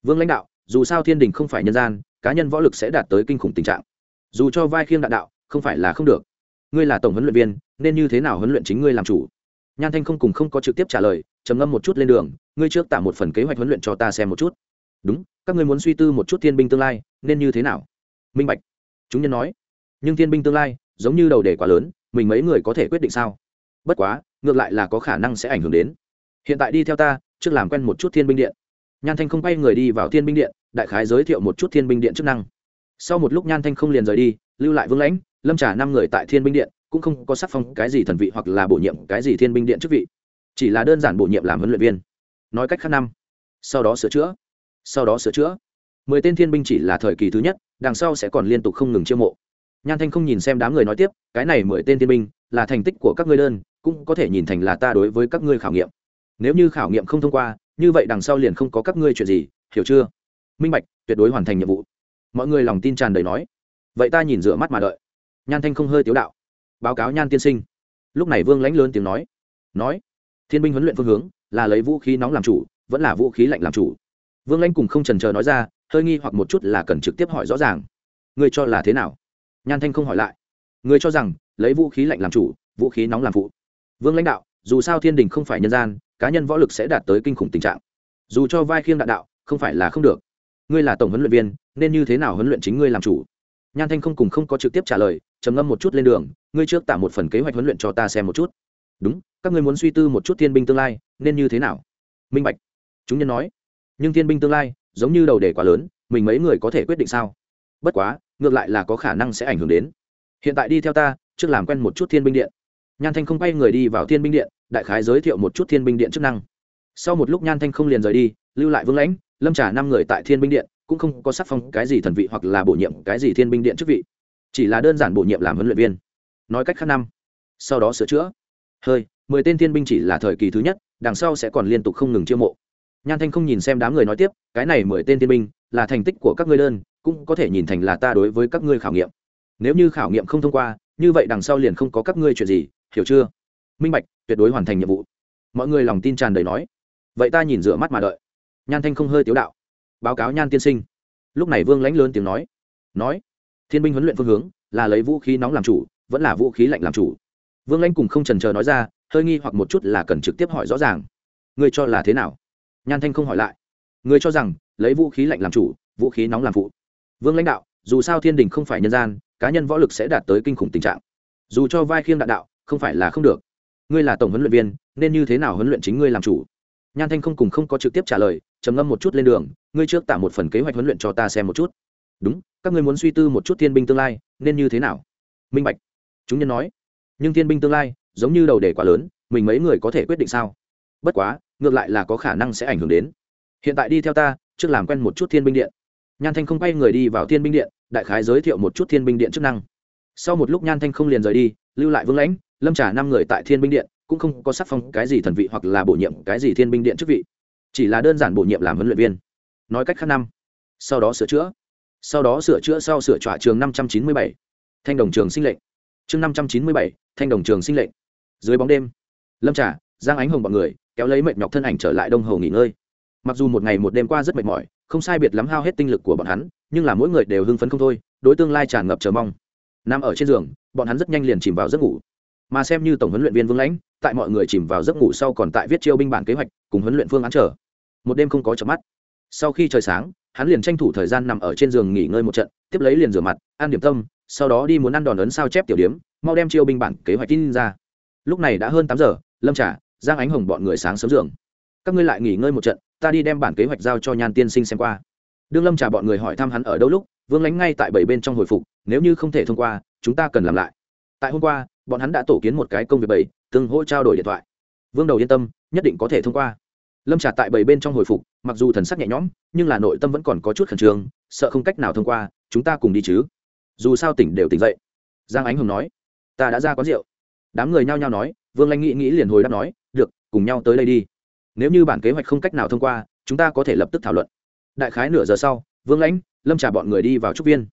Vương lãnh đạo, dù sao thiên đình không phải nhân gian, cá nhân võ lực sẽ đạt tới kinh khủng tình trạng. Dù cho vai khiêng đạn đạo, không phải là không được. Ngươi là tổng huấn luyện viên, nên như thế nào huấn luyện chính ngươi làm chủ? Nhan thanh không cùng không có trực tiếp trả lời trầm ngâm một chút lên đường, ngươi trước tạo một phần kế hoạch huấn luyện cho ta xem một chút. Đúng, các ngươi muốn suy tư một chút thiên binh tương lai, nên như thế nào? Minh bạch. Chúng nhân nói. Nhưng thiên binh tương lai, giống như đầu đề quá lớn, mình mấy người có thể quyết định sao? Bất quá, ngược lại là có khả năng sẽ ảnh hưởng đến. Hiện tại đi theo ta, trước làm quen một chút thiên binh điện. Nhan thanh không bay người đi vào thiên binh điện, đại khái giới thiệu một chút thiên binh điện chức năng. Sau một lúc nhan thanh không liền rời đi, lưu lại vương lãnh, lâm trả năm người tại thiên binh điện, cũng không có sắc phong cái gì thần vị hoặc là bổ nhiệm cái gì thiên binh điện chức vị chỉ là đơn giản bổ nhiệm làm huấn luyện viên. Nói cách khác năm, sau đó sửa chữa, sau đó sửa chữa. Mười tên thiên binh chỉ là thời kỳ thứ nhất, đằng sau sẽ còn liên tục không ngừng chiêu mộ. Nhan thanh không nhìn xem đám người nói tiếp, cái này mười tên thiên binh là thành tích của các ngươi đơn, cũng có thể nhìn thành là ta đối với các ngươi khảo nghiệm. Nếu như khảo nghiệm không thông qua, như vậy đằng sau liền không có các ngươi chuyện gì, hiểu chưa? Minh bạch, tuyệt đối hoàn thành nhiệm vụ. Mọi người lòng tin tràn đầy nói. Vậy ta nhìn rửa mắt mà đợi. Nhan thanh không hơi tiếu đạo. Báo cáo nhan tiên sinh. Lúc này vương lãnh lớn tiếng nói. Nói thiên binh huấn luyện phương hướng là lấy vũ khí nóng làm chủ, vẫn là vũ khí lạnh làm chủ. Vương lãnh cùng không trần chờ nói ra, hơi nghi hoặc một chút là cần trực tiếp hỏi rõ ràng. Ngươi cho là thế nào? Nhan thanh không hỏi lại. Ngươi cho rằng, lấy vũ khí lạnh làm chủ, vũ khí nóng làm phụ. Vương lãnh đạo, dù sao thiên đình không phải nhân gian, cá nhân võ lực sẽ đạt tới kinh khủng tình trạng. Dù cho vai khiêng đạn đạo, không phải là không được. Ngươi là tổng huấn luyện viên, nên như thế nào huấn luyện chính ngươi làm chủ? Nhan thanh không cùng không có trực tiếp trả lời, trầm ngâm một chút lên đường, ngươi trước tả một phần kế hoạch huấn luyện cho ta xem một chút đúng, các ngươi muốn suy tư một chút thiên binh tương lai, nên như thế nào? Minh bạch. Chúng nhân nói. Nhưng thiên binh tương lai, giống như đầu đề quá lớn, mình mấy người có thể quyết định sao? Bất quá, ngược lại là có khả năng sẽ ảnh hưởng đến. Hiện tại đi theo ta, trước làm quen một chút thiên binh điện. Nhan thanh không bay người đi vào thiên binh điện, đại khái giới thiệu một chút thiên binh điện chức năng. Sau một lúc nhan thanh không liền rời đi, lưu lại vương lãnh, lâm trả năm người tại thiên binh điện, cũng không có sắc phong cái gì thần vị hoặc là bổ nhiệm cái gì thiên binh điện chức vị, chỉ là đơn giản bổ nhiệm làm huấn luyện viên. Nói cách khác năm, sau đó sửa chữa hơi, mười tên thiên binh chỉ là thời kỳ thứ nhất, đằng sau sẽ còn liên tục không ngừng chiêu mộ. Nhan thanh không nhìn xem đám người nói tiếp, cái này mười tên thiên binh, là thành tích của các ngươi đơn, cũng có thể nhìn thành là ta đối với các ngươi khảo nghiệm. Nếu như khảo nghiệm không thông qua, như vậy đằng sau liền không có các ngươi chuyện gì, hiểu chưa? Minh bạch, tuyệt đối hoàn thành nhiệm vụ. Mọi người lòng tin tràn đầy nói. Vậy ta nhìn rửa mắt mà đợi. Nhan thanh không hơi tiếu đạo. Báo cáo nhan tiên sinh. Lúc này vương lãnh lớn tiếng nói. Nói, thiên binh huấn luyện phương hướng là lấy vũ khí nóng làm chủ, vẫn là vũ khí lạnh làm chủ vương lãnh cùng không trần chờ nói ra, hơi nghi hoặc một chút là cần trực tiếp hỏi rõ ràng. Người cho là thế nào? Nhan thanh không hỏi lại. Người cho rằng, lấy vũ khí lạnh làm chủ, vũ khí nóng làm phụ. Vương lãnh đạo, dù sao thiên đình không phải nhân gian, cá nhân võ lực sẽ đạt tới kinh khủng tình trạng. Dù cho vai khiêng đạn đạo, không phải là không được. Ngươi là tổng huấn luyện viên, nên như thế nào huấn luyện chính ngươi làm chủ? Nhan thanh không cùng không có trực tiếp trả lời, trầm ngâm một chút lên đường, ngươi trước tả một phần kế hoạch huấn luyện cho ta xem một chút. Đúng, các ngươi muốn suy tư một chút thiên binh tương lai, nên như thế nào? Minh bạch. Chúng nhân nói nhưng thiên binh tương lai, giống như đầu đề quá lớn, mình mấy người có thể quyết định sao? Bất quá, ngược lại là có khả năng sẽ ảnh hưởng đến. Hiện tại đi theo ta, trước làm quen một chút thiên binh điện. Nhan thanh không bay người đi vào thiên binh điện, đại khái giới thiệu một chút thiên binh điện chức năng. Sau một lúc nhan thanh không liền rời đi, lưu lại vương lãnh, lâm trả năm người tại thiên binh điện, cũng không có sắc phong cái gì thần vị hoặc là bổ nhiệm cái gì thiên binh điện chức vị. Chỉ là đơn giản bổ nhiệm làm huấn luyện viên. Nói cách khác năm. Sau đó sửa chữa. Sau đó sửa chữa sau sửa trọa trường năm trăm chín mươi bảy. Thanh đồng trường sinh lệnh chương năm trăm chín mươi bảy, thanh đồng trường sinh lệnh. Dưới bóng đêm, lâm trà, giang ánh hồng b ọ n người kéo lấy mệt nhọc thân ảnh trở lại đông hồ nghỉ ngơi. Mặc dù một ngày một đêm qua rất mệt mỏi, không sai biệt lắm hao hết tinh lực của bọn hắn, nhưng là mỗi người đều hưng phấn không thôi, đối tương lai tràn ngập chờ mong. Nằm ở trên giường, bọn hắn rất nhanh liền chìm vào giấc ngủ. Mà xem như tổng huấn luyện viên vương lãnh, tại mọi người chìm vào giấc ngủ sau còn tại viết chiêu binh bản kế hoạch, cùng huấn luyện phương án chờ. một đêm không có chợp mắt. Sau khi trời sáng, hắn liền tranh thủ thời gian nằm ở trên giường nghỉ ngơi một trận, tiếp lấy liền rửa mặt, ăn điểm tâm sau đó đi muốn ăn đòn ấn sao chép tiểu điếm, mau đem chiêu binh bản kế hoạch tin ra. Lúc này đã hơn tám giờ, lâm trả giang ánh hồng bọn người sáng sớm giường. Các ngươi lại nghỉ ngơi một trận, ta đi đem bản kế hoạch giao cho nhan tiên sinh xem qua. Đương lâm trả bọn người hỏi thăm hắn ở đâu lúc, vương lánh ngay tại bảy bên trong hồi phục, nếu như không thể thông qua, chúng ta cần làm lại. Tại hôm qua, bọn hắn đã tổ kiến một cái công việc bảy, tương hỗ trao đổi điện thoại. Vương đầu yên tâm, nhất định có thể thông qua. Lâm trà tại bảy bên trong hồi phục, mặc dù thần sắc nhẹ nhõm, nhưng là nội tâm vẫn còn có chút khẩn trương, sợ không cách nào thông qua, chúng ta cùng đi chứ dù sao tỉnh đều tỉnh dậy. Giang ánh hồng nói, ta đã ra quán rượu. Đám người nhao nhao nói, vương lanh nghĩ nghĩ liền hồi đáp nói, được, cùng nhau tới đây đi. Nếu như bản kế hoạch không cách nào thông qua, chúng ta có thể lập tức thảo luận. Đại khái nửa giờ sau, vương lãnh, lâm trà bọn người đi vào trúc viên.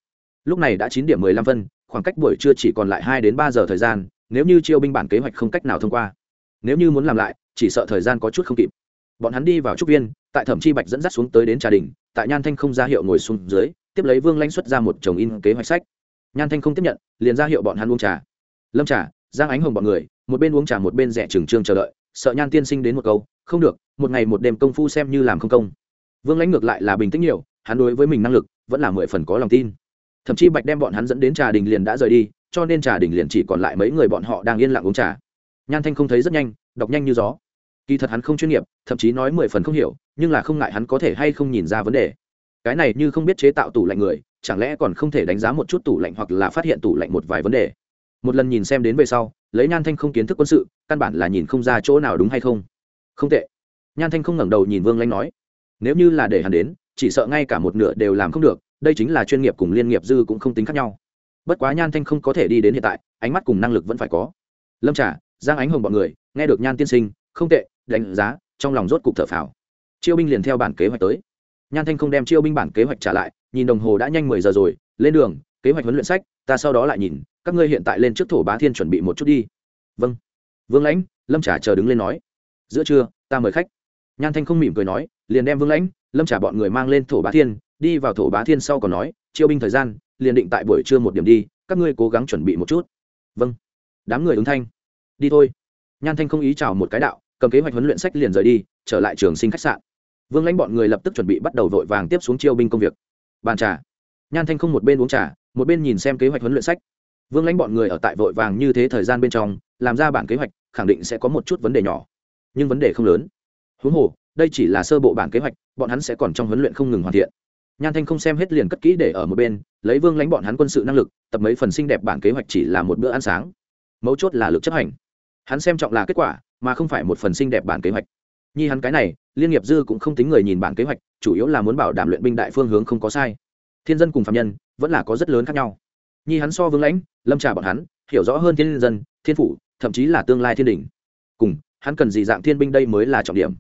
Lúc này đã chín điểm mười lăm phân, khoảng cách buổi trưa chỉ còn lại hai đến ba giờ thời gian, nếu như chiêu binh bản kế hoạch không cách nào thông qua. Nếu như muốn làm lại, chỉ sợ thời gian có chút không kịp. Bọn hắn đi vào trúc viên, tại thẩm chi bạch dẫn dắt xuống tới đến trà đình, tại nhan thanh không ra hiệu ngồi xuống dưới tiếp lấy vương lãnh xuất ra một chồng in kế hoạch sách. Nhan thanh không tiếp nhận, liền ra hiệu bọn hắn uống trà. Lâm trà, giang ánh hồng bọn người, một bên uống trà một bên rẻ trừng trương chờ đợi, sợ nhan tiên sinh đến một câu, không được, một ngày một đêm công phu xem như làm không công. Vương lãnh ngược lại là bình tĩnh nhiều, hắn đối với mình năng lực vẫn là mười phần có lòng tin. Thậm chí bạch đem bọn hắn dẫn đến trà đình liền đã rời đi, cho nên trà đình liền chỉ còn lại mấy người bọn họ đang yên lặng uống trà. Nhan thanh không thấy rất nhanh, đọc nhanh như gió. Kỳ thật hắn không chuyên nghiệp, thậm chí nói mười phần không hiểu, nhưng là không ngại hắn có thể hay không nhìn ra vấn đề cái này như không biết chế tạo tủ lạnh người, chẳng lẽ còn không thể đánh giá một chút tủ lạnh hoặc là phát hiện tủ lạnh một vài vấn đề? Một lần nhìn xem đến về sau, lấy nhan thanh không kiến thức quân sự, căn bản là nhìn không ra chỗ nào đúng hay không. Không tệ. Nhan thanh không ngẩng đầu nhìn vương lanh nói, nếu như là để hắn đến, chỉ sợ ngay cả một nửa đều làm không được, đây chính là chuyên nghiệp cùng liên nghiệp dư cũng không tính khác nhau. Bất quá nhan thanh không có thể đi đến hiện tại, ánh mắt cùng năng lực vẫn phải có. Lâm trả giang ánh hồng b ọ n người, nghe được nhan tiên sinh, không tệ, đánh giá, trong lòng rốt cục thở phào. Chiêu binh liền theo bản kế hoạch tới nhan thanh không đem chiêu binh bản kế hoạch trả lại, nhìn đồng hồ đã nhanh mười giờ rồi, lên đường, kế hoạch huấn luyện sách, ta sau đó lại nhìn, các ngươi hiện tại lên trước thổ bá thiên chuẩn bị một chút đi. Vâng. Vương lãnh, lâm trả chờ đứng lên nói. Giữa trưa, ta mời khách. Nhan thanh không mỉm cười nói, liền đem vương lãnh, lâm trả bọn người mang lên thổ bá thiên, đi vào thổ bá thiên sau còn nói, chiêu binh thời gian, liền định tại buổi trưa một điểm đi, các ngươi cố gắng chuẩn bị một chút. Vâng. Đám người ứng thanh. Đi thôi. Nhan thanh không ý chào một cái đạo, cầm kế hoạch huấn luyện sách liền rời đi, trở lại trường sinh khách sạn vương lãnh bọn người lập tức chuẩn bị bắt đầu vội vàng tiếp xuống chiêu binh công việc. Bàn trà. Nhan thanh không một bên uống trà, một bên nhìn xem kế hoạch huấn luyện sách. Vương lãnh bọn người ở tại vội vàng như thế thời gian bên trong, làm ra bản kế hoạch, khẳng định sẽ có một chút vấn đề nhỏ. Nhưng vấn đề không lớn. Huống hồ, đây chỉ là sơ bộ bản kế hoạch, bọn hắn sẽ còn trong huấn luyện không ngừng hoàn thiện. Nhan thanh không xem hết liền cất kỹ để ở một bên, lấy vương lãnh bọn hắn quân sự năng lực, tập mấy phần xinh đẹp bản kế hoạch chỉ là một bữa ăn sáng. Mấu chốt là lực chấp hành. Hắn xem trọng là kết quả, mà không phải một phần xinh đẹp bản kế hoạch nhi hắn cái này, liên nghiệp dư cũng không tính người nhìn bản kế hoạch, chủ yếu là muốn bảo đảm luyện binh đại phương hướng không có sai. Thiên dân cùng phạm nhân, vẫn là có rất lớn khác nhau. Nhi hắn so vương lãnh, lâm trà bọn hắn, hiểu rõ hơn thiên dân, thiên phủ, thậm chí là tương lai thiên đình cùng, hắn cần gì dạng thiên binh đây mới là trọng điểm.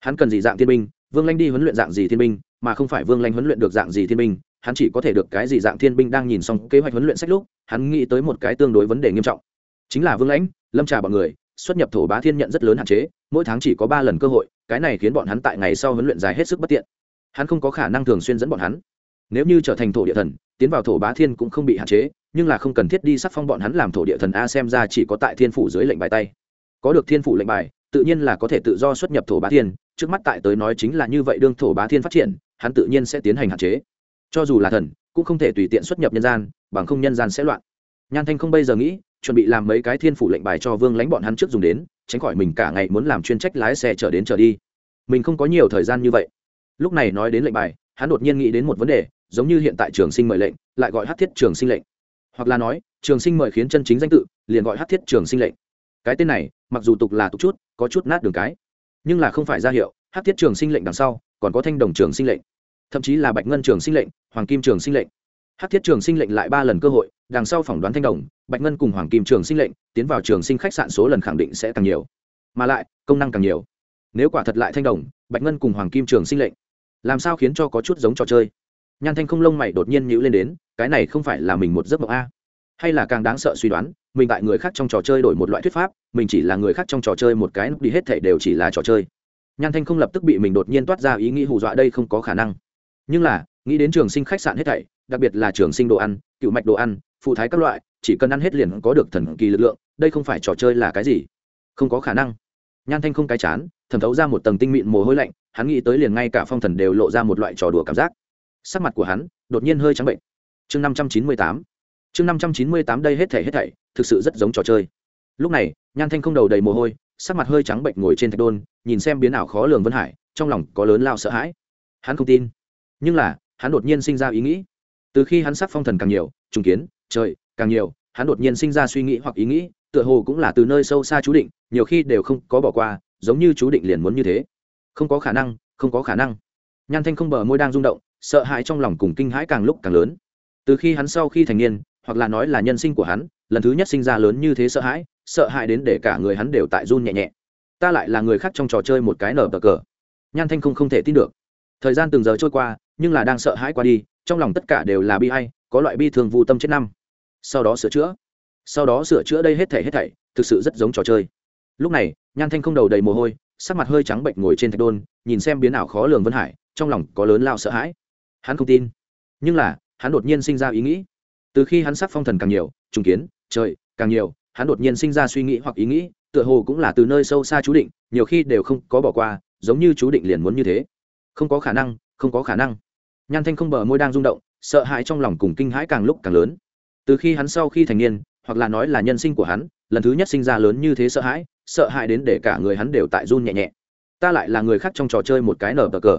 Hắn cần gì dạng thiên binh, vương lãnh đi huấn luyện dạng gì thiên binh, mà không phải vương lãnh huấn luyện được dạng gì thiên binh, hắn chỉ có thể được cái gì dạng thiên binh đang nhìn xong kế hoạch huấn luyện sách lúc, hắn nghĩ tới một cái tương đối vấn đề nghiêm trọng. Chính là vương lãnh, lâm trà bọn người xuất nhập thổ bá thiên nhận rất lớn hạn chế, mỗi tháng chỉ có ba lần cơ hội, cái này khiến bọn hắn tại ngày sau huấn luyện dài hết sức bất tiện. Hắn không có khả năng thường xuyên dẫn bọn hắn. Nếu như trở thành thổ địa thần, tiến vào thổ bá thiên cũng không bị hạn chế, nhưng là không cần thiết đi sắc phong bọn hắn làm thổ địa thần a xem ra chỉ có tại thiên phủ dưới lệnh bài tay. Có được thiên phủ lệnh bài, tự nhiên là có thể tự do xuất nhập thổ bá thiên, trước mắt tại tới nói chính là như vậy đương thổ bá thiên phát triển, hắn tự nhiên sẽ tiến hành hạn chế. Cho dù là thần, cũng không thể tùy tiện xuất nhập nhân gian, bằng không nhân gian sẽ loạn. Nhan thanh không bây giờ nghĩ chuẩn bị làm mấy cái thiên phủ lệnh bài cho vương lãnh bọn hắn trước dùng đến, tránh khỏi mình cả ngày muốn làm chuyên trách lái xe trở đến trở đi. Mình không có nhiều thời gian như vậy. Lúc này nói đến lệnh bài, hắn đột nhiên nghĩ đến một vấn đề, giống như hiện tại trường sinh mời lệnh, lại gọi hát thiết trường sinh lệnh. Hoặc là nói, trường sinh mời khiến chân chính danh tự, liền gọi hát thiết trường sinh lệnh. Cái tên này, mặc dù tục là tục chút, có chút nát đường cái, nhưng là không phải ra hiệu, hát thiết trường sinh lệnh đằng sau, còn có thanh đồng trường sinh lệnh. Thậm chí là bạch ngân trường sinh lệnh, hoàng kim trường sinh lệnh hát thiết trường sinh lệnh lại ba lần cơ hội, đằng sau phỏng đoán thanh đồng, bạch ngân cùng hoàng kim trường sinh lệnh, tiến vào trường sinh khách sạn số lần khẳng định sẽ càng nhiều. Mà lại, công năng càng nhiều. Nếu quả thật lại thanh đồng, bạch ngân cùng hoàng kim trường sinh lệnh, làm sao khiến cho có chút giống trò chơi? Nhan thanh không lông mày đột nhiên nhữ lên đến, cái này không phải là mình một giấc mộng a? Hay là càng đáng sợ suy đoán, mình tại người khác trong trò chơi đổi một loại thuyết pháp, mình chỉ là người khác trong trò chơi một cái, đi hết thể đều chỉ là trò chơi. Nhan thanh không lập tức bị mình đột nhiên toát ra ý nghĩ hù dọa đây không có khả năng. Nhưng là, nghĩ đến trường sinh khách sạn hết thảy đặc biệt là trường sinh đồ ăn, cựu mạch đồ ăn phụ thái các loại, chỉ cần ăn hết liền có được thần kỳ lực lượng, đây không phải trò chơi là cái gì? Không có khả năng. Nhan thanh không cái chán, thẩm thấu ra một tầng tinh mịn mồ hôi lạnh, hắn nghĩ tới liền ngay cả phong thần đều lộ ra một loại trò đùa cảm giác. Sắc mặt của hắn đột nhiên hơi trắng bệnh. Chương năm trăm chín mươi tám. Chương năm trăm chín mươi tám đây hết thảy hết thảy, thực sự rất giống trò chơi. Lúc này, nhan thanh không đầu đầy mồ hôi, sắc mặt hơi trắng bệnh ngồi trên thạch đôn, nhìn xem biến ảo khó lường vân hải, trong lòng có lớn lao sợ hãi. Hắn không tin, nhưng là, hắn đột nhiên sinh ra ý nghĩ từ khi hắn sắc phong thần càng nhiều, trùng kiến, trời, càng nhiều, hắn đột nhiên sinh ra suy nghĩ hoặc ý nghĩ, tựa hồ cũng là từ nơi sâu xa chú định, nhiều khi đều không có bỏ qua, giống như chú định liền muốn như thế. Không có khả năng, không có khả năng. Nhan thanh không bờ môi đang rung động, sợ hãi trong lòng cùng kinh hãi càng lúc càng lớn. Từ khi hắn sau khi thành niên, hoặc là nói là nhân sinh của hắn, lần thứ nhất sinh ra lớn như thế sợ hãi sợ hãi đến để cả người hắn đều tại run nhẹ nhẹ. Ta lại là người khác trong trò chơi một cái nở bờ cờ. Nhan thanh không không thể tin được. Thời gian từng giờ trôi qua, nhưng là đang sợ hãi qua đi trong lòng tất cả đều là bi hay có loại bi thường vô tâm chết năm. Sau đó sửa chữa. Sau đó sửa chữa đây hết thảy hết thảy, thực sự rất giống trò chơi. Lúc này, nhan thanh không đầu đầy mồ hôi, sắc mặt hơi trắng bệnh ngồi trên thạch đôn, nhìn xem biến ảo khó lường vân hải, trong lòng có lớn lao sợ hãi. Hắn không tin. Nhưng là, hắn đột nhiên sinh ra ý nghĩ. Từ khi hắn sắc phong thần càng nhiều, trùng kiến, trời, càng nhiều, hắn đột nhiên sinh ra suy nghĩ hoặc ý nghĩ, tựa hồ cũng là từ nơi sâu xa chú định, nhiều khi đều không có bỏ qua, giống như chú định liền muốn như thế. Không có khả năng, không có khả năng nhan thanh không bờ môi đang rung động, sợ hãi trong lòng cùng kinh hãi càng lúc càng lớn. Từ khi hắn sau khi thành niên, hoặc là nói là nhân sinh của hắn, lần thứ nhất sinh ra lớn như thế sợ hãi sợ hãi đến để cả người hắn đều tại run nhẹ nhẹ. Ta lại là người khác trong trò chơi một cái nở bờ cờ.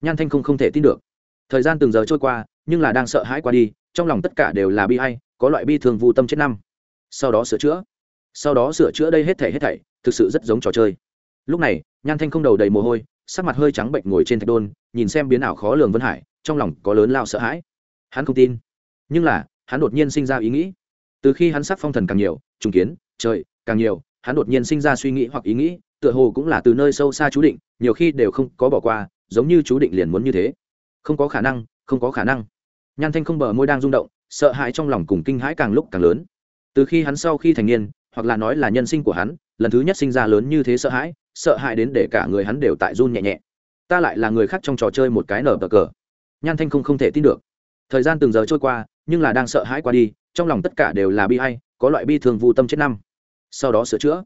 Nhan thanh không không thể tin được. Thời gian từng giờ trôi qua, nhưng là đang sợ hãi qua đi, trong lòng tất cả đều là bi hay có loại bi thường vô tâm chết năm. Sau đó sửa chữa. Sau đó sửa chữa đây hết thảy hết thảy, thực sự rất giống trò chơi. Lúc này, nhan thanh không đầu đầy mồ hôi, sắc mặt hơi trắng bệnh ngồi trên thạch đôn, nhìn xem biến ảo khó lường vân hải trong lòng có lớn lao sợ hãi. Hắn không tin, nhưng là, hắn đột nhiên sinh ra ý nghĩ. Từ khi hắn sắc phong thần càng nhiều, trùng kiến, trời, càng nhiều, hắn đột nhiên sinh ra suy nghĩ hoặc ý nghĩ, tựa hồ cũng là từ nơi sâu xa chú định, nhiều khi đều không có bỏ qua, giống như chú định liền muốn như thế. Không có khả năng, không có khả năng. Nhan thanh không bờ môi đang rung động, sợ hãi trong lòng cùng kinh hãi càng lúc càng lớn. Từ khi hắn sau khi thành niên, hoặc là nói là nhân sinh của hắn, lần thứ nhất sinh ra lớn như thế sợ hãi sợ hãi đến để cả người hắn đều tại run nhẹ nhẹ. Ta lại là người khác trong trò chơi một cái nở bờ cờ nhan thanh không không thể tin được. Thời gian từng giờ trôi qua, nhưng là đang sợ hãi qua đi, trong lòng tất cả đều là bi hay có loại bi thường vô tâm chết năm. Sau đó sửa chữa.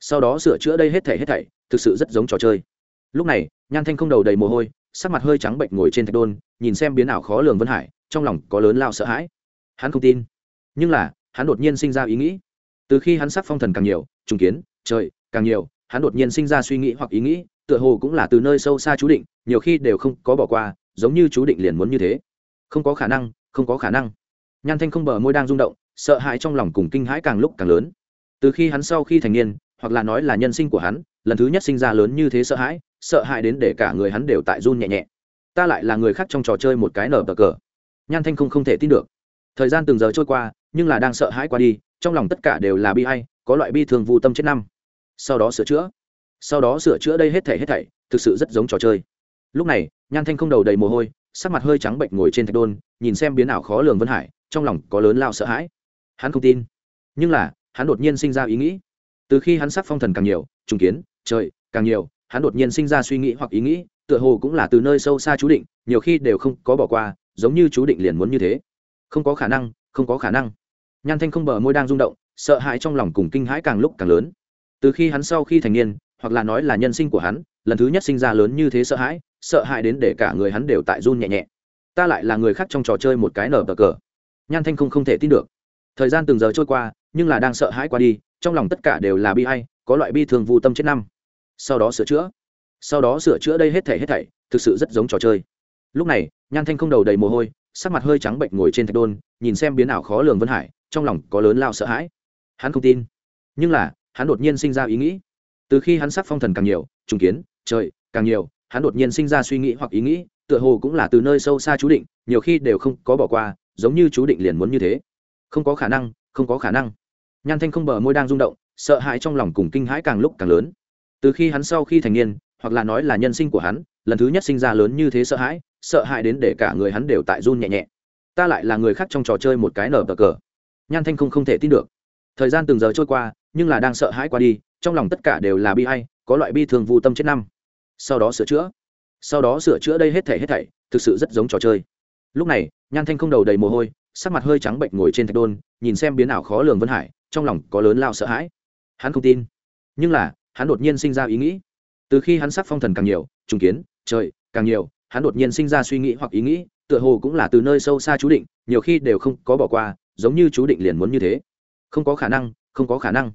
Sau đó sửa chữa đây hết thảy hết thảy, thực sự rất giống trò chơi. Lúc này, nhan thanh không đầu đầy mồ hôi, sắc mặt hơi trắng bệnh ngồi trên thạch đôn, nhìn xem biến ảo khó lường vân hải, trong lòng có lớn lao sợ hãi. Hắn không tin. Nhưng là, hắn đột nhiên sinh ra ý nghĩ. Từ khi hắn sắc phong thần càng nhiều, trùng kiến, trời, càng nhiều, hắn đột nhiên sinh ra suy nghĩ hoặc ý nghĩ, tựa hồ cũng là từ nơi sâu xa chú định, nhiều khi đều không có bỏ qua giống như chú định liền muốn như thế. Không có khả năng, không có khả năng. Nhan thanh không bờ môi đang rung động, sợ hãi trong lòng cùng kinh hãi càng lúc càng lớn. Từ khi hắn sau khi thành niên, hoặc là nói là nhân sinh của hắn, lần thứ nhất sinh ra lớn như thế sợ hãi sợ hãi đến để cả người hắn đều tại run nhẹ nhẹ. Ta lại là người khác trong trò chơi một cái nở bờ cờ. Nhan thanh không không thể tin được. Thời gian từng giờ trôi qua, nhưng là đang sợ hãi qua đi, trong lòng tất cả đều là bi hay có loại bi thường vô tâm chết năm. Sau đó sửa chữa. Sau đó sửa chữa đây hết thảy hết thảy, thực sự rất giống trò chơi lúc này, nhan thanh không đầu đầy mồ hôi, sắc mặt hơi trắng bệnh ngồi trên thạch đôn, nhìn xem biến ảo khó lường vân hải, trong lòng có lớn lao sợ hãi. Hắn không tin. Nhưng là, hắn đột nhiên sinh ra ý nghĩ. Từ khi hắn sắc phong thần càng nhiều, trùng kiến, trời, càng nhiều, hắn đột nhiên sinh ra suy nghĩ hoặc ý nghĩ, tựa hồ cũng là từ nơi sâu xa chú định, nhiều khi đều không có bỏ qua, giống như chú định liền muốn như thế. Không có khả năng, không có khả năng. Nhan thanh không bờ môi đang rung động, sợ hãi trong lòng cùng kinh hãi càng lúc càng lớn. Từ khi hắn sau khi thành niên, hoặc là nói là nhân sinh của hắn lần thứ nhất sinh ra lớn như thế sợ hãi sợ hãi đến để cả người hắn đều tại run nhẹ nhẹ. Ta lại là người khác trong trò chơi một cái nở bờ cờ. Nhan thanh không không thể tin được. Thời gian từng giờ trôi qua, nhưng là đang sợ hãi qua đi, trong lòng tất cả đều là bi hay có loại bi thường vô tâm chết năm. Sau đó sửa chữa. Sau đó sửa chữa đây hết thảy hết thảy, thực sự rất giống trò chơi. Lúc này, nhan thanh không đầu đầy mồ hôi, sắc mặt hơi trắng bệnh ngồi trên thạch đôn, nhìn xem biến ảo khó lường vân hải, trong lòng có lớn lao sợ hãi. Hắn không tin. Nhưng là, hắn đột nhiên sinh ra ý nghĩ. Từ khi hắn sắc phong thần càng nhiều, trùng kiến trời, càng nhiều, hắn đột nhiên sinh ra suy nghĩ hoặc ý nghĩ, tựa hồ cũng là từ nơi sâu xa chú định, nhiều khi đều không có bỏ qua, giống như chú định liền muốn như thế. Không có khả năng, không có khả năng. Nhan thanh không bờ môi đang rung động, sợ hãi trong lòng cùng kinh hãi càng lúc càng lớn. Từ khi hắn sau khi thành niên, hoặc là nói là nhân sinh của hắn, lần thứ nhất sinh ra lớn như thế sợ hãi sợ hãi đến để cả người hắn đều tại run nhẹ nhẹ. Ta lại là người khác trong trò chơi một cái nở bờ cờ. Nhan thanh không không thể tin được. Thời gian từng giờ trôi qua, nhưng là đang sợ hãi qua đi, trong lòng tất cả đều là bi hay có loại bi thường vô tâm chết năm sau đó sửa chữa. Sau đó sửa chữa đây hết thảy hết thảy, thực sự rất giống trò chơi. Lúc này, nhan thanh không đầu đầy mồ hôi, sắc mặt hơi trắng bệnh ngồi trên thạch đôn, nhìn xem biến ảo khó lường vân hải, trong lòng có lớn lao sợ hãi. Hắn không tin. Nhưng là, hắn đột nhiên sinh ra ý nghĩ. Từ khi hắn sắc phong thần càng nhiều, trùng kiến, trời, càng nhiều, hắn đột nhiên sinh ra suy nghĩ hoặc ý nghĩ, tựa hồ cũng là từ nơi sâu xa chú định, nhiều khi đều không có bỏ qua, giống như chú định liền muốn như thế. Không có khả năng, không có khả năng.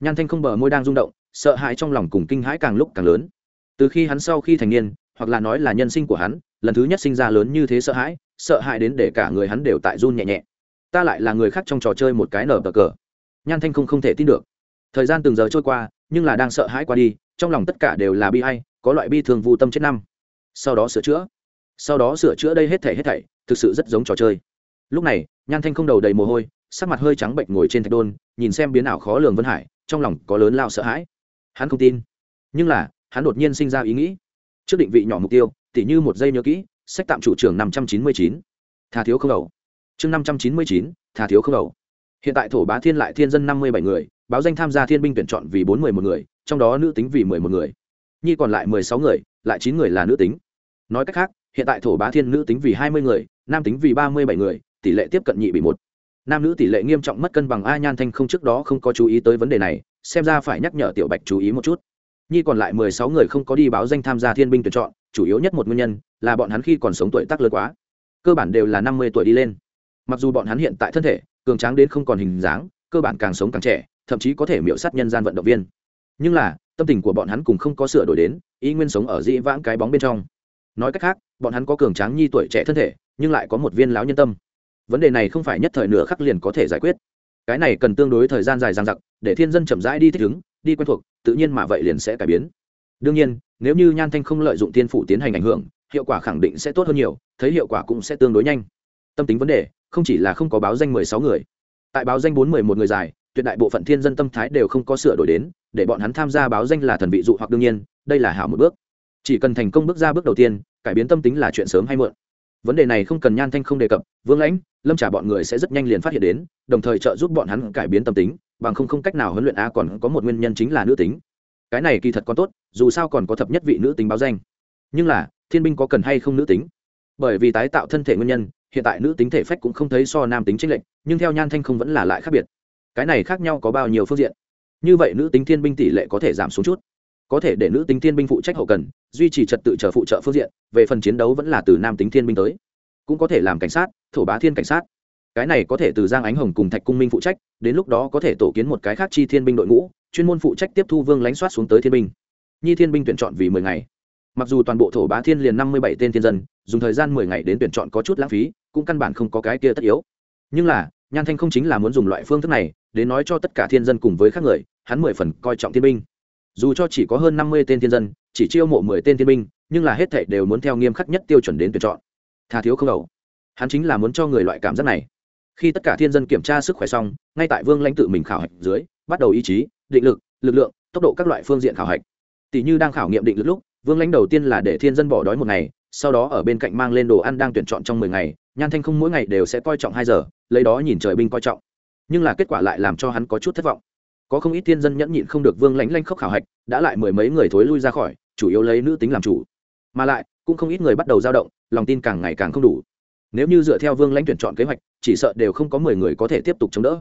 Nhan thanh không bờ môi đang rung động, sợ hãi trong lòng cùng kinh hãi càng lúc càng lớn từ khi hắn sau khi thành niên, hoặc là nói là nhân sinh của hắn, lần thứ nhất sinh ra lớn như thế sợ hãi sợ hãi đến để cả người hắn đều tại run nhẹ nhẹ. Ta lại là người khác trong trò chơi một cái nở bờ cờ. Nhan thanh không không thể tin được. Thời gian từng giờ trôi qua, nhưng là đang sợ hãi qua đi, trong lòng tất cả đều là bi hay có loại bi thường vô tâm chết năm. Sau đó sửa chữa. Sau đó sửa chữa đây hết thảy hết thảy, thực sự rất giống trò chơi. Lúc này, nhan thanh không đầu đầy mồ hôi, sắc mặt hơi trắng bệnh ngồi trên thạch đôn, nhìn xem biến ảo khó lường vân hải, trong lòng có lớn lao sợ hãi. Hắn không tin. Nhưng là hắn đột nhiên sinh ra ý nghĩ. Trước định vị nhỏ mục tiêu, tỉ như một giây nhớ kỹ, sách tạm chủ trường năm trăm chín mươi chín. Thà thiếu không đầu. Chương năm trăm chín mươi chín thà thiếu không đầu. Hiện tại thổ bá thiên lại thiên dân năm mươi bảy người, báo danh tham gia thiên binh tuyển chọn vì bốn mươi một người, trong đó nữ tính vì mười một người. Nhi còn lại mười sáu người, lại chín người là nữ tính. Nói cách khác, hiện tại thổ bá thiên nữ tính vì hai mươi người, nam tính vì ba mươi bảy người, tỷ lệ tiếp cận nhị bị một. Nam nữ tỷ lệ nghiêm trọng mất cân bằng a nhan thanh không trước đó không có chú ý tới vấn đề này, xem ra phải nhắc nhở tiểu bạch chú ý một chút nhi còn lại mười sáu người không có đi báo danh tham gia thiên binh tuyển chọn, chủ yếu nhất một nguyên nhân là bọn hắn khi còn sống tuổi tác lớn quá. Cơ bản đều là năm mươi tuổi đi lên. Mặc dù bọn hắn hiện tại thân thể, cường tráng đến không còn hình dáng, cơ bản càng sống càng trẻ, thậm chí có thể miễu sát nhân gian vận động viên. Nhưng là, tâm tình của bọn hắn cùng không có sửa đổi đến, ý nguyên sống ở dĩ vãng cái bóng bên trong. Nói cách khác, bọn hắn có cường tráng nhi tuổi trẻ thân thể, nhưng lại có một viên lão nhân tâm. Vấn đề này không phải nhất thời nửa khắc liền có thể giải quyết. Cái này cần tương đối thời gian dài dằng dặc, để thiên dân chậm rãi đi thích ứng đi quen thuộc, tự nhiên mà vậy liền sẽ cải biến. Đương nhiên, nếu như nhan thanh không lợi dụng tiên phủ tiến hành ảnh hưởng, hiệu quả khẳng định sẽ tốt hơn nhiều, thấy hiệu quả cũng sẽ tương đối nhanh. Tâm tính vấn đề, không chỉ là không có báo danh mười sáu người. Tại báo danh bốn mười một người dài, tuyệt đại bộ phận thiên dân tâm thái đều không có sửa đổi đến, để bọn hắn tham gia báo danh là thần vị dụ hoặc đương nhiên, đây là hảo một bước. Chỉ cần thành công bước ra bước đầu tiên, cải biến tâm tính là chuyện sớm hay muộn. Vấn đề này không cần nhan thanh không đề cập, vương lãnh, lâm trả bọn người sẽ rất nhanh liền phát hiện đến, đồng thời trợ giúp bọn hắn cải biến tâm tính bằng không không cách nào huấn luyện a còn có một nguyên nhân chính là nữ tính. Cái này kỳ thật còn tốt, dù sao còn có thập nhất vị nữ tính báo danh. Nhưng là, thiên binh có cần hay không nữ tính? Bởi vì tái tạo thân thể nguyên nhân, hiện tại nữ tính thể phách cũng không thấy so nam tính tranh lệch, nhưng theo nhan thanh không vẫn là lại khác biệt. Cái này khác nhau có bao nhiêu phương diện? Như vậy nữ tính thiên binh tỷ lệ có thể giảm xuống chút. Có thể để nữ tính thiên binh phụ trách hậu cần, duy trì trật tự trở phụ trợ phương diện, về phần chiến đấu vẫn là từ nam tính thiên binh tới. Cũng có thể làm cảnh sát, thổ bá thiên cảnh sát cái này có thể từ giang ánh hồng cùng thạch cung minh phụ trách, đến lúc đó có thể tổ kiến một cái khác chi thiên binh đội ngũ, chuyên môn phụ trách tiếp thu vương lãnh soát xuống tới thiên binh. Nhi thiên binh tuyển chọn vì mười ngày. Mặc dù toàn bộ thổ bá thiên liền năm mươi bảy tên thiên dân, dùng thời gian mười ngày đến tuyển chọn có chút lãng phí, cũng căn bản không có cái kia tất yếu. Nhưng là, nhan thanh không chính là muốn dùng loại phương thức này, đến nói cho tất cả thiên dân cùng với các người, hắn mười phần coi trọng thiên binh. Dù cho chỉ có hơn năm mươi tên thiên dân, chỉ chiêu mộ mười tên thiên binh, nhưng là hết thảy đều muốn theo nghiêm khắc nhất tiêu chuẩn đến tuyển chọn. Tha thiếu không đầu. Hắn chính là muốn cho người loại cảm giác này khi tất cả thiên dân kiểm tra sức khỏe xong, ngay tại vương lãnh tự mình khảo hạch dưới, bắt đầu ý chí, định lực lực lượng, tốc độ các loại phương diện khảo hạch. Tỷ như đang khảo nghiệm định lực lúc, vương lãnh đầu tiên là để thiên dân bỏ đói một ngày, sau đó ở bên cạnh mang lên đồ ăn đang tuyển chọn trong mười ngày, nhan thanh không mỗi ngày đều sẽ coi trọng hai giờ, lấy đó nhìn trời binh coi trọng. Nhưng là kết quả lại làm cho hắn có chút thất vọng. Có không ít thiên dân nhẫn nhịn không được vương lãnh lanh khốc khảo hạch, đã lại mười mấy người thối lui ra khỏi, chủ yếu lấy nữ tính làm chủ. Mà lại, cũng không ít người bắt đầu dao động, lòng tin càng ngày càng không đủ nếu như dựa theo vương lãnh tuyển chọn kế hoạch, chỉ sợ đều không có mười người có thể tiếp tục chống đỡ.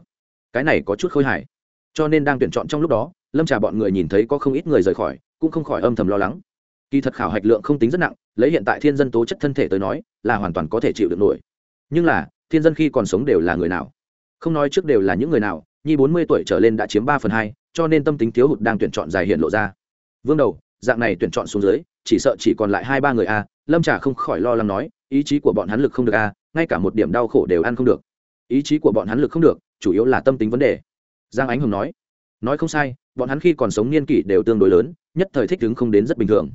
Cái này có chút khôi hài. Cho nên đang tuyển chọn trong lúc đó, lâm trà bọn người nhìn thấy có không ít người rời khỏi, cũng không khỏi âm thầm lo lắng. Kỳ thật khảo hạch lượng không tính rất nặng, lấy hiện tại thiên dân tố chất thân thể tới nói, là hoàn toàn có thể chịu được nổi. Nhưng là, thiên dân khi còn sống đều là người nào? Không nói trước đều là những người nào, nhi bốn mươi tuổi trở lên đã chiếm ba phần hai, cho nên tâm tính thiếu hụt đang tuyển chọn dài hiện lộ ra. Vương đầu, dạng này tuyển chọn xuống dưới, chỉ sợ chỉ còn lại hai ba người a lâm trà không khỏi lo lắng nói ý chí của bọn hắn lực không được a, ngay cả một điểm đau khổ đều ăn không được. Ý chí của bọn hắn lực không được, chủ yếu là tâm tính vấn đề. Giang ánh hồng nói nói không sai, bọn hắn khi còn sống niên kỷ đều tương đối lớn, nhất thời thích ứng không đến rất bình thường.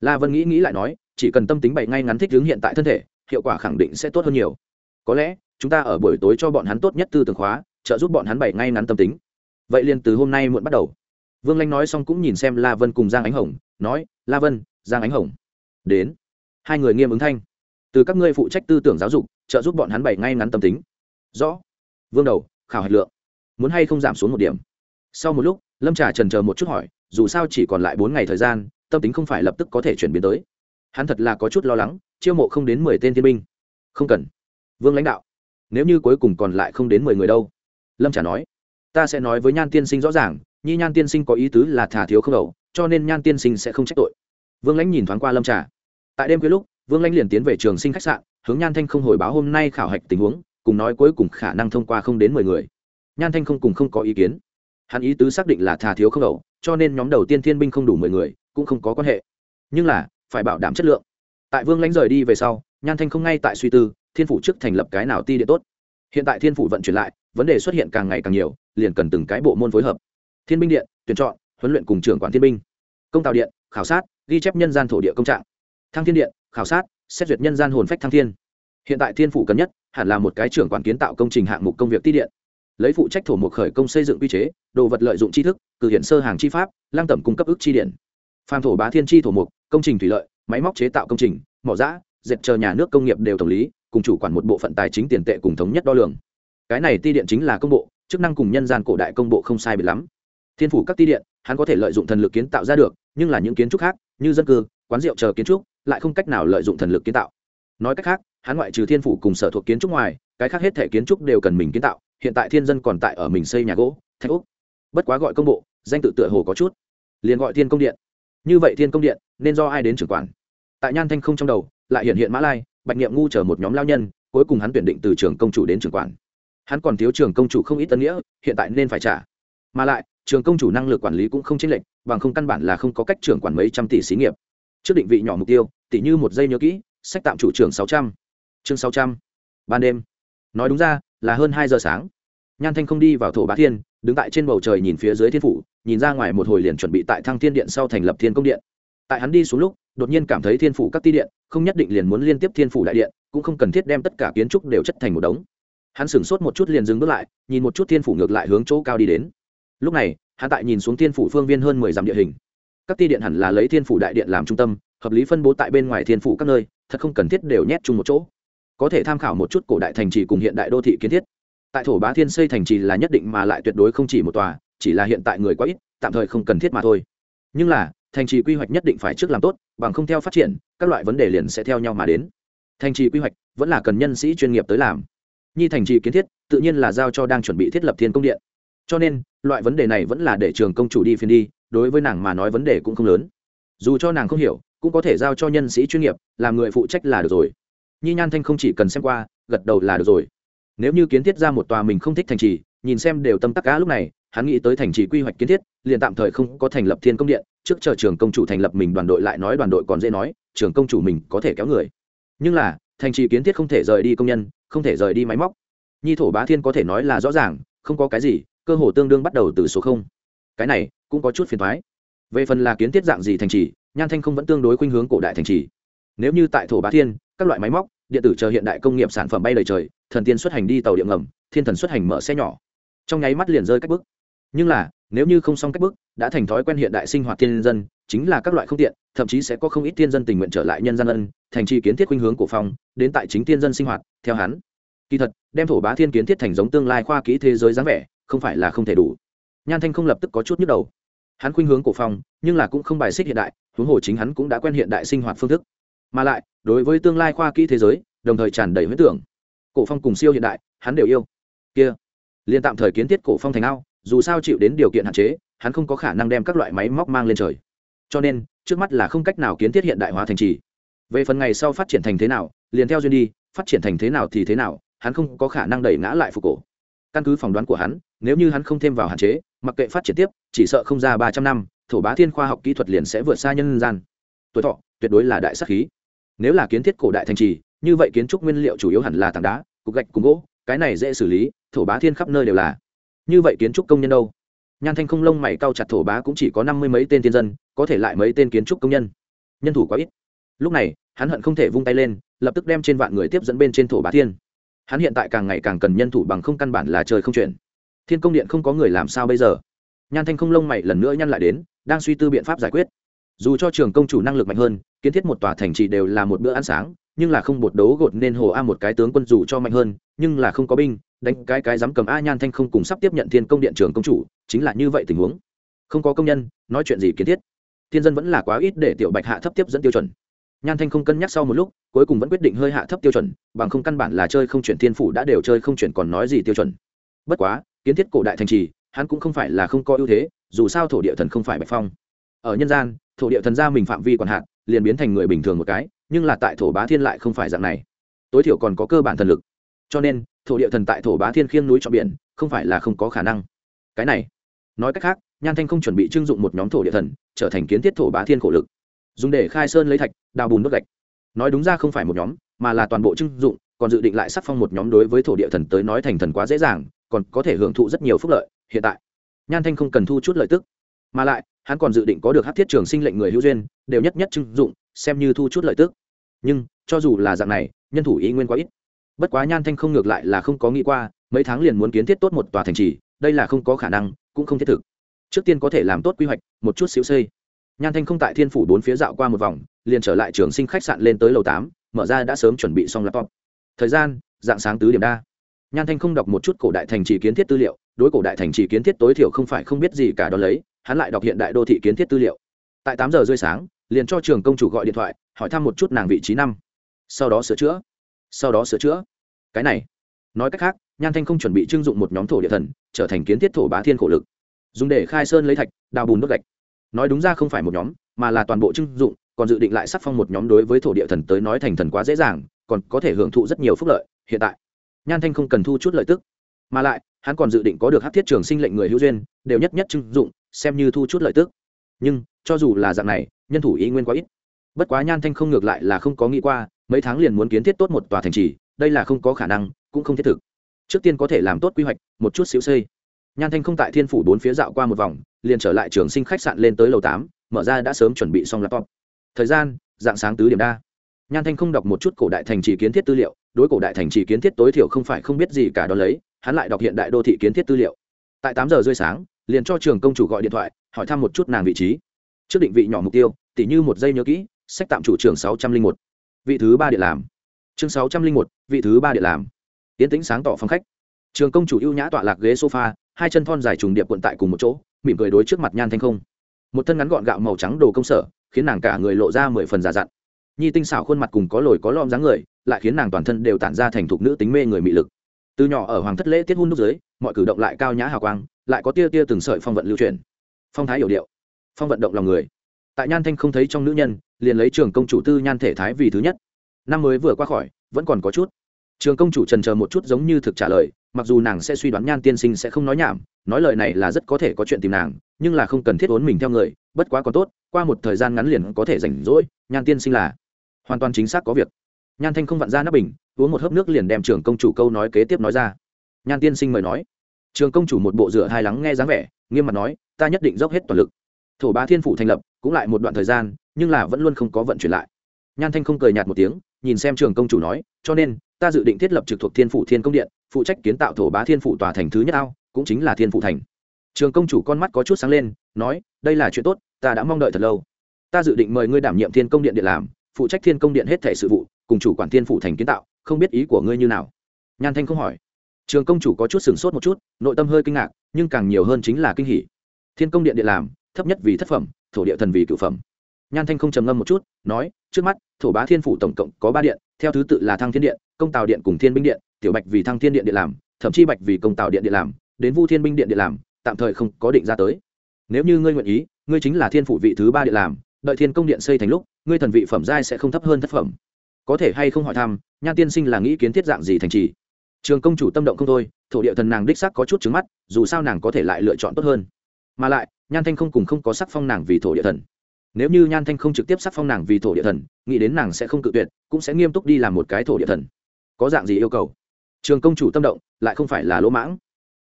La vân nghĩ nghĩ lại nói, chỉ cần tâm tính bậy ngay ngắn thích ứng hiện tại thân thể, hiệu quả khẳng định sẽ tốt hơn nhiều. Có lẽ, chúng ta ở buổi tối cho bọn hắn tốt nhất tư tưởng khóa, trợ giúp bọn hắn bày ngay ngắn tâm tính. Vậy liền từ hôm nay muộn bắt đầu. Vương lanh nói xong cũng nhìn xem la vân cùng giang ánh hồng, nói, la vân, giang ánh hồng. Đến. Hai người nghiêm ứng thanh từ các ngươi phụ trách tư tưởng giáo dục, trợ giúp bọn hắn bày ngay ngắn tâm tính. Rõ. Vương đầu, khảo hạch lượng. Muốn hay không giảm xuống một điểm? Sau một lúc, lâm trà trần chờ một chút hỏi, dù sao chỉ còn lại bốn ngày thời gian, tâm tính không phải lập tức có thể chuyển biến tới. Hắn thật là có chút lo lắng, chiêu mộ không đến mười tên thiên binh. Không cần. Vương lãnh đạo. Nếu như cuối cùng còn lại không đến mười người đâu? Lâm trà nói. Ta sẽ nói với nhan tiên sinh rõ ràng, nhi nhan tiên sinh có ý tứ là thả thiếu không đầu, cho nên nhan tiên sinh sẽ không trách tội. Vương lãnh nhìn thoáng qua lâm trà. Tại đêm khuya lúc vương lãnh liền tiến về trường sinh khách sạn hướng nhan thanh không hồi báo hôm nay khảo hạch tình huống cùng nói cuối cùng khả năng thông qua không đến mười người. Nhan thanh không cùng không có ý kiến. Hắn ý tứ xác định là thà thiếu không đủ, cho nên nhóm đầu tiên thiên binh không đủ mười người cũng không có quan hệ. Nhưng là phải bảo đảm chất lượng. Tại vương lãnh rời đi về sau nhan thanh không ngay tại suy tư thiên phủ trước thành lập cái nào ti địa tốt. Hiện tại thiên phủ vận chuyển lại vấn đề xuất hiện càng ngày càng nhiều liền cần từng cái bộ môn phối hợp. Thiên binh điện tuyển chọn huấn luyện cùng trưởng quản thiên binh. Công tạo điện khảo sát ghi chép nhân gian thổ địa công trạng. Thăng thiên điện khảo sát, xét duyệt nhân gian hồn phách thăng thiên. Hiện tại thiên phủ cần nhất, hẳn là một cái trưởng quản kiến tạo công trình hạng mục công việc ti điện. Lấy phụ trách thổ mục khởi công xây dựng quy chế, đồ vật lợi dụng tri thức cử hiện sơ hàng chi pháp lang tẩm cung cấp ước chi điện. Phàm thổ bá thiên chi thổ mục, công trình thủy lợi, máy móc chế tạo công trình, mỏ giã dệt chờ nhà nước công nghiệp đều tổng lý, cùng chủ quản một bộ phận tài chính tiền tệ cùng thống nhất đo lường. Cái này ti điện chính là công bộ, chức năng cùng nhân gian cổ đại công bộ không sai biệt lắm. Thiên phủ các ti điện, hắn có thể lợi dụng thần lực kiến tạo ra được, nhưng là những kiến trúc khác, như dân cư, quán rượu chờ kiến trúc lại không cách nào lợi dụng thần lực kiến tạo. Nói cách khác, hắn ngoại trừ thiên phủ cùng sở thuộc kiến trúc ngoài, cái khác hết thể kiến trúc đều cần mình kiến tạo, hiện tại thiên dân còn tại ở mình xây nhà gỗ, thạch úc bất quá gọi công bộ, danh tự tựa hồ có chút. Liền gọi thiên công điện. Như vậy thiên công điện, nên do ai đến trưởng quản? Tại nhan thanh không trong đầu, lại hiện hiện mã lai, bạch niệm ngu chờ một nhóm lao nhân, cuối cùng hắn tuyển định từ trường công chủ đến trưởng quản. Hắn còn thiếu trường công chủ không ít tân nghĩa, hiện tại nên phải trả. Mà lại, trường công chủ năng lực quản lý cũng không chênh lệch, bằng không căn bản là không có cách trưởng quản mấy trăm tỷ xí nghiệp trước định vị nhỏ mục tiêu tỷ như một giây nhớ kỹ, sách tạm chủ trưởng sáu trăm. Chương sáu trăm. Ban đêm. Nói đúng ra, là hơn hai giờ sáng. Nhan thanh không đi vào thổ bá thiên, đứng tại trên bầu trời nhìn phía dưới thiên phủ, nhìn ra ngoài một hồi liền chuẩn bị tại thăng thiên điện sau thành lập thiên công điện. Tại hắn đi xuống lúc, đột nhiên cảm thấy thiên phủ các ti điện, không nhất định liền muốn liên tiếp thiên phủ đại điện, cũng không cần thiết đem tất cả kiến trúc đều chất thành một đống. Hắn sửng sốt một chút liền dừng bước lại, nhìn một chút thiên phủ ngược lại hướng chỗ cao đi đến. Lúc này, hắn tại nhìn xuống thiên phủ phương viên hơn mười dặm địa hình các ti điện hẳn là lấy thiên phủ đại điện làm trung tâm, hợp lý phân bố tại bên ngoài thiên phủ các nơi, thật không cần thiết đều nhét chung một chỗ. Có thể tham khảo một chút cổ đại thành trì cùng hiện đại đô thị kiến thiết. Tại thổ bá thiên xây thành trì là nhất định mà lại tuyệt đối không chỉ một tòa, chỉ là hiện tại người quá ít, tạm thời không cần thiết mà thôi. Nhưng là, thành trì quy hoạch nhất định phải trước làm tốt, bằng không theo phát triển, các loại vấn đề liền sẽ theo nhau mà đến. Thành trì quy hoạch vẫn là cần nhân sĩ chuyên nghiệp tới làm. Nhi thành trì kiến thiết tự nhiên là giao cho đang chuẩn bị thiết lập thiên công điện. Cho nên, loại vấn đề này vẫn là để trường công chủ đi phiên đi đối với nàng mà nói vấn đề cũng không lớn. Dù cho nàng không hiểu, cũng có thể giao cho nhân sĩ chuyên nghiệp, làm người phụ trách là được rồi. Nhi nhan thanh không chỉ cần xem qua, gật đầu là được rồi. Nếu như kiến thiết ra một tòa mình không thích thành trì, nhìn xem đều tâm tắc cá lúc này, hắn nghĩ tới thành trì quy hoạch kiến thiết, liền tạm thời không có thành lập thiên công điện, trước chờ trường công chủ thành lập mình đoàn đội lại nói đoàn đội còn dễ nói, trường công chủ mình có thể kéo người. Nhưng là, thành trì kiến thiết không thể rời đi công nhân, không thể rời đi máy móc. Nhi thổ bá thiên có thể nói là rõ ràng, không có cái gì, cơ hồ tương đương bắt đầu từ số không cái này cũng có chút phiền thoái. Về phần là kiến thiết dạng gì thành trì nhan thanh không vẫn tương đối khuynh hướng cổ đại thành trì. Nếu như tại thổ bá thiên các loại máy móc điện tử chờ hiện đại công nghiệp sản phẩm bay đầy trời thần tiên xuất hành đi tàu điện ngầm thiên thần xuất hành mở xe nhỏ. Trong nháy mắt liền rơi cách bước. nhưng là nếu như không xong cách bước, đã thành thói quen hiện đại sinh hoạt thiên dân chính là các loại không tiện thậm chí sẽ có không ít thiên dân tình nguyện trở lại nhân dân ân thành trì kiến thiết khuynh hướng của phong đến tại chính thiên dân sinh hoạt theo hắn. Kỳ thật đem thổ bá thiên kiến thiết thành giống tương lai khoa kỹ thế giới dáng vẻ không phải là không thể đủ nhan thanh không lập tức có chút nhức đầu. Hắn khuynh hướng cổ phong, nhưng là cũng không bài xích hiện đại, huống hồ chính hắn cũng đã quen hiện đại sinh hoạt phương thức. Mà lại, đối với tương lai khoa kỹ thế giới, đồng thời tràn đầy huyết tưởng. Cổ phong cùng siêu hiện đại, hắn đều yêu. Kia liên tạm thời kiến thiết cổ phong thành ao, dù sao chịu đến điều kiện hạn chế, hắn không có khả năng đem các loại máy móc mang lên trời. Cho nên, trước mắt là không cách nào kiến thiết hiện đại hóa thành trì. Về phần ngày sau phát triển thành thế nào, liền theo duyên đi, phát triển thành thế nào thì thế nào, hắn không có khả năng đẩy ngã lại phục cổ. Căn cứ phỏng đoán của hắn, nếu như hắn không thêm vào hạn chế mặc kệ phát triển tiếp, chỉ sợ không ra ba trăm năm, thổ bá thiên khoa học kỹ thuật liền sẽ vượt xa nhân gian. Tuổi thọ, tuyệt đối là đại sắc khí. Nếu là kiến thiết cổ đại thành trì, như vậy kiến trúc nguyên liệu chủ yếu hẳn là tảng đá, cục gạch cùng gỗ, cái này dễ xử lý, thổ bá thiên khắp nơi đều là. Như vậy kiến trúc công nhân đâu? Nhan thanh không lông mày cao chặt thổ bá cũng chỉ có năm mươi mấy tên thiên dân, có thể lại mấy tên kiến trúc công nhân. Nhân thủ quá ít. Lúc này, hắn hận không thể vung tay lên, lập tức đem trên vạn người tiếp dẫn bên trên thổ bá thiên. Hắn hiện tại càng ngày càng cần nhân thủ bằng không căn bản là trời không chuyển thiên công điện không có người làm sao bây giờ? Nhan thanh không lông mày lần nữa nhăn lại đến, đang suy tư biện pháp giải quyết. Dù cho trường công chủ năng lực mạnh hơn, kiến thiết một tòa thành trì đều là một bữa ăn sáng, nhưng là không bột đấu gột nên hồ a một cái tướng quân dù cho mạnh hơn, nhưng là không có binh, đánh cái cái dám cầm a nhan thanh không cùng sắp tiếp nhận thiên công điện trường công chủ, chính là như vậy tình huống. Không có công nhân, nói chuyện gì kiến thiết? Thiên dân vẫn là quá ít để tiểu bạch hạ thấp tiếp dẫn tiêu chuẩn. Nhan thanh không cân nhắc sau một lúc, cuối cùng vẫn quyết định hơi hạ thấp tiêu chuẩn, bằng không căn bản là chơi không chuyển thiên phủ đã đều chơi không chuyển còn nói gì tiêu chuẩn. Bất quá kiến thiết cổ đại thành trì, hắn cũng không phải là không có ưu thế, dù sao thổ địa thần không phải bạch phong. Ở nhân gian, thổ địa thần ra mình phạm vi còn hạn, liền biến thành người bình thường một cái, nhưng là tại thổ bá thiên lại không phải dạng này. Tối thiểu còn có cơ bản thần lực. Cho nên, thổ địa thần tại thổ bá thiên khiêng núi cho biển, không phải là không có khả năng. Cái này, nói cách khác, nhan thanh không chuẩn bị trưng dụng một nhóm thổ địa thần, trở thành kiến thiết thổ bá thiên khổ lực. Dùng để khai sơn lấy thạch, đào bùn đốt gạch. Nói đúng ra không phải một nhóm, mà là toàn bộ trưng dụng, còn dự định lại sắc phong một nhóm đối với thổ địa thần tới nói thành thần quá dễ dàng còn có thể hưởng thụ rất nhiều phúc lợi, hiện tại. Nhan thanh không cần thu chút lợi tức. Mà lại, hắn còn dự định có được hát thiết trường sinh lệnh người hữu duyên, đều nhất nhất trưng dụng, xem như thu chút lợi tức. Nhưng, cho dù là dạng này, nhân thủ ý nguyên quá ít. Bất quá nhan thanh không ngược lại là không có nghĩ qua, mấy tháng liền muốn kiến thiết tốt một tòa thành trì, đây là không có khả năng, cũng không thiết thực. Trước tiên có thể làm tốt quy hoạch, một chút xíu xây. Nhan thanh không tại thiên phủ bốn phía dạo qua một vòng, liền trở lại trường sinh khách sạn lên tới lầu tám, mở ra đã sớm chuẩn bị xong laptop. Thời gian, dạng sáng tứ điểm đa nhan thanh không đọc một chút cổ đại thành trì kiến thiết tư liệu, đối cổ đại thành trì kiến thiết tối thiểu không phải không biết gì cả đó lấy, hắn lại đọc hiện đại đô thị kiến thiết tư liệu. Tại tám giờ rưỡi sáng, liền cho trường công chủ gọi điện thoại, hỏi thăm một chút nàng vị trí năm. Sau đó sửa chữa. Sau đó sửa chữa. Cái này. Nói cách khác, nhan thanh không chuẩn bị trưng dụng một nhóm thổ địa thần, trở thành kiến thiết thổ bá thiên khổ lực. Dùng để khai sơn lấy thạch, đào bùn đốt gạch. Nói đúng ra không phải một nhóm, mà là toàn bộ trưng dụng, còn dự định lại sắc phong một nhóm đối với thổ địa thần tới nói thành thần quá dễ dàng, còn có thể hưởng thụ rất nhiều phúc lợi, hiện tại nhan thanh không cần thu chút lợi tức. Mà lại, hắn còn dự định có được hát thiết trường sinh lệnh người hữu duyên, đều nhất nhất trưng dụng, xem như thu chút lợi tức. Nhưng, cho dù là dạng này, nhân thủ ý nguyên quá ít. Bất quá nhan thanh không ngược lại là không có nghĩ qua, mấy tháng liền muốn kiến thiết tốt một tòa thành trì, đây là không có khả năng, cũng không thiết thực. Trước tiên có thể làm tốt quy hoạch, một chút xíu xây. Nhan thanh không tại thiên phủ bốn phía dạo qua một vòng, liền trở lại trường sinh khách sạn lên tới lầu tám, mở ra đã sớm chuẩn bị xong laptop. Thời gian, dạng sáng tứ điểm đa. Nhan thanh không đọc một chút cổ đại thành trì kiến thiết tư liệu đối cổ đại thành trì kiến thiết tối thiểu không phải không biết gì cả đó lấy, hắn lại đọc hiện đại đô thị kiến thiết tư liệu. Tại tám giờ rưỡi sáng, liền cho trường công chủ gọi điện thoại, hỏi thăm một chút nàng vị trí. Trước định vị nhỏ mục tiêu, tỉ như một giây nhớ kỹ, sách tạm chủ trường sáu trăm linh một. Vị thứ ba điện làm. Chương sáu trăm linh một, vị thứ ba điện làm. Tiến tĩnh sáng tỏ phòng khách. Trường công chủ ưu nhã tọa lạc ghế sofa, hai chân thon dài trùng điệp quận tại cùng một chỗ, mỉm cười đối trước mặt nhan thanh không. Một thân ngắn gọn gạo màu trắng đồ công sở, khiến nàng cả người lộ ra mười phần giả dặn. Nhi tinh xảo khuôn mặt cùng có lồi có lom dáng người lại khiến nàng toàn thân đều tản ra thành thục nữ tính mê người mị lực. Từ nhỏ ở hoàng thất lễ tiết hôn nút dưới, mọi cử động lại cao nhã hào quang, lại có tia tia từng sợi phong vận lưu truyền. Phong thái hiểu điệu, phong vận động lòng người. Tại nhan thanh không thấy trong nữ nhân, liền lấy trường công chủ tư nhan thể thái vì thứ nhất. Năm mới vừa qua khỏi, vẫn còn có chút. Trường công chủ trần chờ một chút giống như thực trả lời, mặc dù nàng sẽ suy đoán nhan tiên sinh sẽ không nói nhảm, nói lời này là rất có thể có chuyện tìm nàng, nhưng là không cần thiết uốn mình theo người, bất quá còn tốt, qua một thời gian ngắn liền có thể rảnh rỗi, nhan tiên sinh là hoàn toàn chính xác có việc nhan thanh không vặn ra nắp bình, uống một hớp nước liền đem trường công chủ câu nói kế tiếp nói ra. Nhan tiên sinh mời nói. Trường công chủ một bộ rửa hai lắng nghe dáng vẻ, nghiêm mặt nói, ta nhất định dốc hết toàn lực. Thổ bá thiên phủ thành lập, cũng lại một đoạn thời gian, nhưng là vẫn luôn không có vận chuyển lại. Nhan thanh không cười nhạt một tiếng, nhìn xem trường công chủ nói, cho nên, ta dự định thiết lập trực thuộc thiên phủ thiên công điện, phụ trách kiến tạo thổ bá thiên phủ tòa thành thứ nhất ao, cũng chính là thiên phủ thành. Trường công chủ con mắt có chút sáng lên, nói, đây là chuyện tốt, ta đã mong đợi thật lâu. Ta dự định mời ngươi đảm nhiệm thiên công điện điện làm, phụ trách thiên công điện hết thể sự vụ cùng chủ quản thiên phủ thành kiến tạo, không biết ý của ngươi như nào. Nhan thanh không hỏi. Trường công chủ có chút sửng sốt một chút, nội tâm hơi kinh ngạc, nhưng càng nhiều hơn chính là kinh hỉ. Thiên công điện điện làm, thấp nhất vì thất phẩm, thổ địa thần vì cựu phẩm. Nhan thanh không trầm ngâm một chút, nói, trước mắt, thổ bá thiên phủ tổng cộng có ba điện, theo thứ tự là thăng thiên điện, công tào điện cùng thiên binh điện, tiểu bạch vì thăng thiên điện điện làm, thậm chí bạch vì công tào điện điện làm, đến vu thiên binh điện điện làm, tạm thời không có định ra tới. Nếu như ngươi nguyện ý, ngươi chính là thiên phủ vị thứ ba điện làm, đợi thiên công điện xây thành lúc, ngươi thần vị phẩm giai sẽ không thấp hơn thất phẩm có thể hay không hỏi thăm, nhan tiên sinh là nghĩ kiến thiết dạng gì thành trì? Trường công chủ tâm động không thôi, thổ địa thần nàng đích sắc có chút trứng mắt, dù sao nàng có thể lại lựa chọn tốt hơn. Mà lại, nhan thanh không cùng không có sắc phong nàng vì thổ địa thần. Nếu như nhan thanh không trực tiếp sắc phong nàng vì thổ địa thần, nghĩ đến nàng sẽ không cự tuyệt, cũng sẽ nghiêm túc đi làm một cái thổ địa thần. Có dạng gì yêu cầu? Trường công chủ tâm động, lại không phải là lỗ mãng.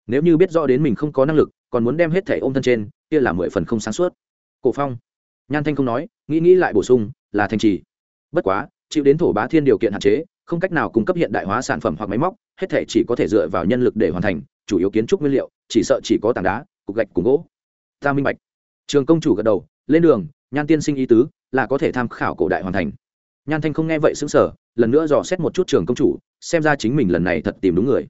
Nếu như biết rõ đến mình không có năng lực, còn muốn đem hết thẻ ôm thân trên, kia là mười phần không sáng suốt. Cổ phong, nhan thanh không nói, nghĩ nghĩ lại bổ sung, là thành trì. Bất quá chịu đến thổ bá thiên điều kiện hạn chế, không cách nào cung cấp hiện đại hóa sản phẩm hoặc máy móc, hết thể chỉ có thể dựa vào nhân lực để hoàn thành, chủ yếu kiến trúc nguyên liệu, chỉ sợ chỉ có tảng đá, cục gạch cùng gỗ. Ta minh bạch. Trường công chủ gật đầu, lên đường, nhan tiên sinh ý tứ là có thể tham khảo cổ đại hoàn thành. Nhan thanh không nghe vậy xứng sở lần nữa dò xét một chút trường công chủ, xem ra chính mình lần này thật tìm đúng người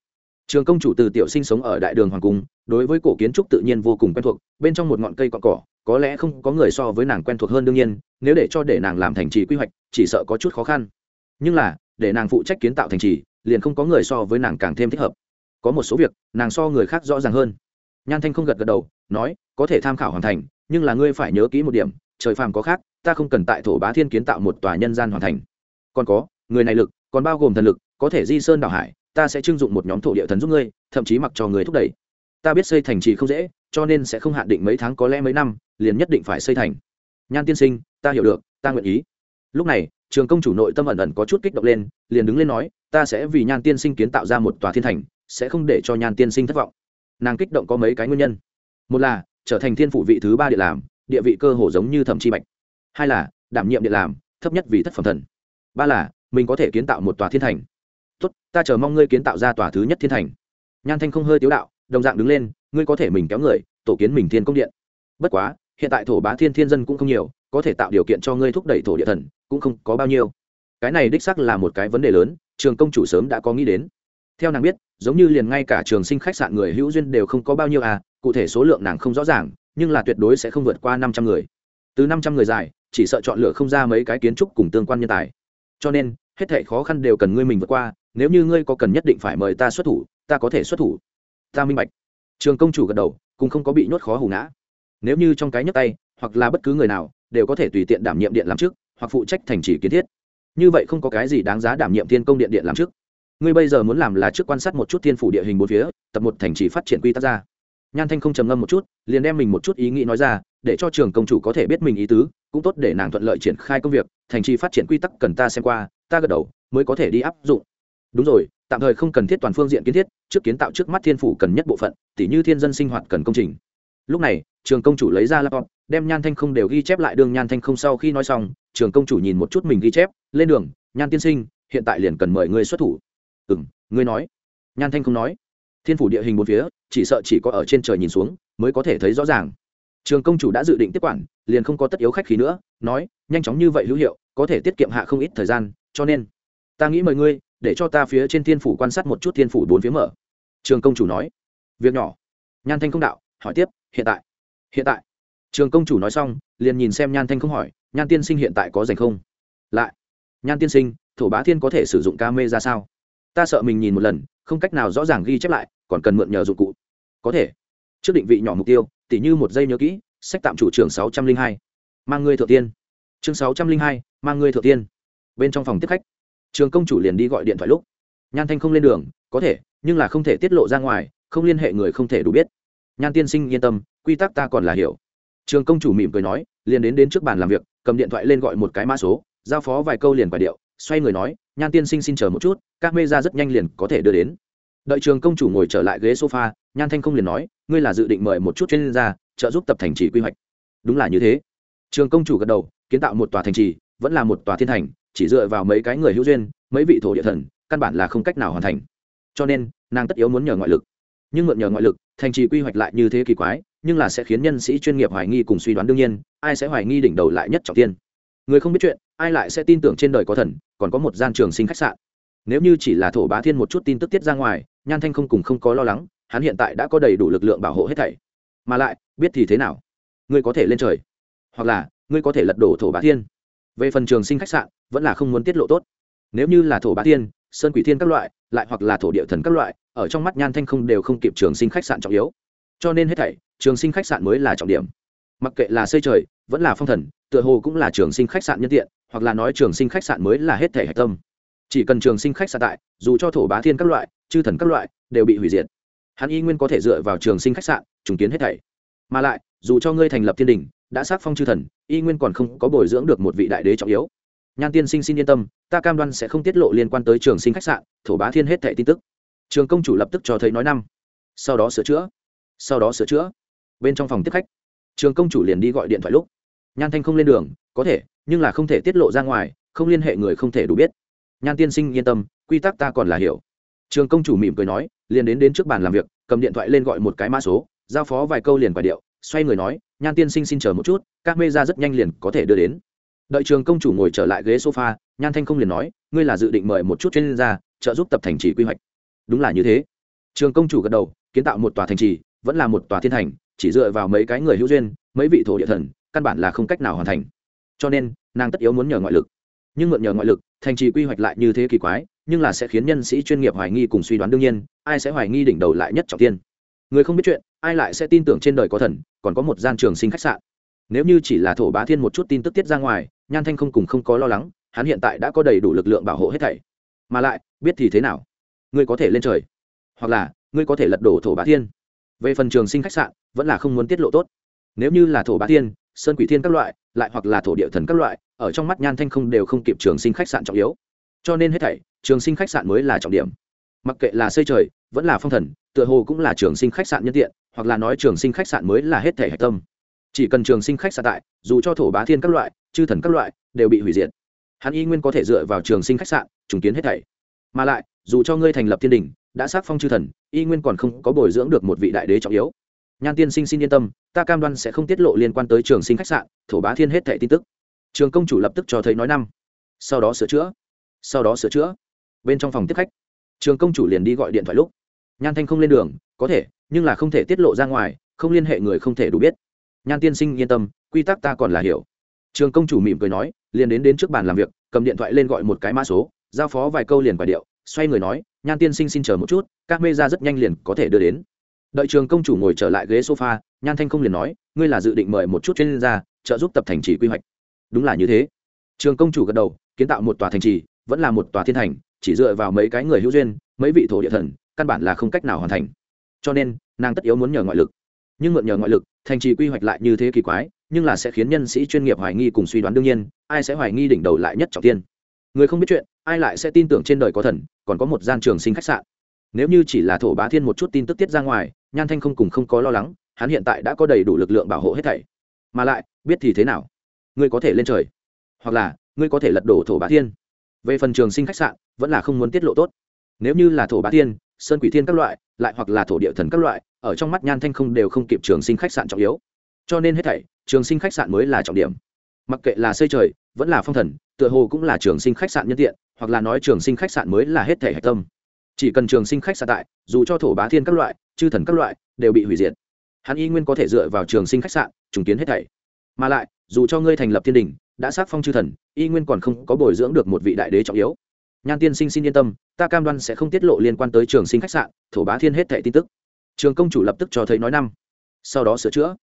trường công chủ từ tiểu sinh sống ở đại đường hoàng cung, đối với cổ kiến trúc tự nhiên vô cùng quen thuộc, bên trong một ngọn cây cọn cỏ, có lẽ không có người so với nàng quen thuộc hơn đương nhiên, nếu để cho để nàng làm thành trì quy hoạch, chỉ sợ có chút khó khăn. Nhưng là, để nàng phụ trách kiến tạo thành trì, liền không có người so với nàng càng thêm thích hợp. Có một số việc, nàng so người khác rõ ràng hơn. Nhan thanh không gật gật đầu, nói, có thể tham khảo hoàn thành, nhưng là ngươi phải nhớ kỹ một điểm, trời phàm có khác, ta không cần tại thổ bá thiên kiến tạo một tòa nhân gian hoàn thành. Còn có, người này lực, còn bao gồm thần lực, có thể di sơn đảo hải ta sẽ trưng dụng một nhóm thổ địa thần giúp ngươi, thậm chí mặc cho người thúc đẩy. Ta biết xây thành trì không dễ, cho nên sẽ không hạn định mấy tháng có lẽ mấy năm, liền nhất định phải xây thành. Nhan tiên sinh, ta hiểu được, ta nguyện ý. Lúc này, trường công chủ nội tâm ẩn ẩn có chút kích động lên, liền đứng lên nói, ta sẽ vì nhan tiên sinh kiến tạo ra một tòa thiên thành, sẽ không để cho nhan tiên sinh thất vọng. Nàng kích động có mấy cái nguyên nhân. Một là, trở thành thiên phụ vị thứ ba địa làm, địa vị cơ hồ giống như thẩm chi bạch. Hai là, đảm nhiệm địa làm, thấp nhất vì thất phẩm thần. Ba là, mình có thể kiến tạo một tòa thiên thành tốt, ta chờ mong ngươi kiến tạo ra tòa thứ nhất thiên thành. Nhan thanh không hơi tiếu đạo, đồng dạng đứng lên, ngươi có thể mình kéo người, tổ kiến mình thiên công điện. Bất quá, hiện tại thổ bá thiên thiên dân cũng không nhiều, có thể tạo điều kiện cho ngươi thúc đẩy thổ địa thần, cũng không có bao nhiêu. Cái này đích xác là một cái vấn đề lớn, trường công chủ sớm đã có nghĩ đến. Theo nàng biết, giống như liền ngay cả trường sinh khách sạn người hữu duyên đều không có bao nhiêu à cụ thể số lượng nàng không rõ ràng, nhưng là tuyệt đối sẽ không vượt qua năm trăm người. Từ năm trăm người dài, chỉ sợ chọn lựa không ra mấy cái kiến trúc cùng tương quan nhân tài. Cho nên, hết thảy khó khăn đều cần ngươi mình vượt qua nếu như ngươi có cần nhất định phải mời ta xuất thủ, ta có thể xuất thủ. Ta minh bạch. Trường công chủ gật đầu, cũng không có bị nhốt khó hủ ngã. Nếu như trong cái nhấp tay, hoặc là bất cứ người nào, đều có thể tùy tiện đảm nhiệm điện làm trước hoặc phụ trách thành trì kiến thiết. Như vậy không có cái gì đáng giá đảm nhiệm thiên công điện điện làm trước ngươi bây giờ muốn làm là trước quan sát một chút thiên phủ địa hình bốn phía, tập một thành trì phát triển quy tắc ra. Nhan thanh không trầm ngâm một chút, liền đem mình một chút ý nghĩ nói ra, để cho trường công chủ có thể biết mình ý tứ, cũng tốt để nàng thuận lợi triển khai công việc, thành trì phát triển quy tắc cần ta xem qua, ta gật đầu, mới có thể đi áp dụng đúng rồi, tạm thời không cần thiết toàn phương diện kiến thiết, trước kiến tạo trước mắt thiên phủ cần nhất bộ phận, tỉ như thiên dân sinh hoạt cần công trình. Lúc này, trường công chủ lấy ra laptop, đem nhan thanh không đều ghi chép lại đường nhan thanh không sau khi nói xong, trường công chủ nhìn một chút mình ghi chép, lên đường, nhan tiên sinh, hiện tại liền cần mời người xuất thủ. Ừ m ngươi nói. Nhan thanh không nói. Thiên phủ địa hình một phía, chỉ sợ chỉ có ở trên trời nhìn xuống mới có thể thấy rõ ràng. Trường công chủ đã dự định tiếp quản, liền không có tất yếu khách khí nữa, nói, nhanh chóng như vậy hữu hiệu, có thể tiết kiệm hạ không ít thời gian, cho nên ta nghĩ mời ngươi để cho ta phía trên thiên phủ quan sát một chút thiên phủ bốn phía mở. Trường công chủ nói. Việc nhỏ. Nhan thanh không đạo, hỏi tiếp, hiện tại? Hiện tại. Trường công chủ nói xong, liền nhìn xem nhan thanh không hỏi, nhan tiên sinh hiện tại có dành không? Lại. Nhan tiên sinh, thổ bá thiên có thể sử dụng ca mê ra sao? Ta sợ mình nhìn một lần, không cách nào rõ ràng ghi chép lại, còn cần mượn nhờ dụng cụ. Có thể. Trước định vị nhỏ mục tiêu, tỉ như một giây nhớ kỹ, sách tạm chủ trường sáu trăm linh hai. Mang người thượng tiên. Chương sáu trăm linh hai, mang người thượng tiên. Bên trong phòng tiếp khách trường công chủ liền đi gọi điện thoại lúc. Nhan thanh không lên đường, có thể, nhưng là không thể tiết lộ ra ngoài, không liên hệ người không thể đủ biết. Nhan tiên sinh yên tâm, quy tắc ta còn là hiểu. Trường công chủ mỉm cười nói, liền đến đến trước bàn làm việc, cầm điện thoại lên gọi một cái mã số, giao phó vài câu liền vài điệu, xoay người nói, nhan tiên sinh xin chờ một chút, các mê ra rất nhanh liền có thể đưa đến. Đợi trường công chủ ngồi trở lại ghế sofa, nhan thanh không liền nói, ngươi là dự định mời một chút chuyên gia, trợ giúp tập thành trì quy hoạch. Đúng là như thế. Trường công chủ gật đầu, kiến tạo một tòa thành trì, vẫn là một tòa thiên thành chỉ dựa vào mấy cái người hữu duyên, mấy vị thổ địa thần, căn bản là không cách nào hoàn thành. Cho nên, nàng tất yếu muốn nhờ ngoại lực. Nhưng mượn nhờ ngoại lực, thành trì quy hoạch lại như thế kỳ quái, nhưng là sẽ khiến nhân sĩ chuyên nghiệp hoài nghi cùng suy đoán đương nhiên, ai sẽ hoài nghi đỉnh đầu lại nhất trọng tiên người không biết chuyện, ai lại sẽ tin tưởng trên đời có thần, còn có một gian trường sinh khách sạn. Nếu như chỉ là thổ bá thiên một chút tin tức tiết ra ngoài, nhan thanh không cùng không có lo lắng, hắn hiện tại đã có đầy đủ lực lượng bảo hộ hết thảy. Mà lại, biết thì thế nào? Ngươi có thể lên trời, hoặc là ngươi có thể lật đổ thổ bá thiên về phần trường sinh khách sạn, vẫn là không muốn tiết lộ tốt. Nếu như là thổ bá thiên sơn quỷ thiên các loại, lại hoặc là thổ địa thần các loại, ở trong mắt nhan thanh không đều không kịp trường sinh khách sạn trọng yếu. Cho nên hết thảy, trường sinh khách sạn mới là trọng điểm. Mặc kệ là xây trời, vẫn là phong thần, tựa hồ cũng là trường sinh khách sạn nhân tiện, hoặc là nói trường sinh khách sạn mới là hết thể hạch tâm. Chỉ cần trường sinh khách sạn tại, dù cho thổ bá thiên các loại, chư thần các loại, đều bị hủy diệt. Hắn y nguyên có thể dựa vào trường sinh khách sạn, trùng kiến hết thảy. Mà lại, dù cho ngươi thành lập thiên đình đã xác phong chư thần, y nguyên còn không có bồi dưỡng được một vị đại đế trọng yếu. Nhan tiên sinh xin yên tâm, ta cam đoan sẽ không tiết lộ liên quan tới trường sinh khách sạn, thổ bá thiên hết thảy tin tức. Trường công chủ lập tức cho thấy nói năm. Sau đó sửa chữa. Sau đó sửa chữa. Bên trong phòng tiếp khách, trường công chủ liền đi gọi điện thoại lúc. Nhan thanh không lên đường, có thể, nhưng là không thể tiết lộ ra ngoài, không liên hệ người không thể đủ biết. Nhan tiên sinh yên tâm, quy tắc ta còn là hiểu. Trường công chủ mỉm cười nói, liền đến đến trước bàn làm việc, cầm điện thoại lên gọi một cái mã số, giao phó vài câu liền vài điệu xoay người nói, nhan tiên sinh xin chờ một chút, các mê ra rất nhanh liền có thể đưa đến. Đợi trường công chủ ngồi trở lại ghế sofa, nhan thanh không liền nói, ngươi là dự định mời một chút chuyên gia, trợ giúp tập thành trì quy hoạch. Đúng là như thế. Trường công chủ gật đầu, kiến tạo một tòa thành trì, vẫn là một tòa thiên thành, chỉ dựa vào mấy cái người hữu duyên, mấy vị thổ địa thần, căn bản là không cách nào hoàn thành. Cho nên, nàng tất yếu muốn nhờ ngoại lực. Nhưng mượn nhờ ngoại lực, thành trì quy hoạch lại như thế kỳ quái, nhưng là sẽ khiến nhân sĩ chuyên nghiệp hoài nghi cùng suy đoán đương nhiên, ai sẽ hoài nghi đỉnh đầu lại nhất trọng tiên? Người không biết chuyện, ai lại sẽ tin tưởng trên đời có thần, còn có một gian trường sinh khách sạn. Nếu như chỉ là thổ bá thiên một chút tin tức tiết ra ngoài, nhan thanh không cùng không có lo lắng, hắn hiện tại đã có đầy đủ lực lượng bảo hộ hết thảy. Mà lại, biết thì thế nào? Ngươi có thể lên trời, hoặc là ngươi có thể lật đổ thổ bá thiên. Về phần trường sinh khách sạn, vẫn là không muốn tiết lộ tốt. Nếu như là thổ bá thiên, sơn quỷ thiên các loại, lại hoặc là thổ địa thần các loại, ở trong mắt nhan thanh không đều không kịp trường sinh khách sạn trọng yếu. Cho nên hết thảy, trường sinh khách sạn mới là trọng điểm mặc kệ là xây trời, vẫn là phong thần, tựa hồ cũng là trường sinh khách sạn nhân tiện, hoặc là nói trường sinh khách sạn mới là hết thể hạch tâm. Chỉ cần trường sinh khách sạn tại, dù cho thổ bá thiên các loại, chư thần các loại, đều bị hủy diệt. Hắn y nguyên có thể dựa vào trường sinh khách sạn, trùng kiến hết thảy. Mà lại, dù cho ngươi thành lập thiên đình, đã xác phong chư thần, y nguyên còn không có bồi dưỡng được một vị đại đế trọng yếu. Nhan tiên sinh xin yên tâm, ta cam đoan sẽ không tiết lộ liên quan tới trường sinh khách sạn, thổ bá thiên hết thẻ tin tức. Trường công chủ lập tức cho thấy nói năm. Sau đó sửa chữa. Sau đó sửa chữa. Bên trong phòng tiếp khách trường công chủ liền đi gọi điện thoại lúc. Nhan thanh không lên đường, có thể, nhưng là không thể tiết lộ ra ngoài, không liên hệ người không thể đủ biết. Nhan tiên sinh yên tâm, quy tắc ta còn là hiểu. Trường công chủ mỉm cười nói, liền đến đến trước bàn làm việc, cầm điện thoại lên gọi một cái mã số, giao phó vài câu liền vài điệu, xoay người nói, nhan tiên sinh xin chờ một chút, các mê ra rất nhanh liền có thể đưa đến. Đợi trường công chủ ngồi trở lại ghế sofa, nhan thanh không liền nói, ngươi là dự định mời một chút chuyên gia, trợ giúp tập thành trì quy hoạch. Đúng là như thế. Trường công chủ gật đầu, kiến tạo một tòa thành trì, vẫn là một tòa thiên thành chỉ dựa vào mấy cái người hữu duyên, mấy vị thổ địa thần, căn bản là không cách nào hoàn thành. Cho nên, nàng tất yếu muốn nhờ ngoại lực. Nhưng mượn nhờ ngoại lực, thành trì quy hoạch lại như thế kỳ quái, nhưng là sẽ khiến nhân sĩ chuyên nghiệp hoài nghi cùng suy đoán đương nhiên, ai sẽ hoài nghi đỉnh đầu lại nhất trọng tiên. Người không biết chuyện, ai lại sẽ tin tưởng trên đời có thần, còn có một gian trường sinh khách sạn. Nếu như chỉ là thổ bá thiên một chút tin tức tiết ra ngoài, nhan thanh không cùng không có lo lắng, hắn hiện tại đã có đầy đủ lực lượng bảo hộ hết thảy. Mà lại, biết thì thế nào? Ngươi có thể lên trời, hoặc là, ngươi có thể lật đổ thổ bá thiên về phần trường sinh khách sạn, vẫn là không muốn tiết lộ tốt. Nếu như là thổ bá thiên, sơn quỷ thiên các loại, lại hoặc là thổ địa thần các loại, ở trong mắt nhan thanh không đều không kịp trường sinh khách sạn trọng yếu. Cho nên hết thảy, trường sinh khách sạn mới là trọng điểm. Mặc kệ là xây trời, vẫn là phong thần, tựa hồ cũng là trường sinh khách sạn nhân tiện, hoặc là nói trường sinh khách sạn mới là hết thể hạch tâm. Chỉ cần trường sinh khách sạn tại, dù cho thổ bá thiên các loại, chư thần các loại, đều bị hủy diệt. Hắn y nguyên có thể dựa vào trường sinh khách sạn, trùng kiến hết thảy. Mà lại, dù cho ngươi thành lập thiên đình đã xác phong chư thần, y nguyên còn không có bồi dưỡng được một vị đại đế trọng yếu. Nhan tiên sinh xin yên tâm, ta cam đoan sẽ không tiết lộ liên quan tới trường sinh khách sạn, thổ bá thiên hết thệ tin tức. Trường công chủ lập tức cho thấy nói năm. Sau đó sửa chữa.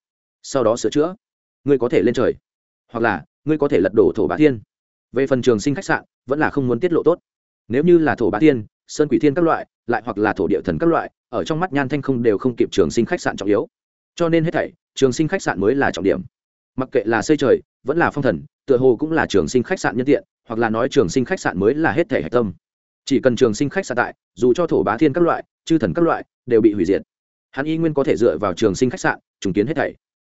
Sau đó sửa chữa. Ngươi có thể lên trời. Hoặc là, ngươi có thể lật đổ thổ bá thiên. Về phần trường sinh khách sạn, vẫn là không muốn tiết lộ tốt. Nếu như là thổ bá thiên, sơn quỷ thiên các loại, lại hoặc là thổ địa thần các loại, ở trong mắt nhan thanh không đều không kịp trường sinh khách sạn trọng yếu. Cho nên hết thảy, trường sinh khách sạn mới là trọng điểm. Mặc kệ là xây trời vẫn là phong thần, tựa hồ cũng là trường sinh khách sạn nhân tiện, hoặc là nói trường sinh khách sạn mới là hết thể hạch tâm. Chỉ cần trường sinh khách sạn tại, dù cho thổ bá thiên các loại, chư thần các loại, đều bị hủy diệt. Hắn y nguyên có thể dựa vào trường sinh khách sạn, trùng kiến hết thảy.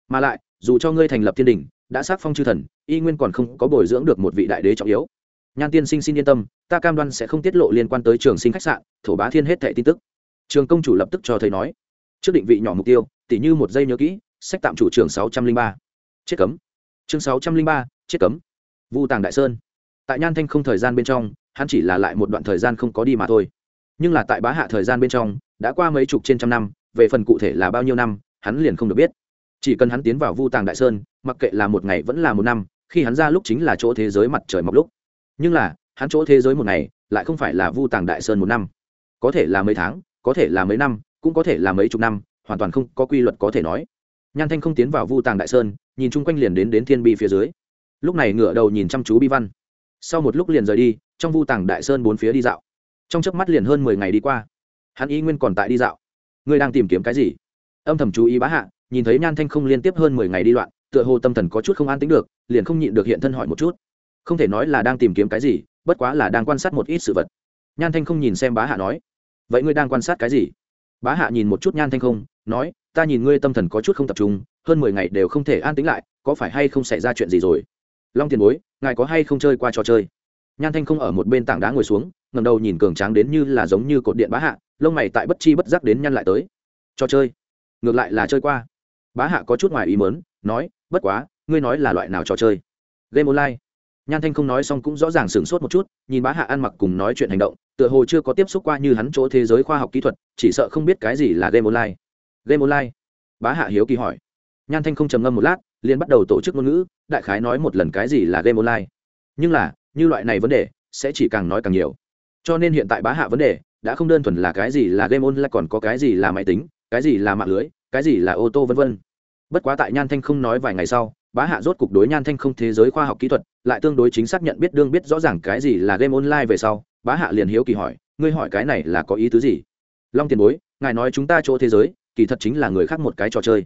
Mà lại, dù cho ngươi thành lập thiên đình, đã xác phong chư thần, y nguyên còn không có bồi dưỡng được một vị đại đế trọng yếu. Nhan tiên sinh xin yên tâm, ta cam đoan sẽ không tiết lộ liên quan tới trường sinh khách sạn, thổ bá thiên hết thẻ tin tức. Trường công chủ lập tức cho thấy nói, trước định vị nhỏ mục tiêu, tỉ như một giây nhớ kỹ, sách tạm chủ trường sáu trăm linh ba. Chết cấm chương sáu trăm linh ba, chết cấm. Vu tàng đại sơn. Tại nhan thanh không thời gian bên trong, hắn chỉ là lại một đoạn thời gian không có đi mà thôi. Nhưng là tại bá hạ thời gian bên trong, đã qua mấy chục trên trăm năm, về phần cụ thể là bao nhiêu năm, hắn liền không được biết. Chỉ cần hắn tiến vào vu tàng đại sơn, mặc kệ là một ngày vẫn là một năm, khi hắn ra lúc chính là chỗ thế giới mặt trời mọc lúc. Nhưng là, hắn chỗ thế giới một ngày, lại không phải là vu tàng đại sơn một năm. Có thể là mấy tháng, có thể là mấy năm, cũng có thể là mấy chục năm, hoàn toàn không có quy luật có thể nói nhan thanh không tiến vào vu tàng đại sơn, nhìn chung quanh liền đến đến thiên bi phía dưới. Lúc này ngửa đầu nhìn chăm chú bi văn. Sau một lúc liền rời đi, trong vu tàng đại sơn bốn phía đi dạo. Trong chớp mắt liền hơn mười ngày đi qua. Hắn y nguyên còn tại đi dạo. Ngươi đang tìm kiếm cái gì? Âm thầm chú ý bá hạ, nhìn thấy nhan thanh không liên tiếp hơn mười ngày đi loạn, tựa hồ tâm thần có chút không an tính được, liền không nhịn được hiện thân hỏi một chút. Không thể nói là đang tìm kiếm cái gì, bất quá là đang quan sát một ít sự vật. Nhan thanh không nhìn xem bá hạ nói. Vậy ngươi đang quan sát cái gì? Bá hạ nhìn một chút nhan thanh không, nói, ta nhìn ngươi tâm thần có chút không tập trung, hơn mười ngày đều không thể an tính lại, có phải hay không xảy ra chuyện gì rồi? Long tiền bối, ngài có hay không chơi qua trò chơi? Nhan thanh không ở một bên tảng đá ngồi xuống ngầm đầu nhìn cường tráng đến như là giống như cột điện bá hạ, lông mày tại bất chi bất giác đến nhăn lại tới. Trò chơi? Ngược lại là chơi qua. Bá hạ có chút ngoài ý mớn nói, bất quá, ngươi nói là loại nào trò chơi? Game online nhan thanh không nói xong cũng rõ ràng sửng sốt một chút, nhìn bá hạ ăn mặc cùng nói chuyện hành động, tựa hồ chưa có tiếp xúc qua như hắn chỗ thế giới khoa học kỹ thuật, chỉ sợ không biết cái gì là game online. Game online? Bá hạ hiếu kỳ hỏi. Nhan thanh không trầm ngâm một lát, liền bắt đầu tổ chức ngôn ngữ, đại khái nói một lần cái gì là game online. Nhưng là, như loại này vấn đề, sẽ chỉ càng nói càng nhiều. Cho nên hiện tại bá hạ vấn đề, đã không đơn thuần là cái gì là game online, còn có cái gì là máy tính, cái gì là mạng lưới, cái gì là ô tô vân vân. Bất quá tại nhan thanh không nói vài ngày sau, bá hạ rốt cục đối nhan thanh không thế giới khoa học kỹ thuật lại tương đối chính xác nhận biết đương biết rõ ràng cái gì là game online về sau, bá hạ liền hiếu kỳ hỏi, ngươi hỏi cái này là có ý tứ gì? Long tiền bối, ngài nói chúng ta chỗ thế giới, kỳ thật chính là người khác một cái trò chơi.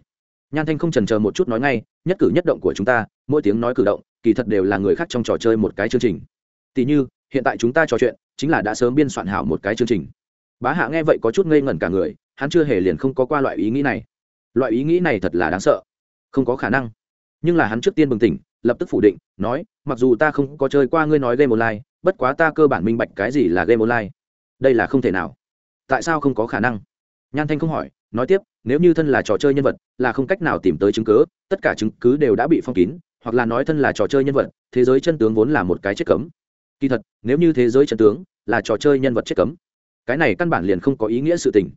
Nhan thanh không trần chờ một chút nói ngay, nhất cử nhất động của chúng ta, mỗi tiếng nói cử động, kỳ thật đều là người khác trong trò chơi một cái chương trình. Tỉ như, hiện tại chúng ta trò chuyện, chính là đã sớm biên soạn hảo một cái chương trình. Bá hạ nghe vậy có chút ngây ngẩn cả người, hắn chưa hề liền không có qua loại ý nghĩ này. Loại ý nghĩ này thật là đáng sợ. Không có khả năng. Nhưng là hắn trước tiên bừng tỉnh lập tức phủ định, nói, mặc dù ta không có chơi qua ngươi nói game online, bất quá ta cơ bản minh bạch cái gì là game online. Đây là không thể nào. Tại sao không có khả năng? Nhan thanh không hỏi, nói tiếp, nếu như thân là trò chơi nhân vật, là không cách nào tìm tới chứng cứ, tất cả chứng cứ đều đã bị phong kín, hoặc là nói thân là trò chơi nhân vật, thế giới chân tướng vốn là một cái chết cấm. Kỳ thật, nếu như thế giới chân tướng là trò chơi nhân vật chết cấm, cái này căn bản liền không có ý nghĩa sự tình.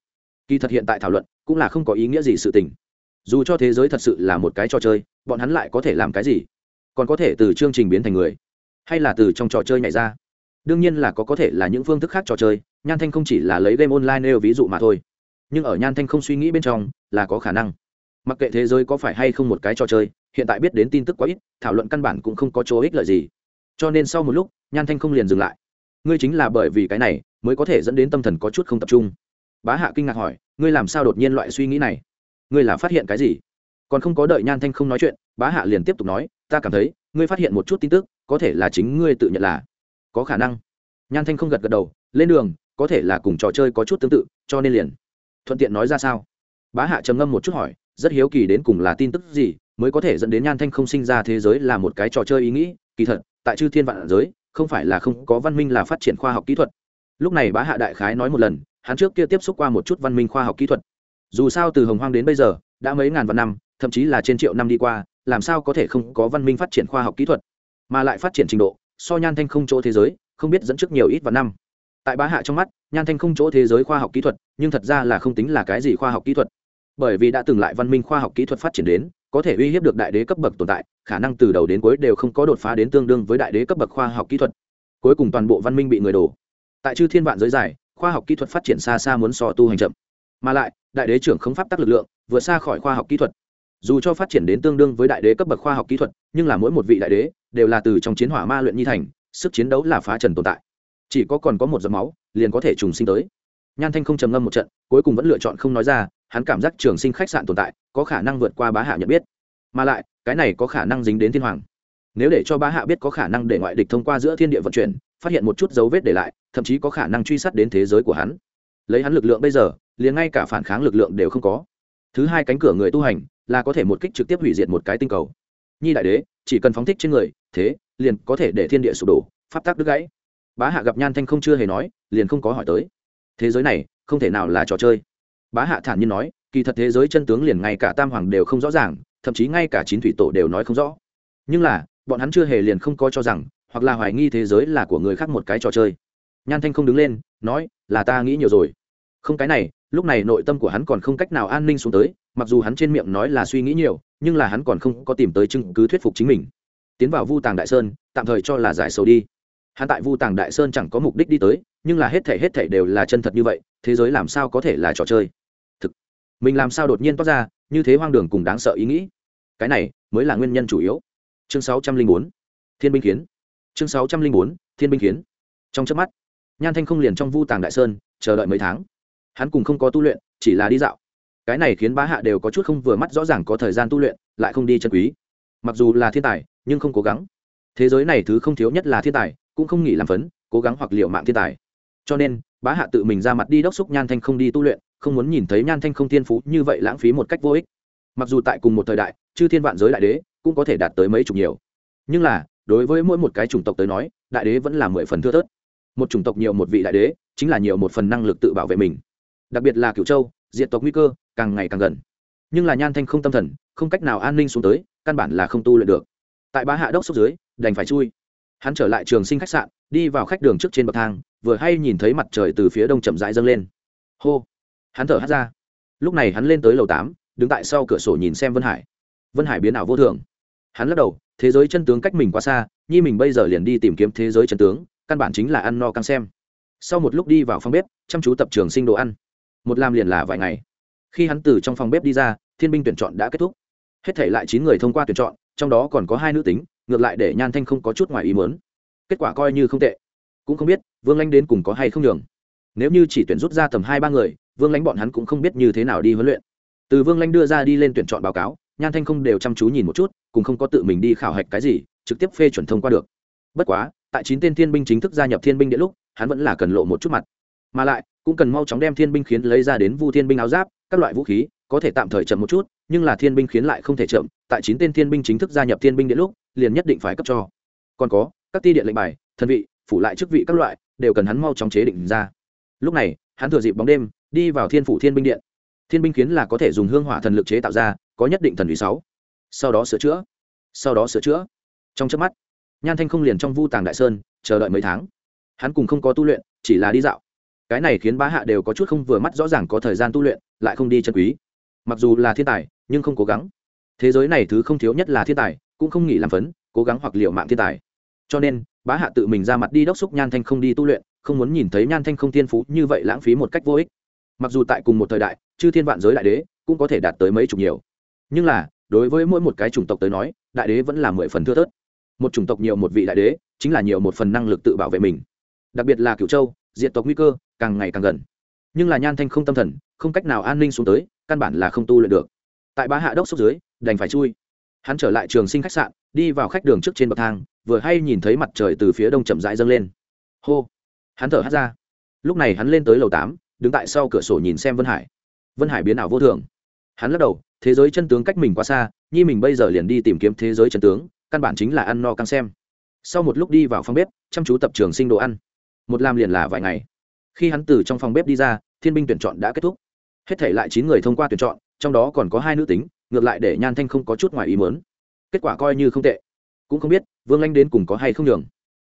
Kỳ thật hiện tại thảo luận, cũng là không có ý nghĩa gì sự tình. Dù cho thế giới thật sự là một cái trò chơi, bọn hắn lại có thể làm cái gì? Còn có thể từ chương trình biến thành người, hay là từ trong trò chơi nhảy ra. Đương nhiên là có có thể là những phương thức khác trò chơi, nhan thanh không chỉ là lấy game online nêu ví dụ mà thôi. Nhưng ở nhan thanh không suy nghĩ bên trong, là có khả năng. Mặc kệ thế giới có phải hay không một cái trò chơi, hiện tại biết đến tin tức quá ít, thảo luận căn bản cũng không có chỗ ích lợi gì. Cho nên sau một lúc, nhan thanh không liền dừng lại. Ngươi chính là bởi vì cái này, mới có thể dẫn đến tâm thần có chút không tập trung. Bá hạ kinh ngạc hỏi, ngươi làm sao đột nhiên loại suy nghĩ này? Ngươi là phát hiện cái gì? Còn không có đợi nhan thanh không nói chuyện, bá hạ liền tiếp tục nói ta cảm thấy, ngươi phát hiện một chút tin tức, có thể là chính ngươi tự nhận là. Có khả năng. Nhan thanh không gật gật đầu, lên đường, có thể là cùng trò chơi có chút tương tự, cho nên liền. Thuận tiện nói ra sao? Bá hạ trầm ngâm một chút hỏi, rất hiếu kỳ đến cùng là tin tức gì, mới có thể dẫn đến nhan thanh không sinh ra thế giới là một cái trò chơi ý nghĩ. Kỳ thật, tại chư thiên vạn giới, không phải là không có văn minh là phát triển khoa học kỹ thuật. Lúc này bá hạ đại khái nói một lần, hắn trước kia tiếp xúc qua một chút văn minh khoa học kỹ thuật. Dù sao từ hồng hoang đến bây giờ, đã mấy ngàn vạn năm, thậm chí là trên triệu năm đi qua làm sao có thể không có văn minh phát triển khoa học kỹ thuật? Mà lại phát triển trình độ, so nhan thanh không chỗ thế giới, không biết dẫn trước nhiều ít và năm. Tại bá hạ trong mắt, nhan thanh không chỗ thế giới khoa học kỹ thuật, nhưng thật ra là không tính là cái gì khoa học kỹ thuật. Bởi vì đã từng lại văn minh khoa học kỹ thuật phát triển đến, có thể uy hiếp được đại đế cấp bậc tồn tại, khả năng từ đầu đến cuối đều không có đột phá đến tương đương với đại đế cấp bậc khoa học kỹ thuật. Cuối cùng toàn bộ văn minh bị người đổ. Tại chư thiên vạn giới dài, khoa học kỹ thuật phát triển xa xa muốn so tu hành chậm. Mà lại, đại đế trưởng không pháp tắc lực lượng, vượt xa khỏi khoa học kỹ thuật dù cho phát triển đến tương đương với đại đế cấp bậc khoa học kỹ thuật, nhưng là mỗi một vị đại đế đều là từ trong chiến hỏa ma luyện nhi thành, sức chiến đấu là phá trần tồn tại. Chỉ có còn có một giọt máu, liền có thể trùng sinh tới. Nhan thanh không trầm ngâm một trận, cuối cùng vẫn lựa chọn không nói ra, hắn cảm giác trường sinh khách sạn tồn tại, có khả năng vượt qua bá hạ nhận biết. Mà lại, cái này có khả năng dính đến thiên hoàng. Nếu để cho bá hạ biết có khả năng để ngoại địch thông qua giữa thiên địa vận chuyển, phát hiện một chút dấu vết để lại, thậm chí có khả năng truy sát đến thế giới của hắn. Lấy hắn lực lượng bây giờ, liền ngay cả phản kháng lực lượng đều không có. Thứ hai cánh cửa người tu hành là có thể một kích trực tiếp hủy diệt một cái tinh cầu. Nhi đại đế, chỉ cần phóng thích trên người, thế, liền có thể để thiên địa sụp đổ, pháp tắc đứt gãy. Bá hạ gặp nhan thanh không chưa hề nói, liền không có hỏi tới. Thế giới này, không thể nào là trò chơi. Bá hạ thản nhiên nói, kỳ thật thế giới chân tướng liền ngay cả tam hoàng đều không rõ ràng, thậm chí ngay cả chín thủy tổ đều nói không rõ. Nhưng là, bọn hắn chưa hề liền không có cho rằng, hoặc là hoài nghi thế giới là của người khác một cái trò chơi. Nhan thanh không đứng lên, nói, là ta nghĩ nhiều rồi. Không cái này, lúc này nội tâm của hắn còn không cách nào an ninh xuống tới mặc dù hắn trên miệng nói là suy nghĩ nhiều, nhưng là hắn còn không có tìm tới chứng cứ thuyết phục chính mình. Tiến vào vu tàng đại sơn, tạm thời cho là giải sầu đi. Hắn tại vu tàng đại sơn chẳng có mục đích đi tới, nhưng là hết thể hết thể đều là chân thật như vậy, thế giới làm sao có thể là trò chơi? Thực, mình làm sao đột nhiên toát ra, như thế hoang đường cùng đáng sợ ý nghĩ? Cái này mới là nguyên nhân chủ yếu. Chương sáu trăm linh bốn, thiên binh kiến. Chương sáu trăm linh bốn, thiên binh kiến. Trong trước mắt, nhan thanh không liền trong vu tàng đại sơn, chờ đợi mấy tháng. Hắn cùng không có tu luyện, chỉ là đi dạo cái này khiến bá hạ đều có chút không vừa mắt rõ ràng có thời gian tu luyện, lại không đi chân quý. Mặc dù là thiên tài, nhưng không cố gắng. Thế giới này thứ không thiếu nhất là thiên tài, cũng không nghỉ làm phấn, cố gắng hoặc liệu mạng thiên tài. Cho nên, bá hạ tự mình ra mặt đi đốc xúc nhan thanh không đi tu luyện, không muốn nhìn thấy nhan thanh không thiên phú như vậy lãng phí một cách vô ích. Mặc dù tại cùng một thời đại, chư thiên vạn giới đại đế cũng có thể đạt tới mấy chục nhiều. Nhưng là, đối với mỗi một cái chủng tộc tới nói, đại đế vẫn là mười phần thưa thớt. Một chủng tộc nhiều một vị đại đế, chính là nhiều một phần năng lực tự bảo vệ mình. Đặc biệt là cựu châu diện tộc nguy cơ càng ngày càng gần. Nhưng là nhan thanh không tâm thần, không cách nào an ninh xuống tới, căn bản là không tu luyện được. Tại bá hạ đốc xúc dưới, đành phải chui. Hắn trở lại trường sinh khách sạn, đi vào khách đường trước trên bậc thang, vừa hay nhìn thấy mặt trời từ phía đông chậm rãi dâng lên. Hô! Hắn thở hắt ra. Lúc này hắn lên tới lầu tám, đứng tại sau cửa sổ nhìn xem vân hải. Vân hải biến ảo vô thường. Hắn lắc đầu, thế giới chân tướng cách mình quá xa, nhi mình bây giờ liền đi tìm kiếm thế giới chân tướng, căn bản chính là ăn no căng xem. Sau một lúc đi vào phòng bếp, chăm chú tập trường sinh đồ ăn. Một làm liền là vài ngày khi hắn từ trong phòng bếp đi ra, thiên binh tuyển chọn đã kết thúc. Hết thể lại chín người thông qua tuyển chọn, trong đó còn có hai nữ tính, ngược lại để nhan thanh không có chút ngoài ý mớn kết quả coi như không tệ. Cũng không biết, vương lãnh đến cùng có hay không nhường. Nếu như chỉ tuyển rút ra tầm hai ba người, vương lãnh bọn hắn cũng không biết như thế nào đi huấn luyện. Từ vương lãnh đưa ra đi lên tuyển chọn báo cáo, nhan thanh không đều chăm chú nhìn một chút cùng không có tự mình đi khảo hạch cái gì, trực tiếp phê chuẩn thông qua được. Bất quá, tại chín tên thiên binh chính thức gia nhập thiên binh điện lúc, hắn vẫn là cần lộ một chút mặt mà lại, cũng cần mau chóng đem thiên binh khiến lấy ra đến vu thiên binh áo giáp, các loại vũ khí, có thể tạm thời chậm một chút, nhưng là thiên binh khiến lại không thể chậm, tại chín tên thiên binh chính thức gia nhập thiên binh điện lúc, liền nhất định phải cấp cho. Còn có, các ti điện lệnh bài thân vị, phủ lại chức vị các loại, đều cần hắn mau chóng chế định ra. Lúc này, hắn thừa dịp bóng đêm, đi vào thiên phủ thiên binh điện. Thiên binh khiến là có thể dùng hương hỏa thần lực chế tạo ra, có nhất định thần vị sáu. Sau đó sửa chữa. Sau đó sửa chữa. Trong chớp mắt, nhan thanh không liền trong vu tàng đại sơn, chờ đợi mấy tháng. Hắn cùng không có tu luyện, chỉ là đi dạo cái này khiến bá hạ đều có chút không vừa mắt rõ ràng có thời gian tu luyện, lại không đi chân quý. Mặc dù là thiên tài, nhưng không cố gắng. Thế giới này thứ không thiếu nhất là thiên tài, cũng không nghỉ làm phấn, cố gắng hoặc liệu mạng thiên tài. Cho nên, bá hạ tự mình ra mặt đi đốc xúc nhan thanh không đi tu luyện, không muốn nhìn thấy nhan thanh không thiên phú như vậy lãng phí một cách vô ích. Mặc dù tại cùng một thời đại, chư thiên vạn giới đại đế cũng có thể đạt tới mấy chục nhiều. Nhưng là, đối với mỗi một cái chủng tộc tới nói, đại đế vẫn là mười phần thưa thớt. Một chủng tộc nhiều một vị đại đế, chính là nhiều một phần năng lực tự bảo vệ mình. Đặc biệt là cựu châu diện tộc nguy cơ càng ngày càng gần. Nhưng là nhan thanh không tâm thần, không cách nào an ninh xuống tới, căn bản là không tu luyện được. Tại bá hạ đốc xúc dưới, đành phải chui. Hắn trở lại trường sinh khách sạn, đi vào khách đường trước trên bậc thang, vừa hay nhìn thấy mặt trời từ phía đông chậm rãi dâng lên. Hô! Hắn thở hắt ra. Lúc này hắn lên tới lầu tám, đứng tại sau cửa sổ nhìn xem vân hải. Vân hải biến ảo vô thường. Hắn lắc đầu, thế giới chân tướng cách mình quá xa, nhi mình bây giờ liền đi tìm kiếm thế giới chân tướng, căn bản chính là ăn no căng xem. Sau một lúc đi vào phòng bếp, chăm chú tập trường sinh đồ ăn. Một làm liền là vài ngày khi hắn từ trong phòng bếp đi ra, thiên binh tuyển chọn đã kết thúc. Hết thể lại chín người thông qua tuyển chọn, trong đó còn có hai nữ tính, ngược lại để nhan thanh không có chút ngoài ý mớn kết quả coi như không tệ. Cũng không biết, vương Lanh đến cùng có hay không đường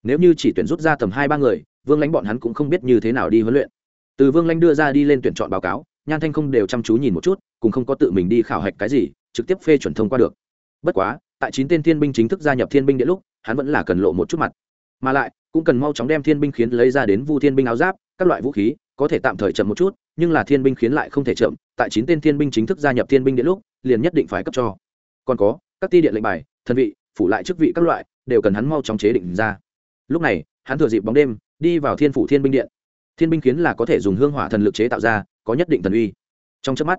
nếu như chỉ tuyển rút ra tầm hai ba người, vương lãnh bọn hắn cũng không biết như thế nào đi huấn luyện. Từ vương Lanh đưa ra đi lên tuyển chọn báo cáo, nhan thanh không đều chăm chú nhìn một chút cùng không có tự mình đi khảo hạch cái gì, trực tiếp phê chuẩn thông qua được. Bất quá, tại chín tên thiên binh chính thức gia nhập thiên binh điện lúc, hắn vẫn là cần lộ một chút mặt. Mà lại, cũng cần mau chóng đem thiên binh khiến lấy ra đến vu thiên binh áo giáp các loại vũ khí, có thể tạm thời chậm một chút, nhưng là thiên binh khiến lại không thể chậm, tại chín tên thiên binh chính thức gia nhập thiên binh điện lúc, liền nhất định phải cấp cho. Còn có, các ti điện lệnh bài thân vị, phủ lại chức vị các loại, đều cần hắn mau chóng chế định ra. Lúc này, hắn thừa dịp bóng đêm, đi vào thiên phủ thiên binh điện. Thiên binh khiến là có thể dùng hương hỏa thần lực chế tạo ra, có nhất định thần uy. Trong chớp mắt,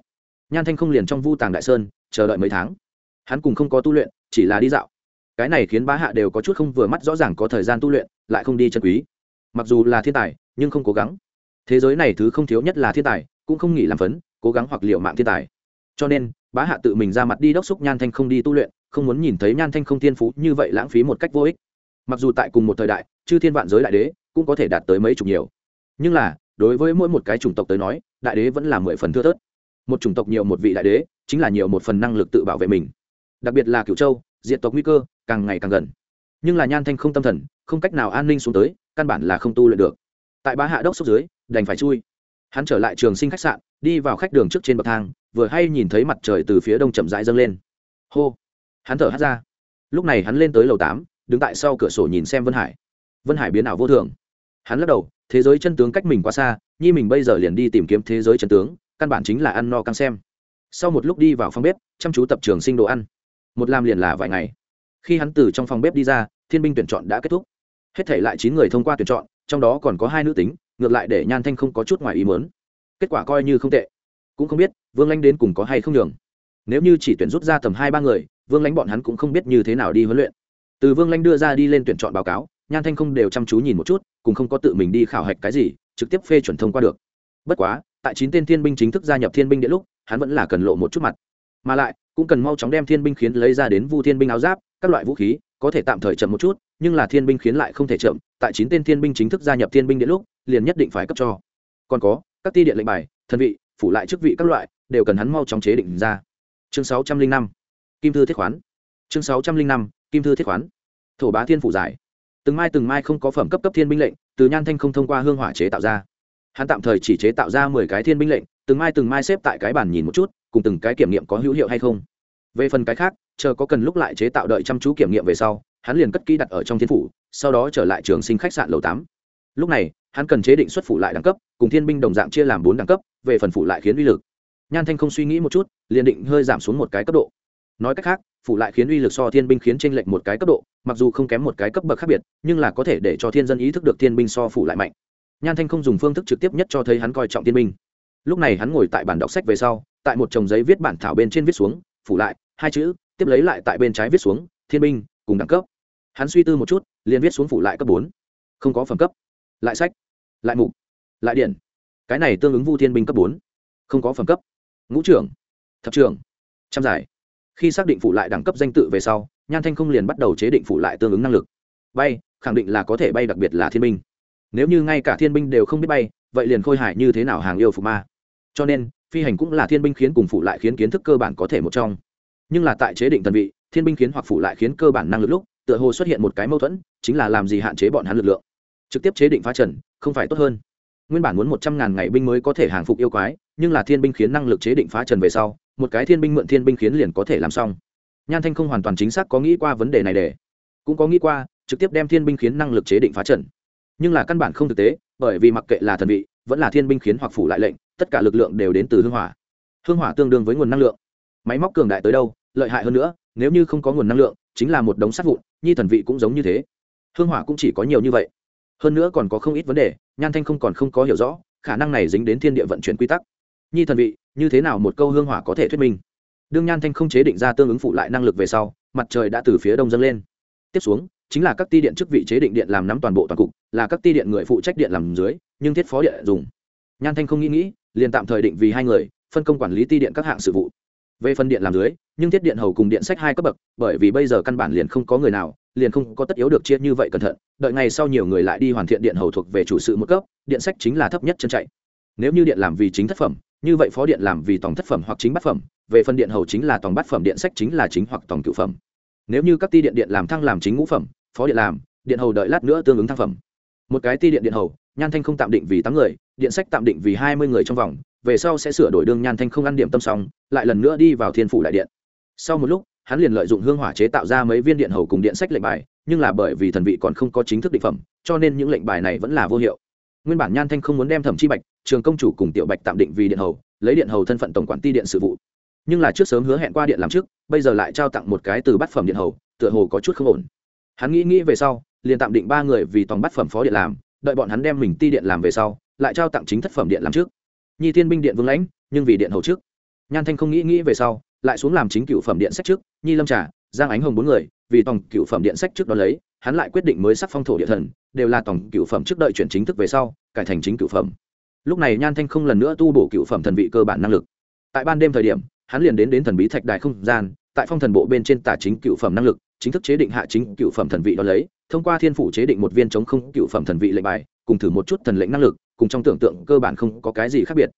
nhan thanh không liền trong vu tàng đại sơn, chờ đợi mấy tháng. Hắn cùng không có tu luyện, chỉ là đi dạo. Cái này khiến bá hạ đều có chút không vừa mắt rõ ràng có thời gian tu luyện, lại không đi chân quý mặc dù là thiên tài, nhưng không cố gắng. Thế giới này thứ không thiếu nhất là thiên tài, cũng không nghỉ làm phấn, cố gắng hoặc liệu mạng thiên tài. Cho nên, bá hạ tự mình ra mặt đi đốc xúc nhan thanh không đi tu luyện, không muốn nhìn thấy nhan thanh không thiên phú như vậy lãng phí một cách vô ích. Mặc dù tại cùng một thời đại, chư thiên vạn giới đại đế cũng có thể đạt tới mấy chục nhiều. Nhưng là, đối với mỗi một cái chủng tộc tới nói, đại đế vẫn là mười phần thưa thớt. Một chủng tộc nhiều một vị đại đế, chính là nhiều một phần năng lực tự bảo vệ mình. Đặc biệt là cựu châu diện tộc nguy cơ càng ngày càng gần. Nhưng là nhan thanh không tâm thần, không cách nào an ninh xuống tới căn bản là không tu luyện được. Tại bá hạ đốc xúc dưới, đành phải chui. Hắn trở lại trường sinh khách sạn, đi vào khách đường trước trên bậc thang, vừa hay nhìn thấy mặt trời từ phía đông chậm rãi dâng lên. Hô! Hắn thở hắt ra. Lúc này hắn lên tới lầu tám, đứng tại sau cửa sổ nhìn xem vân hải. Vân hải biến ảo vô thường. Hắn lắc đầu, thế giới chân tướng cách mình quá xa, nhi mình bây giờ liền đi tìm kiếm thế giới chân tướng, căn bản chính là ăn no căng xem. Sau một lúc đi vào phòng bếp, chăm chú tập trường sinh đồ ăn. Một làm liền là vài ngày. Khi hắn từ trong phòng bếp đi ra, thiên binh tuyển chọn đã kết thúc hết thể lại chín người thông qua tuyển chọn, trong đó còn có hai nữ tính, ngược lại để nhan thanh không có chút ngoài ý mớn kết quả coi như không tệ. Cũng không biết, vương lanh đến cùng có hay không nhường. Nếu như chỉ tuyển rút ra tầm hai ba người, vương lãnh bọn hắn cũng không biết như thế nào đi huấn luyện. Từ vương lãnh đưa ra đi lên tuyển chọn báo cáo, nhan thanh không đều chăm chú nhìn một chút cùng không có tự mình đi khảo hạch cái gì, trực tiếp phê chuẩn thông qua được. Bất quá, tại chín tên thiên binh chính thức gia nhập thiên binh điện lúc, hắn vẫn là cần lộ một chút mặt. Mà lại, cũng cần mau chóng đem thiên binh khiến lấy ra đến vu thiên binh áo giáp, các loại vũ khí có thể tạm thời chậm một chút, nhưng là thiên binh khiến lại không thể chậm, tại chín tên thiên binh chính thức gia nhập thiên binh điện lúc, liền nhất định phải cấp cho. Còn có, các ti điện lệnh bài, thần vị, phủ lại chức vị các loại, đều cần hắn mau chóng chế định ra. Chương sáu trăm linh năm, kim thư thiết khoán. Chương sáu trăm linh năm, kim thư thiết khoán. Thổ bá thiên phủ giải. Từng mai từng mai không có phẩm cấp cấp thiên binh lệnh, từ nhan thanh không thông qua hương hỏa chế tạo ra. Hắn tạm thời chỉ chế tạo ra mười cái thiên binh lệnh, từng mai từng mai xếp tại cái bàn nhìn một chút, cùng từng cái kiểm nghiệm có hữu hiệu hay không. Về phần cái khác chờ có cần lúc lại chế tạo đợi chăm chú kiểm nghiệm về sau, hắn liền cất kỹ đặt ở trong thiên phủ, sau đó trở lại trường sinh khách sạn lầu tám. Lúc này, hắn cần chế định xuất phủ lại đẳng cấp, cùng thiên binh đồng dạng chia làm bốn đẳng cấp, về phần phủ lại khiến uy lực. Nhan thanh không suy nghĩ một chút, liền định hơi giảm xuống một cái cấp độ. Nói cách khác, phủ lại khiến uy lực so thiên binh khiến tranh lệch một cái cấp độ, mặc dù không kém một cái cấp bậc khác biệt, nhưng là có thể để cho thiên dân ý thức được thiên binh so phủ lại mạnh. Nhan thanh không dùng phương thức trực tiếp nhất cho thấy hắn coi trọng thiên binh. Lúc này hắn ngồi tại bản đọc sách về sau, tại một chồng giấy viết bản thảo bên trên viết xuống, phủ lại, hai chữ tiếp lấy lại tại bên trái viết xuống, thiên binh, cùng đẳng cấp. Hắn suy tư một chút, liền viết xuống phủ lại cấp bốn. Không có phẩm cấp. Lại sách, lại mục, lại điện cái này tương ứng vu thiên binh cấp bốn. Không có phẩm cấp. Ngũ trưởng, thập trưởng, trăm giải. Khi xác định phụ lại đẳng cấp danh tự về sau, nhan thanh không liền bắt đầu chế định phụ lại tương ứng năng lực. Bay, khẳng định là có thể bay đặc biệt là thiên binh. Nếu như ngay cả thiên binh đều không biết bay, vậy liền khôi hài như thế nào hàng yêu phục ma. Cho nên, phi hành cũng là thiên binh khiến cùng phụ lại khiến kiến thức cơ bản có thể một trong nhưng là tại chế định tần vị, thiên binh khiến hoặc phụ lại khiến cơ bản năng lực lúc, tựa hồ xuất hiện một cái mâu thuẫn, chính là làm gì hạn chế bọn hắn lực lượng. Trực tiếp chế định phá trần, không phải tốt hơn. Nguyên bản muốn một trăm ngàn ngày binh mới có thể hàng phục yêu quái, nhưng là thiên binh khiến năng lực chế định phá trần về sau, một cái thiên binh mượn thiên binh khiến liền có thể làm xong. Nhan thanh không hoàn toàn chính xác có nghĩ qua vấn đề này để. Cũng có nghĩ qua, trực tiếp đem thiên binh khiến năng lực chế định phá trần. Nhưng là căn bản không thực tế, bởi vì mặc kệ là thần vị, vẫn là thiên binh khiến hoặc phủ lại lệnh, tất cả lực lượng đều đến từ hương hỏa. Hương hỏa tương đương với nguồn năng lượng máy móc cường đại tới đâu, lợi hại hơn nữa, nếu như không có nguồn năng lượng, chính là một đống sắt vụn, nhi thần vị cũng giống như thế. Hương hỏa cũng chỉ có nhiều như vậy. Hơn nữa còn có không ít vấn đề, nhan thanh không còn không có hiểu rõ, khả năng này dính đến thiên địa vận chuyển quy tắc. Nhi thần vị, như thế nào một câu hương hỏa có thể thuyết minh? Đương nhan thanh không chế định ra tương ứng phụ lại năng lực về sau, mặt trời đã từ phía đông dâng lên. Tiếp xuống, chính là các ti điện chức vị chế định điện làm nắm toàn bộ toàn cục, là các ti điện người phụ trách điện làm dưới, nhưng thiết phó điện dùng. Nhan thanh không nghĩ nghĩ, liền tạm thời định vì hai người, phân công quản lý ti điện các hạng sự vụ về phần điện làm dưới, nhưng thiết điện hầu cùng điện sách hai cấp bậc, bởi vì bây giờ căn bản liền không có người nào, liền không có tất yếu được chia như vậy cẩn thận, đợi ngày sau nhiều người lại đi hoàn thiện điện hầu thuộc về chủ sự một cấp, điện sách chính là thấp nhất chân chạy. Nếu như điện làm vì chính thất phẩm, như vậy phó điện làm vì tổng thất phẩm hoặc chính bát phẩm, về phần điện hầu chính là tổng bát phẩm, điện sách chính là chính hoặc tổng cựu phẩm. Nếu như các ti điện điện làm thăng làm chính ngũ phẩm, phó điện làm, điện hầu đợi lát nữa tương ứng thăng phẩm. Một cái ti điện điện hầu nhan thanh không tạm định vì tám người, điện sách tạm định vì hai mươi người trong vòng, về sau sẽ sửa đổi đương nhan thanh không ăn điểm tâm xong, lại lần nữa đi vào thiên phủ đại điện. Sau một lúc, hắn liền lợi dụng hương hỏa chế tạo ra mấy viên điện hầu cùng điện sách lệnh bài, nhưng là bởi vì thần vị còn không có chính thức định phẩm, cho nên những lệnh bài này vẫn là vô hiệu. Nguyên bản nhan thanh không muốn đem thẩm chi bạch, trường công chủ cùng tiểu bạch tạm định vì điện hầu, lấy điện hầu thân phận tổng quản ti điện sự vụ. Nhưng là trước sớm hứa hẹn qua điện làm trước, bây giờ lại trao tặng một cái từ bát phẩm điện hầu, tựa hồ có chút không ổn. Hắn nghĩ nghĩ về sau, liền tạm định ba người vì tòng bát phẩm phó điện làm đợi bọn hắn đem mình ti điện làm về sau, lại trao tặng chính thất phẩm điện làm trước. Nhi thiên binh điện vương lãnh, nhưng vì điện hầu trước. Nhan thanh không nghĩ nghĩ về sau, lại xuống làm chính cựu phẩm điện sách trước, nhi lâm trà, giang ánh hồng bốn người, vì tổng cựu phẩm điện sách trước đó lấy, hắn lại quyết định mới sắc phong thổ địa thần, đều là tổng cựu phẩm trước đợi chuyển chính thức về sau, cải thành chính cựu phẩm. Lúc này nhan thanh không lần nữa tu bổ cựu phẩm thần vị cơ bản năng lực. Tại ban đêm thời điểm, hắn liền đến đến thần bí thạch đại không gian, tại phong thần bộ bên trên tả chính cựu phẩm năng lực chính thức chế định hạ chính cựu phẩm thần vị đó lấy, thông qua thiên phủ chế định một viên chống không cựu phẩm thần vị lệnh bài, cùng thử một chút thần lệnh năng lực, cùng trong tưởng tượng cơ bản không có cái gì khác biệt.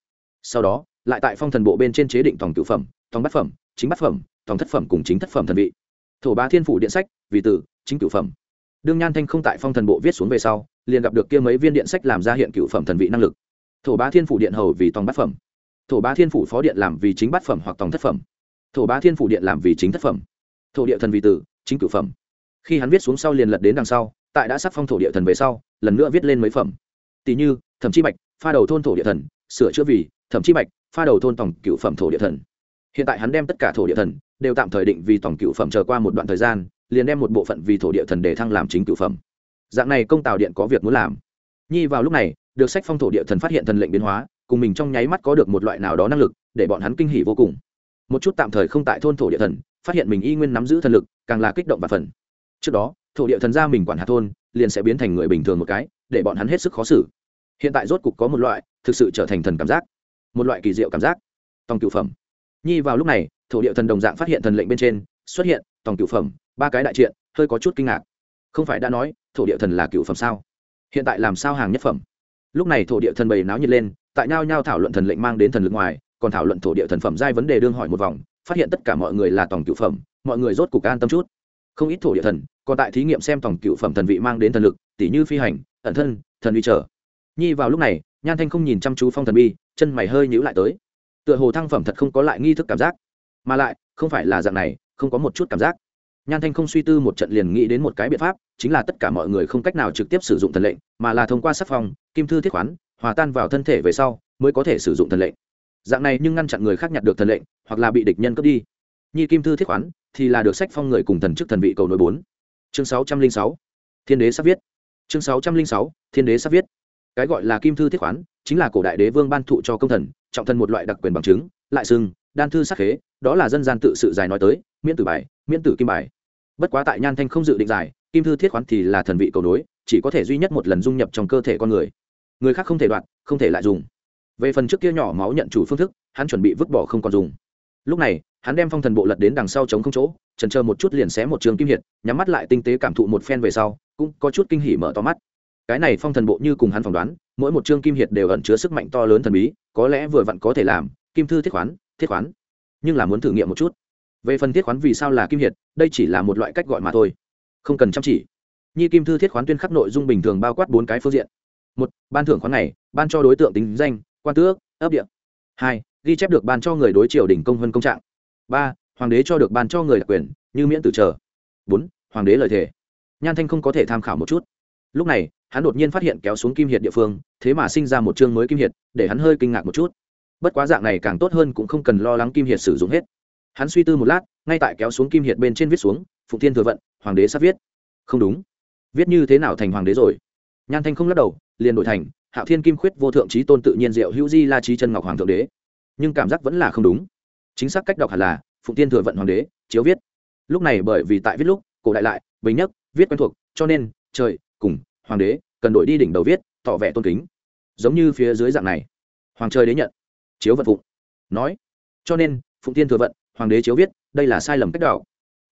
Sau đó, lại tại phong thần bộ bên trên chế định tòng cựu phẩm, tòng bát phẩm, chính bát phẩm, tòng thất phẩm cùng chính thất phẩm thần vị. Thổ bá thiên phủ điện sách, vì tử, chính cựu phẩm. Đương nhan thanh không tại phong thần bộ viết xuống về sau, liền gặp được kia mấy viên điện sách làm ra hiện cựu phẩm thần vị năng lực. Thổ bá thiên phủ điện hầu vì tòng bát phẩm. Thổ bá thiên phủ phó điện làm vì chính bát phẩm hoặc tòng thất phẩm. Thổ bá thiên phủ điện làm vì chính thất phẩm. Thổ địa thần vì tử chính cửu phẩm. Khi hắn viết xuống sau liền lật đến đằng sau, tại đã sắc phong thổ địa thần về sau, lần nữa viết lên mấy phẩm. Tỷ như, thẩm chi bạch, pha đầu thôn thổ địa thần, sửa chữa vì, thẩm chi bạch, pha đầu thôn tổng cửu phẩm thổ địa thần. Hiện tại hắn đem tất cả thổ địa thần, đều tạm thời định vì tổng cửu phẩm chờ qua một đoạn thời gian, liền đem một bộ phận vì thổ địa thần để thăng làm chính cửu phẩm. Dạng này công tào điện có việc muốn làm. Nhi vào lúc này, được sách phong thổ địa thần phát hiện thần lệnh biến hóa, cùng mình trong nháy mắt có được một loại nào đó năng lực, để bọn hắn kinh hỉ vô cùng. Một chút tạm thời không tại thôn thổ địa thần, phát hiện mình y nguyên nắm giữ thần lực càng là kích động và phần. Trước đó, thổ địa thần gia mình quản hạt thôn, liền sẽ biến thành người bình thường một cái, để bọn hắn hết sức khó xử. Hiện tại rốt cục có một loại, thực sự trở thành thần cảm giác. Một loại kỳ diệu cảm giác. Tòng cựu phẩm. Nhi vào lúc này, thổ địa thần đồng dạng phát hiện thần lệnh bên trên, xuất hiện, tòng cựu phẩm, ba cái đại triện, hơi có chút kinh ngạc. Không phải đã nói, thổ địa thần là cựu phẩm sao? Hiện tại làm sao hàng nhất phẩm? Lúc này thổ địa thần bầy náo nhiệt lên, tại nhau nhau thảo luận thần lệnh mang đến thần lực ngoài, còn thảo luận thổ địa thần phẩm giai vấn đề đương hỏi một vòng, phát hiện tất cả mọi người là tổng cựu phẩm mọi người rốt cục an tâm chút. Không ít thổ địa thần còn tại thí nghiệm xem tổng cựu phẩm thần vị mang đến thần lực tỷ như phi hành ẩn thân thần uy trở. Nhi vào lúc này nhan thanh không nhìn chăm chú phong thần bi chân mày hơi nhíu lại tới. Tựa hồ thăng phẩm thật không có lại nghi thức cảm giác. Mà lại không phải là dạng này không có một chút cảm giác. Nhan thanh không suy tư một trận liền nghĩ đến một cái biện pháp chính là tất cả mọi người không cách nào trực tiếp sử dụng thần lệnh mà là thông qua sắc phòng, kim thư thiết khoán hòa tan vào thân thể về sau mới có thể sử dụng thần lệnh. Dạng này nhưng ngăn chặn người khác nhặt được thần lệnh hoặc là bị địch nhân cướp đi. Nhi kim thư thiết khoán thì là được sách phong người cùng thần chức thần vị cầu nối bốn. Chương sáu trăm linh sáu, thiên đế sắp viết. Chương sáu trăm linh sáu, thiên đế sắp viết. Cái gọi là kim thư thiết khoán chính là cổ đại đế vương ban thụ cho công thần, trọng thân một loại đặc quyền bằng chứng, lại xưng đan thư sắc khế, đó là dân gian tự sự dài nói tới, miễn tử bài, miễn tử kim bài. Bất quá tại nhan thanh không dự định giải, kim thư thiết khoán thì là thần vị cầu nối, chỉ có thể duy nhất một lần dung nhập trong cơ thể con người. Người khác không thể đoạt không thể lại dùng. Về phần trước kia nhỏ máu nhận chủ phương thức, hắn chuẩn bị vứt bỏ không còn dùng lúc này, hắn đem phong thần bộ lật đến đằng sau chống không chỗ trần chờ một chút liền xé một trường kim hiệt, nhắm mắt lại tinh tế cảm thụ một phen về sau, cũng có chút kinh hỉ mở to mắt. Cái này phong thần bộ như cùng hắn phỏng đoán, mỗi một chương kim hiệt đều ẩn chứa sức mạnh to lớn thần bí, có lẽ vừa vặn có thể làm, kim thư thiết khoán thiết khoán. Nhưng là muốn thử nghiệm một chút. Về phần thiết khoán vì sao là kim hiệt, đây chỉ là một loại cách gọi mà thôi. Không cần chăm chỉ. Nhi kim thư thiết khoán tuyên khắc nội dung bình thường bao quát bốn cái phương diện. Một, ban thưởng khoán này, ban cho đối tượng tính danh, quan tước, ấp địa. Hai ghi chép được ban cho người đối triều đình công vân công trạng. Ba, hoàng đế cho được ban cho người đặc quyền, như miễn tử trở bốn, hoàng đế lời thề. Nhan thanh không có thể tham khảo một chút. Lúc này, hắn đột nhiên phát hiện kéo xuống kim hiệt địa phương, thế mà sinh ra một chương mới kim hiệt, để hắn hơi kinh ngạc một chút. Bất quá dạng này càng tốt hơn cũng không cần lo lắng kim hiệt sử dụng hết. Hắn suy tư một lát, ngay tại kéo xuống kim hiệt bên trên viết xuống, phụng thiên thừa vận, hoàng đế sắp viết. Không đúng. Viết như thế nào thành hoàng đế rồi? Nhan thanh không lắc đầu, liền đổi thành, hạo thiên kim khuyết vô thượng trí tôn tự nhiên diệu hữu di la trí chân ngọc hoàng thượng đế nhưng cảm giác vẫn là không đúng. Chính xác cách đọc hẳn là, phụng tiên thừa vận hoàng đế, chiếu viết. Lúc này bởi vì tại viết lúc, cổ đại lại, bình nhất, viết quen thuộc, cho nên, trời, cùng, hoàng đế, cần đổi đi đỉnh đầu viết, tỏ vẻ tôn kính. Giống như phía dưới dạng này. Hoàng trời đế nhận, chiếu vận phụng. Nói, cho nên, phụng tiên thừa vận, hoàng đế chiếu viết, đây là sai lầm cách đạo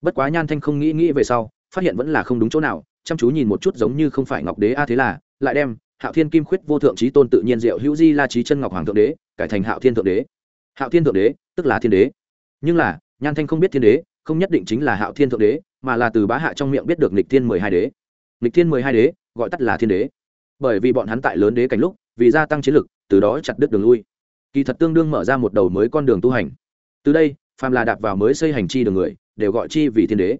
bất quá nhan thanh không nghĩ nghĩ về sau, phát hiện vẫn là không đúng chỗ nào, chăm chú nhìn một chút giống như không phải ngọc đế a thế là, lại đem, hạo thiên kim khuyết vô thượng trí tôn tự nhiên diệu hữu di la trí chân ngọc hoàng thượng đế, cải thành hạo thiên thượng đế hạo thiên thượng đế, tức là thiên đế. Nhưng là, nhan thanh không biết thiên đế, không nhất định chính là hạo thiên thượng đế, mà là từ bá hạ trong miệng biết được nịch thiên mười hai đế. Nịch thiên mười hai đế, gọi tắt là thiên đế. Bởi vì bọn hắn tại lớn đế cảnh lúc, vì gia tăng chiến lực, từ đó chặt đứt đường lui. Kỳ thật tương đương mở ra một đầu mới con đường tu hành. Từ đây, phàm là đạp vào mới xây hành chi đường người, đều gọi chi vì thiên đế.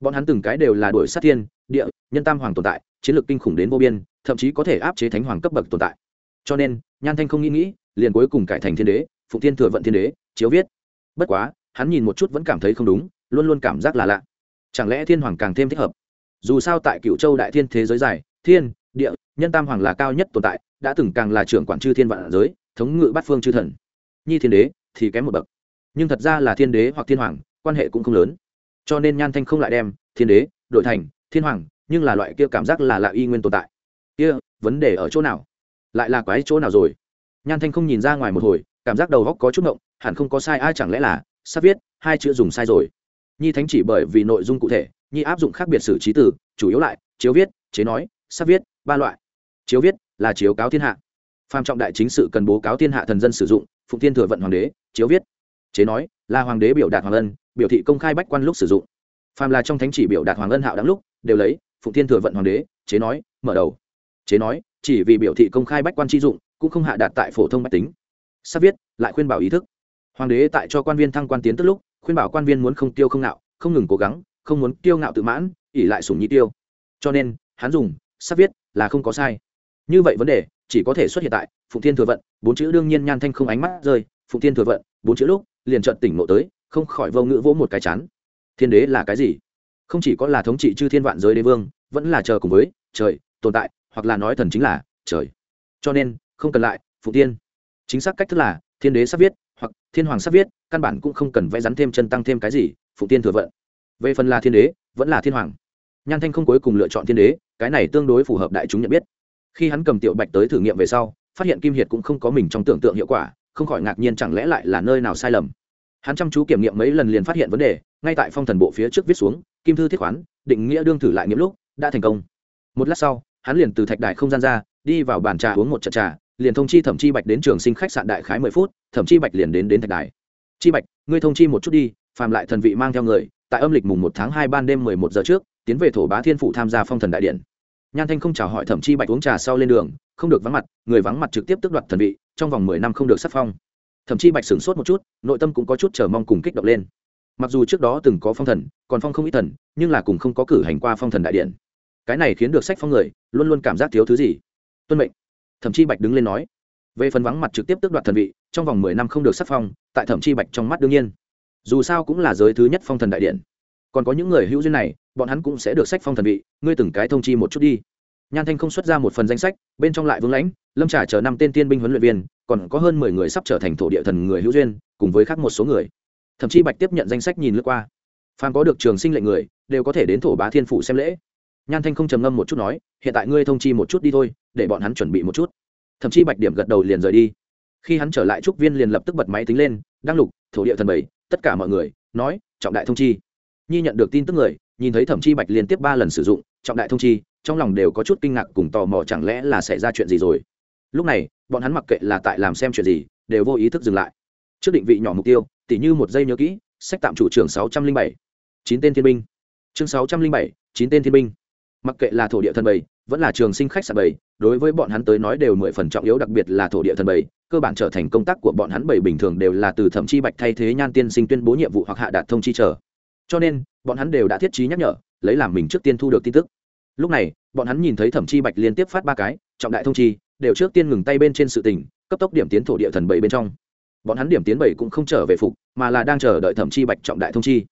Bọn hắn từng cái đều là đuổi sát thiên, địa, nhân tam hoàng tồn tại, chiến lược kinh khủng đến vô biên, thậm chí có thể áp chế thánh hoàng cấp bậc tồn tại. Cho nên, nhan thanh không nghĩ nghĩ, liền cuối cùng cải thành thiên đế phụng thiên thừa vận thiên đế, chiếu viết. Bất quá, hắn nhìn một chút vẫn cảm thấy không đúng, luôn luôn cảm giác là lạ. Chẳng lẽ thiên hoàng càng thêm thích hợp? Dù sao tại cựu châu đại thiên thế giới dài, thiên, địa, nhân tam hoàng là cao nhất tồn tại, đã từng càng là trưởng quản chư thiên vạn giới, thống ngự bát phương chư thần. Nhi thiên đế thì kém một bậc. Nhưng thật ra là thiên đế hoặc thiên hoàng, quan hệ cũng không lớn. Cho nên nhan thanh không lại đem thiên đế đội thành thiên hoàng, nhưng là loại kia cảm giác là lạ y nguyên tồn tại. Kia, vấn đề ở chỗ nào? Lại là quái chỗ nào rồi? Nhan thanh không nhìn ra ngoài một hồi cảm giác đầu góc có chút ngộng, hẳn không có sai, ai chẳng lẽ là sắp viết hai chữ dùng sai rồi. Nhi thánh chỉ bởi vì nội dung cụ thể, nhi áp dụng khác biệt xử trí từ, chủ yếu lại, chiếu viết, chế nói, sắp viết, ba loại. Chiếu viết là chiếu cáo thiên hạ. Phàm trọng đại chính sự cần bố cáo thiên hạ thần dân sử dụng, phụng thiên thừa vận hoàng đế, chiếu viết. Chế nói là hoàng đế biểu đạt hoàng ân, biểu thị công khai bách quan lúc sử dụng. Phàm là trong thánh chỉ biểu đạt hoàng ân hạo đáng lúc, đều lấy phụng thiên thừa vận hoàng đế, chế nói, mở đầu. Chế nói, chỉ vì biểu thị công khai bách quan chi dụng, cũng không hạ đạt tại phổ thông bách tính sắp viết, lại khuyên bảo ý thức. Hoàng đế tại cho quan viên thăng quan tiến tức lúc, khuyên bảo quan viên muốn không tiêu không nạo không ngừng cố gắng, không muốn tiêu ngạo tự mãn ỉ lại sùng nhị tiêu. Cho nên, hắn dùng sắp viết là không có sai. Như vậy vấn đề chỉ có thể xuất hiện tại phụng thiên thừa vận, bốn chữ đương nhiên nhan thanh không ánh mắt rơi, phụng thiên thừa vận, bốn chữ lúc, liền trợn tỉnh ngộ tới, không khỏi vô ngữ vỗ một cái chán. Thiên đế là cái gì? Không chỉ có là thống trị chư thiên vạn giới đế vương, vẫn là chờ cùng với trời, tồn tại, hoặc là nói thần chính là trời. Cho nên, không cần lại, phụng tiên chính xác cách thức là, thiên đế sắp viết, hoặc thiên hoàng sắp viết, căn bản cũng không cần vẽ rắn thêm chân tăng thêm cái gì, phụ tiên thừa vận. Về phần là thiên đế, vẫn là thiên hoàng. Nhan thanh không cuối cùng lựa chọn thiên đế, cái này tương đối phù hợp đại chúng nhận biết. Khi hắn cầm tiểu bạch tới thử nghiệm về sau, phát hiện kim hiệt cũng không có mình trong tưởng tượng hiệu quả, không khỏi ngạc nhiên chẳng lẽ lại là nơi nào sai lầm. Hắn chăm chú kiểm nghiệm mấy lần liền phát hiện vấn đề, ngay tại phong thần bộ phía trước viết xuống, kim thư thiết khoán, định nghĩa đương thử lại nghiệm lúc, đã thành công. Một lát sau, hắn liền từ thạch đại không gian ra, đi vào bàn trà uống một trận trà liền thông chi thẩm chi bạch đến trường sinh khách sạn đại khái mười phút, thẩm chi bạch liền đến đến thạch đài. Chi bạch, ngươi thông chi một chút đi, phàm lại thần vị mang theo người, tại âm lịch mùng một tháng hai ban đêm mười một giờ trước, tiến về thổ bá thiên phủ tham gia phong thần đại điện. Nhan thanh không chào hỏi thẩm chi bạch uống trà sau lên đường, không được vắng mặt, người vắng mặt trực tiếp tước đoạt thần vị, trong vòng mười năm không được sắc phong. Thậm chí bạch sửng sốt một chút, nội tâm cũng có chút chờ mong cùng kích động lên. Mặc dù trước đó từng có phong thần, còn phong không ít thần, nhưng là cùng không có cử hành qua phong thần đại điện. Cái này khiến được sách phong người, luôn luôn cảm giác thiếu thứ gì? Tuân mệnh thậm chí bạch đứng lên nói. Về phần vắng mặt trực tiếp tước đoạt thần vị, trong vòng mười năm không được sắc phong, tại thẩm chi bạch trong mắt đương nhiên. Dù sao cũng là giới thứ nhất phong thần đại điện. Còn có những người hữu duyên này, bọn hắn cũng sẽ được sách phong thần vị, ngươi từng cái thông chi một chút đi. Nhan thanh không xuất ra một phần danh sách, bên trong lại vương lãnh, lâm trả chờ năm tên tiên binh huấn luyện viên, còn có hơn mười người sắp trở thành thổ địa thần người hữu duyên, cùng với khác một số người. Thậm chí bạch tiếp nhận danh sách nhìn lướt qua. Phan có được trường sinh lệnh người, đều có thể đến thổ bá thiên phủ xem lễ. Nhan thanh không trầm ngâm một chút nói, hiện tại ngươi thông chi một chút đi thôi để bọn hắn chuẩn bị một chút. Thậm chí bạch điểm gật đầu liền rời đi. Khi hắn trở lại, trúc viên liền lập tức bật máy tính lên, đăng lục, thổ địa thần bảy, tất cả mọi người, nói, trọng đại thông chi. Nhi nhận được tin tức người, nhìn thấy thẩm chi bạch liên tiếp ba lần sử dụng, trọng đại thông chi, trong lòng đều có chút kinh ngạc cùng tò mò chẳng lẽ là xảy ra chuyện gì rồi. Lúc này, bọn hắn mặc kệ là tại làm xem chuyện gì, đều vô ý thức dừng lại. Trước định vị nhỏ mục tiêu, tỉ như một giây nhớ kỹ, sách tạm chủ trưởng sáu trăm linh bảy, chín tên thiên binh. Chương sáu trăm linh bảy, chín tên thiên binh. Mặc kệ là thổ địa thần bảy, vẫn là trường sinh khách sạn bảy đối với bọn hắn tới nói đều mười phần trọng yếu, đặc biệt là thổ địa thần bảy cơ bản trở thành công tác của bọn hắn bảy bình thường đều là từ thẩm chi bạch thay thế nhan tiên sinh tuyên bố nhiệm vụ hoặc hạ đạt thông chi chờ. Cho nên, bọn hắn đều đã thiết trí nhắc nhở, lấy làm mình trước tiên thu được tin tức. Lúc này, bọn hắn nhìn thấy thẩm chi bạch liên tiếp phát ba cái, trọng đại thông chi, đều trước tiên ngừng tay bên trên sự tình, cấp tốc điểm tiến thổ địa thần bảy bên trong. Bọn hắn điểm tiến bảy cũng không trở về phục, mà là đang chờ đợi thẩm chi bạch trọng đại thông chi.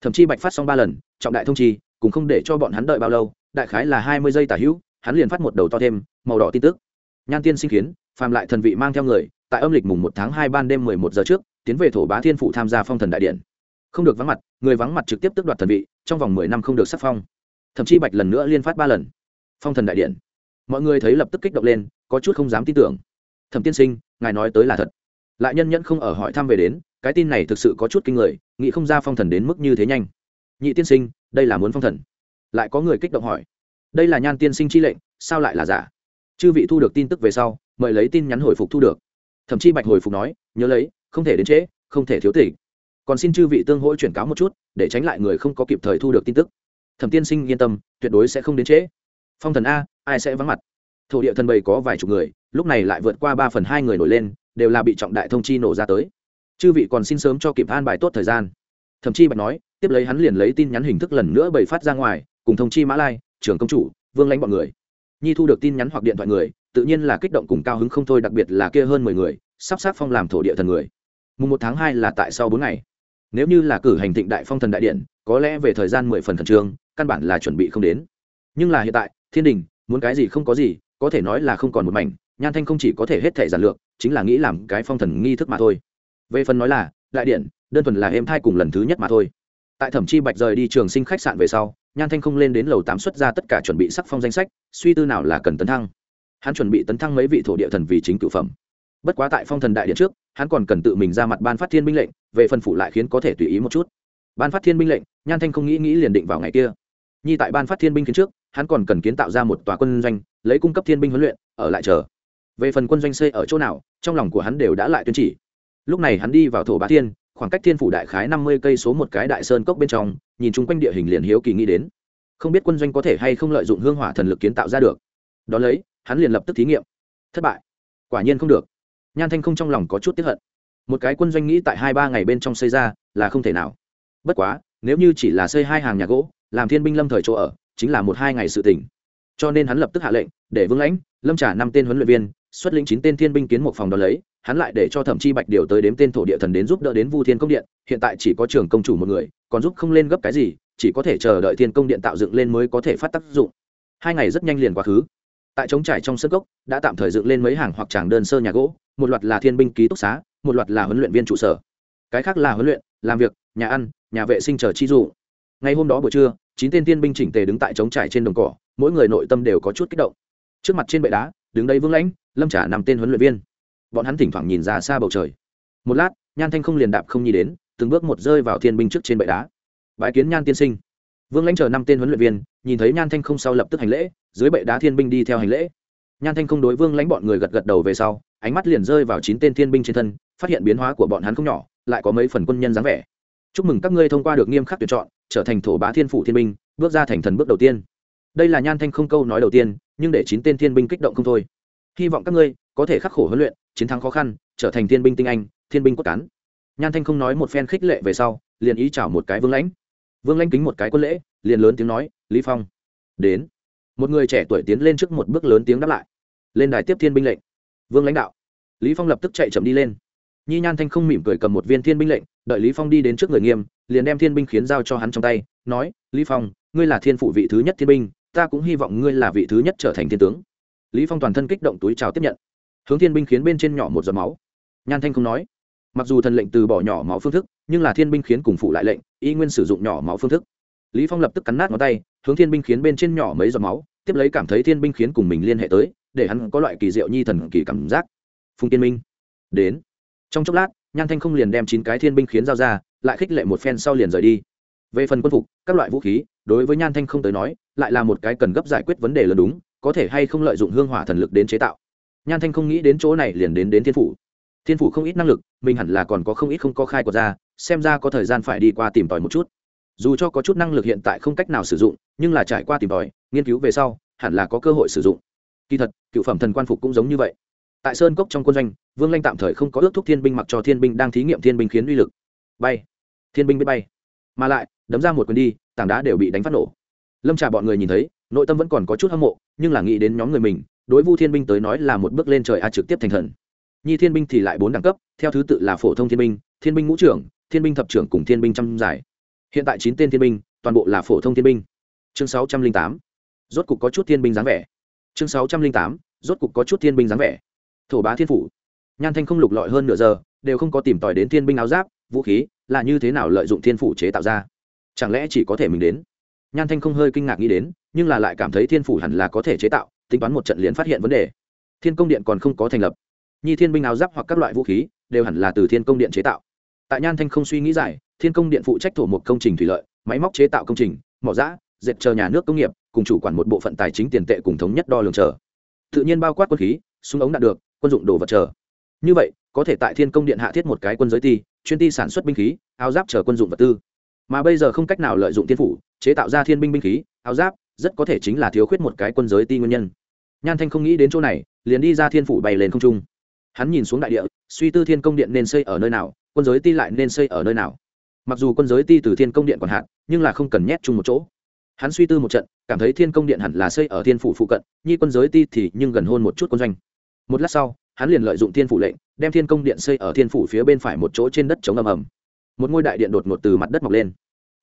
Thẩm chi bạch phát xong ba lần, trọng đại thông chi, cũng không để cho bọn hắn đợi bao lâu, đại khái là hai mươi giây tả hữu hắn liền phát một đầu to thêm, màu đỏ tin tức. Nhan tiên sinh kiến, phàm lại thần vị mang theo người, tại âm lịch mùng một tháng hai ban đêm mười một giờ trước, tiến về thổ bá thiên phụ tham gia phong thần đại điện. Không được vắng mặt, người vắng mặt trực tiếp tước đoạt thần vị, trong vòng mười năm không được sắc phong. Thậm chí bạch lần nữa liên phát ba lần. Phong thần đại điện. Mọi người thấy lập tức kích động lên, có chút không dám tin tưởng. Thẩm tiên sinh, ngài nói tới là thật. Lại nhân nhẫn không ở hỏi thăm về đến, cái tin này thực sự có chút kinh người, nghĩ không ra phong thần đến mức như thế nhanh. Nhị tiên sinh, đây là muốn phong thần. Lại có người kích động hỏi đây là nhan tiên sinh chi lệnh, sao lại là giả? Chư vị thu được tin tức về sau, mời lấy tin nhắn hồi phục thu được. Thậm chí bạch hồi phục nói, nhớ lấy, không thể đến trễ, không thể thiếu tỉnh. Còn xin chư vị tương hỗ chuyển cáo một chút, để tránh lại người không có kịp thời thu được tin tức. Thẩm tiên sinh yên tâm, tuyệt đối sẽ không đến trễ. Phong thần a, ai sẽ vắng mặt? Thổ địa thần bầy có vài chục người, lúc này lại vượt qua ba phần hai người nổi lên, đều là bị trọng đại thông chi nổ ra tới. Chư vị còn xin sớm cho kịp an bài tốt thời gian. Thậm chí bạch nói, tiếp lấy hắn liền lấy tin nhắn hình thức lần nữa bày phát ra ngoài, cùng thông chi mã lai trưởng công chủ, vương lãnh bọn người. Nhi thu được tin nhắn hoặc điện thoại người, tự nhiên là kích động cùng cao hứng không thôi, đặc biệt là kia hơn mười người, sắp sát phong làm thổ địa thần người. Mùng một tháng hai là tại sau bốn ngày. Nếu như là cử hành thịnh đại phong thần đại điện, có lẽ về thời gian mười phần khẩn trương, căn bản là chuẩn bị không đến. Nhưng là hiện tại, thiên đình, muốn cái gì không có gì, có thể nói là không còn một mảnh, nhan thanh không chỉ có thể hết thể giản lược, chính là nghĩ làm cái phong thần nghi thức mà thôi. Về phần nói là, đại điện, đơn thuần là em thai cùng lần thứ nhất mà thôi. Tại thẩm chi bạch rời đi trường sinh khách sạn về sau nhan thanh không lên đến lầu tám xuất ra tất cả chuẩn bị sắc phong danh sách, suy tư nào là cần tấn thăng. Hắn chuẩn bị tấn thăng mấy vị thổ địa thần vì chính cựu phẩm. Bất quá tại phong thần đại điện trước, hắn còn cần tự mình ra mặt ban phát thiên binh lệnh, về phần phụ lại khiến có thể tùy ý một chút. Ban phát thiên binh lệnh, nhan thanh không nghĩ nghĩ liền định vào ngày kia. Nhi tại ban phát thiên binh kiến trước, hắn còn cần kiến tạo ra một tòa quân doanh, lấy cung cấp thiên binh huấn luyện, ở lại chờ. Về phần quân doanh xây ở chỗ nào, trong lòng của hắn đều đã lại tuyên chỉ. Lúc này hắn đi vào thổ bá thiên khoảng cách thiên phủ đại khái năm mươi cây số một cái đại sơn cốc bên trong, nhìn chung quanh địa hình liền hiếu kỳ nghĩ đến. Không biết quân doanh có thể hay không lợi dụng hương hỏa thần lực kiến tạo ra được. Đ ó lấy, hắn liền lập tức thí nghiệm. Thất bại. Quả nhiên không được. Nhan thanh không trong lòng có chút tiếp hận. Một cái quân doanh nghĩ tại hai ba ngày bên trong xây ra, là không thể nào. Bất quá, nếu như chỉ là xây hai hàng nhà gỗ, làm thiên binh lâm thời chỗ ở, chính là một hai ngày sự tỉnh cho nên hắn lập tức hạ lệnh, để vương lãnh, lâm trả năm tên huấn luyện viên, xuất lĩnh chín tên thiên binh kiến một phòng đ ó lấy hắn lại để cho thẩm chi bạch điều tới đếm tên thổ địa thần đến giúp đỡ đến vu thiên công điện, hiện tại chỉ có Trường công chủ một người, còn giúp không lên gấp cái gì, chỉ có thể chờ đợi thiên công điện tạo dựng lên mới có thể phát tác dụng. Hai ngày rất nhanh liền quá khứ. Tại trống trải trong sân gốc đã tạm thời dựng lên mấy hàng hoặc tràng đơn sơ nhà gỗ, một loạt là thiên binh ký túc xá, một loạt là huấn luyện viên trụ sở. Cái khác là huấn luyện, làm việc, nhà ăn, nhà vệ sinh chờ chi dụ. Ngày hôm đó buổi trưa, chín tên tiên binh chỉnh tề đứng tại trống trải trên đồng cỏ, mỗi người nội tâm đều có chút kích động. Trước mặt trên bệ đá, đứng đây vương lãnh, lâm trả năm tên huấn luyện viên bọn hắn thỉnh thoảng nhìn ra xa bầu trời. Một lát, nhan thanh không liền đạp không nhi đến, từng bước một rơi vào thiên binh trước trên bệ đá. Bãi kiến nhan tiên sinh. Vương lãnh chờ năm tên huấn luyện viên, nhìn thấy nhan thanh không sau lập tức hành lễ, dưới bệ đá thiên binh đi theo hành lễ. Nhan thanh không đối vương lãnh bọn người gật gật đầu về sau, ánh mắt liền rơi vào chín tên thiên binh trên thân, phát hiện biến hóa của bọn hắn không nhỏ, lại có mấy phần quân nhân dáng vẻ. Chúc mừng các ngươi thông qua được nghiêm khắc tuyển chọn, trở thành thổ bá thiên phủ thiên binh, bước ra thành thần bước đầu tiên. Đây là nhan thanh không câu nói đầu tiên, nhưng để chín tên thiên binh kích động không thôi. Hy vọng các ngươi có thể khắc khổ huấn luyện chiến thắng khó khăn, trở thành thiên binh tinh anh, thiên binh cốt cán. Nhan thanh không nói một phen khích lệ về sau, liền ý chào một cái vương lãnh. Vương lãnh kính một cái quân lễ, liền lớn tiếng nói, lý phong, đến. Một người trẻ tuổi tiến lên trước một bước lớn tiếng đáp lại. Lên đài tiếp thiên binh lệnh. Vương lãnh đạo. Lý phong lập tức chạy chậm đi lên. Nhi nhan thanh không mỉm cười cầm một viên thiên binh lệnh, đợi lý phong đi đến trước người nghiêm, liền đem thiên binh khiến giao cho hắn trong tay, nói, lý phong, ngươi là thiên phụ vị thứ nhất thiên binh, ta cũng hy vọng ngươi là vị thứ nhất trở thành thiên tướng. Lý phong toàn thân kích động túi chào tiếp nhận hướng thiên binh khiến bên trên nhỏ một giọt máu. Nhan thanh không nói. Mặc dù thần lệnh từ bỏ nhỏ máu phương thức, nhưng là thiên binh khiến cùng phụ lại lệnh, y nguyên sử dụng nhỏ máu phương thức. Lý phong lập tức cắn nát ngón tay, hướng thiên binh khiến bên trên nhỏ mấy giọt máu, tiếp lấy cảm thấy thiên binh khiến cùng mình liên hệ tới, để hắn có loại kỳ diệu nhi thần kỳ cảm giác. Phùng tiên minh, đến. Trong chốc lát, nhan thanh không liền đem chín cái thiên binh khiến giao ra, lại khích lệ một phen sau liền rời đi. Về phần quân phục, các loại vũ khí, đối với nhan thanh không tới nói, lại là một cái cần gấp giải quyết vấn đề lớn đúng, có thể hay không lợi dụng hương hỏa thần lực đến chế tạo nhan thanh không nghĩ đến chỗ này liền đến đến thiên phủ. Thiên phủ không ít năng lực, mình hẳn là còn có không ít không có khai quật ra, xem ra có thời gian phải đi qua tìm tòi một chút. Dù cho có chút năng lực hiện tại không cách nào sử dụng, nhưng là trải qua tìm tòi, nghiên cứu về sau, hẳn là có cơ hội sử dụng. Kỳ thật, cựu phẩm thần quan phục cũng giống như vậy. Tại sơn cốc trong quân doanh, vương lanh tạm thời không có ước thúc thiên binh mặc cho thiên binh đang thí nghiệm thiên binh khiến uy lực. Bay. Thiên binh biết bay. Mà lại, đấm ra một quyền đi, tảng đá đều bị đánh phát nổ. Lâm trà bọn người nhìn thấy, nội tâm vẫn còn có chút hâm mộ, nhưng là nghĩ đến nhóm người mình đối vu thiên binh tới nói là một bước lên trời a trực tiếp thành thần. Nhi thiên binh thì lại bốn đẳng cấp, theo thứ tự là phổ thông thiên binh thiên binh ngũ trưởng, thiên binh thập trưởng cùng thiên binh trăm giải. Hiện tại chín tên thiên binh, toàn bộ là phổ thông thiên binh. Chương sáu trăm linh tám, rốt cục có chút thiên binh dáng vẻ. Chương sáu trăm linh tám, rốt cục có chút thiên binh dáng vẻ. Thổ bá thiên phủ. Nhan thanh không lục lọi hơn nửa giờ, đều không có tìm tòi đến thiên binh áo giáp, vũ khí, là như thế nào lợi dụng thiên phủ chế tạo ra. Chẳng lẽ chỉ có thể mình đến? Nhan thanh không hơi kinh ngạc nghĩ đến, nhưng là lại cảm thấy thiên phủ hẳn là có thể chế tạo tính toán một trận liền phát hiện vấn đề. Thiên công điện còn không có thành lập. Nhi thiên binh áo giáp hoặc các loại vũ khí đều hẳn là từ thiên công điện chế tạo. Tại nhan thanh không suy nghĩ giải thiên công điện phụ trách thổ một công trình thủy lợi, máy móc chế tạo công trình, mỏ giã, dệt chờ nhà nước công nghiệp, cùng chủ quản một bộ phận tài chính tiền tệ cùng thống nhất đo lường chờ. Tự nhiên bao quát quân khí, súng ống đạt được, quân dụng đồ vật chờ. Như vậy, có thể tại thiên công điện hạ thiết một cái quân giới ti, chuyên ti sản xuất binh khí, áo giáp chờ quân dụng vật tư. Mà bây giờ không cách nào lợi dụng thiên phủ, chế tạo ra thiên binh binh khí, áo giáp, rất có thể chính là thiếu khuyết một cái quân giới ti nguyên nhân nhan thanh không nghĩ đến chỗ này, liền đi ra thiên phủ bay lên không trung. Hắn nhìn xuống đại địa, suy tư thiên công điện nên xây ở nơi nào, quân giới ti lại nên xây ở nơi nào. Mặc dù quân giới ti từ thiên công điện còn hạn, nhưng là không cần nhét chung một chỗ. Hắn suy tư một trận, cảm thấy thiên công điện hẳn là xây ở thiên phủ phụ cận, nhi quân giới ti thì nhưng gần hơn một chút quân doanh. Một lát sau, hắn liền lợi dụng thiên phủ lệnh, đem thiên công điện xây ở thiên phủ phía bên phải một chỗ trên đất chống ầm ầm. Một ngôi đại điện đột ngột từ mặt đất mọc lên.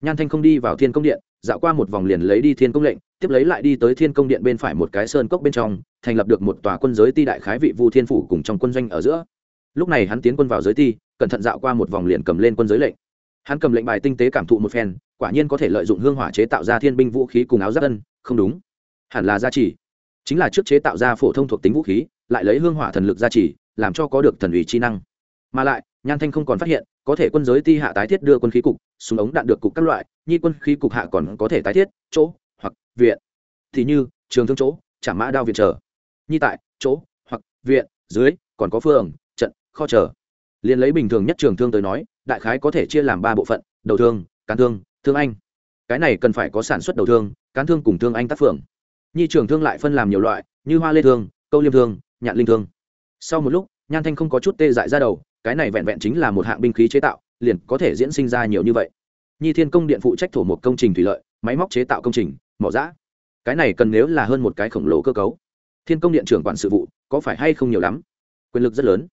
Nhan thanh không đi vào thiên công điện dạo qua một vòng liền lấy đi thiên công lệnh, tiếp lấy lại đi tới thiên công điện bên phải một cái sơn cốc bên trong, thành lập được một tòa quân giới ti đại khái vị vu thiên phủ cùng trong quân doanh ở giữa. Lúc này hắn tiến quân vào giới ti, cẩn thận dạo qua một vòng liền cầm lên quân giới lệnh. Hắn cầm lệnh bài tinh tế cảm thụ một phen, quả nhiên có thể lợi dụng hương hỏa chế tạo ra thiên binh vũ khí cùng áo giáp ân, không đúng. Hẳn là gia trì. Chính là trước chế tạo ra phổ thông thuộc tính vũ khí, lại lấy hương hỏa thần lực gia trì, làm cho có được thần ủy chi năng. Mà lại, nhan thanh không còn phát hiện có thể quân giới ti hạ tái thiết đưa quân khí cục, súng ống đạn được cục các loại, nhi quân khí cục hạ còn có thể tái thiết, chỗ, hoặc, viện. Thì như, trường thương chỗ, trả mã đao viện trở nhi tại, chỗ, hoặc, viện, dưới, còn có phường, trận, kho chờ. Liền lấy bình thường nhất trường thương tới nói, đại khái có thể chia làm ba bộ phận, đầu thương, cán thương thương anh. Cái này cần phải có sản xuất đầu thương, cán thương cùng thương anh tác phượng nhi trường thương lại phân làm nhiều loại, như hoa lê thương, câu liêm thương, nhạn linh thương. Sau một lúc nhan thanh không có chút tê dại ra đầu, cái này vẹn vẹn chính là một hạng binh khí chế tạo, liền có thể diễn sinh ra nhiều như vậy. Nhi thiên công điện phụ trách thổ một công trình thủy lợi, máy móc chế tạo công trình, mỏ giã. Cái này cần nếu là hơn một cái khổng lồ cơ cấu. Thiên công điện trưởng quản sự vụ, có phải hay không nhiều lắm? Quyền lực rất lớn.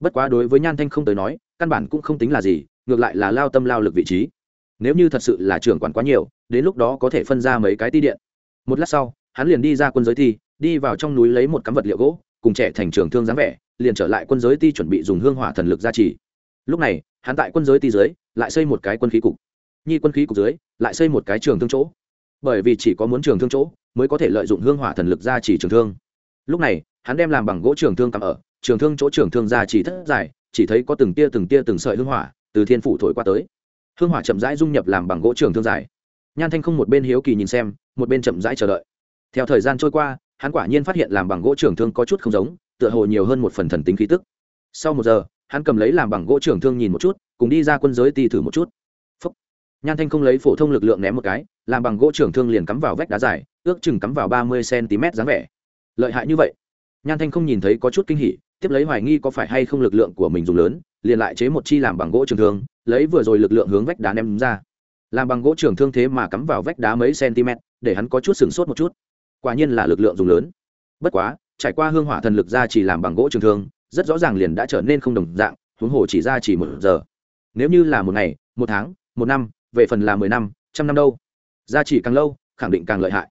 Bất quá đối với nhan thanh không tới nói, căn bản cũng không tính là gì, ngược lại là lao tâm lao lực vị trí. Nếu như thật sự là trưởng quản quá nhiều, đến lúc đó có thể phân ra mấy cái ti điện. Một lát sau, hắn liền đi ra quân giới thi, đi vào trong núi lấy một cắm vật liệu gỗ, cùng trẻ thành trường thương dáng vẻ liền trở lại quân giới ti chuẩn bị dùng hương hỏa thần lực gia trì. Lúc này, hắn tại quân giới ti dưới, lại xây một cái quân khí cục. Nhi quân khí cục dưới, lại xây một cái trường thương chỗ. Bởi vì chỉ có muốn trường thương chỗ, mới có thể lợi dụng hương hỏa thần lực gia trì trường thương. Lúc này, hắn đem làm bằng gỗ trường thương cắm ở, trường thương chỗ trường thương gia trì thất dài, chỉ thấy có từng tia từng tia từng sợi hương hỏa từ thiên phủ thổi qua tới. Hương hỏa chậm rãi dung nhập làm bằng gỗ trường thương dài. Nhan thanh không một bên hiếu kỳ nhìn xem, một bên chậm rãi chờ đợi. Theo thời gian trôi qua, hắn quả nhiên phát hiện làm bằng gỗ trường thương có chút không giống tựa hồ nhiều hơn một phần thần tính khí tức. Sau một giờ, hắn cầm lấy làm bằng gỗ trường thương nhìn một chút, cùng đi ra quân giới ti thử một chút. Phúc. nhan thanh không lấy phổ thông lực lượng ném một cái, làm bằng gỗ trường thương liền cắm vào vách đá dài, ước chừng cắm vào ba mươi cm dáng vẻ. Lợi hại như vậy. Nhan thanh không nhìn thấy có chút kinh hỉ, tiếp lấy hoài nghi có phải hay không lực lượng của mình dùng lớn, liền lại chế một chi làm bằng gỗ trường thương, lấy vừa rồi lực lượng hướng vách đá ném ra. Làm bằng gỗ trường thương thế mà cắm vào vách đá mấy cm để hắn có chút sửng sốt một chút. Quả nhiên là lực lượng dùng lớn. Bất quá trải qua hương hỏa thần lực ra chỉ làm bằng gỗ trường thương, rất rõ ràng liền đã trở nên không đồng dạng, huống hồ chỉ ra chỉ một giờ. Nếu như là một ngày, một tháng, một năm, về phần là mười năm, trăm năm đâu? Ra chỉ càng lâu, khẳng định càng lợi hại.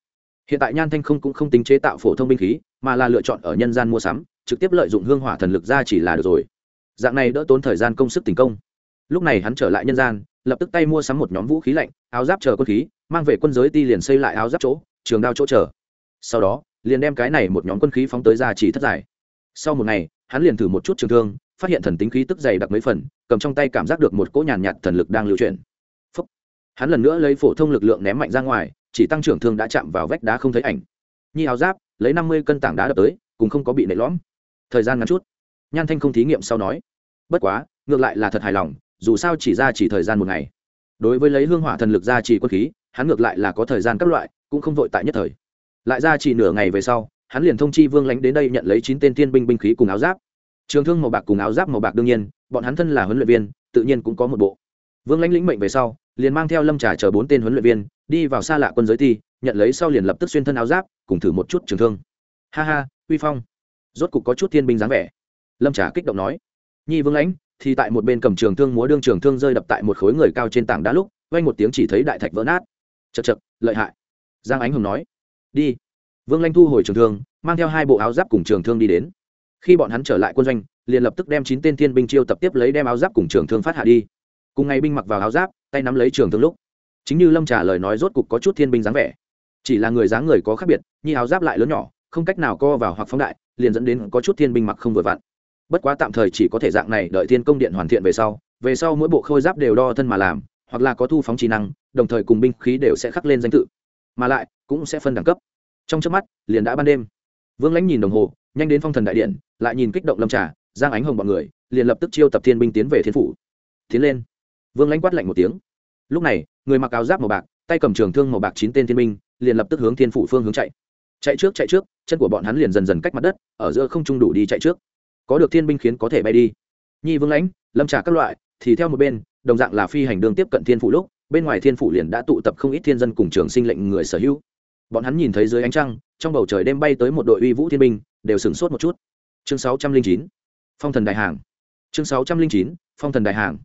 Hiện tại nhan thanh không cũng không tính chế tạo phổ thông binh khí, mà là lựa chọn ở nhân gian mua sắm, trực tiếp lợi dụng hương hỏa thần lực ra chỉ là được rồi. Dạng này đỡ tốn thời gian công sức tình công. Lúc này hắn trở lại nhân gian, lập tức tay mua sắm một nhóm vũ khí lạnh, áo giáp chờ quân khí, mang về quân giới ti liền xây lại áo giáp chỗ, trường đao chỗ chờ. Sau đó liền đem cái này một nhóm quân khí phóng tới ra chỉ thất giải. Sau một ngày, hắn liền thử một chút trường thương, phát hiện thần tính khí tức dày đặc mấy phần, cầm trong tay cảm giác được một cỗ nhàn nhạt thần lực đang lưu chuyển. Phúc. hắn lần nữa lấy phổ thông lực lượng ném mạnh ra ngoài, chỉ tăng trưởng thương đã chạm vào vách đá không thấy ảnh. Nhi áo giáp, lấy năm mươi cân tảng đá đập tới cũng không có bị nệ lõm. Thời gian ngắn chút. Nhan thanh không thí nghiệm sau nói, bất quá, ngược lại là thật hài lòng, dù sao chỉ ra chỉ thời gian một ngày. Đối với lấy hương hỏa thần lực ra chỉ quân khí, hắn ngược lại là có thời gian các loại, cũng không vội tại nhất thời lại ra chỉ nửa ngày về sau, hắn liền thông chi vương lánh đến đây nhận lấy chín tên tiên binh binh khí cùng áo giáp. Trường thương màu bạc cùng áo giáp màu bạc đương nhiên, bọn hắn thân là huấn luyện viên, tự nhiên cũng có một bộ. Vương lãnh lĩnh mệnh về sau, liền mang theo lâm trà chờ bốn tên huấn luyện viên, đi vào xa lạ quân giới thi, nhận lấy sau liền lập tức xuyên thân áo giáp, cùng thử một chút trường thương. Ha ha, uy phong. Rốt cục có chút thiên binh dáng vẻ. Lâm trà kích động nói. Nhi vương lãnh, thì tại một bên cầm trường thương múa đương trường thương rơi đập tại một khối người cao trên tảng đá lúc, vang một tiếng chỉ thấy đại thạch vỡ nát. Chật chật lợi hại. Giang ánh hùng nói đi. Vương lanh thu hồi trường thương, mang theo hai bộ áo giáp cùng trường thương đi đến. Khi bọn hắn trở lại quân doanh, liền lập tức đem chín tên thiên binh chiêu tập tiếp lấy đem áo giáp cùng trường thương phát hạ đi. Cùng ngày binh mặc vào áo giáp, tay nắm lấy trường thương lúc, chính như lâm trả lời nói rốt cục có chút thiên binh dáng vẻ. Chỉ là người dáng người có khác biệt, như áo giáp lại lớn nhỏ, không cách nào co vào hoặc phóng đại, liền dẫn đến có chút thiên binh mặc không vừa vặn. Bất quá tạm thời chỉ có thể dạng này đợi thiên công điện hoàn thiện về sau về sau mỗi bộ khôi giáp đều đo thân mà làm, hoặc là có thu phóng trí năng, đồng thời cùng binh khí đều sẽ khắc lên danh tự mà lại cũng sẽ phân đẳng cấp. Trong trước mắt, liền đã ban đêm. Vương lãnh nhìn đồng hồ, nhanh đến phong thần đại điện, lại nhìn kích động lâm trà, giang ánh hồng b ọ n người, liền lập tức chiêu tập thiên binh tiến về thiên phủ. Tiến lên. Vương lãnh quát lạnh một tiếng. Lúc này, người mặc áo giáp màu bạc, tay cầm trường thương màu bạc chín tên thiên binh, liền lập tức hướng thiên phủ phương hướng chạy. Chạy trước chạy trước, chân của bọn hắn liền dần dần cách mặt đất, ở giữa không trung đủ đi chạy trước. Có được thiên binh khiến có thể bay đi. Nhi vương lãnh, lâm trà các loại, thì theo một bên, đồng dạng là phi hành đường tiếp cận thiên phủ lúc bên ngoài thiên phủ liền đã tụ tập không ít thiên dân cùng trường sinh lệnh người sở hữu. Bọn hắn nhìn thấy dưới ánh trăng, trong bầu trời đêm bay tới một đội uy vũ thiên binh, đều sửng sốt một chút. Chương sáu trăm linh chín, phong thần đại hàng. Chương sáu trăm linh chín, phong thần đại hàng.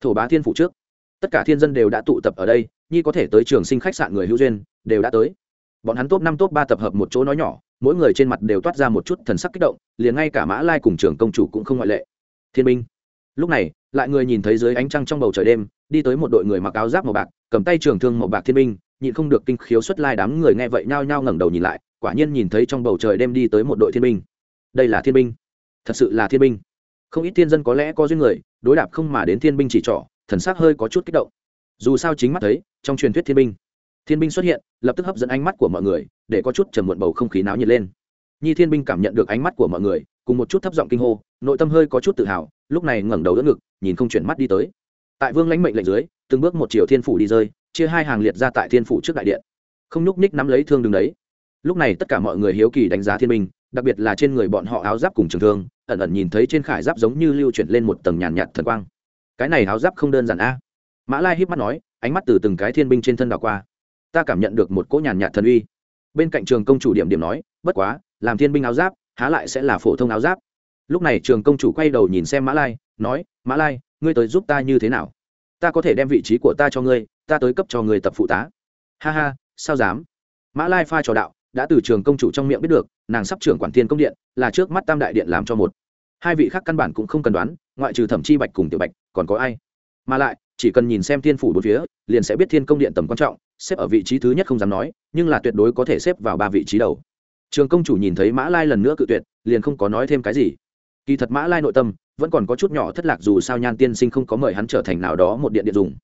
Thổ bá thiên phủ trước. Tất cả thiên dân đều đã tụ tập ở đây, nhi có thể tới trường sinh khách sạn người hữu duyên, đều đã tới. Bọn hắn top năm, top ba tập hợp một chỗ nói nhỏ, mỗi người trên mặt đều toát ra một chút thần sắc kích động, liền ngay cả mã lai cùng trường công chủ cũng không ngoại lệ. Thiên binh. Lúc này, lại người nhìn thấy dưới ánh trăng trong bầu trời đêm đi tới một đội người mặc áo giáp màu bạc, cầm tay trường thương màu bạc thiên binh, nhịn không được kinh khiếu xuất lai đám người nghe vậy nhao nhao ngẩng đầu nhìn lại, quả nhiên nhìn thấy trong bầu trời đêm đi tới một đội thiên binh. Đây là thiên binh. Thật sự là thiên binh. Không ít thiên dân có lẽ có duyên người, đối đạp không mà đến thiên binh chỉ trỏ, thần sắc hơi có chút kích động. Dù sao chính mắt thấy, trong truyền thuyết thiên binh thiên binh xuất hiện, lập tức hấp dẫn ánh mắt của mọi người, để có chút trầm muộn bầu không khí náo nhiệt lên. Nhi thiên binh cảm nhận được ánh mắt của mọi người, cùng một chút thấp giọng kinh hô, nội tâm hơi có chút tự hào, lúc này ngẩng đầu đỡ ngực, nhìn không chuyển mắt đi tới tại vương lãnh mệnh lệnh dưới, từng bước một chiều thiên phủ đi rơi, chia hai hàng liệt ra tại thiên phủ trước đại điện. Không nhúc ních nắm lấy thương đường đấy. Lúc này tất cả mọi người hiếu kỳ đánh giá thiên binh đặc biệt là trên người bọn họ áo giáp cùng trường thương, ẩn ẩn nhìn thấy trên khải giáp giống như lưu chuyển lên một tầng nhàn nhạt thần quang. Cái này áo giáp không đơn giản a. Mã lai híp mắt nói, ánh mắt từ từng cái thiên binh trên thân đảo qua. Ta cảm nhận được một cỗ nhàn nhạt thần uy. Bên cạnh trường công chủ điểm điểm nói, bất quá, làm thiên binh áo giáp, há lại sẽ là phổ thông áo giáp. Lúc này trường công chủ quay đầu nhìn xem mã lai, nói, mã lai ngươi tới giúp ta như thế nào? Ta có thể đem vị trí của ta cho ngươi, ta tới cấp cho người tập phụ tá. Ha ha, sao dám? Mã lai pha trò đạo, đã từ trường công chủ trong miệng biết được, nàng sắp trưởng quản thiên công điện, là trước mắt tam đại điện làm cho một. Hai vị khác căn bản cũng không cần đoán, ngoại trừ thẩm chi bạch cùng tiểu bạch, còn có ai? Mà lại, chỉ cần nhìn xem thiên phủ bốn phía, liền sẽ biết thiên công điện tầm quan trọng, xếp ở vị trí thứ nhất không dám nói, nhưng là tuyệt đối có thể xếp vào ba vị trí đầu. Trường công chủ nhìn thấy mã lai lần nữa cự tuyệt, liền không có nói thêm cái gì. Kỳ thật mã lai nội tâm vẫn còn có chút nhỏ thất lạc dù sao nhan tiên sinh không có mời hắn trở thành nào đó một điện điện dùng.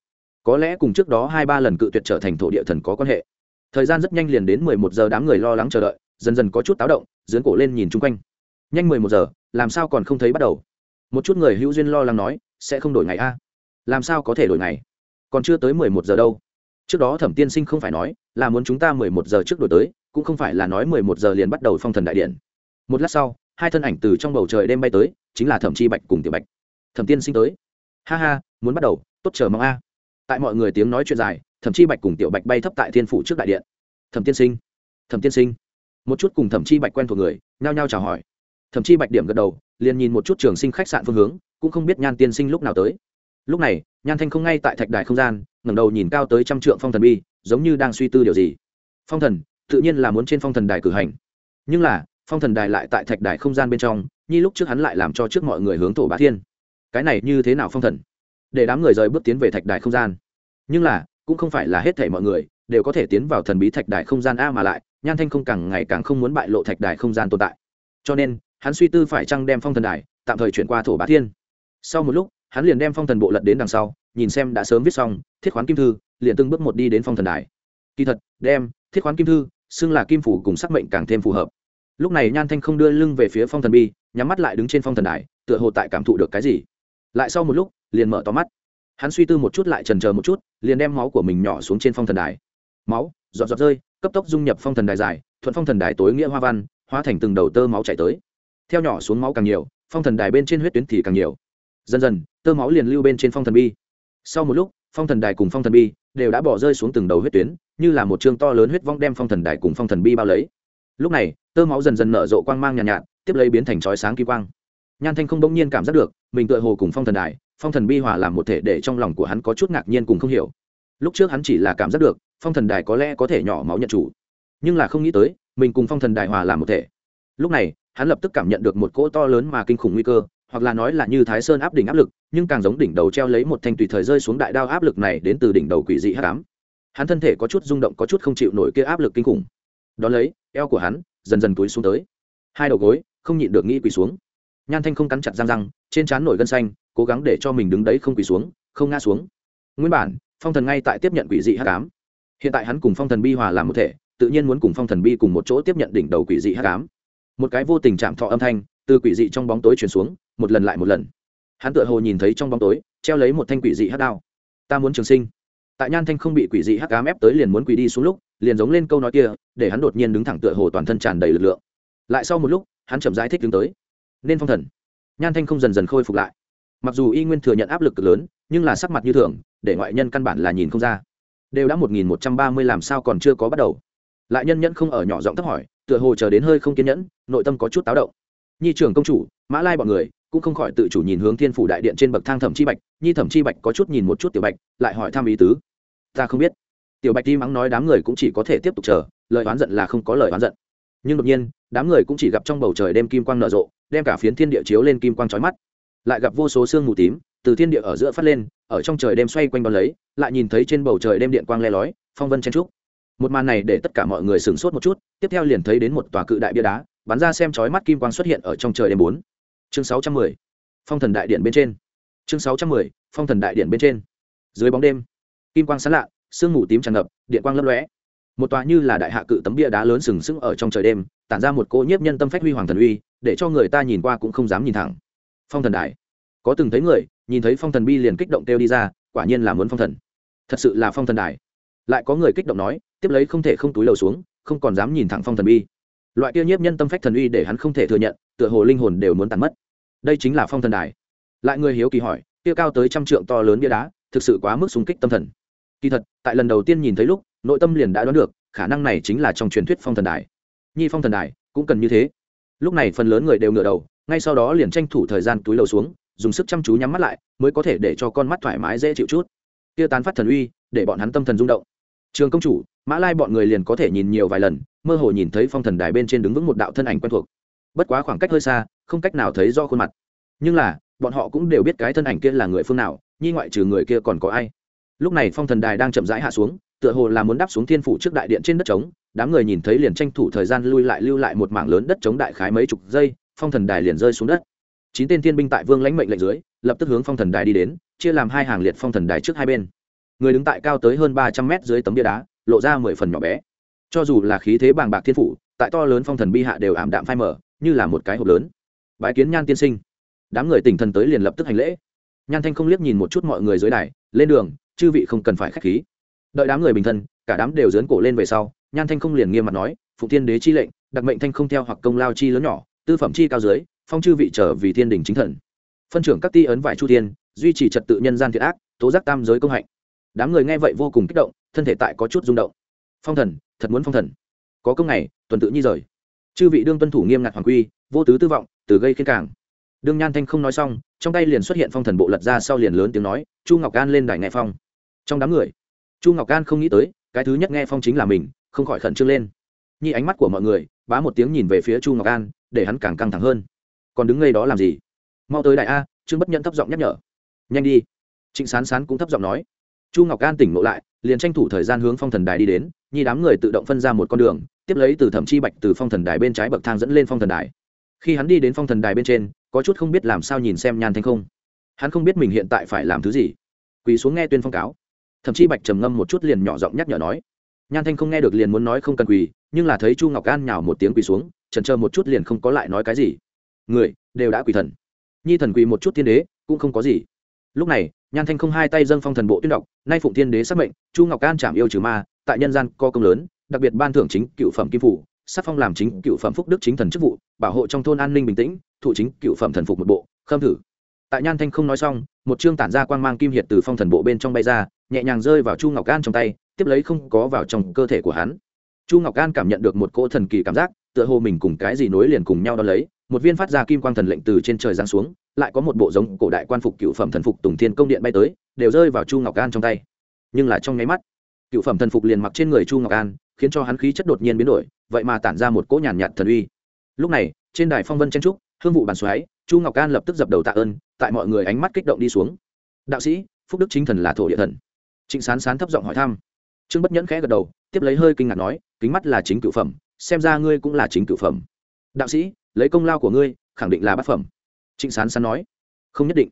Có lẽ cùng trước đó hai ba lần cự tuyệt trở thành thổ địa thần có quan hệ. Thời gian rất nhanh liền đến mười một giờ đám người lo lắng chờ đợi, dần dần có chút táo động, dướn cổ lên nhìn chung quanh. Nhanh mười một giờ, làm sao còn không thấy bắt đầu? Một chút người hữu duyên lo lắng nói, sẽ không đổi ngày a? Làm sao có thể đổi ngày? Còn chưa tới mười một giờ đâu. Trước đó thẩm tiên sinh không phải nói là muốn chúng ta mười một giờ trước đổi tới, cũng không phải là nói mười một giờ liền bắt đầu phong thần đại điện. Một lát sau, hai thân ảnh từ trong bầu trời đêm bay tới chính là thẩm chi bạch cùng tiểu bạch. Thẩm tiên sinh tới. Ha ha, muốn bắt đầu, tốt chờ mong a. Tại mọi người tiếng nói chuyện dài, thẩm chi bạch cùng tiểu bạch bay thấp tại thiên phủ trước đại điện. Thẩm tiên sinh, thẩm tiên sinh. Một chút cùng thẩm chi bạch quen thuộc người, nhao nhao chào hỏi. Thẩm chi bạch điểm gật đầu, liền nhìn một chút trường sinh khách sạn phương hướng, cũng không biết nhan tiên sinh lúc nào tới. Lúc này, nhan thanh không ngay tại thạch đài không gian, ngẩng đầu nhìn cao tới trăm trượng phong thần bi giống như đang suy tư điều gì. Phong thần, tự nhiên là muốn trên phong thần đài cử hành. Nhưng là, phong thần đài lại tại thạch đài không gian bên trong như lúc trước hắn lại làm cho trước mọi người hướng thổ bá thiên. Cái này như thế nào phong thần? Để đám người rời bước tiến về thạch đài không gian. Nhưng là, cũng không phải là hết thảy mọi người đều có thể tiến vào thần bí thạch đài không gian a mà lại, nhan thanh không càng ngày càng không muốn bại lộ thạch đài không gian tồn tại. Cho nên, hắn suy tư phải chăng đem phong thần đài tạm thời chuyển qua thổ bá thiên. Sau một lúc, hắn liền đem phong thần bộ lật đến đằng sau, nhìn xem đã sớm viết xong, thiết khoán kim thư, liền từng bước một đi đến phong thần đài. Kỳ thật, đem thiết khoán kim thư, xưng là kim phủ cùng sắc mệnh càng thêm phù hợp. Lúc này nhan thanh không đưa lưng về phía phong thần bi nhắm mắt lại đứng trên phong thần đài tựa hồ tại cảm thụ được cái gì lại sau một lúc liền mở to mắt hắn suy tư một chút lại trần chờ một chút liền đem máu của mình nhỏ xuống trên phong thần đài máu giọt giọt rơi cấp tốc dung nhập phong thần đài dài thuận phong thần đài tối nghĩa hoa văn hóa thành từng đầu tơ máu chảy tới theo nhỏ xuống máu càng nhiều phong thần đài bên trên huyết tuyến thì càng nhiều dần dần tơ máu liền lưu bên trên phong thần bi sau một lúc phong thần đài cùng phong thần bi đều đã bỏ rơi xuống từng đầu huyết tuyến như là một chương to lớn huyết vong đem phong thần đài cùng phong thần bi bao lấy lúc này tơ máu dần dần nở rộ quang mang nhàn nhạt, nhạt tiếp lấy biến thành chói sáng kỳ quang. Nhan thanh không bỗng nhiên cảm giác được, mình tựa hồ cùng phong thần đài, phong thần bi hòa làm một thể để trong lòng của hắn có chút ngạc nhiên cùng không hiểu. Lúc trước hắn chỉ là cảm giác được, phong thần đài có lẽ có thể nhỏ máu nhận chủ, nhưng là không nghĩ tới, mình cùng phong thần đài hòa làm một thể. Lúc này, hắn lập tức cảm nhận được một cỗ to lớn mà kinh khủng nguy cơ, hoặc là nói là như thái sơn áp đỉnh áp lực, nhưng càng giống đỉnh đầu treo lấy một thanh tùy thời rơi xuống đại đao áp lực này đến từ đỉnh đầu quỷ dị hắc ám. Hắn thân thể có chút rung động, có chút không chịu nổi kia áp lực kinh khủng. Đón lấy, eo của hắn dần dần túi xuống tới. Hai đầu gối không nhịn được nghĩ quỳ xuống. Nhan thanh không cắn chặt răng răng, trên trán nổi gân xanh, cố gắng để cho mình đứng đấy không quỳ xuống, không ngã xuống. Nguyên bản, phong thần ngay tại tiếp nhận quỷ dị hắc ám. Hiện tại hắn cùng phong thần bi hòa làm một thể, tự nhiên muốn cùng phong thần bi cùng một chỗ tiếp nhận đỉnh đầu quỷ dị hắc ám. Một cái vô tình chạm thọ âm thanh, từ quỷ dị trong bóng tối chuyển xuống, một lần lại một lần. Hắn tựa hồ nhìn thấy trong bóng tối, treo lấy một thanh quỷ dị hắc đao. Ta muốn trường sinh. Tại nhan thanh không bị quỷ dị hắc ám ép tới liền muốn quỷ đi xuống lúc, liền giống lên câu nói kia, để hắn đột nhiên đứng thẳng tựa hồ toàn thân tràn đầy lực lượng lại sau một lúc, hắn chậm rãi thích đứng tới. Nên phong thần. Nhan thanh không dần dần khôi phục lại. Mặc dù y nguyên thừa nhận áp lực cực lớn, nhưng là sắc mặt như thường, để ngoại nhân căn bản là nhìn không ra. Đều đã một nghìn một trăm ba mươi làm sao còn chưa có bắt đầu. Lại nhân nhẫn không ở nhỏ giọng thấp hỏi, tựa hồ chờ đến hơi không kiên nhẫn, nội tâm có chút táo động. Nhi trưởng công chủ, mã lai bọn người, cũng không khỏi tự chủ nhìn hướng thiên phủ đại điện trên bậc thang thẩm chi bạch, nhi thẩm chi bạch có chút nhìn một chút tiểu bạch, lại hỏi thăm ý tứ. Ta không biết. Tiểu bạch đi mắng nói đám người cũng chỉ có thể tiếp tục chờ, lời oán giận là không có lời oán giận nhưng đột nhiên, đám người cũng chỉ gặp trong bầu trời đêm kim quang nở rộ, đem cả phiến thiên địa chiếu lên kim quang trói mắt. Lại gặp vô số sương mù tím từ thiên địa ở giữa phát lên, ở trong trời đêm xoay quanh đón lấy, lại nhìn thấy trên bầu trời đêm điện quang le lói, phong vân chen trúc. Một màn này để tất cả mọi người sửng sốt một chút, tiếp theo liền thấy đến một tòa cự đại bia đá, bắn ra xem chói mắt kim quang xuất hiện ở trong trời đêm bốn. Chương sáu trăm mười. Phong thần đại điện bên trên. Chương sáu trăm mười, phong thần đại điện bên trên. Dưới bóng đêm, kim quang sán lạ, sương mù tím tràn ngập, điện quang lấp lóe một tòa như là đại hạ cự tấm bia đá lớn sừng sững ở trong trời đêm, tản ra một cô nhiếp nhân tâm phách huy hoàng thần uy, để cho người ta nhìn qua cũng không dám nhìn thẳng. Phong thần đại. Có từng thấy người, nhìn thấy phong thần bi liền kích động kêu đi ra, quả nhiên là muốn phong thần. Thật sự là phong thần đại. Lại có người kích động nói, tiếp lấy không thể không túi lầu xuống, không còn dám nhìn thẳng phong thần bi. Loại kia nhiếp nhân tâm phách thần uy để hắn không thể thừa nhận, tựa hồ linh hồn đều muốn tàn mất. Đây chính là phong thần đài lại người hiếu kỳ hỏi, kia cao tới trăm trượng to lớn bia đá, thực sự quá mức súng kích tâm thần kỳ thật, tại lần đầu tiên nhìn thấy lúc, nội tâm liền đã đoán được, khả năng này chính là trong truyền thuyết phong thần đài. Nhi phong thần đài, cũng cần như thế. Lúc này phần lớn người đều ngửa đầu, ngay sau đó liền tranh thủ thời gian túi lầu xuống, dùng sức chăm chú nhắm mắt lại, mới có thể để cho con mắt thoải mái dễ chịu chút. Kia tán phát thần uy, để bọn hắn tâm thần rung động. Trường công chủ, mã lai bọn người liền có thể nhìn nhiều vài lần, mơ hồ nhìn thấy phong thần đài bên trên đứng vững một đạo thân ảnh quen thuộc. Bất quá khoảng cách hơi xa, không cách nào thấy do khuôn mặt. Nhưng là, bọn họ cũng đều biết cái thân ảnh kia là người phương nào, nhi ngoại trừ người kia còn có ai? Lúc này phong thần đài đang chậm rãi hạ xuống, tựa hồ là muốn đáp xuống thiên phủ trước đại điện trên đất trống, đám người nhìn thấy liền tranh thủ thời gian lui lại lưu lại một mảng lớn đất trống đại khái mấy chục giây, phong thần đài liền rơi xuống đất. Chín tên thiên binh tại vương lãnh mệnh lệnh dưới, lập tức hướng phong thần đài đi đến, chia làm hai hàng liệt phong thần đài trước hai bên. Người đứng tại cao tới hơn ba trăm mét dưới tấm bia đá, lộ ra mười phần nhỏ bé. Cho dù là khí thế bàng bạc thiên phủ, tại to lớn phong thần bi hạ đều ảm đạm phai mở như là một cái hộp lớn. Bái kiến nhan tiên sinh. Đám người tỉnh thần tới liền lập tức hành lễ. Nhan thanh không liếc nhìn một chút mọi người dưới đài, lên đường chư vị không cần phải khách khí. Đợi đám người bình thân, cả đám đều dớn cổ lên về sau, nhan thanh không liền nghiêm mặt nói phụ thiên đế chi lệnh, đặc mệnh thanh không theo hoặc công lao chi lớn nhỏ, tư phẩm chi cao dưới, phong chư vị trở vì thiên đình chính thần. Phân trưởng các ti ấn vải chu thiên, duy trì trật tự nhân gian thiệt ác, tố giác tam giới công hạnh. Đám người nghe vậy vô cùng kích động, thân thể tại có chút rung động. Phong thần, thật muốn phong thần. Có công này tuần tự nhi rời. Chư vị đương tuân thủ nghiêm ngặt hoàng quy, vô tứ tư vọng, từ gây khiến cảng. Đương nhan thanh không nói xong, trong tay liền xuất hiện phong thần bộ lật ra sau liền lớn tiếng nói, chu ngọc an lên đài nghe phong trong đám người, chu ngọc gan không nghĩ tới, cái thứ nhất nghe phong chính là mình, không khỏi khẩn trương lên. Nhi ánh mắt của mọi người, bá một tiếng nhìn về phía chu ngọc an, để hắn càng căng thẳng hơn. Còn đứng ngay đó làm gì? Mau tới đại a, trương bất nhân thấp giọng nhắc nhở. Nhanh đi. Trịnh sán sán cũng thấp giọng nói. Chu ngọc an tỉnh ngộ lại, liền tranh thủ thời gian hướng phong thần đài đi đến, nhi đám người tự động phân ra một con đường, tiếp lấy từ thẩm chi bạch từ phong thần đài bên trái bậc thang dẫn lên phong thần đài. Khi hắn đi đến phong thần đài bên trên, có chút không biết làm sao nhìn xem nhan thanh không. Hắn không biết mình hiện tại phải làm thứ gì. Quỳ xuống nghe tuyên phong cáo thậm chí bạch trầm ngâm một chút liền nhỏ giọng nhắc nhở nói. Nhan thanh không nghe được liền muốn nói không cần quỳ, nhưng là thấy chu ngọc an nhào một tiếng quỳ xuống trần chờ một chút liền không có lại nói cái gì. Người, đều đã quỳ thần. Nhi thần quỳ một chút tiên đế, cũng không có gì. Lúc này, nhan thanh không hai tay dâng phong thần bộ tuyên đọc, nay phụng tiên đế xác mệnh, chu ngọc an chạm yêu trừ ma, tại nhân gian có công lớn, đặc biệt ban thưởng chính cựu phẩm kim phủ, sắc phong làm chính cựu phẩm phúc đức chính thần chức vụ, bảo hộ trong thôn an ninh bình tĩnh, thụ chính cựu phẩm thần phục một bộ, khâm thử. Tại nhan thanh không nói xong, một chương tản ra quang mang kim hiệt từ phong thần bộ bên trong bay ra nhẹ nhàng rơi vào chu ngọc an trong tay, tiếp lấy không có vào trong cơ thể của hắn. Chu ngọc an cảm nhận được một cỗ thần kỳ cảm giác, tựa hồ mình cùng cái gì nối liền cùng nhau đ ó lấy, một viên phát ra kim quang thần lệnh từ trên trời giáng xuống, lại có một bộ giống cổ đại quan phục cựu phẩm thần phục tùng thiên công điện bay tới, đều rơi vào chu ngọc an trong tay. Nhưng là trong nháy mắt, cựu phẩm thần phục liền mặc trên người chu ngọc an, khiến cho hắn khí chất đột nhiên biến đổi, vậy mà tản ra một cỗ nhàn nhạt thần uy. Lúc này, trên đài phong vân chen trúc, hương vụ bàn xoáy, chu ngọc an lập tức dập đầu tạ ơn, tại mọi người ánh mắt kích động đi xuống. Đạo sĩ, phúc đức chính thần là thổ địa thần trịnh sán sán thấp giọng hỏi thăm. Trương bất nhẫn khẽ gật đầu, tiếp lấy hơi kinh ngạc nói, kính mắt là chính cựu phẩm, xem ra ngươi cũng là chính cựu phẩm. Đạo sĩ, lấy công lao của ngươi, khẳng định là bát phẩm. Trịnh sán sán nói, không nhất định.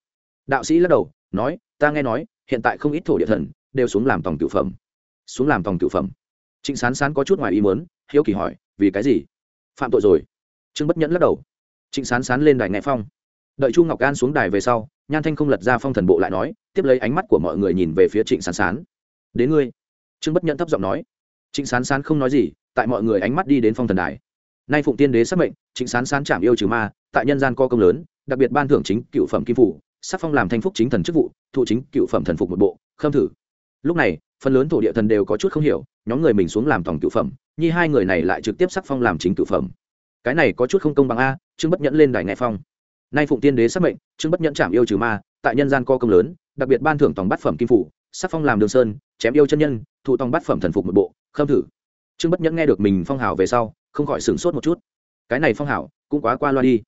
Đạo sĩ lắc đầu, nói, ta nghe nói, hiện tại không ít thổ địa thần, đều xuống làm tòng cựu phẩm. Xuống làm tòng cựu phẩm. Trịnh sán sán có chút ngoài ý muốn, hiếu kỳ hỏi, vì cái gì? Phạm tội rồi. Trương bất nhẫn lắc đầu. Trịnh sán sán lên đài nghe phong. Đợi chu ngọc an xuống đài về sau nhan thanh không lật ra phong thần bộ lại nói, tiếp lấy ánh mắt của mọi người nhìn về phía trịnh sán sán. Đến ngươi. Trương bất nhẫn thấp giọng nói. Trịnh sán sán không nói gì, tại mọi người ánh mắt đi đến phong thần đài. Nay phụng tiên đế xác mệnh, trịnh sán sán chạm yêu trừ ma, tại nhân gian co công lớn, đặc biệt ban thưởng chính cựu phẩm kim phủ, sắc phong làm thanh phúc chính thần chức vụ, thụ chính cựu phẩm thần phục một bộ, khâm thử. Lúc này, phần lớn thổ địa thần đều có chút không hiểu, nhóm người mình xuống làm tổng cựu phẩm, nhi hai người này lại trực tiếp sắc phong làm chính cựu phẩm. Cái này có chút không công bằng a, trương bất nhẫn lên đài nghe phong nay phụng tiên đế xác mệnh trương bất nhẫn chạm yêu trừ ma, tại nhân gian co công lớn, đặc biệt ban thưởng tòng bát phẩm kim phủ, sắc phong làm đường sơn, chém yêu chân nhân, thụ tòng bát phẩm thần phục một bộ, khâm thử. Trương bất nhẫn nghe được mình phong hào về sau, không khỏi sửng sốt một chút. Cái này phong hào, cũng quá qua loa đi.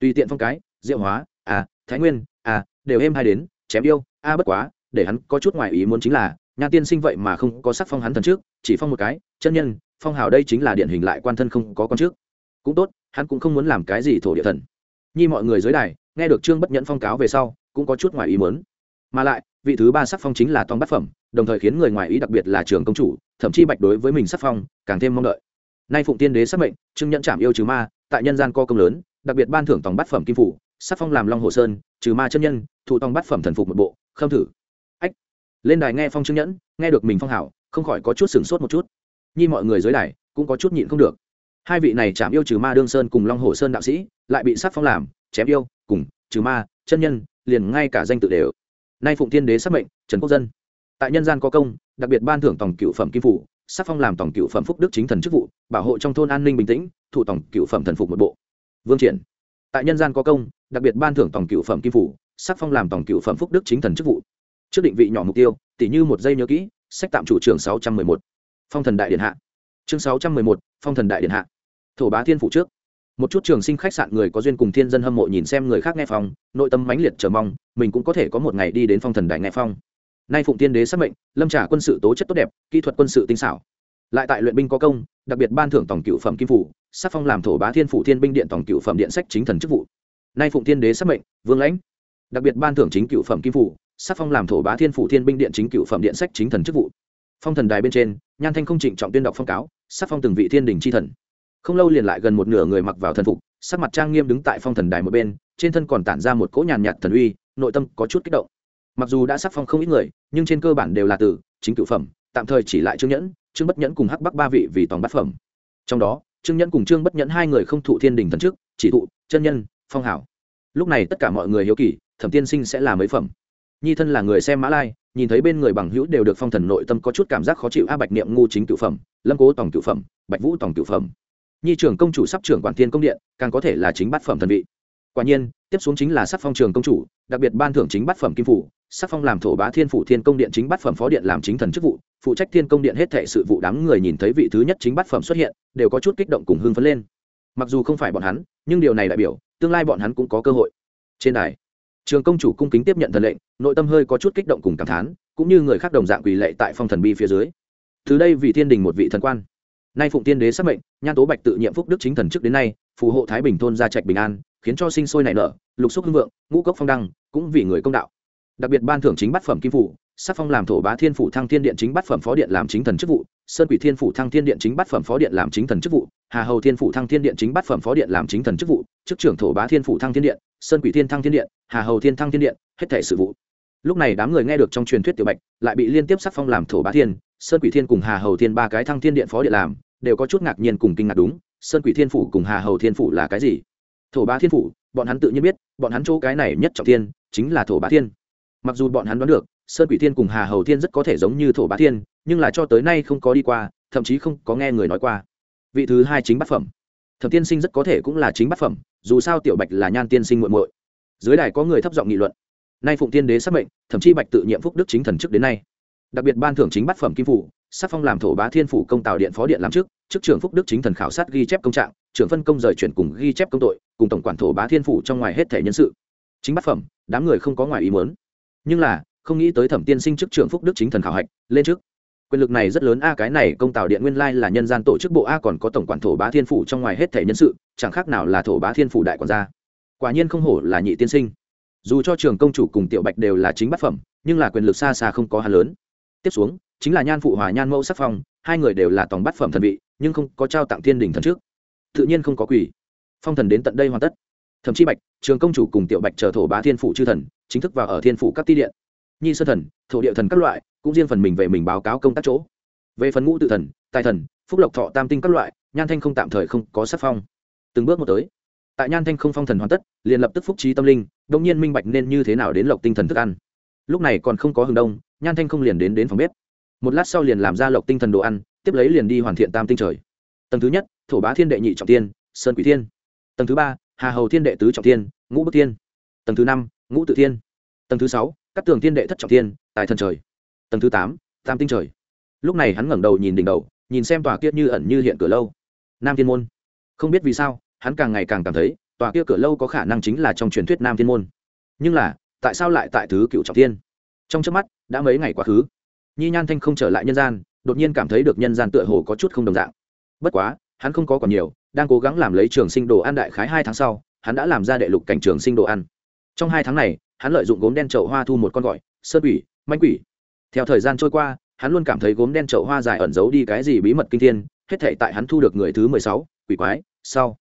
Tùy tiện phong cái, diệu hóa à thái nguyên à đều êm hai đến, chém yêu, a à bất quá, để hắn có chút ngoài ý muốn chính là nhan tiên sinh vậy mà không có sắc phong hắn thần trước, chỉ phong một cái, chân nhân, phong hào đây chính là điển hình lại quan thân không có con trước. Cũng tốt, hắn cũng không muốn làm cái gì thổ địa thần nhi mọi người dưới đài, nghe được trương bất nhẫn phong cáo về sau, cũng có chút ngoài ý muốn. Mà lại, vị thứ ba sắc phong chính là tòng bát phẩm, đồng thời khiến người ngoài ý đặc biệt là trường công chủ, thậm chí bạch đối với mình sắc phong, càng thêm mong đợi. Nay phụng tiên đế sắc mệnh, trương nhẫn chạm yêu trừ ma, tại nhân gian co công lớn, đặc biệt ban thưởng tòng bát phẩm kim phủ, sắc phong làm long hồ sơn, trừ ma chân nhân, thụ tòng bát phẩm thần phục một bộ, khâm thử. Ách! Lên đài nghe phong trương nhẫn, nghe được mình phong hảo, không khỏi có chút sửng sốt một chút. Nhi mọi người dưới đài, cũng có chút nhịn không được hai vị này chạm yêu trừ ma đương sơn cùng long hồ sơn đạo sĩ, lại bị sát phong làm, chém yêu, cùng, trừ ma, chân nhân, liền ngay cả danh tự đều. Nay phụng thiên đế sắc mệnh, trần quốc dân. Tại nhân gian có công, đặc biệt ban thưởng tổng cựu phẩm kim phủ, sắc phong làm tổng cựu phẩm phúc đức chính thần chức vụ, bảo hộ trong thôn an ninh bình tĩnh, thụ tổng cựu phẩm thần phục một bộ. Vương triển. Tại nhân gian có công, đặc biệt ban thưởng tổng cựu phẩm kim phủ, sắc phong làm tổng cựu phẩm phúc đức chính thần chức vụ. Trước định vị nhỏ mục tiêu tỷ như một giây nhớ kỹ, sách tạm chủ trường sáu trăm mười một. Phong thần đại điện hạ chương sáu trăm mười một, phong thần đại điện hạ. Thổ bá thiên phủ trước. Một chút trường sinh khách sạn người có duyên cùng thiên dân hâm mộ nhìn xem người khác nghe phong, nội tâm mãnh liệt chờ mong, mình cũng có thể có một ngày đi đến phong thần đại nghe phong. Nay phụng tiên đế xác mệnh, lâm trả quân sự tố chất tốt đẹp, kỹ thuật quân sự tinh xảo. Lại tại luyện binh có công, đặc biệt ban thưởng tổng cựu phẩm kim phủ, sắc phong làm thổ bá thiên phủ thiên binh điện tổng cựu phẩm điện sách chính thần chức vụ. Nay phụng tiên đế xác mệnh, vương lãnh. Đặc biệt ban thưởng chính cựu phẩm kim phủ, sắc phong làm thổ bá thiên phủ thiên binh điện chính cựu phẩm điện sách chính thần chức vụ phong thần đài bên trên, nhan thanh không trịnh trọng tuyên đọc phong cáo, sắc phong từng vị thiên đình c h i thần. Không lâu liền lại gần một nửa người mặc vào thần phục, sắc mặt trang nghiêm đứng tại phong thần đài một bên, trên thân còn tản ra một cỗ nhàn nhạt thần uy, nội tâm có chút kích động. Mặc dù đã sắc phong không ít người, nhưng trên cơ bản đều là từ chính cựu phẩm, tạm thời chỉ lại trương nhẫn, trương bất nhẫn cùng hắc bắc ba vị vì tòng bát phẩm. Trong đó, trương nhẫn cùng trương bất nhẫn hai người không thụ thiên đình thần trước chỉ thụ chân nhân, phong hảo. Lúc này tất cả mọi người hiếu kỳ, thẩm tiên sinh sẽ là mấy phẩm? Nhi thân là người xem mã lai, nhìn thấy bên người bằng hữu đều được phong thần nội tâm có chút cảm giác khó chịu, a bạch niệm ngu chính cựu phẩm, lâm cố tòng cựu phẩm, bạch vũ tòng cựu phẩm. Nhi trưởng công chủ sắp trưởng quản thiên công điện, càng có thể là chính bát phẩm thần vị. Quả nhiên, tiếp xuống chính là sắc phong trường công chủ, đặc biệt ban thưởng chính bát phẩm kim phủ sắc phong làm thổ bá thiên phủ thiên công điện chính bát phẩm phó điện làm chính thần chức vụ, phụ trách thiên công điện hết thệ sự vụ đám người nhìn thấy vị thứ nhất chính bát phẩm xuất hiện, đều có chút kích động cùng hưng phấn lên. Mặc dù không phải bọn hắn, nhưng điều này đại biểu, tương lai bọn hắn cũng có cơ hội. Trên đài trường công chủ cung kính tiếp nhận thần lệnh, nội tâm hơi có chút kích động cùng cảm thán, cũng như người khác đồng dạng quỳ lệ tại phong thần bi phía dưới. Từ đây vì thiên đình một vị thần quan. Nay phụng tiên đế xác mệnh, nhan tố bạch tự nhiệm phúc đức chính thần trước đến nay, phù hộ thái bình thôn gia trạch bình an, khiến cho sinh sôi nảy nở, lục xúc hưng vượng, ngũ cốc phong đăng, cũng vì người công đạo. Đặc biệt ban thưởng chính bát phẩm kim phủ, sắc phong làm thổ bá thiên phủ thăng thiên điện chính bát phẩm phó điện làm chính thần chức vụ, sơn quỷ thiên phủ thăng thiên điện chính bát phẩm phó điện làm chính thần chức vụ, hà hầu thiên phủ thăng thiên điện chính bát phẩm phó điện làm chính thần chức vụ, chức trưởng thổ bá thiên phủ thăng thiên điện sơn quỷ thiên thăng thiên điện, hà hầu thiên thăng thiên điện, hết thể sự vụ. Lúc này đám người nghe được trong truyền thuyết tiểu bạch, lại bị liên tiếp sắc phong làm thổ bá thiên, sơn quỷ thiên cùng hà hầu thiên ba cái thăng thiên điện phó điện làm, đều có chút ngạc nhiên cùng kinh ngạc đúng, sơn quỷ thiên phủ cùng hà hầu thiên phủ là cái gì? Thổ bá thiên phủ, bọn hắn tự nhiên biết, bọn hắn chỗ cái này nhất trọng thiên, chính là thổ bá thiên. Mặc dù bọn hắn đoán được, sơn quỷ thiên cùng hà hầu thiên rất có thể giống như thổ bá thiên, nhưng là cho tới nay không có đi qua, thậm chí không có nghe người nói qua. Vị thứ hai chính bát phẩm. Thẩm tiên sinh rất có thể cũng là chính bát phẩm dù sao tiểu bạch là nhan tiên sinh muộn muội. Dưới đài có người thấp giọng nghị luận. Nay phụng tiên đế xác mệnh, thậm chí bạch tự nhiệm phúc đức chính thần chức đến nay. Đặc biệt ban thưởng chính bát phẩm kim phủ, sắc phong làm thổ bá thiên phủ công tào điện phó điện làm chức chức trưởng phúc đức chính thần khảo sát ghi chép công trạng, trưởng phân công rời chuyển cùng ghi chép công tội, cùng tổng quản thổ bá thiên phủ trong ngoài hết thể nhân sự. Chính bát phẩm, đám người không có ngoài ý muốn. Nhưng là, không nghĩ tới thẩm tiên sinh chức trưởng phúc đức chính thần khảo hạch, lên trước quyền lực này rất lớn, a, cái này công tào điện nguyên lai là nhân gian tổ chức bộ, a, còn có tổng quản thổ bá thiên phủ trong ngoài hết thể nhân sự, chẳng khác nào là thổ bá thiên phủ đại quản gia. Quả nhiên không hổ là nhị tiên sinh. Dù cho trường công chủ cùng tiểu bạch đều là chính bát phẩm, nhưng là quyền lực xa xa không có hà lớn. Tiếp xuống, chính là nhan phụ hòa nhan mẫu sắc phong, hai người đều là tòng bát phẩm thần vị, nhưng không có trao tặng thiên đình thần trước. Tự nhiên không có quỷ. Phong thần đến tận đây hoàn tất. Thậm chí bạch, trường công chủ cùng tiểu bạch chờ thổ bá thiên phủ chư thần, chính thức vào ở thiên phủ các ti điện. Nhi sơ thần, thổ địa thần các loại cũng riêng phần mình về mình báo cáo công tác chỗ. Về phần ngũ tự thần, tài thần, phúc lộc thọ tam tinh các loại, nhan thanh không tạm thời không có sắc phong. Từng bước một tới, tại nhan thanh không phong thần hoàn tất, liền lập tức phúc trí tâm linh đông nhiên minh bạch nên như thế nào đến lộc tinh thần thức ăn. Lúc này còn không có hừng đông, nhan thanh không liền đến đến phòng bếp. Một lát sau liền làm ra lộc tinh thần đồ ăn, tiếp lấy liền đi hoàn thiện tam tinh trời. Tầng thứ nhất, thổ bá thiên đệ nhị trọng tiên sơn quỷ thiên. Tầng thứ ba, hà hầu thiên đệ tứ trọng tiên ngũ bức thiên. Tầng thứ năm, ngũ tự thiên. Tầng thứ sáu các tường thiên đệ thất trọng thiên tại thần trời tầng thứ tám, tam tinh trời. Lúc này hắn ngẩng đầu nhìn đỉnh đầu, nhìn xem tòa kia như ẩn như hiện cửa lâu. Nam thiên môn. Không biết vì sao, hắn càng ngày càng cảm thấy, tòa kia cửa lâu có khả năng chính là trong truyền thuyết nam thiên môn. Nhưng là, tại sao lại tại thứ cựu trọng thiên? Trong trước mắt, đã mấy ngày quá khứ. Nhi nhan thanh không trở lại nhân gian, đột nhiên cảm thấy được nhân gian tựa hồ có chút không đồng dạng. Bất quá, hắn không có còn nhiều, đang cố gắng làm lấy trường sinh đồ ăn đại khái hai tháng sau, hắn đã làm ra đệ lục cảnh trường sinh đồ ăn. Trong hai tháng này, hắn lợi dụng gốm đen trậu hoa thu một con gọi, sơn quỷ, manh quỷ theo thời gian trôi qua, hắn luôn cảm thấy gốm đen trậu hoa dài ẩn giấu đi cái gì bí mật kinh thiên, hết thể tại hắn thu được người thứ mười sáu, quỷ quái, sau.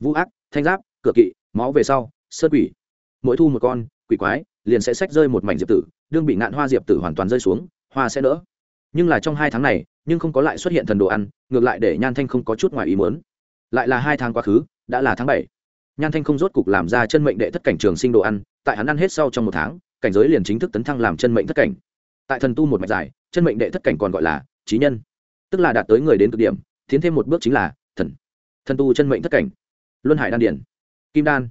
Vũ ác, thanh giáp, cửa kỵ, máu về sau, sơn quỷ. Mỗi thu một con, quỷ quái, liền sẽ xách rơi một mảnh diệp tử, đương bị ngạn hoa diệp tử hoàn toàn rơi xuống, hoa sẽ đỡ nhưng là trong hai tháng này, nhưng không có lại xuất hiện thần đồ ăn, ngược lại để nhan thanh không có chút ngoài ý muốn. Lại là hai tháng quá khứ, đã là tháng bảy. Nhan thanh không rốt cục làm ra chân mệnh đệ thất cảnh trường sinh đồ ăn, tại hắn ăn hết sau trong một tháng, cảnh giới liền chính thức tấn thăng làm chân mệnh thất cảnh tại thần tu một mạch dài, chân mệnh đệ thất cảnh còn gọi là trí nhân. Tức là đạt tới người đến cực điểm, tiến thêm một bước chính là thần. Thần tu chân mệnh thất cảnh. Luân hải đan điển kim đan.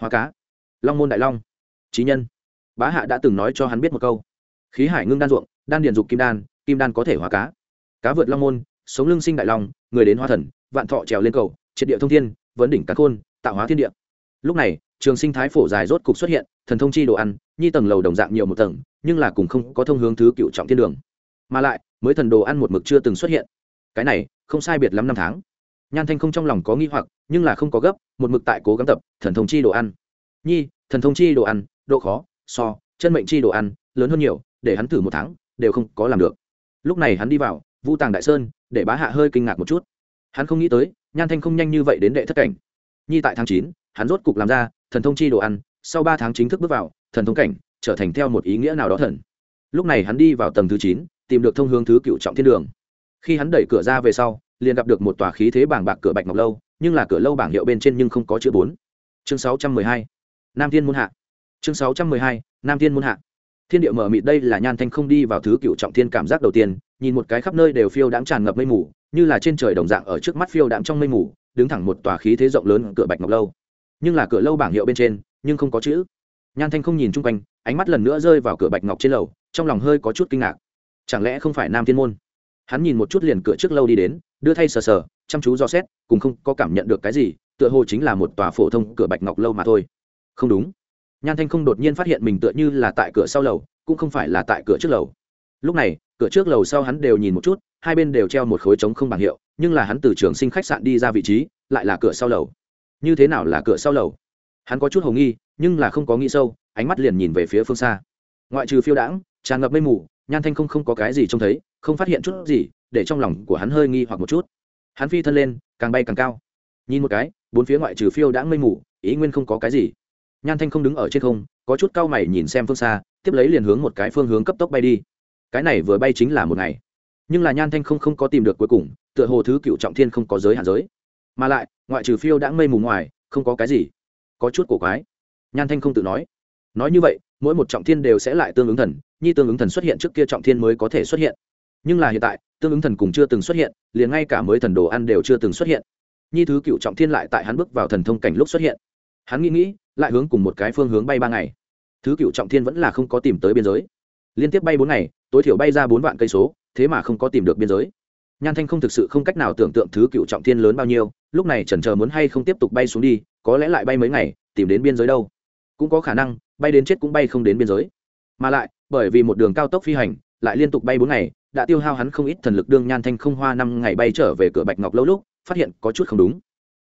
Hóa cá. Long môn đại long. Trí nhân. Bá hạ đã từng nói cho hắn biết một câu. Khí hải ngưng đan ruộng, đan điển dục kim đan kim đan có thể hóa cá. Cá vượt long môn, sống lưng sinh đại long, người đến hoa thần, vạn thọ trèo lên cầu, triệt địa thông thiên, vấn đỉnh cá khôn, tạo hóa thiên địa. Lúc này trường sinh thái phổ dài rốt cục xuất hiện, thần thông chi đồ ăn, nhi tầng lầu đồng dạng nhiều một tầng, nhưng là cùng không có thông hướng thứ cựu trọng thiên đường. Mà lại, mới thần đồ ăn một mực chưa từng xuất hiện. Cái này, không sai biệt lắm năm tháng. Nhan thanh không trong lòng có nghi hoặc, nhưng là không có gấp, một mực tại cố gắng tập, thần thông chi đồ ăn. Nhi, thần thông chi đồ ăn, độ khó, so, chân mệnh chi đồ ăn, lớn hơn nhiều, để hắn thử một tháng, đều không có làm được. Lúc này hắn đi vào, vu tàng đại sơn, để bá hạ hơi kinh ngạc một chút. Hắn không nghĩ tới, nhan thanh không nhanh như vậy đến đệ thất cảnh. Nhi tại tháng chín, hắn rốt cục làm ra thần thông chi đồ ăn, sau ba tháng chính thức bước vào, thần thông cảnh, trở thành theo một ý nghĩa nào đó thần. Lúc này hắn đi vào tầng thứ chín, tìm được thông hướng thứ cựu trọng thiên đường. Khi hắn đẩy cửa ra về sau, liền gặp được một tòa khí thế bảng bạc cửa bạch ngọc lâu, nhưng là cửa lâu bảng hiệu bên trên nhưng không có chữ bốn. Chương sáu trăm mười hai, nam thiên môn hạ. Chương sáu trăm mười hai, nam thiên môn hạ. Thiên địa mở mịt đây là nhan thanh không đi vào thứ cựu trọng thiên cảm giác đầu tiên, nhìn một cái khắp nơi đều phiêu đãng tràn ngập mây mù, như là trên trời đồng dạng ở trước mắt phiêu đãng trong mây mù, đứng thẳng một tòa khí thế rộng lớn cửa bạch ngọc lâu nhưng là cửa lâu bảng hiệu bên trên, nhưng không có chữ. Nhan thanh không nhìn chung quanh, ánh mắt lần nữa rơi vào cửa bạch ngọc trên lầu, trong lòng hơi có chút kinh ngạc. Chẳng lẽ không phải nam thiên môn? Hắn nhìn một chút liền cửa trước lâu đi đến, đưa thay sờ sờ, chăm chú do xét cùng không có cảm nhận được cái gì, tựa hồ chính là một tòa phổ thông cửa bạch ngọc lâu mà thôi. Không đúng. Nhan thanh không đột nhiên phát hiện mình tựa như là tại cửa sau lầu, cũng không phải là tại cửa trước lầu. Lúc này, cửa trước lầu sau hắn đều nhìn một chút, hai bên đều treo một khối trống không bảng hiệu, nhưng là hắn từ trường sinh khách sạn đi ra vị trí, lại là cửa sau lầu như thế nào là cửa sau lầu? Hắn có chút h ầ nghi, nhưng là không có nghĩ sâu, ánh mắt liền nhìn về phía phương xa. Ngoại trừ phiêu đãng, tràn ngập mây mù, nhan thanh không không có cái gì trông thấy, không phát hiện chút gì, để trong lòng của hắn hơi nghi hoặc một chút. Hắn phi thân lên, càng bay càng cao. Nhìn một cái, bốn phía ngoại trừ phiêu đãng mây mù, ý nguyên không có cái gì. Nhan thanh không đứng ở trên không, có chút cao mày nhìn xem phương xa, tiếp lấy liền hướng một cái phương hướng cấp tốc bay đi. Cái này vừa bay chính là một ngày. Nhưng là nhan thanh không không có tìm được cuối cùng, tựa hồ thứ cựu trọng thiên không có giới hạn giới mà lại, ngoại trừ phiêu đã mây mù ngoài, không có cái gì. Có chút cổ quái. Nhan thanh không tự nói. Nói như vậy, mỗi một trọng thiên đều sẽ lại tương ứng thần như tương ứng thần xuất hiện trước kia trọng thiên mới có thể xuất hiện. Nhưng là hiện tại, tương ứng thần cùng chưa từng xuất hiện, liền ngay cả mới thần đồ ăn đều chưa từng xuất hiện. Như thứ cựu trọng thiên lại tại hắn bước vào thần thông cảnh lúc xuất hiện. Hắn nghĩ nghĩ, lại hướng cùng một cái phương hướng bay ba ngày. Thứ cựu trọng thiên vẫn là không có tìm tới biên giới. Liên tiếp bay bốn ngày, tối thiểu bay ra bốn vạn cây số, thế mà không có tìm được biên giới. Nhan thanh không thực sự không cách nào tưởng tượng thứ cựu trọng thiên lớn bao nhiêu lúc này chần chờ muốn hay không tiếp tục bay xuống đi, có lẽ lại bay mấy ngày, tìm đến biên giới đâu. Cũng có khả năng, bay đến chết cũng bay không đến biên giới. Mà lại, bởi vì một đường cao tốc phi hành, lại liên tục bay bốn ngày, đã tiêu hao hắn không ít thần lực đương nhan thanh không hoa năm ngày bay trở về cửa bạch ngọc lâu lúc, phát hiện có chút không đúng.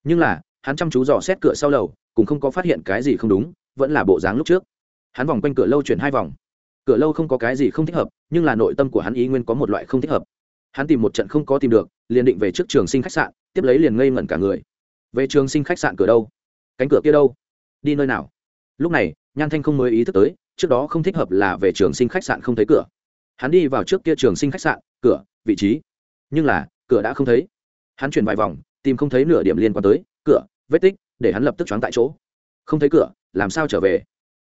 Nhưng là, hắn chăm chú dò xét cửa sau lầu, cũng không có phát hiện cái gì không đúng, vẫn là bộ dáng lúc trước. Hắn vòng quanh cửa lâu chuyển hai vòng. Cửa lâu không có cái gì không thích hợp, nhưng là nội tâm của hắn ý nguyên có một loại không thích hợp. Hắn tìm một trận không có tìm được, liền định về trước trường sinh khách sạn tiếp lấy liền ngây ngẩn cả người. Về trường sinh khách sạn cửa đâu? Cánh cửa kia đâu? Đi nơi nào? Lúc này, nhan thanh không mới ý thức tới, trước đó không thích hợp là về trường sinh khách sạn không thấy cửa. Hắn đi vào trước kia trường sinh khách sạn, cửa, vị trí. Nhưng là, cửa đã không thấy. Hắn chuyển vài vòng, tìm không thấy nửa điểm liên quan tới, cửa, vết tích, để hắn lập tức choáng tại chỗ. Không thấy cửa, làm sao trở về?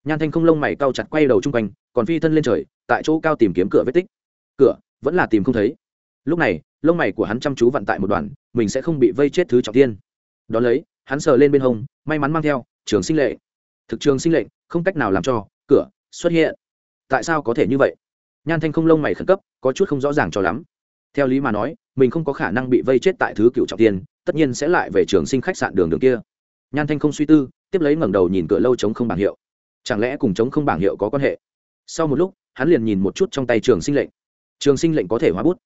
Nhan thanh không lông mày cau chặt quay đầu chung quanh, còn phi thân lên trời, tại chỗ cao tìm kiếm cửa vết tích. Cửa, vẫn là tìm không thấy. Lúc này lông mày của hắn chăm chú vặn tại một đoàn, mình sẽ không bị vây chết thứ trọng tiên. Đón lấy, hắn sờ lên bên hông, may mắn mang theo, trường sinh lệ thực trường sinh lệnh, không cách nào làm cho, cửa, xuất hiện. Tại sao có thể như vậy? Nhan thanh không lông mày khẩn cấp, có chút không rõ ràng cho lắm. Theo lý mà nói, mình không có khả năng bị vây chết tại thứ cựu trọng tiên, tất nhiên sẽ lại về trường sinh khách sạn đường đường kia. Nhan thanh không suy tư, tiếp lấy ngẩng đầu nhìn cửa lâu chống không bảng hiệu. Chẳng lẽ cùng chống không bảng hiệu có quan hệ? Sau một lúc, hắn liền nhìn một chút trong tay trường sinh lệnh. Trường sinh lệnh có thể hóa bút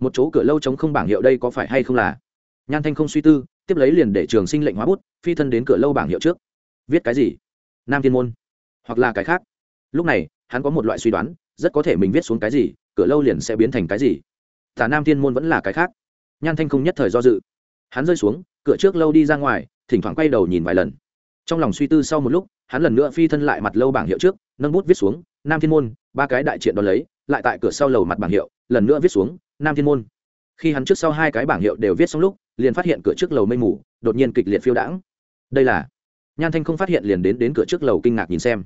một chỗ cửa lâu chống không bảng hiệu đây có phải hay không là? Nhan thanh không suy tư, tiếp lấy liền để trường sinh lệnh hóa bút, phi thân đến cửa lâu bảng hiệu trước. Viết cái gì? Nam thiên môn. Hoặc là cái khác. Lúc này, hắn có một loại suy đoán, rất có thể mình viết xuống cái gì, cửa lâu liền sẽ biến thành cái gì. Tả nam thiên môn vẫn là cái khác. Nhan thanh không nhất thời do dự. Hắn rơi xuống, cửa trước lâu đi ra ngoài, thỉnh thoảng quay đầu nhìn vài lần. Trong lòng suy tư sau một lúc, hắn lần nữa phi thân lại mặt lâu bảng hiệu trước, nâng bút viết xuống, nam thiên môn, ba cái đại triện đ ó lấy, lại tại cửa sau lầu mặt bảng hiệu, lần nữa viết xuống nam thiên môn. Khi hắn trước sau hai cái bảng hiệu đều viết xong lúc, liền phát hiện cửa trước lầu mây mù, đột nhiên kịch liệt phiêu đãng. Đây là nhan thanh không phát hiện liền đến đến cửa trước lầu kinh ngạc nhìn xem.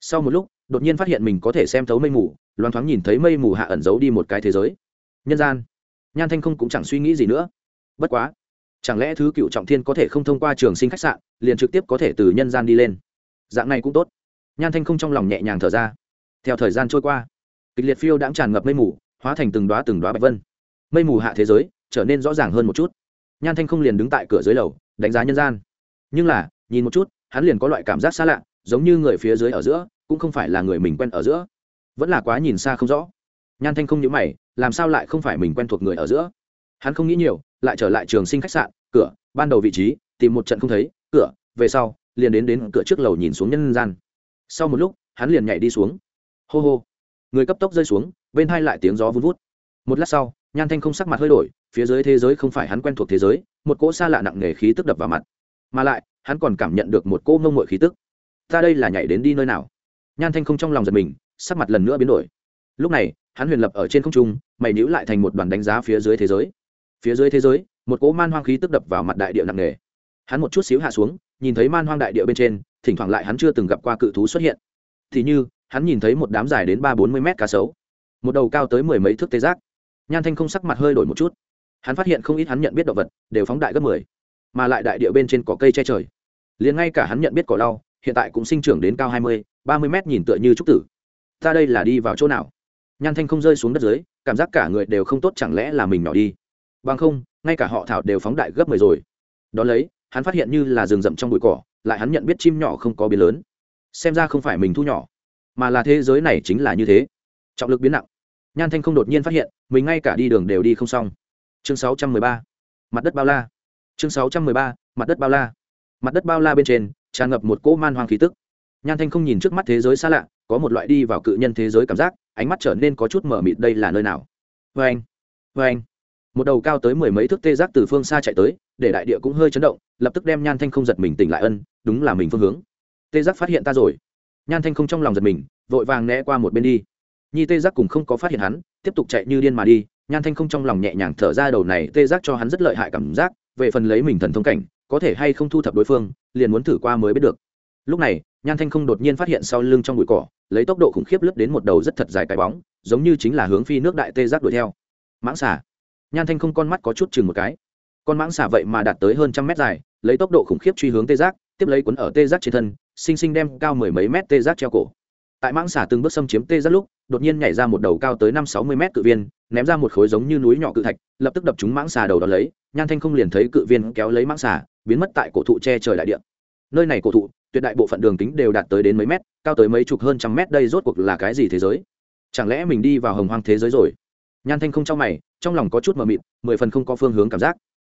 Sau một lúc, đột nhiên phát hiện mình có thể xem thấu mây mù loan thoáng nhìn thấy mây mù hạ ẩn giấu đi một cái thế giới. Nhân gian. Nhan thanh không cũng chẳng suy nghĩ gì nữa. Bất quá, chẳng lẽ thứ cựu trọng thiên có thể không thông qua trường sinh khách sạn, liền trực tiếp có thể từ nhân gian đi lên? Dạng này cũng tốt. Nhan thanh không trong lòng nhẹ nhàng thở ra. Theo thời gian trôi qua, kịch liệt phiêu đãng tràn ngập mây mù hóa thành từng đoá từng đoá bạch vân. Mây mù hạ thế giới, trở nên rõ ràng hơn một chút. Nhan thanh không liền đứng tại cửa dưới lầu, đánh giá nhân gian. Nhưng là, nhìn một chút, hắn liền có loại cảm giác xa lạ, giống như người phía dưới ở giữa, cũng không phải là người mình quen ở giữa. Vẫn là quá nhìn xa không rõ. Nhan thanh không nhớ mày, làm sao lại không phải mình quen thuộc người ở giữa? Hắn không nghĩ nhiều, lại trở lại trường sinh khách sạn, cửa, ban đầu vị trí, tìm một trận không thấy, cửa, về sau, liền đến đến cửa trước lầu nhìn xuống nhân gian. Sau một lúc, hắn liền nhảy đi xuống. Hô hô người cấp tốc rơi xuống, bên hai lại tiếng gió vun vút. Một lát sau, nhan thanh không sắc mặt hơi đổi, phía dưới thế giới không phải hắn quen thuộc thế giới, một cỗ xa lạ nặng nề khí tức đập vào mặt. Mà lại, hắn còn cảm nhận được một cỗ ngông mội khí tức. Ta đây là nhảy đến đi nơi nào? Nhan thanh không trong lòng giật mình, sắc mặt lần nữa biến đổi. Lúc này, hắn huyền lập ở trên không trung, mày nhữ lại thành một đoàn đánh giá phía dưới thế giới. Phía dưới thế giới, một cỗ man hoang khí tức đập vào mặt đại địa nặng nề. Hắn một chút xíu hạ xuống, nhìn thấy man hoang đại địa bên trên, thỉnh thoảng lại hắn chưa từng gặp qua cự thú xuất hiện. Thì như hắn nhìn thấy một đám dài đến ba bốn mươi mét cá sấu. Một đầu cao tới mười mấy thước tê giác. Nhan thanh không sắc mặt hơi đổi một chút. Hắn phát hiện không ít hắn nhận biết động vật, đều phóng đại gấp mười, mà lại đại địa bên trên cỏ cây che trời. Liền ngay cả hắn nhận biết cỏ lau, hiện tại cũng sinh trưởng đến cao hai mươi, ba mươi mét nhìn tựa như trúc tử. Ta đây là đi vào chỗ nào? Nhan thanh không rơi xuống đất dưới, cảm giác cả người đều không tốt chẳng lẽ là mình nhỏ đi? Bằng không, ngay cả họ thảo đều phóng đại gấp mười rồi. Đ ó lấy, hắn phát hiện như là rừng rậm trong bụi cỏ, lại hắn nhận biết chim nhỏ không có biến lớn. Xem ra không phải mình thu nhỏ mà là thế giới này chính là như thế. Trọng lực biến nặng. Nhan thanh không đột nhiên phát hiện, mình ngay cả đi đường đều đi không xong. Chương 613. mặt đất bao la. Chương 613. mặt đất bao la. Mặt đất bao la bên trên, tràn ngập một cỗ man hoang khí tức. Nhan thanh không nhìn trước mắt thế giới xa lạ, có một loại đi vào cự nhân thế giới cảm giác, ánh mắt trở nên có chút mở mịt đây là nơi nào. Vê anh vê anh. Một đầu cao tới mười mấy thước tê giác từ phương xa chạy tới, để đại địa cũng hơi chấn động, lập tức đem nhan thanh không giật mình tỉnh lại ân, đúng là mình phương hướng. Tê giác phát hiện ta rồi nhan thanh không trong lòng giật mình, vội vàng né qua một bên đi. Nhi tê giác cùng không có phát hiện hắn, tiếp tục chạy như điên mà đi. Nhan thanh không trong lòng nhẹ nhàng thở ra đầu này, tê giác cho hắn rất lợi hại cảm giác, về phần lấy mình thần thông cảnh, có thể hay không thu thập đối phương, liền muốn thử qua mới biết được. Lúc này, nhan thanh không đột nhiên phát hiện sau lưng trong bụi cỏ, lấy tốc độ khủng khiếp lướt đến một đầu rất thật dài cái bóng, giống như chính là hướng phi nước đại tê giác đuổi theo. Mãng xả nhan thanh không con mắt có chút chừng một cái. Con mãng xả vậy mà đạt tới hơn trăm mét dài, lấy tốc độ khủng khiếp truy hướng tê giác, tiếp lấy cuốn ở tê giác trên thân sinh sinh đem cao mười mấy mét tê giác treo cổ. Tại mãng xả từng bước xâm chiếm tê giác lúc, đột nhiên nhảy ra một đầu cao tới năm sáu mươi mét cự viên, ném ra một khối giống như núi nhỏ cự thạch, lập tức đập chúng mãng xà đầu đó lấy, nhan thanh không liền thấy cự viên kéo lấy mãng xà, biến mất tại cổ thụ che trời đại địa. Nơi này cổ thụ, tuyệt đại bộ phận đường kính đều đạt tới đến mấy mét, cao tới mấy chục hơn trăm mét, đây rốt cuộc là cái gì thế giới? Chẳng lẽ mình đi vào hồng hoang thế giới rồi? Nhan thanh không trong mày, trong lòng có chút mờ mịt, mười phần không có phương hướng cảm giác.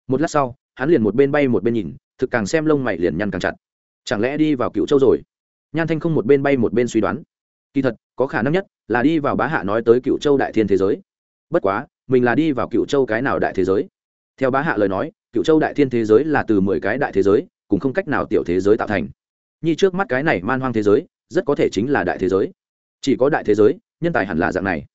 Một lát sau, hắn liền một bên bay một bên nhìn, thực càng xem lông mày liền nhăn càng chặt chẳng lẽ đi vào cựu châu rồi nhan thanh không một bên bay một bên suy đoán kỳ thật có khả năng nhất là đi vào bá hạ nói tới cựu châu đại thiên thế giới bất quá mình là đi vào cựu châu cái nào đại thế giới theo bá hạ lời nói cựu châu đại thiên thế giới là từ mười cái đại thế giới cũng không cách nào tiểu thế giới tạo thành như trước mắt cái này man hoang thế giới rất có thể chính là đại thế giới chỉ có đại thế giới nhân tài hẳn là dạng này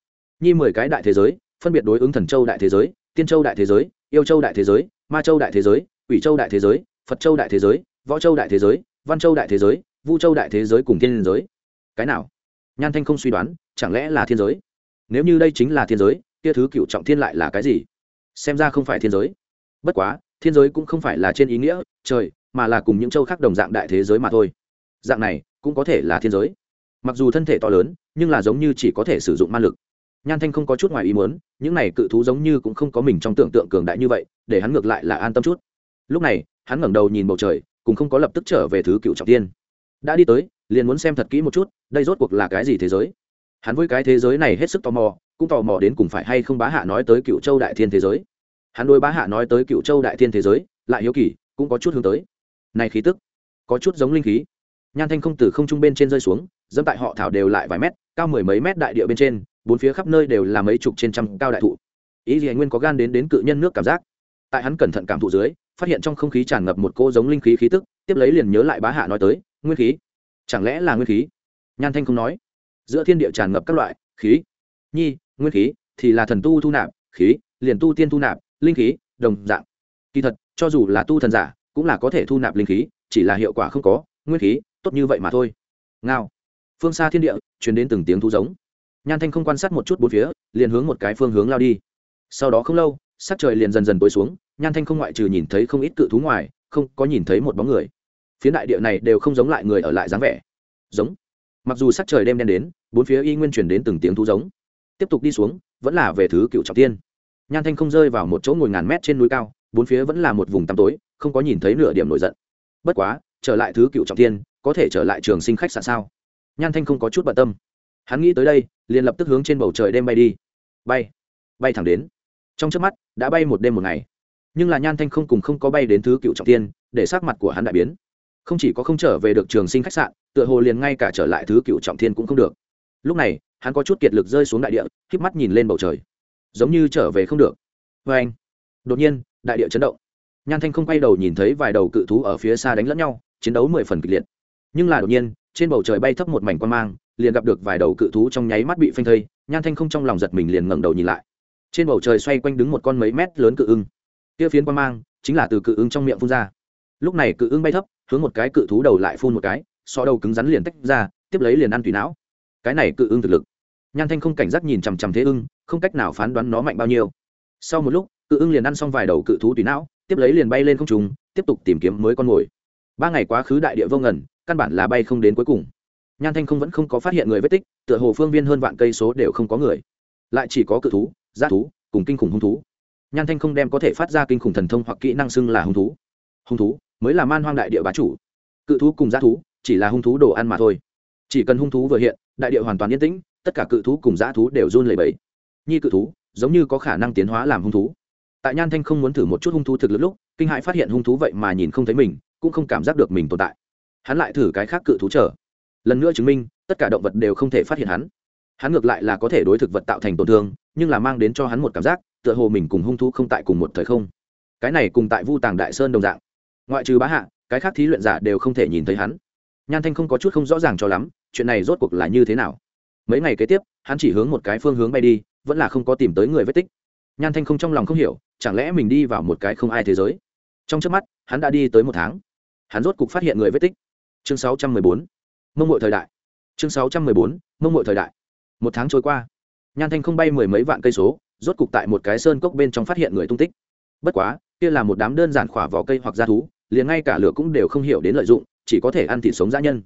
như mười cái đại thế giới phân biệt đối ứng thần châu đại thế giới tiên châu đại thế giới yêu châu đại thế giới ma châu đại thế giới ủy châu đại thế giới phật châu đại thế giới võ châu đại thế giới văn châu đại thế giới, vu châu đại thế giới cùng thiên giới. Cái nào? Nhan thanh không suy đoán, chẳng lẽ là thiên giới? Nếu như đây chính là thiên giới, kia thứ cựu trọng thiên lại là cái gì? Xem ra không phải thiên giới. Bất quá, thiên giới cũng không phải là trên ý nghĩa, trời, mà là cùng những châu khác đồng dạng đại thế giới mà thôi. Dạng này, cũng có thể là thiên giới. Mặc dù thân thể to lớn, nhưng là giống như chỉ có thể sử dụng ma lực. Nhan thanh không có chút ngoài ý muốn, những này cự thú giống như cũng không có mình trong tưởng tượng cường đại như vậy, để hắn ngược lại là an tâm chút. Lúc này, hắn ngẩng đầu nhìn bầu trời cũng không có lập tức trở về thứ cựu trọng tiên. Đã đi tới, liền muốn xem thật kỹ một chút, đây rốt cuộc là cái gì thế giới? Hắn với cái thế giới này hết sức tò mò, cũng tò mò đến cùng phải hay không bá hạ nói tới cựu châu đại thiên thế giới. Hắn đôi bá hạ nói tới cựu châu đại thiên thế giới, lại hiếu kỳ, cũng có chút hướng tới. Này khí tức, có chút giống linh khí. Nhan thanh không từ không trung bên trên rơi xuống, dẫm tại họ thảo đều lại vài mét, cao mười mấy mét đại địa bên trên, bốn phía khắp nơi đều là mấy chục trên trăm cao đại thụ. Ý gì anh nguyên có gan đến đến cự nhân nước cảm giác. Tại hắn cẩn thận cảm thụ dưới phát hiện trong không khí tràn ngập một cô giống linh khí khí tức, tiếp lấy liền nhớ lại bá hạ nói tới, nguyên khí? Chẳng lẽ là nguyên khí? Nhan thanh không nói. Giữa thiên địa tràn ngập các loại khí. Nhi, nguyên khí thì là thần tu thu nạp, khí liền tu tiên thu nạp, linh khí, đồng dạng. Kỳ thật, cho dù là tu thần giả, cũng là có thể thu nạp linh khí, chỉ là hiệu quả không có, nguyên khí, tốt như vậy mà thôi. Ngao. Phương xa thiên địa chuyển đến từng tiếng thu giống. Nhan thanh không quan sát một chút bốn phía, liền hướng một cái phương hướng lao đi. Sau đó không lâu, sắc trời liền dần dần tối xuống nhan thanh không ngoại trừ nhìn thấy không ít cự thú ngoài, không có nhìn thấy một bóng người. Phía đại địa này đều không giống lại người ở lại dáng vẻ. Giống. Mặc dù sắc trời đêm đen đến, bốn phía y nguyên chuyển đến từng tiếng thú giống. Tiếp tục đi xuống, vẫn là về thứ cựu trọng tiên. Nhan thanh không rơi vào một chỗ ngồi ngàn mét trên núi cao, bốn phía vẫn là một vùng tăm tối, không có nhìn thấy nửa điểm nổi giận. Bất quá, trở lại thứ cựu trọng tiên, có thể trở lại trường sinh khách sạn sao? Nhan thanh không có chút bận tâm. Hắn nghĩ tới đây, liền lập tức hướng trên bầu trời đêm bay đi. Bay. Bay thẳng đến. Trong trước mắt, đã bay một đêm một ngày nhưng là nhan thanh không cùng không có bay đến thứ cựu trọng tiên, để sát mặt của hắn đại biến. Không chỉ có không trở về được trường sinh khách sạn, tựa hồ liền ngay cả trở lại thứ cựu trọng thiên cũng không được. Lúc này, hắn có chút kiệt lực rơi xuống đại địa k híp mắt nhìn lên bầu trời. Giống như trở về không được. Vê anh, đột nhiên, đại địa chấn động. Nhan thanh không quay đầu nhìn thấy vài đầu cự thú ở phía xa đánh lẫn nhau, chiến đấu mười phần kịch liệt. Nhưng là đột nhiên, trên bầu trời bay thấp một mảnh quan mang, liền gặp được vài đầu cự thú trong nháy mắt bị phanh thây, nhan thanh không trong lòng giật mình liền ngẩng đầu nhìn lại. Trên bầu trời xoay quanh đứng một con mấy mét lớn cự ưng kia phiến quan mang chính là từ cự ứng trong miệng phun ra. Lúc này cự ứng bay thấp, hướng một cái cự thú đầu lại phun một cái, so đầu cứng rắn liền tách ra, tiếp lấy liền ăn tùy não. Cái này cự ứng thực lực. Nhan thanh không cảnh giác nhìn chằm chằm thế ưng, không cách nào phán đoán nó mạnh bao nhiêu. Sau một lúc, cự ưng liền ăn xong vài đầu cự thú tùy não, tiếp lấy liền bay lên không trùng tiếp tục tìm kiếm mới con mồi. Ba ngày quá khứ đại địa vô ngẩn căn bản là bay không đến cuối cùng. Nhan thanh không vẫn không có phát hiện người vết tích, tựa hồ phương viên hơn vạn cây số đều không có người. Lại chỉ có cự thú g thú, cùng kinh khủng hung thú nhan thanh không đem có thể phát ra kinh khủng thần thông hoặc kỹ năng xưng là hung thú. Hung thú mới là man hoang đại địa bá chủ. Cự thú cùng g thú chỉ là hung thú đồ ăn mà thôi. Chỉ cần hung thú vừa hiện, đại địa hoàn toàn yên tĩnh, tất cả cự thú cùng g thú đều run lẩy bẩy. Nhi cự thú giống như có khả năng tiến hóa làm hung thú. Tại nhan thanh không muốn thử một chút hung thú thực lực lúc, kinh hãi phát hiện hung thú vậy mà nhìn không thấy mình, cũng không cảm giác được mình tồn tại. Hắn lại thử cái khác cự thú trở lần nữa chứng minh, tất cả động vật đều không thể phát hiện hắn. Hắn ngược lại là có thể đối thực vật tạo thành tổn thương, nhưng là mang đến cho hắn một cảm giác tựa hồ mình cùng hung thú không tại cùng một thời không. Cái này cùng tại vu tàng đại sơn đồng dạng. Ngoại trừ bá hạ, cái khác thí luyện giả đều không thể nhìn thấy hắn. Nhan thanh không có chút không rõ ràng cho lắm, chuyện này rốt cuộc là như thế nào. Mấy ngày kế tiếp, hắn chỉ hướng một cái phương hướng bay đi, vẫn là không có tìm tới người vết tích. Nhan thanh không trong lòng không hiểu, chẳng lẽ mình đi vào một cái không ai thế giới? Trong trước mắt, hắn đã đi tới một tháng. Hắn rốt cuộc phát hiện người vết tích. Chương 614. mông mội thời đại. Chương 614. mông mội thời đại. Một tháng trôi qua. Nhan thanh không bay mười mấy vạn cây số rốt cục tại một cái sơn cốc bên trong phát hiện người tung tích. Bất quá, kia là một đám đơn giản khỏa vỏ cây hoặc da thú, liền ngay cả lửa cũng đều không hiểu đến lợi dụng, chỉ có thể ăn thịt sống dã nhân.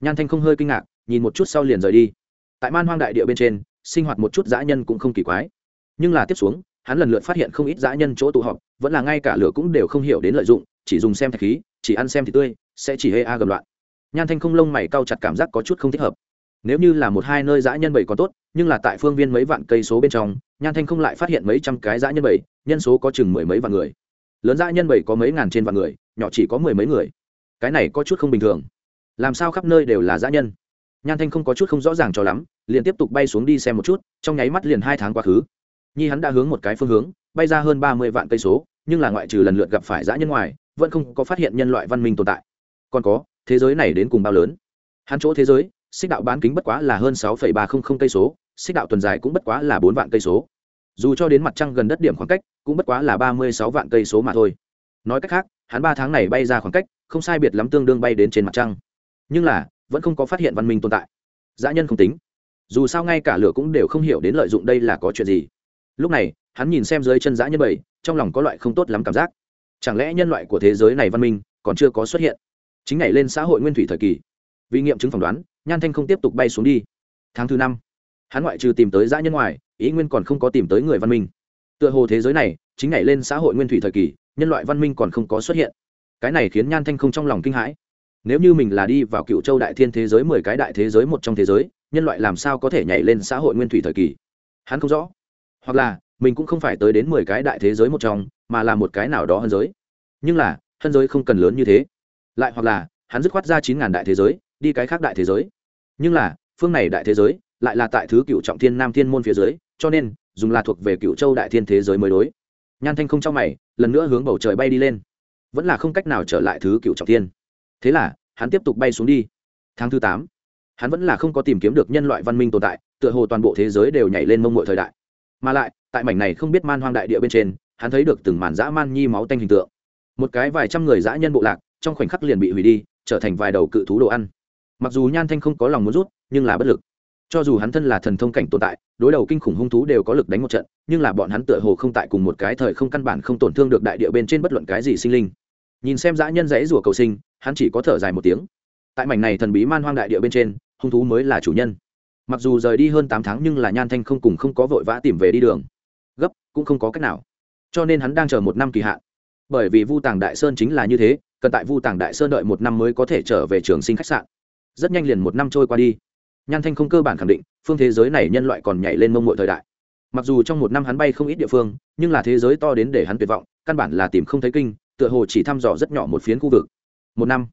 Nhan thanh không hơi kinh ngạc, nhìn một chút sau liền rời đi. Tại man hoang đại địa bên trên, sinh hoạt một chút dã nhân cũng không kỳ quái. Nhưng là tiếp xuống, hắn lần lượt phát hiện không ít dã nhân chỗ tụ họp, vẫn là ngay cả lửa cũng đều không hiểu đến lợi dụng, chỉ dùng xem thạch khí, chỉ ăn xem thì tươi, sẽ chỉ hê a gầm loạn. Nhan thanh không lông mày cau chặt cảm giác có chút không thích hợp nếu như là một hai nơi dã nhân bảy còn tốt, nhưng là tại phương viên mấy vạn cây số bên trong, nhan thanh không lại phát hiện mấy trăm cái dã nhân bảy, nhân số có chừng mười mấy vạn người. Lớn dã nhân bảy có mấy ngàn trên vạn người, nhỏ chỉ có mười mấy người. Cái này có chút không bình thường. Làm sao khắp nơi đều là dã nhân? Nhan thanh không có chút không rõ ràng cho lắm, liền tiếp tục bay xuống đi xem một chút, trong nháy mắt liền hai tháng quá khứ. Nhi hắn đã hướng một cái phương hướng, bay ra hơn ba mươi vạn cây số, nhưng là ngoại trừ lần lượt gặp phải dã nhân ngoài, vẫn không có phát hiện nhân loại văn minh tồn tại. Còn có, thế giới này đến cùng bao lớn? Hắn chỗ thế giới xích đạo bán kính bất quá là hơn sáu ba trăm linh cây số, xích đạo tuần dài cũng bất quá là bốn vạn cây số. Dù cho đến mặt trăng gần đất điểm khoảng cách, cũng bất quá là ba mươi sáu vạn cây số mà thôi. Nói cách khác, hắn ba tháng này bay ra khoảng cách, không sai biệt lắm tương đương bay đến trên mặt trăng. Nhưng là, vẫn không có phát hiện văn minh tồn tại. Dã nhân không tính. Dù sao ngay cả lửa cũng đều không hiểu đến lợi dụng đây là có chuyện gì. Lúc này, hắn nhìn xem dưới chân dã nhân bảy, trong lòng có loại không tốt lắm cảm giác. Chẳng lẽ nhân loại của thế giới này văn minh còn chưa có xuất hiện? Chính này lên xã hội nguyên thủy thời kỳ. Vì nghiệm chứng phỏng đoán nhan thanh không tiếp tục bay xuống đi. Tháng thứ năm, hắn ngoại trừ tìm tới dã nhân ngoài, ý nguyên còn không có tìm tới người văn minh. Tựa hồ thế giới này chính nhảy lên xã hội nguyên thủy thời kỳ, nhân loại văn minh còn không có xuất hiện. Cái này khiến nhan thanh không trong lòng kinh hãi. Nếu như mình là đi vào cựu châu đại thiên thế giới mười cái đại thế giới một trong thế giới, nhân loại làm sao có thể nhảy lên xã hội nguyên thủy thời kỳ? Hắn không rõ. Hoặc là, mình cũng không phải tới đến mười cái đại thế giới một trong, mà là một cái nào đó hơn giới. Nhưng là hơn giới không cần lớn như thế. Lại hoặc là, hắn dứt khoát ra chín ngàn đại thế giới, đi cái khác đại thế giới nhưng là, phương này đại thế giới lại là tại thứ cựu trọng thiên nam thiên môn phía dưới, cho nên, dùng là thuộc về cựu châu đại thiên thế giới mới đối. Nhan thanh không trong mày, lần nữa hướng bầu trời bay đi lên. Vẫn là không cách nào trở lại thứ cựu trọng thiên. Thế là, hắn tiếp tục bay xuống đi. Tháng thứ tám, hắn vẫn là không có tìm kiếm được nhân loại văn minh tồn tại, tựa hồ toàn bộ thế giới đều nhảy lên mông mội thời đại. Mà lại, tại mảnh này không biết man hoang đại địa bên trên, hắn thấy được từng màn dã man nhi máu tanh hình tượng. Một cái vài trăm người dã nhân bộ lạc, trong khoảnh khắc liền bị hủy đi, trở thành vài đầu cự thú đồ ăn mặc dù nhan thanh không có lòng muốn rút, nhưng là bất lực. Cho dù hắn thân là thần thông cảnh tồn tại, đối đầu kinh khủng hung thú đều có lực đánh một trận, nhưng là bọn hắn tựa hồ không tại cùng một cái thời không căn bản không tổn thương được đại địa bên trên bất luận cái gì sinh linh. Nhìn xem dã nhân dãy rủa cầu sinh, hắn chỉ có thở dài một tiếng. Tại mảnh này thần bí man hoang đại địa bên trên, hung thú mới là chủ nhân. Mặc dù rời đi hơn tám tháng nhưng là nhan thanh không cùng không có vội vã tìm về đi đường. Gấp, cũng không có cách nào. Cho nên hắn đang chờ một năm kỳ hạn. Bởi vì vu tàng đại sơn chính là như thế, cần tại vu tàng đại sơn đợi một năm mới có thể trở về trường sinh khách sạn rất nhanh liền một năm trôi qua đi. Nhan thanh không cơ bản khẳng định, phương thế giới này nhân loại còn nhảy lên mông mội thời đại. Mặc dù trong một năm hắn bay không ít địa phương, nhưng là thế giới to đến để hắn tuyệt vọng, căn bản là tìm không thấy kinh, tựa hồ chỉ thăm dò rất nhỏ một phiến khu vực. Một năm.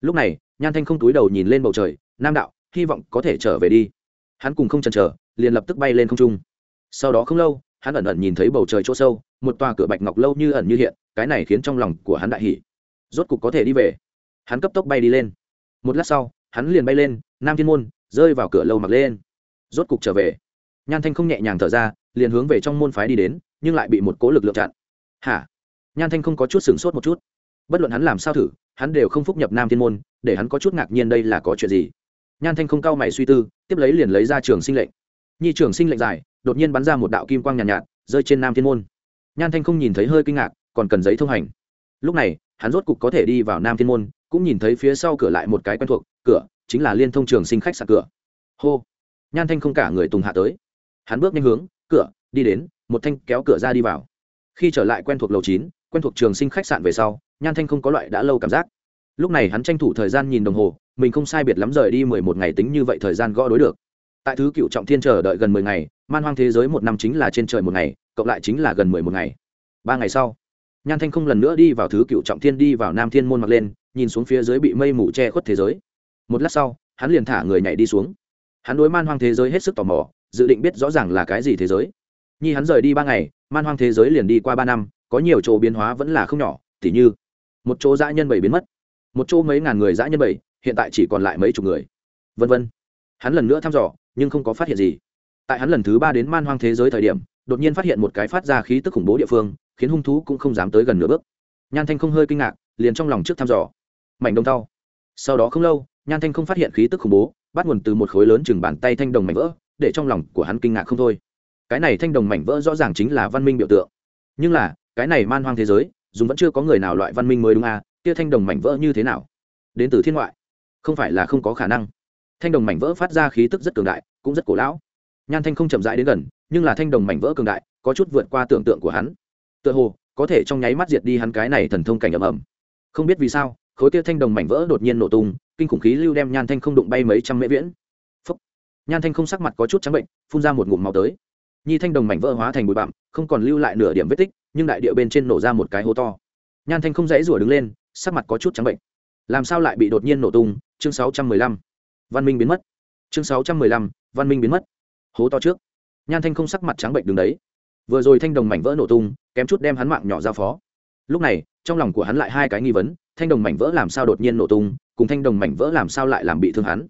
Lúc này, nhan thanh không túi đầu nhìn lên bầu trời, nam đạo, hy vọng có thể trở về đi. Hắn cùng không chần chờ, liền lập tức bay lên không trung. Sau đó không lâu, hắn ẩn ẩn nhìn thấy bầu trời chỗ sâu, một tòa cửa bạch ngọc lâu như ẩn như hiện, cái này khiến trong lòng của hắn đại hỉ. Rốt cục có thể đi về. Hắn cấp tốc bay đi lên. Một lát sau hắn liền bay lên nam thiên môn rơi vào cửa lâu mặc lên. Rốt cục trở về. Nhan thanh không nhẹ nhàng thở ra liền hướng về trong môn phái đi đến nhưng lại bị một cố lực lượng chặn. Hả? Nhan thanh không có chút sửng sốt một chút. Bất luận hắn làm sao thử hắn đều không phúc nhập nam thiên môn để hắn có chút ngạc nhiên đây là có chuyện gì. Nhan thanh không cao mày suy tư tiếp lấy liền lấy ra trường sinh lệnh. Nhi trường sinh lệnh dài đột nhiên bắn ra một đạo kim quang nhàn nhạt, nhạt rơi trên nam thiên môn. Nhan thanh không nhìn thấy hơi kinh ngạc còn cần giấy thông hành. Lúc này hắn rốt cục có thể đi vào nam thiên môn cũng nhìn thấy phía sau cửa lại một cái quen thuộc cửa, chính là liên thông trường sinh khách sạn cửa. Hô. Nhan thanh không cả người tùng hạ tới. Hắn bước nhanh hướng cửa, đi đến, một thanh kéo cửa ra đi vào. Khi trở lại quen thuộc lầu chín, quen thuộc trường sinh khách sạn về sau, nhan thanh không có loại đã lâu cảm giác. Lúc này hắn tranh thủ thời gian nhìn đồng hồ, mình không sai biệt lắm rời đi mười một ngày tính như vậy thời gian gõ đối được. Tại thứ cựu trọng thiên chờ đợi gần mười ngày, man hoang thế giới một năm chính là trên trời một ngày, cộng lại chính là gần mười một ngày. Ba ngày sau, nhan thanh không lần nữa đi vào thứ cựu trọng thiên đi vào nam thiên môn mặc lên, nhìn xuống phía dưới bị mây mù che khuất thế giới một lát sau, hắn liền thả người nhảy đi xuống. Hắn đối man hoang thế giới hết sức tò mò, dự định biết rõ ràng là cái gì thế giới. Nhi hắn rời đi ba ngày, man hoang thế giới liền đi qua ba năm, có nhiều chỗ biến hóa vẫn là không nhỏ, tỉ như, một chỗ dã nhân bảy biến mất, một chỗ mấy ngàn người dã nhân bảy, hiện tại chỉ còn lại mấy chục người. Vân vân. Hắn lần nữa thăm dò, nhưng không có phát hiện gì. Tại hắn lần thứ ba đến man hoang thế giới thời điểm, đột nhiên phát hiện một cái phát ra khí tức khủng bố địa phương, khiến hung thú cũng không dám tới gần nửa bước. Nhan thanh không hơi kinh ngạc, liền trong lòng trước thăm dò. Mảnh đông thau sau đó không lâu nhan thanh không phát hiện khí tức khủng bố, bắt nguồn từ một khối lớn chừng bàn tay thanh đồng mảnh vỡ, để trong lòng của hắn kinh ngạc không thôi. Cái này thanh đồng mảnh vỡ rõ ràng chính là văn minh biểu tượng. Nhưng là, cái này man hoang thế giới dùng vẫn chưa có người nào loại văn minh mới đúng à kia thanh đồng mảnh vỡ như thế nào? Đến từ thiên ngoại. Không phải là không có khả năng. Thanh đồng mảnh vỡ phát ra khí tức rất cường đại, cũng rất cổ lão. Nhan thanh không chậm rãi đến gần, nhưng là thanh đồng mảnh vỡ cường đại, có chút vượt qua tưởng tượng của hắn. Tựa hồ, có thể trong nháy mắt diệt đi hắn cái này thần thông cảnh ầm ầm. Không biết vì sao khối kia thanh đồng mảnh vỡ đột nhiên nổ tung, kinh khủng khí lưu đem nhan thanh không đụng bay mấy trăm mễ viễn. Phúc. nhan thanh không sắc mặt có chút trắng bệnh, phun ra một ngụm màu tới. Nhi thanh đồng mảnh vỡ hóa thành bụi bặm, không còn lưu lại nửa điểm vết tích, nhưng đại địa bên trên nổ ra một cái hố to. Nhan thanh không dãy rủa đứng lên, sắc mặt có chút trắng bệnh. Làm sao lại bị đột nhiên nổ tung? Chương sáu trăm mười lăm. Văn minh biến mất. Chương sáu trăm mười lăm. Văn minh biến mất. Hố to trước. Nhan thanh không sắc mặt trắng bệnh đứng đấy. Vừa rồi thanh đồng mảnh vỡ nổ tung, kém chút đem hắn mạng nhỏ ra phó. Lúc này trong lòng của hắn lại hai cái nghi vấn, thanh đồng mảnh vỡ làm sao đột nhiên nổ tung, cùng thanh đồng mảnh vỡ làm sao lại làm bị thương hắn.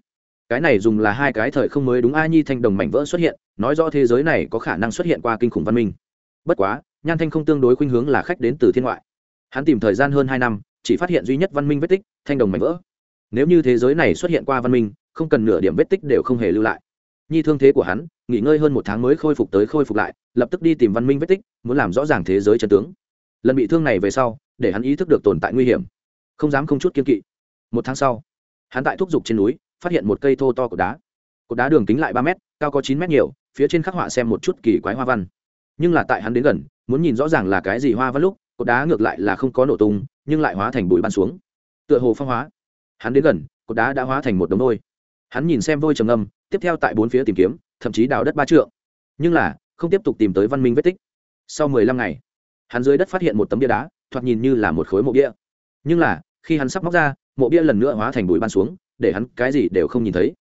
Cái này dùng là hai cái thời không mới đúng a nhi thanh đồng mảnh vỡ xuất hiện, nói rõ thế giới này có khả năng xuất hiện qua kinh khủng văn minh. Bất quá, nhan thanh không tương đối khuynh hướng là khách đến từ thiên ngoại. Hắn tìm thời gian hơn hai năm, chỉ phát hiện duy nhất văn minh vết tích, thanh đồng mảnh vỡ. Nếu như thế giới này xuất hiện qua văn minh, không cần nửa điểm vết tích đều không hề lưu lại. Nhi thương thế của hắn, nghỉ ngơi hơn một tháng mới khôi phục tới khôi phục lại, lập tức đi tìm văn minh vết tích, muốn làm rõ ràng thế giới chân tướng. Lần bị thương này về sau để hắn ý thức được tồn tại nguy hiểm. Không dám không chút kiên kỵ. Một tháng sau, hắn tại thúc giục trên núi, phát hiện một cây thô to cột đá. Cột đá đường kính lại ba m cao có chín m nhiều, phía trên khắc họa xem một chút kỳ quái hoa văn. Nhưng là tại hắn đến gần, muốn nhìn rõ ràng là cái gì hoa văn lúc, cột đá ngược lại là không có nổ tung, nhưng lại hóa thành bụi ban xuống. Tựa hồ phong hóa. Hắn đến gần, cột đá đã hóa thành một đống nôi hắn nhìn xem vôi trầm ngâm, tiếp theo tại bốn phía tìm kiếm, thậm chí đào đất ba trượng. Nhưng là, không tiếp tục tìm tới văn minh vết tích. Sau mười lăm ngày, hắn dưới đất phát hiện một tấm bia đá thoạt nhìn như là một khối mộ bia. Nhưng là, khi hắn sắp móc ra, mộ bia lần nữa hóa thành bụi ban xuống, để hắn cái gì đều không nhìn thấy.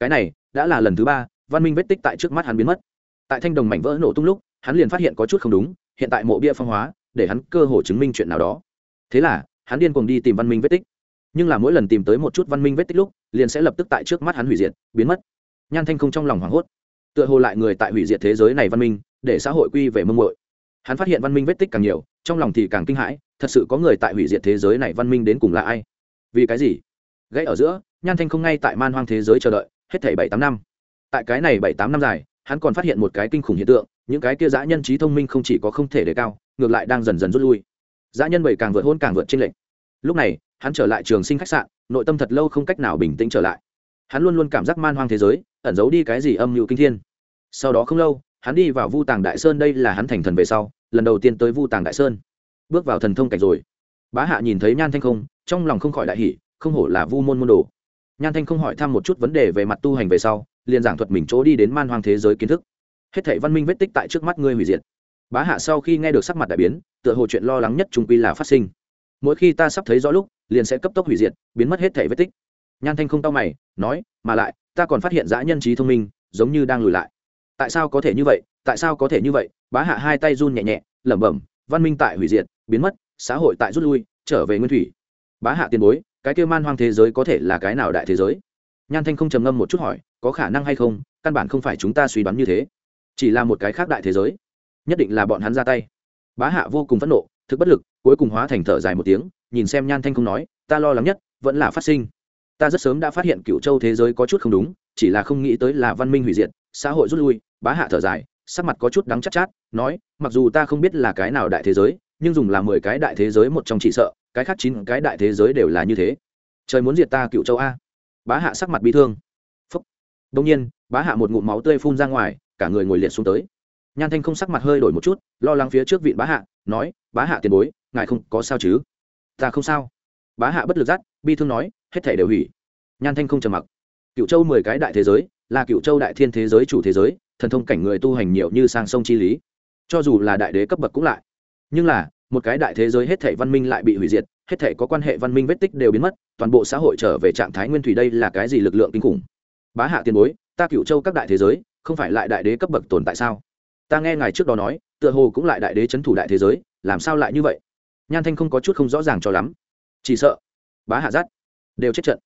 Cái này, đã là lần thứ ba, văn minh vết tích tại trước mắt hắn biến mất. Tại thanh đồng mảnh vỡ nổ tung lúc, hắn liền phát hiện có chút không đúng, hiện tại mộ bia phong hóa, để hắn cơ hồ chứng minh chuyện nào đó. Thế là, hắn điên cuồng đi tìm văn minh vết tích. Nhưng là mỗi lần tìm tới một chút văn minh vết tích lúc, liền sẽ lập tức tại trước mắt hắn hủy diệt, biến mất. Nhan thanh không trong lòng hoảng hốt. Tựa hồ lại người tại hủy diệt thế giới này văn minh, để xã hội quy về mông mội hắn phát hiện văn minh vết tích càng nhiều trong lòng thì càng kinh hãi, thật sự có người tại hủy diệt thế giới này văn minh đến cùng là ai? Vì cái gì? Gãy ở giữa, nhan thanh không ngay tại man hoang thế giới chờ đợi, hết thảy bảy tám năm. Tại cái này bảy tám năm dài, hắn còn phát hiện một cái kinh khủng hiện tượng, những cái kia dã nhân trí thông minh không chỉ có không thể đề cao, ngược lại đang dần dần rút lui. Dã nhân bảy càng vượt hôn càng vượt trên lệnh lúc này, hắn trở lại trường sinh khách sạn, nội tâm thật lâu không cách nào bình tĩnh trở lại. Hắn luôn luôn cảm giác man hoang thế giới, ẩn giấu đi cái gì âm mưu kinh thiên. Sau đó không lâu, hắn đi vào vu tàng đại sơn, đây là hắn thành thần về sau lần đầu tiên tới vu tàng đại sơn. Bước vào thần thông cảnh rồi. Bá hạ nhìn thấy nhan thanh không, trong lòng không khỏi đại hỷ không hổ là vu môn môn đồ. Nhan thanh không hỏi thăm một chút vấn đề về mặt tu hành về sau, liền giảng thuật mình chỗ đi đến man hoang thế giới kiến thức. Hết thảy văn minh vết tích tại trước mắt ngươi hủy diệt. Bá hạ sau khi nghe được sắc mặt đại biến, tựa hồ chuyện lo lắng nhất trung quy là phát sinh. Mỗi khi ta sắp thấy rõ lúc, liền sẽ cấp tốc hủy diệt, biến mất hết thảy vết tích. Nhan thanh không tao mày, nói, mà lại, ta còn phát hiện dã nhân trí thông minh, giống như đang lùi lại. Tại sao có thể như vậy? Tại sao có thể như vậy? Bá hạ hai tay run nhẹ nhẹ, lẩm bẩm, văn minh tại hủy diệt, biến mất, xã hội tại rút lui, trở về nguyên thủy. Bá hạ tiền bối, cái kêu man hoang thế giới có thể là cái nào đại thế giới? Nhan thanh không trầm ngâm một chút hỏi, có khả năng hay không? Căn bản không phải chúng ta suy đoán như thế. Chỉ là một cái khác đại thế giới. Nhất định là bọn hắn ra tay. Bá hạ vô cùng phẫn nộ, thực bất lực, cuối cùng hóa thành thở dài một tiếng, nhìn xem nhan thanh không nói, ta lo lắng nhất, vẫn là phát sinh. Ta rất sớm đã phát hiện cựu châu thế giới có chút không đúng, chỉ là không nghĩ tới là văn minh hủy diệt, xã hội rút lui, bá hạ thở dài sắc mặt có chút đắng chắc chát, chát nói mặc dù ta không biết là cái nào đại thế giới nhưng dùng là mười cái đại thế giới một trong chỉ sợ cái khác chín cái đại thế giới đều là như thế. Trời muốn diệt ta cựu châu a. Bá hạ sắc mặt bị thương. Phúc. Đông nhiên bá hạ một ngụm máu tươi phun ra ngoài cả người ngồi liệt xuống tới. Nhan thanh không sắc mặt hơi đổi một chút lo lắng phía trước vịn bá hạ nói bá hạ tiền bối ngài không có sao chứ? Ta không sao. Bá hạ bất lực dắt bi thương nói hết thể đều hủy. Nhan thanh không trầm mặc. Cựu châu mười cái đại thế giới là cựu châu đại thiên thế giới chủ thế giới thần thông cảnh người tu hành nhiều như sang sông chi lý. Cho dù là đại đế cấp bậc cũng lại. Nhưng là, một cái đại thế giới hết thể văn minh lại bị hủy diệt, hết thể có quan hệ văn minh vết tích đều biến mất, toàn bộ xã hội trở về trạng thái nguyên thủy đây là cái gì lực lượng kinh khủng? Bá hạ tiền bối, ta cựu châu các đại thế giới, không phải lại đại đế cấp bậc tồn tại sao? Ta nghe ngài trước đó nói, tựa hồ cũng lại đại đế c h ấ n thủ đại thế giới, làm sao lại như vậy? Nhan thanh không có chút không rõ ràng cho lắm. Chỉ sợ, bá hạ dắt đều chết trận.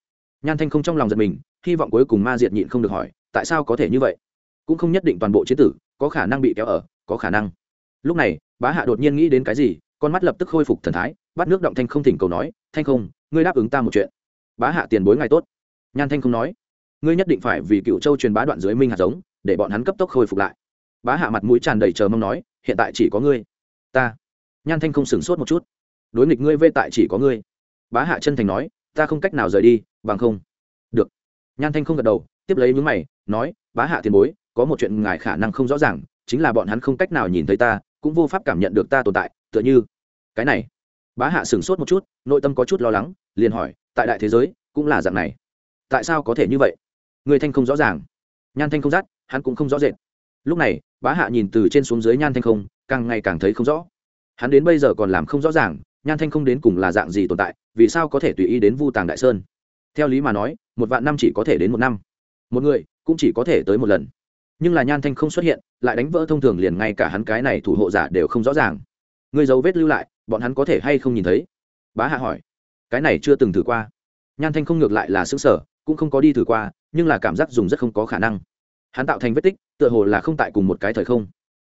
Nhan thanh không trong lòng giật mình, hy vọng cuối cùng ma diệt nhịn không được hỏi, tại sao có thể như vậy? Cũng không nhất định toàn bộ chế tử, có khả năng bị kéo ở, có khả năng. Lúc này, bá hạ đột nhiên nghĩ đến cái gì, con mắt lập tức khôi phục thần thái, bắt nước động thanh không thỉnh cầu nói, thanh không, ngươi đáp ứng ta một chuyện. Bá hạ tiền bối ngày tốt. Nhan thanh không nói, ngươi nhất định phải vì cựu châu truyền bá đoạn dưới minh hạt giống, để bọn hắn cấp tốc khôi phục lại. Bá hạ mặt mũi tràn đầy chờ mong nói, hiện tại chỉ có ngươi, ta. Nhan thanh không sửng sốt một chút, đối nghịch ngươi vê tại chỉ có ngươi. Bá hạ chân thành nói, ta không cách nào rời đi, bằng không. Được. Nhan thanh không gật đầu, tiếp lấy mướn mày, nói, bá hạ tiền bối có một chuyện ngài khả năng không rõ ràng, chính là bọn hắn không cách nào nhìn thấy ta, cũng vô pháp cảm nhận được ta tồn tại, tựa như cái này. Bá hạ sửng sốt một chút, nội tâm có chút lo lắng, liền hỏi, tại đại thế giới, cũng là dạng này. Tại sao có thể như vậy? Người thanh không rõ ràng. Nhan thanh không dắt hắn cũng không rõ rệt. Lúc này, bá hạ nhìn từ trên xuống dưới nhan thanh không, càng ngày càng thấy không rõ. Hắn đến bây giờ còn làm không rõ ràng, nhan thanh không đến cùng là dạng gì tồn tại, vì sao có thể tùy ý đến vu tàng đại sơn? Theo lý mà nói, một vạn năm chỉ có thể đến một năm. Một người, cũng chỉ có thể tới một lần nhưng là nhan thanh không xuất hiện lại đánh vỡ thông thường liền ngay cả hắn cái này thủ hộ giả đều không rõ ràng. Người dấu vết lưu lại bọn hắn có thể hay không nhìn thấy? Bá hạ hỏi. Cái này chưa từng thử qua. Nhan thanh không ngược lại là xứng sở cũng không có đi thử qua nhưng là cảm giác dùng rất không có khả năng. Hắn tạo thành vết tích tựa hồ là không tại cùng một cái thời không.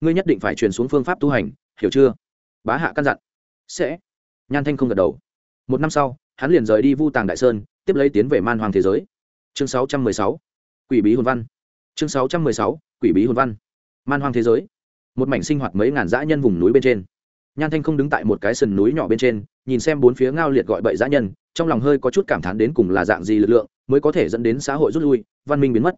Ngươi nhất định phải truyền xuống phương pháp tu hành hiểu chưa? Bá hạ căn dặn. Sẽ. Nhan thanh không gật đầu. Một năm sau hắn liền rời đi vu tàng đại sơn tiếp lấy tiến về man hoàng thế giới. Chương 616, quỷ bí hồn văn chương 616, quỷ bí hồn văn. Man hoàng thế giới. Một mảnh sinh hoạt mấy ngàn dã nhân vùng núi bên trên. Nhan thanh không đứng tại một cái sườn núi nhỏ bên trên nhìn xem bốn phía ngao liệt gọi bậy dã nhân trong lòng hơi có chút cảm thán đến cùng là dạng gì lực lượng mới có thể dẫn đến xã hội rút lui văn minh biến mất.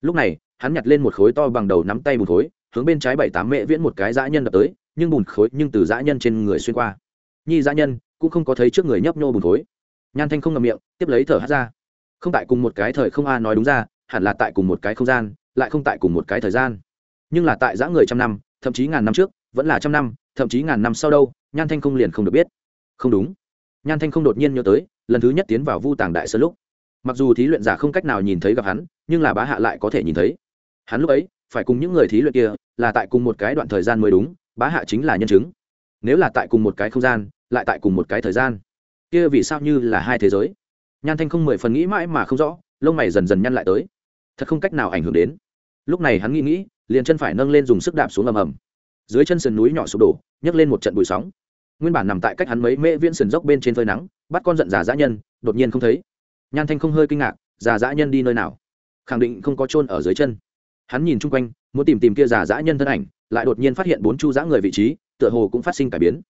Lúc này hắn nhặt lên một khối to bằng đầu nắm tay bùn khối hướng bên trái bảy tám mễ viễn một cái dã nhân đập tới nhưng bùn khối nhưng từ dã nhân trên người xuyên qua. Nhi dã nhân cũng không có thấy trước người nhấp nhô bùn khối. Nhan thanh không ngậm miệng tiếp lấy thở hát ra. Không tại cùng một cái thời không a nói đúng ra hẳn là tại cùng một cái không gian, lại không tại cùng một cái thời gian. Nhưng là tại giã người trăm năm, thậm chí ngàn năm trước, vẫn là trăm năm, thậm chí ngàn năm sau đâu, nhan thanh không liền không được biết. Không đúng. Nhan thanh không đột nhiên nhớ tới, lần thứ nhất tiến vào vu tàng đại sơn lúc. Mặc dù thí luyện giả không cách nào nhìn thấy gặp hắn, nhưng là bá hạ lại có thể nhìn thấy. Hắn lúc ấy, phải cùng những người thí luyện kia, là tại cùng một cái đoạn thời gian mới đúng, bá hạ chính là nhân chứng. Nếu là tại cùng một cái không gian, lại tại cùng một cái thời gian. Kia vì sao như là hai thế giới? Nhan thanh không mười phần nghĩ mãi mà không rõ, lông mày dần dần nhăn lại tới thật không cách nào ảnh hưởng đến. Lúc này hắn nghĩ nghĩ, liền chân phải nâng lên dùng sức đạp xuống ầm ầm. Dưới chân sườn núi nhỏ sụp đổ, nhấc lên một trận bụi sóng. Nguyên bản nằm tại cách hắn mấy mễ viễn sườn dốc bên trên phơi nắng, bắt con giận già dã nhân, đột nhiên không thấy. Nhan thanh không hơi kinh ngạc, già dã nhân đi nơi nào? Khẳng định không có trôn ở dưới chân. Hắn nhìn chung quanh, muốn tìm tìm kia già dã nhân thân ảnh, lại đột nhiên phát hiện bốn chu dã người vị trí, tựa hồ cũng phát sinh cải biến.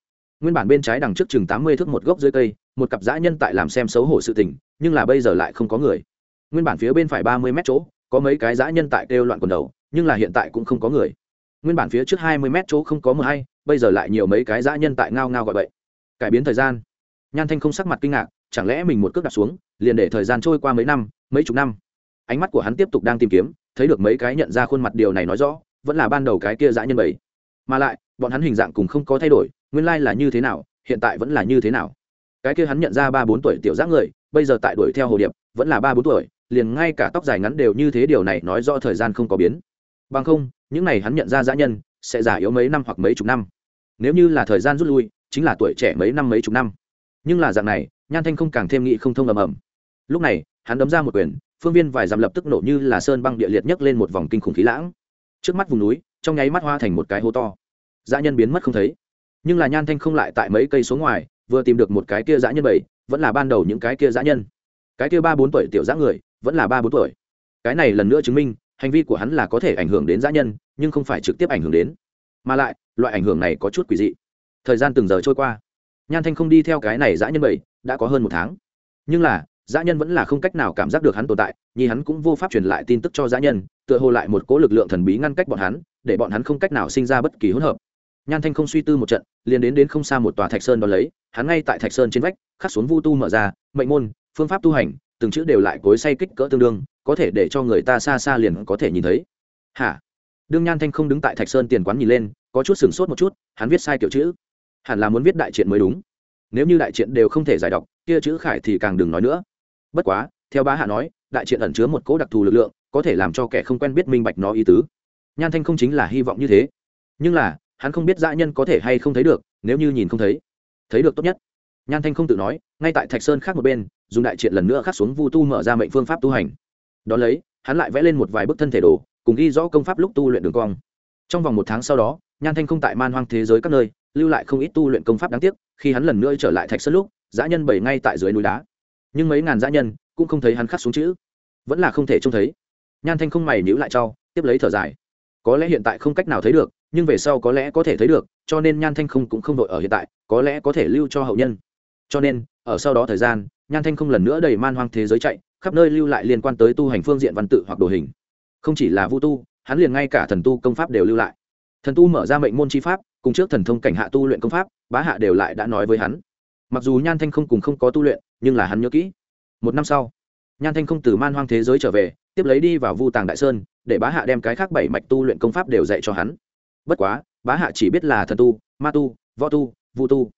Nguyên bản bên trái đằng trước chừng tám mươi thước một gốc dưới cây, một cặp dã nhân tại làm xem xấu hổ sự tình, nhưng là bây giờ lại không có người. Nguyên bản phía bên phải ba mươi mét chỗ có mấy cái dã nhân tại kêu loạn quần đầu, nhưng là hiện tại cũng không có người. Nguyên bản phía trước hai mươi mét chỗ không có mờ hay, bây giờ lại nhiều mấy cái dã nhân tại ngao ngao gọi bậy. Cải biến thời gian. Nhan thanh không sắc mặt kinh ngạc, chẳng lẽ mình một cước đặt xuống, liền để thời gian trôi qua mấy năm, mấy chục năm? Ánh mắt của hắn tiếp tục đang tìm kiếm, thấy được mấy cái nhận ra khuôn mặt điều này nói rõ, vẫn là ban đầu cái kia dã nhân bảy mà lại, bọn hắn hình dạng cùng không có thay đổi, nguyên lai là như thế nào, hiện tại vẫn là như thế nào? Cái kia hắn nhận ra ba bốn tuổi tiểu dã người, bây giờ tại đuổi theo hồ điệp, vẫn là ba bốn tuổi liền ngay cả tóc dài ngắn đều như thế điều này nói rõ thời gian không có biến. Bằng không, những này hắn nhận ra dã nhân, sẽ già yếu mấy năm hoặc mấy chục năm. Nếu như là thời gian rút lui, chính là tuổi trẻ mấy năm mấy chục năm. Nhưng là dạng này, nhan thanh không càng thêm nghị không thông ầm ầm. Lúc này, hắn đấm ra một quyền, phương viên vài dặm lập tức nổ như là sơn băng địa liệt nhấc lên một vòng kinh khủng khí lãng. Trước mắt vùng núi, trong nháy mắt hoa thành một cái hố to. Dã nhân biến mất không thấy. Nhưng là nhan thanh không lại tại mấy cây số ngoài, vừa tìm được một cái kia dã nhân bảy, vẫn là ban đầu những cái kia dã nhân. Cái kia ba bốn tuổi tiểu dã người vẫn là ba bốn tuổi. Cái này lần nữa chứng minh, hành vi của hắn là có thể ảnh hưởng đến Giá nhân, nhưng không phải trực tiếp ảnh hưởng đến. Mà lại, loại ảnh hưởng này có chút quỷ dị. Thời gian từng giờ trôi qua. Nhan thanh không đi theo cái này Giá nhân bảy, đã có hơn một tháng. Nhưng là Giá nhân vẫn là không cách nào cảm giác được hắn tồn tại nhi hắn cũng vô pháp truyền lại tin tức cho Giá nhân, tựa hồ lại một cố lực lượng thần bí ngăn cách bọn hắn, để bọn hắn không cách nào sinh ra bất kỳ hỗn hợp. Nhan thanh không suy tư một trận, liền đến đến không xa một tòa thạch sơn đón lấy, hắn ngay tại thạch sơn trên vách, khắc xuống vu tu mở ra, mệnh môn, phương pháp tu hành từng chữ đều lại cối say kích cỡ tương đương, có thể để cho người ta xa xa liền có thể nhìn thấy. Hả? Đương nhan thanh không đứng tại thạch sơn tiền quán nhìn lên, có chút sửng sốt một chút, hắn viết sai kiểu chữ. Hẳn là muốn viết đại triện mới đúng. Nếu như đại triện đều không thể giải đọc, kia chữ khải thì càng đừng nói nữa. Bất quá, theo bá hạ nói, đại triện ẩn chứa một cỗ đặc thù lực lượng, có thể làm cho kẻ không quen biết minh bạch nó ý tứ. Nhan thanh không chính là hy vọng như thế. Nhưng là, hắn không biết dã nhân có thể hay không thấy được, nếu như nhìn không thấy. Thấy được tốt nhất. Nhan thanh không tự nói, ngay tại thạch sơn khác một bên dùng đại triện lần nữa khắc xuống vu tu mở ra mệnh phương pháp tu hành. Đón lấy, hắn lại vẽ lên một vài bức thân thể đồ, cùng ghi rõ công pháp lúc tu luyện đường cong. Trong vòng một tháng sau đó, nhan thanh không tại man hoang thế giới các nơi, lưu lại không ít tu luyện công pháp đáng tiếc, khi hắn lần nữa trở lại thạch sơn lúc, dã nhân bảy ngay tại dưới núi đá. Nhưng mấy ngàn dã nhân cũng không thấy hắn khắc xuống chữ. Vẫn là không thể trông thấy. Nhan thanh không mày nhữ lại cho, tiếp lấy thở dài. Có lẽ hiện tại không cách nào thấy được, nhưng về sau có lẽ có thể thấy được, cho nên nhan thanh không cũng không đội ở hiện tại, có lẽ có thể lưu cho hậu nhân. Cho nên ở sau đó thời gian, nhan thanh không lần nữa đầy man hoang thế giới chạy, khắp nơi lưu lại liên quan tới tu hành phương diện văn tự hoặc đồ hình. Không chỉ là vu tu, hắn liền ngay cả thần tu công pháp đều lưu lại. Thần tu mở ra mệnh môn chi pháp, cùng trước thần thông cảnh hạ tu luyện công pháp, bá hạ đều lại đã nói với hắn. Mặc dù nhan thanh không cùng không có tu luyện, nhưng là hắn nhớ kỹ. Một năm sau, nhan thanh không từ man hoang thế giới trở về, tiếp lấy đi vào vu tàng đại sơn, để bá hạ đem cái khác bảy mạch tu luyện công pháp đều dạy cho hắn. Bất quá, bá hạ chỉ biết là thần tu, ma tu, võ tu, vu tu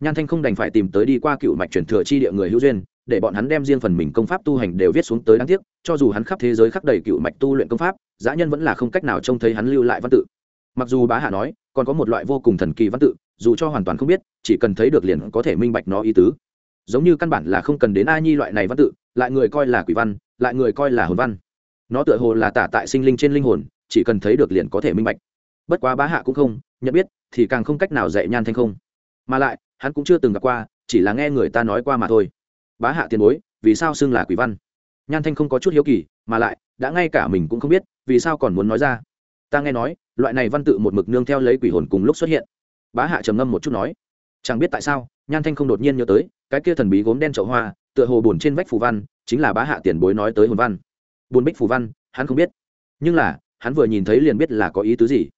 nhan thanh không đành phải tìm tới đi qua cựu mạch truyền thừa chi địa người hữu duyên, để bọn hắn đem riêng phần mình công pháp tu hành đều viết xuống tới đáng tiếc, cho dù hắn khắp thế giới khắc đầy cựu mạch tu luyện công pháp giã nhân vẫn là không cách nào trông thấy hắn lưu lại văn tự. Mặc dù bá hạ nói, còn có một loại vô cùng thần kỳ văn tự, dù cho hoàn toàn không biết, chỉ cần thấy được liền có thể minh bạch nó ý tứ. Giống như căn bản là không cần đến a nhi loại này văn tự, lại người coi là quỷ văn, lại người coi là hồn văn. Nó tựa hồ là tả tại sinh linh trên linh hồn, chỉ cần thấy được liền có thể minh bạch. Bất quá bá hạ cũng không nhận biết, thì càng không cách nào dạy nhan thanh không. Mà lại hắn cũng chưa từng gặp qua, chỉ là nghe người ta nói qua mà thôi. Bá hạ tiền bối, vì sao xưng là quỷ văn? Nhan thanh không có chút hiếu kỳ, mà lại, đã ngay cả mình cũng không biết, vì sao còn muốn nói ra. Ta nghe nói, loại này văn tự một mực nương theo lấy quỷ hồn cùng lúc xuất hiện. Bá hạ trầm ngâm một chút nói, chẳng biết tại sao, nhan thanh không đột nhiên nhớ tới, cái kia thần bí gốm đen chậu hoa, tựa hồ bùn trên vách phù văn, chính là bá hạ tiền bối nói tới hồn văn. Bùn bích phù văn, hắn không biết. Nhưng là, hắn vừa nhìn thấy liền biết là có ý tứ gì.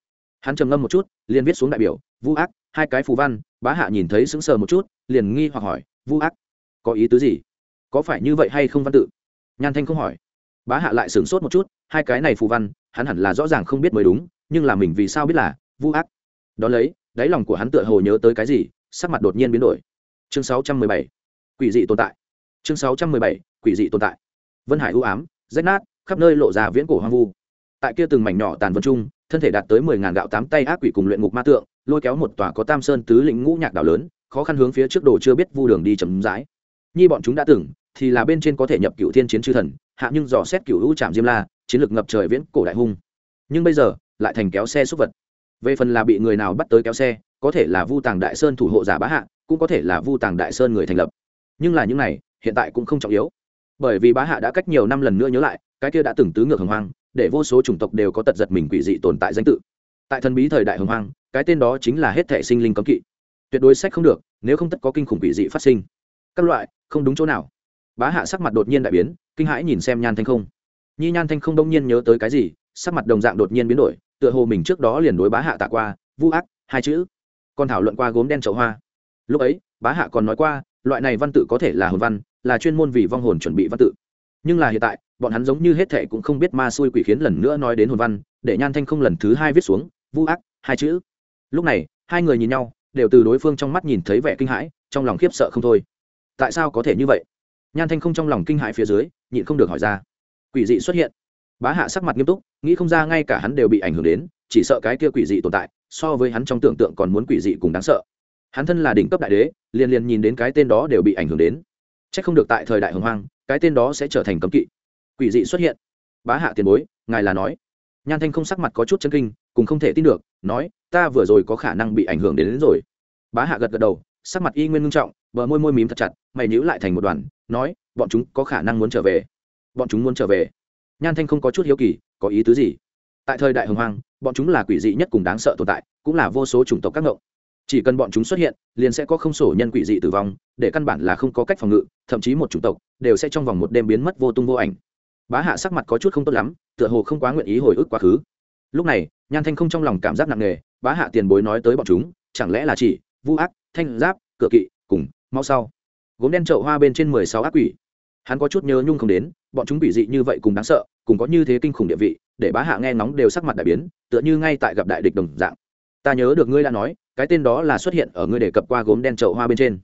Hắn trầm ngâm một chút, liền viết xuống đại biểu, vu ác hai cái phù văn bá hạ nhìn thấy sững sờ một chút liền nghi hoặc hỏi vu ác có ý tứ gì? Có phải như vậy hay không văn tự? Nhan thanh không hỏi. Bá hạ lại sửng sốt một chút hai cái này phù văn hắn hẳn là rõ ràng không biết mới đúng nhưng là mình vì sao biết là vu ác? Đón lấy đáy lòng của hắn tựa hồ nhớ tới cái gì sắc mặt đột nhiên biến đổi. Chương 617, quỷ dị tồn tại. Chương 617, quỷ dị tồn tại. Vân hải u ám rách nát khắp nơi lộ ra viễn cổ hoang vu. Tại kia từng mảnh nhỏ tàn vân trung thân thể đạt tới mười ngàn gạo tám tay ác quỷ cùng luyện ngục ma tượng lôi kéo một tòa có tam sơn tứ lĩnh ngũ nhạc đảo lớn, khó khăn hướng phía trước đồ chưa biết vu đường đi chấm dãi nhi bọn chúng đã từng, thì là bên trên có thể nhập cựu thiên chiến chư thần, hạ nhưng dò xét cựu hữu trạm diêm la, chiến lược ngập trời viễn cổ đại hung. Nhưng bây giờ, lại thành kéo xe xúc vật. Về phần là bị người nào bắt tới kéo xe, có thể là vu tàng đại sơn thủ hộ giả bá hạ, cũng có thể là vu tàng đại sơn người thành lập. Nhưng là những này, hiện tại cũng không trọng yếu. Bởi vì bá hạ đã cách nhiều năm lần nữa nhớ lại, cái kia đã từng tứ ngược hồng hoang, để vô số chủng tộc đều có tật giật mình quỷ dị tồn tại danh tự. Tại thần bí thời đại hồng hoang cái tên đó chính là hết thể sinh linh cấm kỵ. Tuyệt đối sách không được, nếu không tất có kinh khủng quỷ dị phát sinh. Các loại, không đúng chỗ nào. Bá hạ sắc mặt đột nhiên đại biến, kinh hãi nhìn xem nhan thanh không. Nhi nhan thanh không đông nhiên nhớ tới cái gì, sắc mặt đồng dạng đột nhiên biến đổi, tựa hồ mình trước đó liền đối bá hạ tạ qua, vu ác, hai chữ. Còn thảo luận qua gốm đen chậu hoa. Lúc ấy, bá hạ còn nói qua, loại này văn tự có thể là hồn văn, là chuyên môn vì vong hồn chuẩn bị văn tự. Nhưng là hiện tại, bọn hắn giống như hết thệ cũng không biết ma xui quỷ khiến lần nữa nói đến hồn văn, để nhan thanh không lần thứ hai viết xuống, vu ác, hai chữ lúc này, hai người nhìn nhau, đều từ đối phương trong mắt nhìn thấy vẻ kinh hãi, trong lòng khiếp sợ không thôi. Tại sao có thể như vậy? Nhan thanh không trong lòng kinh hãi phía dưới, nhịn không được hỏi ra. Quỷ dị xuất hiện. Bá hạ sắc mặt nghiêm túc, nghĩ không ra ngay cả hắn đều bị ảnh hưởng đến, chỉ sợ cái kia quỷ dị tồn tại, so với hắn trong tưởng tượng còn muốn quỷ dị cùng đáng sợ. Hắn thân là đỉnh cấp đại đế, liền liền nhìn đến cái tên đó đều bị ảnh hưởng đến. C h ắ c không được tại thời đại hồng hoang, cái tên đó sẽ trở thành cấm kỵ. Quỷ dị xuất hiện. Bá hạ tiền bối, ngài là nói. Nhan thanh không sắc mặt có chút chân kinh cùng không thể tin được, nói ta vừa rồi có khả năng bị ảnh hưởng đến, đến rồi. Bá hạ gật gật đầu sắc mặt y nguyên ngưng trọng bờ môi môi mím thật chặt mày nhữ lại thành một đoàn nói bọn chúng có khả năng muốn trở về. Bọn chúng muốn trở về. Nhan thanh không có chút hiếu kỳ có ý tứ gì? Tại thời đại hồng hoang bọn chúng là quỷ dị nhất cùng đáng sợ tồn tại cũng là vô số chủng tộc các ngộng. Chỉ cần bọn chúng xuất hiện liền sẽ có không sổ nhân quỷ dị tử vong để căn bản là không có cách phòng ngự thậm chí một chủng tộc đều sẽ trong vòng một đêm biến mất vô tung vô ảnh. Bá hạ sắc mặt có chút không tốt lắm tựa hồ không quá nguyện ý hồi ức quá khứ. Lúc này nhan thanh không trong lòng cảm giác nặng nề, bá hạ tiền bối nói tới bọn chúng, chẳng lẽ là chỉ, vu ác, thanh giáp, cửa kỵ, cùng mau sau. Gốm đen trậu hoa bên trên mười sáu ác quỷ. Hắn có chút nhớ nhung không đến, bọn chúng bị dị như vậy cùng đáng sợ, cùng có như thế kinh khủng địa vị, để bá hạ nghe ngóng đều sắc mặt đại biến, tựa như ngay tại gặp đại địch đồng dạng. Ta nhớ được ngươi đã nói, cái tên đó là xuất hiện ở ngươi đề cập qua gốm đen trậu hoa bên trên.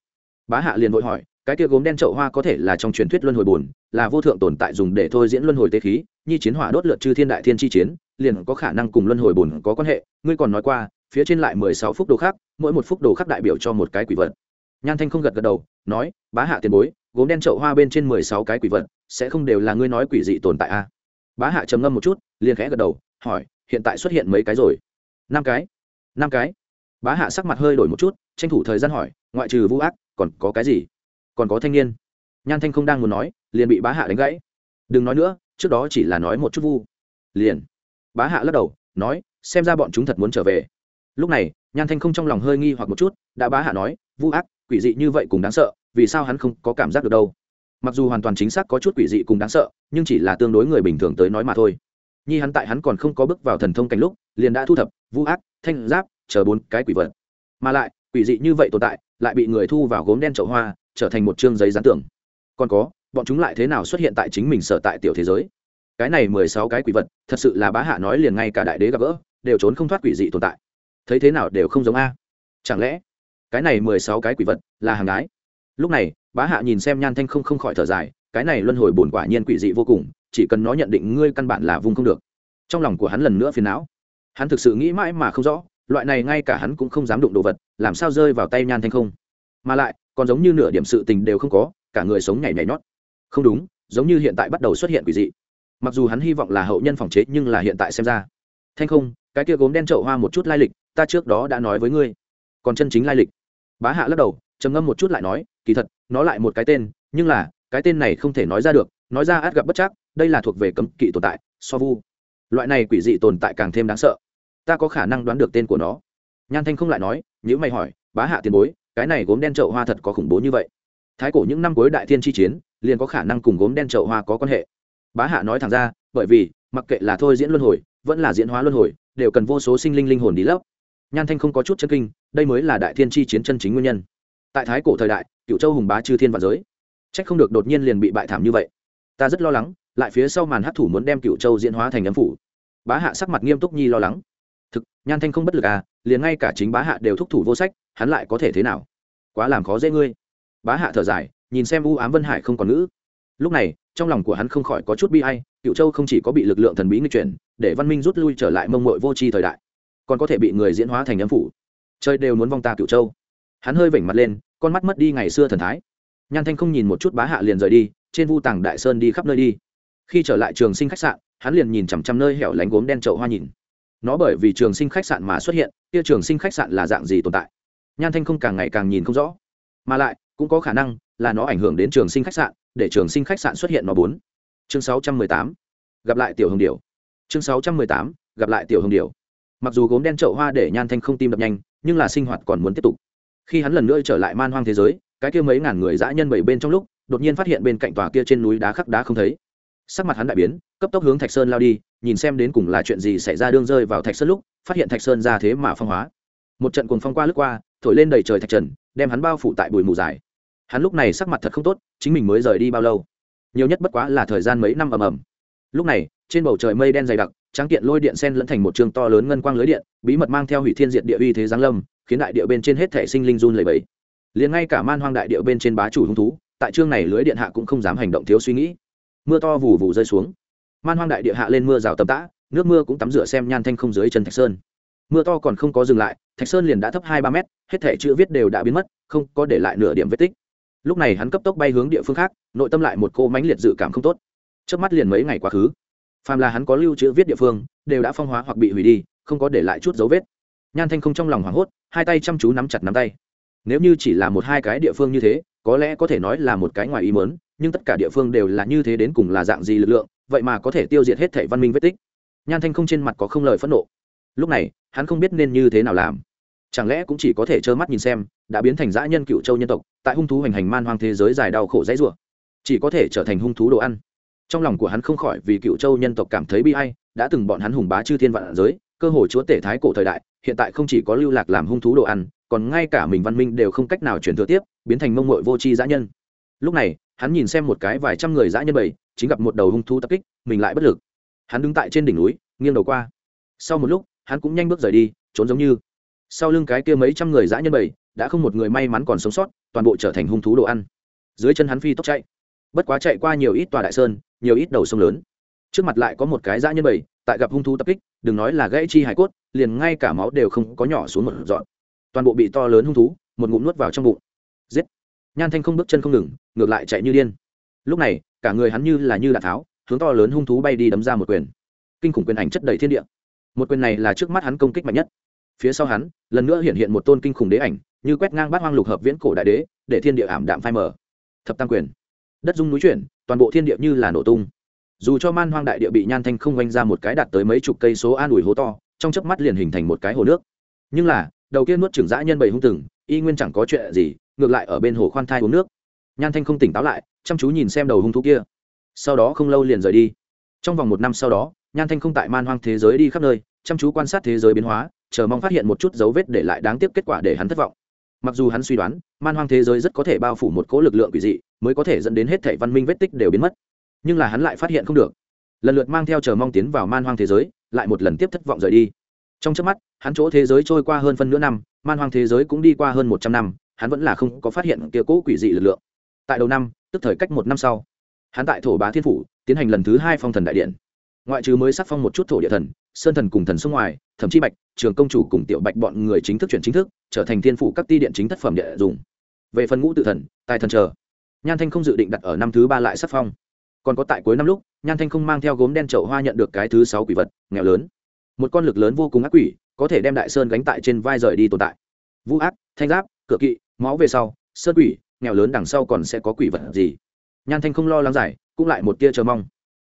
Bá hạ liền vội hỏi cái kia gốm đen chậu hoa có thể là trong truyền thuyết luân hồi buồn, là vô thượng tồn tại dùng để thôi diễn luân hồi tế khí như chiến hỏa đốt lượt chư thiên đại thiên chi chiến liền có khả năng cùng luân hồi buồn có quan hệ. Ngươi còn nói qua phía trên lại mười sáu phúc đồ khác mỗi một phúc đồ khác đại biểu cho một cái quỷ vật. Nhan thanh không gật gật đầu nói bá hạ tiền bối gốm đen chậu hoa bên trên mười sáu cái quỷ vật sẽ không đều là ngươi nói quỷ dị tồn tại a à? bá hạ trầm ngâm một chút liền khẽ gật đầu hỏi hiện tại xuất hiện mấy cái rồi? Năm cái năm cái. Bá hạ sắc mặt hơi đổi một chút tranh thủ thời gian hỏi ngoại trừ vũ ác còn có cái gì? Còn có thanh niên. Nhan thanh không đang muốn nói, liền bị bá hạ đánh gãy. Đừng nói nữa, trước đó chỉ là nói một chút vu. Liền. Bá hạ lắc đầu, nói, xem ra bọn chúng thật muốn trở về. Lúc này, nhan thanh không trong lòng hơi nghi hoặc một chút, đã bá hạ nói, vu ác, quỷ dị như vậy cùng đáng sợ, vì sao hắn không có cảm giác được đâu. Mặc dù hoàn toàn chính xác có chút quỷ dị cùng đáng sợ, nhưng chỉ là tương đối người bình thường tới nói mà thôi. Nhi hắn tại hắn còn không có bước vào thần thông cảnh lúc, liền đã thu thập, vu ác, thanh giáp, chờ bốn cái quỷ vật. Mà lại, quỷ dị như vậy tồn tại, lại bị người thu vào gốm đen chậu hoa trở thành một chương giấy gián tưởng còn có, bọn chúng lại thế nào xuất hiện tại chính mình sở tại tiểu thế giới? Cái này mười sáu cái quỷ vật, thật sự là bá hạ nói liền ngay cả đại đế gặp gỡ, đều trốn không thoát quỷ dị tồn tại. Thấy thế nào đều không giống a. Chẳng lẽ, cái này mười sáu cái quỷ vật là hàng gái? Lúc này, bá hạ nhìn xem nhan thanh không không khỏi thở dài, cái này luân hồi bổn quả nhiên quỷ dị vô cùng, chỉ cần nó nhận định ngươi căn bản là vung không được. Trong lòng của hắn lần nữa phiền não. Hắn thực sự nghĩ mãi mà không rõ, loại này ngay cả hắn cũng không dám đụng đồ vật, làm sao rơi vào tay nhan thanh không? Mà lại còn giống như nửa điểm sự tình đều không có, cả người sống nhảy nhảy nhót. Không đúng, giống như hiện tại bắt đầu xuất hiện quỷ dị. Mặc dù hắn hy vọng là hậu nhân phòng chế, nhưng là hiện tại xem ra. Thanh không, cái kia gốm đen trậu hoa một chút lai lịch, ta trước đó đã nói với ngươi. Còn chân chính lai lịch. Bá hạ lắc đầu, trầm ngâm một chút lại nói, kỳ thật, nó lại một cái tên, nhưng là, cái tên này không thể nói ra được, nói ra át gặp bất chắc, đây là thuộc về cấm kỵ tồn tại, so vu. Loại này quỷ dị tồn tại càng thêm đáng sợ. Ta có khả năng đoán được tên của nó. Nhan thanh không lại nói nếu mày hỏi, bá hạ tiền bối cái này gốm đen trậu hoa thật có khủng bố như vậy. Thái cổ những năm cuối đại thiên chi chiến, liền có khả năng cùng gốm đen trậu hoa có quan hệ. Bá hạ nói thẳng ra, bởi vì, mặc kệ là thôi diễn luân hồi, vẫn là diễn hóa luân hồi, đều cần vô số sinh linh linh hồn đi lấp. Nhan thanh không có chút chân kinh, đây mới là đại thiên chi chiến chân chính nguyên nhân. Tại thái cổ thời đại, cựu châu hùng bá chư thiên và giới trách không được đột nhiên liền bị bại thảm như vậy. Ta rất lo lắng, lại phía sau màn hát thủ muốn đem cựu châu diễn hóa thành ấm phủ. Bá hạ sắc mặt nghiêm túc nhi lo lắng. Thực, nhan thanh không bất lực à liền ngay cả chính bá hạ đều thúc thủ vô sách, hắn lại có thể thế nào? Quá làm khó dễ ngươi. Bá hạ thở dài, nhìn xem u ám vân hải không còn ngữ. Lúc này, trong lòng của hắn không khỏi có chút bi ai. cựu châu không chỉ có bị lực lượng thần bí nguy chuyển, để văn minh rút lui trở lại mông mội vô tri thời đại, còn có thể bị người diễn hóa thành âm phủ. Chơi đều muốn vong ta cựu châu. Hắn hơi vểnh mặt lên, con mắt mất đi ngày xưa thần thái. Nhan thanh không nhìn một chút bá hạ liền rời đi, trên vu tàng đại sơn đi khắp nơi đi. Khi trở lại trường sinh khách sạn, hắn liền nhìn chằm chằm nơi hẻo lánh gốm đen trậu hoa nhìn nó bởi vì trường sinh khách sạn mà xuất hiện, kia trường sinh khách sạn là dạng gì tồn tại? Nhan thanh không càng ngày càng nhìn không rõ. Mà lại, cũng có khả năng là nó ảnh hưởng đến trường sinh khách sạn, để trường sinh khách sạn xuất hiện nó bốn. Chương sáu trăm mười tám, gặp lại tiểu hồng điều chương sáu trăm mười tám, gặp lại tiểu hồng điều mặc dù gốm đen trậu hoa để nhan thanh không tim đập nhanh, nhưng là sinh hoạt còn muốn tiếp tục. Khi hắn lần nữa trở lại man hoang thế giới, cái kia mấy ngàn người dã nhân bảy bên trong lúc, đột nhiên phát hiện bên cạnh tòa kia trên núi đá khắc đá không thấy. Sắc mặt hắn đại biến, cấp tốc hướng thạch sơn lao đi nhìn xem đến cùng là chuyện gì xảy ra đương rơi vào thạch sơn lúc, phát hiện thạch sơn ra thế mà phong hóa. Một trận cuồng phong qua lướt qua, thổi lên đầy trời thạch trần, đem hắn bao phủ tại bụi mù dài. Hắn lúc này sắc mặt thật không tốt, chính mình mới rời đi bao lâu? Nhiều nhất bất quá là thời gian mấy năm ầm ầm. Lúc này, trên bầu trời mây đen dày đặc, tráng kiện lôi điện sen lẫn thành một trường to lớn ngân quang lưới điện, bí mật mang theo hủy thiên diệt địa uy thế giáng lâm, khiến đại địa bên trên hết thể sinh linh run lẩy bẩy. Liền ngay cả man hoang đại địa bên trên bá chủ hung thú, tại chương này lưới điện hạ cũng không dám hành động thiếu suy nghĩ. Mưa to vù vù rơi xuống man hoang đại địa hạ lên mưa rào tầm tã, nước mưa cũng tắm rửa xem nhan thanh không dưới chân thạch sơn. Mưa to còn không có dừng lại, thạch sơn liền đã thấp hai ba mét, hết thể chữ viết đều đã biến mất, không có để lại nửa điểm vết tích. Lúc này hắn cấp tốc bay hướng địa phương khác, nội tâm lại một cô mánh liệt dự cảm không tốt. Trước mắt liền mấy ngày quá khứ. Phàm là hắn có lưu chữ viết địa phương, đều đã phong hóa hoặc bị hủy đi, không có để lại chút dấu vết. Nhan thanh không trong lòng hoảng hốt, hai tay chăm chú nắm chặt nắm tay. Nếu như chỉ là một hai cái địa phương như thế, có lẽ có thể nói là một cái ngoài ý mớn nhưng tất cả địa phương đều là như thế đến cùng là dạng gì lực lượng vậy mà có thể tiêu diệt hết thể văn minh vết tích. Nhan thanh không trên mặt có không lời phẫn nộ. Lúc này, hắn không biết nên như thế nào làm. Chẳng lẽ cũng chỉ có thể trơ mắt nhìn xem, đã biến thành dã nhân cựu châu nhân tộc, tại hung thú hoành hành man hoang thế giới dài đau khổ dãy rủa. Chỉ có thể trở thành hung thú đồ ăn. Trong lòng của hắn không khỏi vì cựu châu nhân tộc cảm thấy bi ai, đã từng bọn hắn hùng bá chư thiên vạn giới, cơ hồ chúa tể thái cổ thời đại, hiện tại không chỉ có lưu lạc làm hung thú đồ ăn, còn ngay cả mình văn minh đều không cách nào chuyển thừa tiếp, biến thành mông mội vô tri dã nhân. Lúc này hắn nhìn xem một cái vài trăm người dã nhân bầy, chính gặp một đầu hung thú tập kích, mình lại bất lực. Hắn đứng tại trên đỉnh núi, nghiêng đầu qua. Sau một lúc, hắn cũng nhanh bước rời đi, trốn giống như. Sau lưng cái kia mấy trăm người dã nhân bầy, đã không một người may mắn còn sống sót, toàn bộ trở thành hung thú đồ ăn. Dưới chân hắn phi tốc chạy. Bất quá chạy qua nhiều ít tòa đại sơn, nhiều ít đầu sông lớn. Trước mặt lại có một cái dã nhân bầy, tại gặp hung thú tập kích, đừng nói là gãy chi hải cốt, liền ngay cả máu đều không có nhỏ xuống một dọn toàn bộ bị to lớn hung thú, một ngụm nuốt vào trong bụng. Giết! Nhan thanh không bước chân không ngừng, ngược lại chạy như điên. Lúc này, cả người hắn như là như đạn tháo, hướng to lớn hung thú bay đi đấm ra một quyền. Kinh khủng quyền ảnh chất đầy thiên địa. Một quyền này là trước mắt hắn công kích mạnh nhất. Phía sau hắn, lần nữa hiện hiện một tôn kinh khủng đế ảnh, như quét ngang bát hoang lục hợp viễn cổ đại đế, để thiên địa ảm đạm phai mờ. thập tăng quyền. Đất dung núi chuyển, toàn bộ thiên địa như là nổ tung. Dù cho man hoang đại địa bị nhan thanh không oanh ra một cái đạt tới mấy chục cây số an ủi hố to, trong chớp mắt liền hình thành một cái hồ nước. Nhưng là, đầu kia nuốt trưởng dã nhân bầy hung từng y nguyên chẳng có chuyện gì, ngược lại ở bên hồ khoan thai uống nước. Nhan thanh không tỉnh táo lại, chăm chú nhìn xem đầu hung thú kia. Sau đó không lâu liền rời đi. Trong vòng một năm sau đó, nhan thanh không tại man hoang thế giới đi khắp nơi, chăm chú quan sát thế giới biến hóa, chờ mong phát hiện một chút dấu vết để lại đáng tiếc kết quả để hắn thất vọng. Mặc dù hắn suy đoán, man hoang thế giới rất có thể bao phủ một cỗ lực lượng quỷ dị, mới có thể dẫn đến hết thể văn minh vết tích đều biến mất. Nhưng là hắn lại phát hiện không được. Lần lượt mang theo chờ mong tiến vào man hoang thế giới, lại một lần tiếp thất vọng rời đi. Trong trước mắt, hắn chỗ thế giới trôi qua hơn phân nửa năm man hoang thế giới cũng đi qua hơn một trăm năm, hắn vẫn là không có phát hiện kia cỗ quỷ dị lực lượng. Tại đầu năm, tức thời cách một năm sau, hắn tại thổ bá thiên phủ, tiến hành lần thứ hai phong thần đại điện. Ngoại trừ mới sắc phong một chút thổ địa thần, sơn thần cùng thần sông ngoài, thậm chí bạch, trường công chủ cùng tiểu bạch bọn người chính thức chuyển chính thức, trở thành thiên phủ các ti điện chính thất phẩm địa dùng. Về phần ngũ tự thần, tài thần chờ. Nhan thanh không dự định đặt ở năm thứ ba lại sắc phong. Còn có tại cuối năm lúc, nhan thanh không mang theo gốm đen chậu hoa nhận được cái thứ sáu quỷ vật, nghèo lớn. Một con lực lớn vô cùng ác quỷ có thể đem đại sơn gánh tại trên vai rời đi tồn tại. Vũ ác, thanh giáp, cửa kỵ, máu về sau, sơn quỷ, nghèo lớn đằng sau còn sẽ có quỷ vật gì? Nhan thanh không lo lắng giải, cũng lại một tia chờ mong.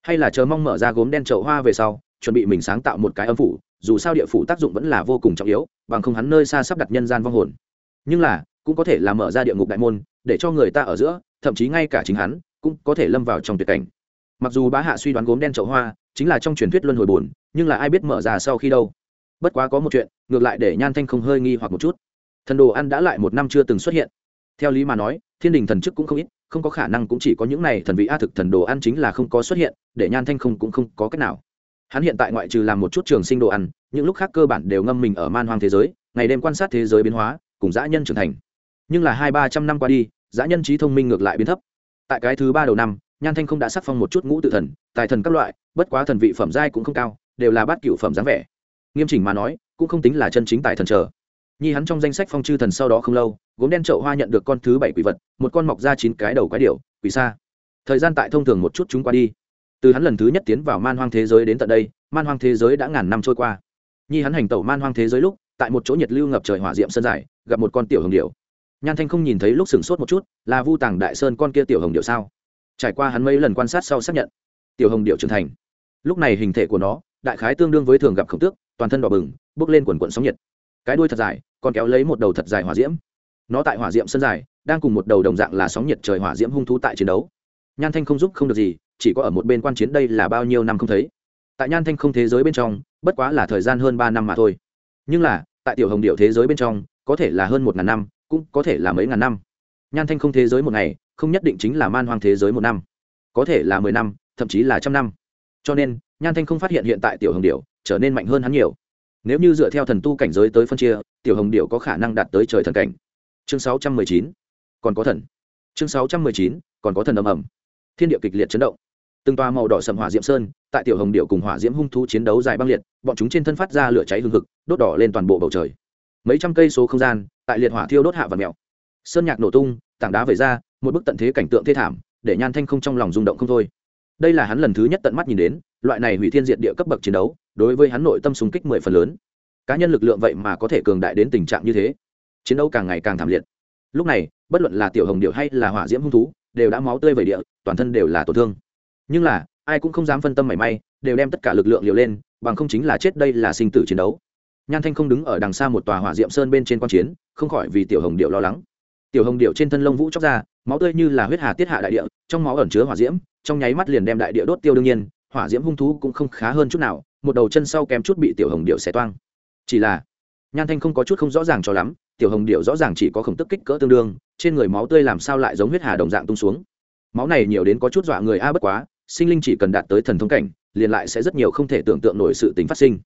Hay là chờ mong mở ra gốm đen chậu hoa về sau, chuẩn bị mình sáng tạo một cái âm phủ, dù sao địa phủ tác dụng vẫn là vô cùng trọng yếu, bằng không hắn nơi xa sắp đặt nhân gian vong hồn. Nhưng là, cũng có thể là mở ra địa ngục đại môn, để cho người ta ở giữa, thậm chí ngay cả chính hắn, cũng có thể lâm vào trong tuyệt cảnh. Mặc dù bá hạ suy đoán gốm đen chậu hoa chính là trong truyền thuyết luân hồi bùn nhưng là ai biết mở ra sau khi đâu? Bất quá có một chuyện, ngược lại để nhan thanh không hơi nghi hoặc một chút. Thần đồ ăn đã lại một năm chưa từng xuất hiện. Theo lý mà nói, thiên đình thần chức cũng không ít, không có khả năng cũng chỉ có những này thần vị a thực thần đồ ăn chính là không có xuất hiện, để nhan thanh không cũng không có cách nào. Hắn hiện tại ngoại trừ làm một chút trường sinh đồ ăn, những lúc khác cơ bản đều ngâm mình ở man hoang thế giới, ngày đêm quan sát thế giới biến hóa, cùng dã nhân trưởng thành. Nhưng là hai ba trăm năm qua đi, dã nhân trí thông minh ngược lại biến thấp. Tại cái thứ ba đầu năm, nhan thanh không đã sắc phong một chút ngũ tự thần, tài thần các loại, bất quá thần vị phẩm giai cũng không cao, đều là bát cựu phẩm dáng vẻ nghiêm chỉnh mà nói, cũng không tính là chân chính tài thần trở nhi hắn trong danh sách phong chư thần sau đó không lâu, gốm đen trậu hoa nhận được con thứ bảy quỷ vật, một con mọc ra chín cái đầu quái điệu quỷ xa thời gian tại thông thường một chút chúng qua đi. Từ hắn lần thứ nhất tiến vào man hoang thế giới đến tận đây, man hoang thế giới đã ngàn năm trôi qua. Nhi hắn hành tẩu man hoang thế giới lúc, tại một chỗ nhiệt lưu ngập trời hỏa diệm sơn dài, gặp một con tiểu hồng điệu nhan thanh không nhìn thấy lúc sửng sốt một chút, là vu tàng đại sơn con kia tiểu hồng điệu sao? Trải qua hắn mấy lần quan sát sau xác nhận, tiểu hồng điệu trưởng thành. Lúc này hình thể của nó đại khái tương đương với thường gặp khổng tước, toàn thân đỏ bừng, bước lên quần quận sóng nhiệt. Cái đuôi thật dài, còn kéo lấy một đầu thật dài hỏa diễm. Nó tại hỏa diễm sân dài, đang cùng một đầu đồng dạng là sóng nhiệt trời hỏa diễm hung thú tại chiến đấu. Nhan thanh không giúp không được gì, chỉ có ở một bên quan chiến đây là bao nhiêu năm không thấy. Tại nhan thanh không thế giới bên trong, bất quá là thời gian hơn ba năm mà thôi. Nhưng là, tại tiểu hồng điệu thế giới bên trong, có thể là hơn một ngàn năm, cũng có thể là mấy ngàn năm. Nhan thanh không thế giới một ngày, không nhất định chính là man hoang thế giới một năm. Có thể là mười năm, thậm chí là trăm năm. Cho nên nhan thanh không phát hiện hiện tại tiểu hồng điệu trở nên mạnh hơn hắn nhiều. Nếu như dựa theo thần tu cảnh giới tới phân chia, tiểu hồng điệu có khả năng đạt tới trời thần cảnh. Chương sáu trăm mười chín, còn có thần. Chương sáu trăm mười chín, còn có thần ầm ầm. Thiên địa kịch liệt chấn động. Từng toa màu đỏ sầm hỏa diễm sơn, tại tiểu hồng điệu cùng hỏa diễm hung thú chiến đấu dài băng liệt, bọn chúng trên thân phát ra lửa cháy hừng hực, đốt đỏ lên toàn bộ bầu trời. Mấy trăm cây số không gian, tại liệt hỏa thiêu đốt hạ và mèo. Sơn nhạc nổ tung, tảng đá vẩy ra, một bức tận thế cảnh tượng thê thảm, để nhan thanh không trong lòng rung động không thôi. Đây là hắn lần thứ nhất tận mắt nhìn đến loại này hủy thiên diệt địa cấp bậc chiến đấu, đối với hắn nội tâm súng kích mười phần lớn. Cá nhân lực lượng vậy mà có thể cường đại đến tình trạng như thế. Chiến đấu càng ngày càng thảm liệt. Lúc này, bất luận là tiểu hồng điệu hay là hỏa diễm hung thú, đều đã máu tươi vẩy địa, toàn thân đều là tổn thương. Nhưng là, ai cũng không dám phân tâm mảy may, đều đem tất cả lực lượng liều lên, bằng không chính là chết đây là sinh tử chiến đấu. Nhan thanh không đứng ở đằng xa một tòa hỏa diệm sơn bên trên q u a n chiến, không khỏi vì tiểu hồng điệu lo lắng. Tiểu hồng điệu trên thân lông vũ chóc ra, máu tươi như là huyết hà tiết hạ đại địa, trong máu ẩn chứa hỏa diễm, trong nháy mắt liền đem đại địa đốt tiêu đương nhiên hỏa diễm hung thú cũng không khá hơn chút nào, một đầu chân sau kém chút bị tiểu hồng điệu xẻ toang. Chỉ là, nhan thanh không có chút không rõ ràng cho lắm, tiểu hồng điệu rõ ràng chỉ có khổng tức kích cỡ tương đương, trên người máu tươi làm sao lại giống huyết hà đồng dạng tung xuống. Máu này nhiều đến có chút dọa người a bất quá, sinh linh chỉ cần đạt tới thần thông cảnh, liền lại sẽ rất nhiều không thể tưởng tượng nổi sự tính phát sinh.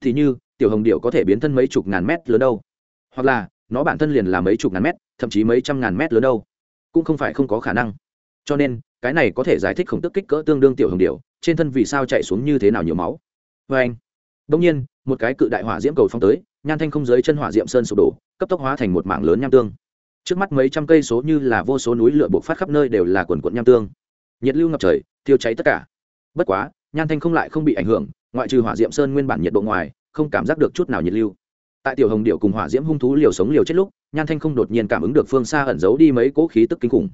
Thì như, tiểu hồng điệu có thể biến thân mấy chục ngàn mét lớn đâu. Hoặc là, nó bản thân liền là mấy chục ngàn mét, thậm chí mấy trăm ngàn mét lớn đâu. Cũng không phải không có khả năng cho nên, cái này có thể giải thích khổng tức kích cỡ tương đương tiểu hồng điệu trên thân vì sao chạy xuống như thế nào nhiều máu. Vê anh đông nhiên, một cái cự đại hỏa diễm cầu phong tới, nhan thanh không dưới chân hỏa diệm sơn sụp đổ, cấp tốc hóa thành một mảng lớn nham tương. Trước mắt mấy trăm cây số như là vô số núi lửa bộc phát khắp nơi đều là quần quận nham tương. Nhiệt lưu ngập trời, thiêu cháy tất cả. Bất quá, nhan thanh không lại không bị ảnh hưởng, ngoại trừ hỏa diệm sơn nguyên bản nhiệt độ ngoài, không cảm giác được chút nào nhiệt lưu. Tại tiểu hồng điệu cùng hỏa diễm hung thú liều sống liều chết lúc, nhan thanh không đột nhiên cảm ứng được phương xa ẩn giấu đi mấy cỗ khí tức kinh khủng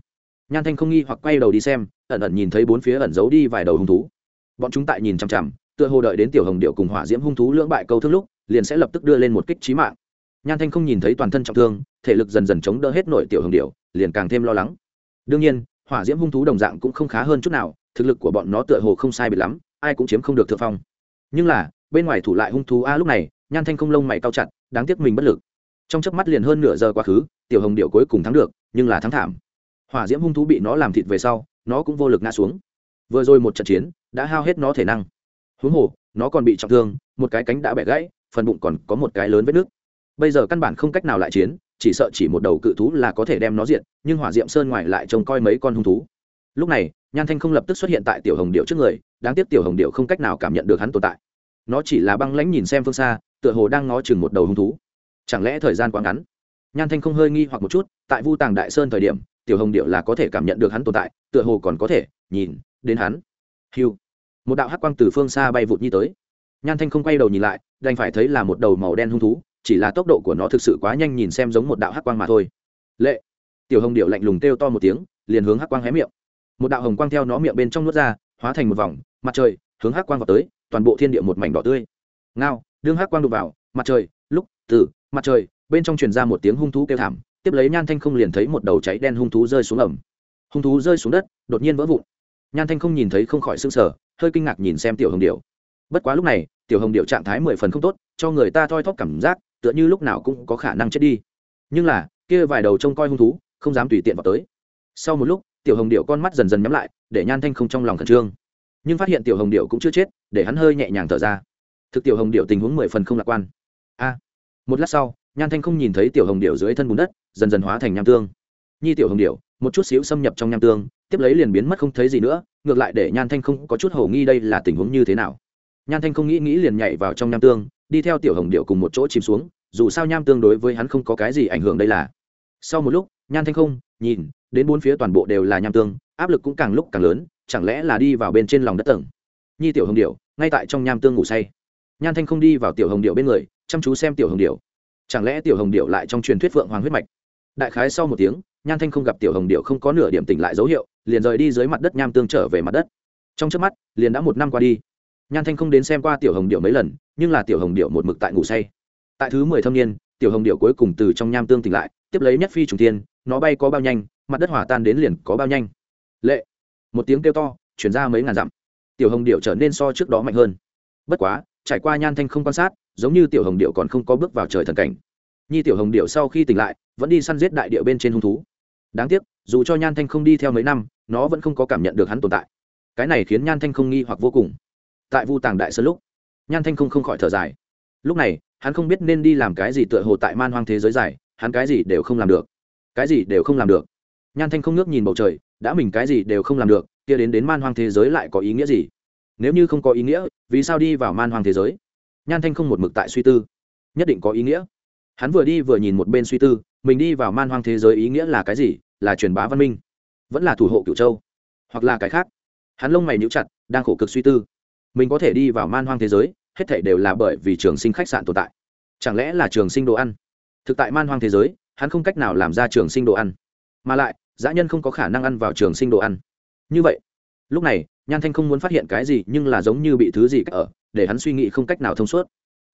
nhan thanh không nghi hoặc quay đầu đi xem, ẩn ẩn nhìn thấy bốn phía ẩn giấu đi vài đầu hung thú. Bọn chúng tại nhìn chằm chằm, tựa hồ đợi đến tiểu hồng điệu cùng hỏa diễm hung thú lưỡng bại câu thương lúc, liền sẽ lập tức đưa lên một kích trí mạng. Nhan thanh không nhìn thấy toàn thân trọng thương, thể lực dần dần chống đỡ hết nội tiểu hồng điệu, liền càng thêm lo lắng. Đương nhiên, hỏa diễm hung thú đồng dạng cũng không khá hơn chút nào, thực lực của bọn nó tựa hồ không sai biệt lắm, ai cũng chiếm không được thượng phong. Nhưng là, bên ngoài thủ lại hung thú a lúc này, nhan thanh không lông mày cao chặt, đáng tiếc mình bất lực. Trong chớp mắt liền hơn nửa giờ quá khứ, tiểu hồng điệu cuối cùng thắng được, nhưng là thắng thảm hỏa diễm hung thú bị nó làm thịt về sau, nó cũng vô lực ngã xuống. Vừa rồi một trận chiến, đã hao hết nó thể năng. Huống hồ, nó còn bị trọng thương, một cái cánh đã bẻ gãy, phần bụng còn có một cái lớn vết nước bây giờ căn bản không cách nào lại chiến, chỉ sợ chỉ một đầu cự thú là có thể đem nó diện nhưng hỏa diệm sơn ngoài lại trông coi mấy con hung thú. Lúc này, nhan thanh không lập tức xuất hiện tại tiểu hồng điệu trước người, đáng tiếc tiểu hồng điệu không cách nào cảm nhận được hắn tồn tại. Nó chỉ là băng lãnh nhìn xem phương xa, tựa hồ đang ngó chừng một đầu hung thú. Chẳng lẽ thời gian quá ngắn? Nhan thanh không hơi nghi hoặc một chút, tại vu tàng đại sơn thời điểm tiểu hồng điệu là có thể cảm nhận được hắn tồn tại, tựa hồ còn có thể nhìn đến hắn. Hiu. Một đạo hắc quang từ phương xa bay vụt như tới. Nhan thanh không quay đầu nhìn lại, đành phải thấy là một đầu màu đen hung thú, chỉ là tốc độ của nó thực sự quá nhanh nhìn xem giống một đạo hắc quang mà thôi. Lệ. Tiểu hồng điệu lạnh lùng kêu to một tiếng, liền hướng hắc quang hé miệng. Một đạo hồng quang theo nó miệng bên trong nuốt ra, hóa thành một vòng, mặt trời, hướng hắc quang vào tới, toàn bộ thiên địa một mảnh đỏ tươi. Ngao, đương hắc quang đục vào, mặt trời, lúc, từ, mặt trời, bên trong truyền ra một tiếng hung thú kêu thảm tiếp lấy nhan thanh không liền thấy một đầu cháy đen hung thú rơi xuống ẩm. Hung thú rơi xuống đất, đột nhiên vỡ vụn. Nhan thanh không nhìn thấy không khỏi s ư n g sở hơi kinh ngạc nhìn xem tiểu hồng điệu bất quá lúc này, tiểu hồng điệu trạng thái mười phần không tốt, cho người ta thoi thóp cảm giác, tựa như lúc nào cũng có khả năng chết đi. Nhưng là, kia vài đầu trông coi hung thú, không dám tùy tiện vào tới. Sau một lúc, tiểu hồng điệu con mắt dần dần nhắm lại, để nhan thanh không trong lòng khẩn trương. Nhưng phát hiện tiểu hồng điệu cũng chưa chết, để hắn hơi nhẹ nhàng thở ra. Thực tiểu hồng điệu tình huống mười phần không lạc quan. A, một lát sau nhan thanh không nhìn thấy tiểu hồng điệu dưới thân bùn đất, dần dần hóa thành nham tương. Nhi tiểu hồng điệu một chút xíu xâm nhập trong nham tương, tiếp lấy liền biến mất không thấy gì nữa, ngược lại để nhan thanh không có chút hầu nghi đây là tình huống như thế nào. Nhan thanh không nghĩ nghĩ liền nhảy vào trong nham tương, đi theo tiểu hồng điệu cùng một chỗ chìm xuống, dù sao nham tương đối với hắn không có cái gì ảnh hưởng đây là. Sau một lúc, nhan thanh không, nhìn, đến bốn phía toàn bộ đều là nham tương, áp lực cũng càng lúc càng lớn, chẳng lẽ là đi vào bên trên lòng đất tầng? Nhi tiểu hồng điệu ngay tại trong nham tương ngủ say. Nhan thanh không đi vào tiểu hồng điệu bên người, chăm chú xem tiểu hồng điệu chẳng lẽ tiểu hồng điệu lại trong truyền thuyết phượng hoàng huyết mạch? Đại khái sau một tiếng, nhan thanh không gặp tiểu hồng điệu không có nửa điểm tỉnh lại dấu hiệu, liền rời đi dưới mặt đất nham tương trở về mặt đất. Trong trước mắt, liền đã một năm qua đi. Nhan thanh không đến xem qua tiểu hồng điệu mấy lần, nhưng là tiểu hồng điệu một mực tại ngủ say. Tại thứ mười thâm niên, tiểu hồng điệu cuối cùng từ trong nham tương tỉnh lại, tiếp lấy nhất phi trùng tiên nó bay có bao nhanh, mặt đất hỏa tan đến liền có bao nhanh. Lệ! Một tiếng kêu to, chuyển ra mấy ngàn dặm. Tiểu hồng điệu trở nên so trước đó mạnh hơn. Bất quá, trải qua nhan thanh không quan sát giống như tiểu hồng điệu còn không có bước vào trời thần cảnh. Nhi tiểu hồng điệu sau khi tỉnh lại, vẫn đi săn giết đại điệu bên trên hung thú. Đáng tiếc, dù cho nhan thanh không đi theo mấy năm, nó vẫn không có cảm nhận được hắn tồn tại. Cái này khiến nhan thanh không nghi hoặc vô cùng. Tại vu tàng đại sơn lúc, nhan thanh không không khỏi thở dài. Lúc này, hắn không biết nên đi làm cái gì tựa hồ tại man hoang thế giới dài, hắn cái gì đều không làm được. Cái gì đều không làm được. Nhan thanh không ngước nhìn bầu trời, đã mình cái gì đều không làm được, kia đến đến man hoang thế giới lại có ý nghĩa gì? Nếu như không có ý nghĩa, vì sao đi vào man hoang thế giới? Nhan thanh không một mực tại suy tư. Nhất định có ý nghĩa. Hắn vừa đi vừa nhìn một bên suy tư, mình đi vào man hoang thế giới ý nghĩa là cái gì? Là truyền bá văn minh. Vẫn là thủ hộ cựu châu. Hoặc là cái khác. Hắn lông mày nhũ chặt, đang khổ cực suy tư. Mình có thể đi vào man hoang thế giới, hết thể đều là bởi vì trường sinh khách sạn tồn tại. Chẳng lẽ là trường sinh đồ ăn? Thực tại man hoang thế giới, hắn không cách nào làm ra trường sinh đồ ăn. Mà lại, dã nhân không có khả năng ăn vào trường sinh đồ ăn. Như vậy, lúc này, nhan thanh không muốn phát hiện cái gì nhưng là giống như bị thứ gì cách ở để hắn suy nghĩ không cách nào thông suốt.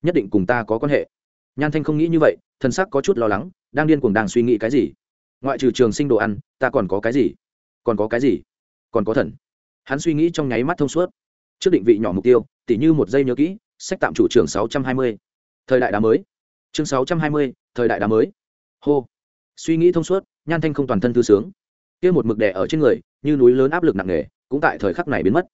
Nhất định cùng ta có quan hệ. Nhan thanh không nghĩ như vậy thân sắc có chút lo lắng, đang điên cuồng đang suy nghĩ cái gì? Ngoại trừ trường sinh đồ ăn, ta còn có cái gì? Còn có cái gì? Còn có thần. Hắn suy nghĩ trong nháy mắt thông suốt. Trước định vị nhỏ mục tiêu, tỉ như một giây nhớ kỹ, sách tạm chủ trường sáu trăm hai mươi. Thời đại đá mới. Chương sáu trăm hai mươi, thời đại đá mới. Hô. Suy nghĩ thông suốt, nhan thanh không toàn thân thư sướng. Kia một mực đè ở trên người, như núi lớn áp lực nặng nề, cũng tại thời khắc này biến mất.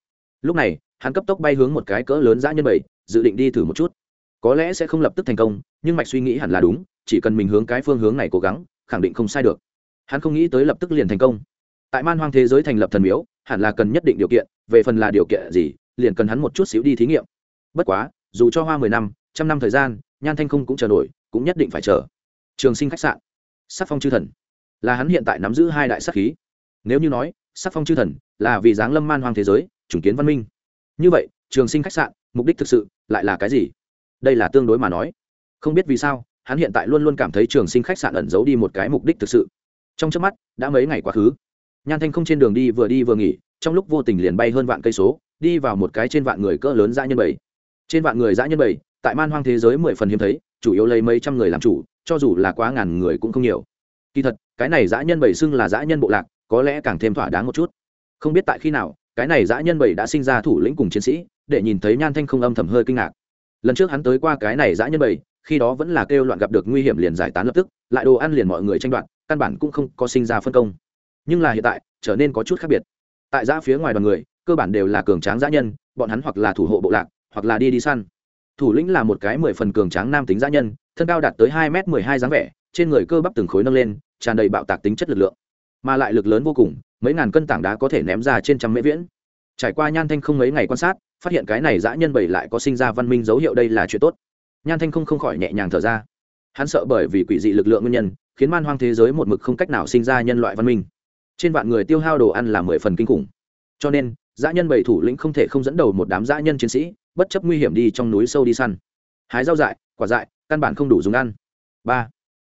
Lúc này hắn cấp tốc bay hướng một cái cỡ lớn dã nhân bảy, dự định đi thử một chút. Có lẽ sẽ không lập tức thành công, nhưng mạch suy nghĩ hẳn là đúng, chỉ cần mình hướng cái phương hướng này cố gắng, khẳng định không sai được. Hắn không nghĩ tới lập tức liền thành công. Tại man hoang thế giới thành lập thần miếu, hẳn là cần nhất định điều kiện, về phần là điều kiện gì, liền cần hắn một chút xíu đi thí nghiệm. Bất quá, dù cho hoa mười năm, trăm năm thời gian, nhan thanh không cũng chờ nổi, cũng nhất định phải chờ. Trường sinh khách sạn. Sắc phong chư thần. Là hắn hiện tại nắm giữ hai đại sắc khí. Nếu như nói, sắc phong chư thần là vì giáng lâm man hoang thế giới, chủng kiến văn minh như vậy, trường sinh khách sạn, mục đích thực sự lại là cái gì? Đây là tương đối mà nói. Không biết vì sao, hắn hiện tại luôn luôn cảm thấy trường sinh khách sạn ẩn giấu đi một cái mục đích thực sự. Trong trước mắt, đã mấy ngày quá khứ. Nhan thanh không trên đường đi vừa đi vừa nghỉ, trong lúc vô tình liền bay hơn vạn cây số, đi vào một cái trên vạn người cỡ lớn dã nhân bảy. Trên vạn người dã nhân bảy, tại man hoang thế giới mười phần hiếm thấy, chủ yếu lấy mấy trăm người làm chủ, cho dù là quá ngàn người cũng không nhiều. Kỳ thật, cái này dã nhân bảy xưng là dã nhân bộ lạc, có lẽ càng thêm thỏa đáng một chút. Không biết tại khi nào cái này dã nhân bảy đã sinh ra thủ lĩnh cùng chiến sĩ, để nhìn thấy nhan thanh không âm thầm hơi kinh ngạc. Lần trước hắn tới qua cái này dã nhân bảy, khi đó vẫn là kêu loạn gặp được nguy hiểm liền giải tán lập tức, lại đồ ăn liền mọi người tranh đoạt, căn bản cũng không có sinh ra phân công. Nhưng là hiện tại, trở nên có chút khác biệt. Tại giã phía ngoài đoàn người, cơ bản đều là cường tráng giã nhân, bọn hắn hoặc là thủ hộ bộ lạc, hoặc là đi đi săn. Thủ lĩnh là một cái mười phần cường tráng nam tính giã nhân, thân cao đạt tới hai m mười hai dáng vẻ, trên người cơ bắp từng khối nâng lên, tràn đầy bạo tạc tính chất lực lượng. Mà lại lực lớn vô cùng mấy ngàn cân tảng đá có thể ném ra trên trăm mễ viễn. Trải qua nhan thanh không mấy ngày quan sát, phát hiện cái này dã nhân bảy lại có sinh ra văn minh dấu hiệu đây là chuyện tốt. Nhan thanh không không khỏi nhẹ nhàng thở ra. Hắn sợ bởi vì quỷ dị lực lượng nguyên nhân, khiến man hoang thế giới một mực không cách nào sinh ra nhân loại văn minh. Trên vạn người tiêu hao đồ ăn là mười phần kinh khủng. Cho nên, dã nhân bảy thủ lĩnh không thể không dẫn đầu một đám dã nhân chiến sĩ, bất chấp nguy hiểm đi trong núi sâu đi săn. Hái rau dại, quả dại, căn bản không đủ dùng ăn. Ba,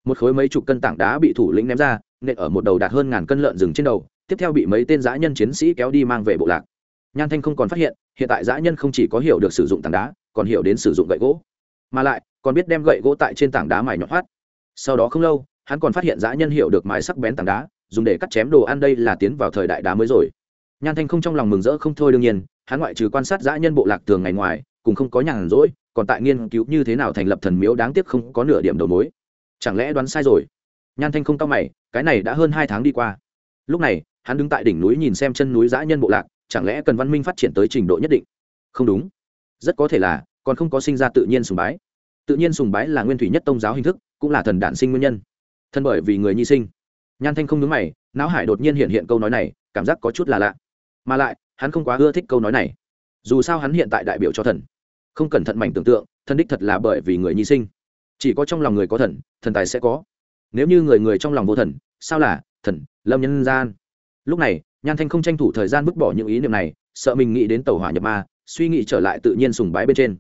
một khối mấy chục cân tảng đá bị thủ lĩnh ném ra, nện ở một đầu đạt hơn ngàn cân lợn rừng trên đầu tiếp theo bị mấy tên dã nhân chiến sĩ kéo đi mang về bộ lạc. Nhan thanh không còn phát hiện hiện tại dã nhân không chỉ có hiểu được sử dụng tảng đá, còn hiểu đến sử dụng gậy gỗ. Mà lại, còn biết đem gậy gỗ tại trên tảng đá mài nhọn hoắt. Sau đó không lâu, hắn còn phát hiện dã nhân hiểu được mài sắc bén tảng đá, dùng để cắt chém đồ ăn đây là tiến vào thời đại đá mới rồi. Nhan thanh không trong lòng mừng rỡ không thôi đương nhiên, hắn ngoại trừ quan sát dã nhân bộ lạc tường ngày ngoài cùng không có nhàn rỗi, còn tại nghiên cứu như thế nào thành lập thần miếu đáng tiếc không có nửa điểm đầu mối. Chẳng lẽ đoán sai rồi? Nhan thanh không cao mày, cái này đã hơn hai tháng đi qua. Lúc này hắn đứng tại đỉnh núi nhìn xem chân núi dã nhân bộ lạc, chẳng lẽ cần văn minh phát triển tới trình độ nhất định? Không đúng. Rất có thể là, còn không có sinh ra tự nhiên sùng bái. Tự nhiên sùng bái là nguyên thủy nhất tôn giáo hình thức, cũng là thần đản sinh nguyên nhân. Thân bởi vì người nhi sinh. Nhan thanh không nhớ mày, não hải đột nhiên hiện hiện câu nói này, cảm giác có chút là lạ. Mà lại, hắn không quá ưa thích câu nói này. Dù sao hắn hiện tại đại biểu cho thần. Không cẩn thận mảnh tưởng tượng thân đích thật là bởi vì người nhi sinh. Chỉ có trong lòng người có thần thần tài sẽ có. Nếu như người người trong lòng vô thần, sao là thần, lâm nhân gian? Lúc này, nhan thanh không tranh thủ thời gian vứt bỏ những ý niệm này, sợ mình nghĩ đến tàu hỏa nhập ma, suy nghĩ trở lại tự nhiên sùng bái bên trên.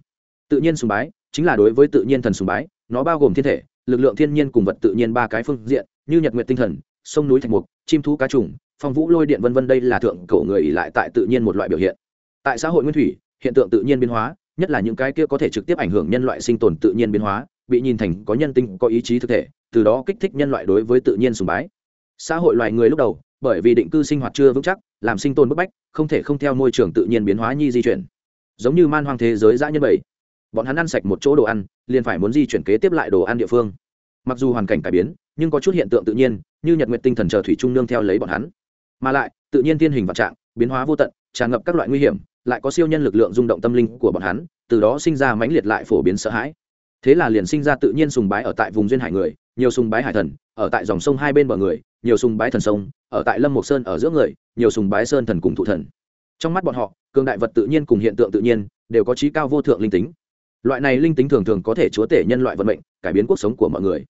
Tự nhiên sùng bái chính là đối với tự nhiên thần sùng bái, nó bao gồm thiên thể, lực lượng thiên nhiên cùng vật tự nhiên ba cái phương diện, như nhật nguyện tinh thần, sông núi thạch mục, chim thú cá trùng, phong vũ lôi điện vân vân, đây là thượng cổ người ỉ lại tại tự nhiên một loại biểu hiện. Tại xã hội nguyên thủy, hiện tượng tự nhiên biến hóa, nhất là những cái kia có thể trực tiếp ảnh hưởng nhân loại sinh tồn tự nhiên biến hóa, bị nhìn thành có nhân tinh có ý chí thực thể, từ đó kích thích nhân loại đối với tự nhiên sùng bái. Xã hội loài người lúc đầu bởi vì định cư sinh hoạt chưa vững chắc, làm sinh tồn bức bách, không thể không theo môi trường tự nhiên biến hóa nhi di chuyển. Giống như man hoang thế giới dã nhân bảy, bọn hắn ăn sạch một chỗ đồ ăn, liền phải muốn di chuyển kế tiếp lại đồ ăn địa phương. Mặc dù hoàn cảnh cải biến, nhưng có chút hiện tượng tự nhiên, như nhật nguyện tinh thần chờ thủy trung nương theo lấy bọn hắn. Mà lại, tự nhiên thiên hình vạn trạng, biến hóa vô tận, tràn ngập các loại nguy hiểm, lại có siêu nhân lực lượng rung động tâm linh của bọn hắn, từ đó sinh ra mãnh liệt lại phổ biến sợ hãi. Thế là liền sinh ra tự nhiên sùng bái ở tại vùng duyên hải người, nhiều sùng bái hải thần, ở tại dòng sông hai bên bờ người, nhiều sùng bái thần sông ở tại lâm mộc sơn ở giữa người, nhiều sùng bái sơn thần cùng thụ thần. Trong mắt bọn họ, cường đại vật tự nhiên cùng hiện tượng tự nhiên, đều có trí cao vô thượng linh tính. Loại này linh tính thường thường có thể chúa tể nhân loại vận mệnh, cải biến cuộc sống của mọi người.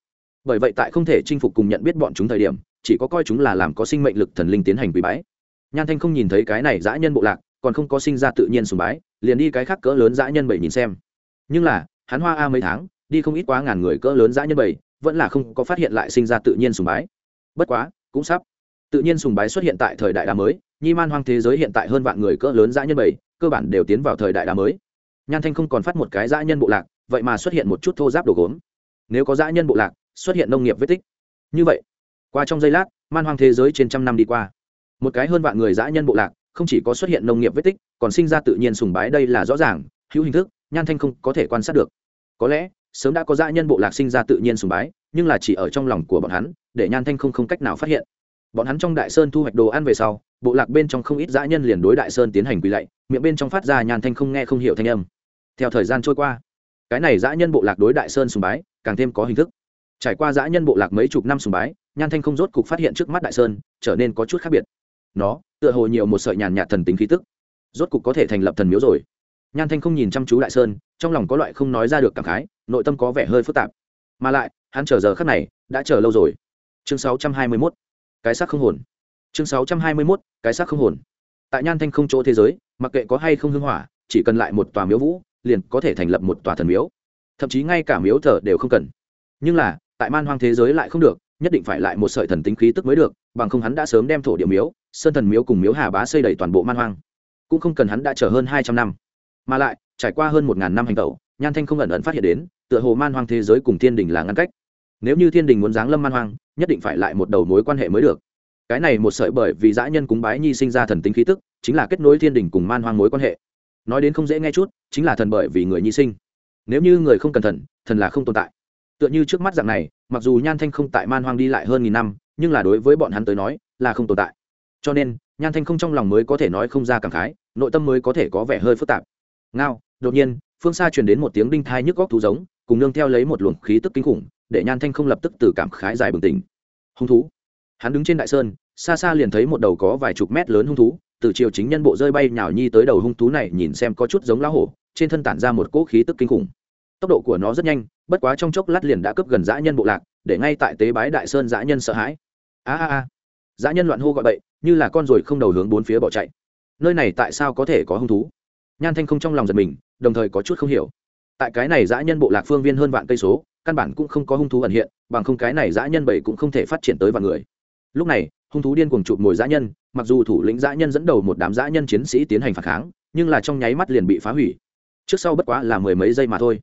Bởi vậy tại không thể chinh phục cùng nhận biết bọn chúng thời điểm, chỉ có coi chúng là làm có sinh mệnh lực thần linh tiến hành quý bái. Nhan thanh không nhìn thấy cái này dã nhân bộ lạc, còn không có sinh ra tự nhiên sùng bái, liền đi cái khác cỡ lớn dã nhân bảy nhìn xem. Nhưng là, hắn hoa a mấy tháng, đi không ít quá ngàn người cỡ lớn dã nhân bảy, vẫn là không có phát hiện lại sinh ra tự nhiên sùng bái. Bất quá, cũng sắp tự nhiên sùng bái xuất hiện tại thời đại đá mới, nhi man hoang thế giới hiện tại hơn vạn người cỡ lớn dã nhân bảy, cơ bản đều tiến vào thời đại đá mới. Nhan thanh không còn phát một cái dã nhân bộ lạc, vậy mà xuất hiện một chút thô giáp đồ gốm. Nếu có dã nhân bộ lạc, xuất hiện nông nghiệp vết tích. Như vậy, qua trong giây lát, man hoang thế giới trên trăm năm đi qua. Một cái hơn vạn người dã nhân bộ lạc, không chỉ có xuất hiện nông nghiệp vết tích, còn sinh ra tự nhiên sùng bái đây là rõ ràng, hữu hình thức, nhan thanh không có thể quan sát được. Có lẽ, sớm đã có dã nhân bộ lạc sinh ra tự nhiên sùng bái, nhưng là chỉ ở trong lòng của bọn hắn, để nhan thanh không không cách nào phát hiện bọn hắn trong đại sơn thu hoạch đồ ăn về sau bộ lạc bên trong không ít dã nhân liền đối đại sơn tiến hành quỳ lạy miệng bên trong phát ra nhàn thanh không nghe không hiểu thanh âm. Theo thời gian trôi qua cái này dã nhân bộ lạc đối đại sơn sùng bái càng thêm có hình thức. Trải qua dã nhân bộ lạc mấy chục năm sùng bái nhan thanh không rốt cục phát hiện trước mắt đại sơn trở nên có chút khác biệt. Nó tựa hồ nhiều một sợi nhàn nhạt thần tính khí tức rốt cục có thể thành lập thần miếu rồi. Nhan thanh không nhìn chăm chú đại sơn trong lòng có loại không nói ra được cảm khái nội tâm có vẻ hơi phức tạp. Mà lại hắn chờ giờ khắc này đã chờ lâu rồi. Chương 621, cái xác không hồn. Chương 621, cái xác không hồn. Tại nhan thanh không chỗ thế giới mặc kệ có hay không hưng hỏa chỉ cần lại một tòa miếu vũ liền có thể thành lập một tòa thần miếu. Thậm chí ngay cả miếu thờ đều không cần. Nhưng là tại man hoang thế giới lại không được nhất định phải lại một sợi thần tính khí tức mới được bằng không hắn đã sớm đem thổ địa miếu sơn thần miếu cùng miếu hà bá xây đầy toàn bộ man hoang. Cũng không cần hắn đã chờ hơn hai trăm năm. Mà lại trải qua hơn một ngàn năm hành tẩu nhan thanh không ẩn ẩn phát hiện đến tựa hồ man hoang thế giới cùng thiên đình là ngăn cách nếu như thiên đình muốn giáng lâm man hoang, nhất định phải lại một đầu mối quan hệ mới được. Cái này một sợi bởi vì dã nhân cúng bái nhi sinh ra thần tính khí tức, chính là kết nối thiên đình cùng man hoang mối quan hệ. Nói đến không dễ nghe chút, chính là thần bởi vì người nhi sinh. Nếu như người không cẩn thận, thần là không tồn tại. Tựa như trước mắt dạng này, mặc dù nhan thanh không tại man hoang đi lại hơn nghìn năm, nhưng là đối với bọn hắn tới nói, là không tồn tại. Cho nên, nhan thanh không trong lòng mới có thể nói không ra cảm khái, nội tâm mới có thể có vẻ hơi phức tạp. Ngao, đột nhiên, phương xa truyền đến một tiếng đinh thai nhức góc thú giống, cùng nương theo lấy một luồng khí tức kinh khủng để nhan thanh không lập tức từ cảm khái dài bừng tỉnh. Hung thú. Hắn đứng trên đại sơn, xa xa liền thấy một đầu có vài chục mét lớn hung thú, từ chiều chính nhân bộ rơi bay nhào nhi tới đầu hung thú này nhìn xem có chút giống lá hổ, trên thân tản ra một cỗ khí tức kinh khủng. Tốc độ của nó rất nhanh, bất quá trong chốc lát liền đã cướp gần dã nhân bộ lạc, để ngay tại tế bái đại sơn dã nhân sợ hãi. A a a. Dã nhân loạn hô gọi bậy, như là con ruồi không đầu hướng bốn phía bỏ chạy. Nơi này tại sao có thể có hung thú? Nhan thanh không trong lòng giật mình, đồng thời có chút không hiểu. Tại cái này dã nhân bộ lạc phương viên hơn vạn cây số căn bản cũng không có hung thú ẩn hiện, bằng không cái này dã nhân bảy cũng không thể phát triển tới vạn người. Lúc này, hung thú điên cuồng chụp mồi dã nhân, mặc dù thủ lĩnh dã nhân dẫn đầu một đám dã nhân chiến sĩ tiến hành phản kháng, nhưng là trong nháy mắt liền bị phá hủy. Trước sau bất quá là mười mấy giây mà thôi.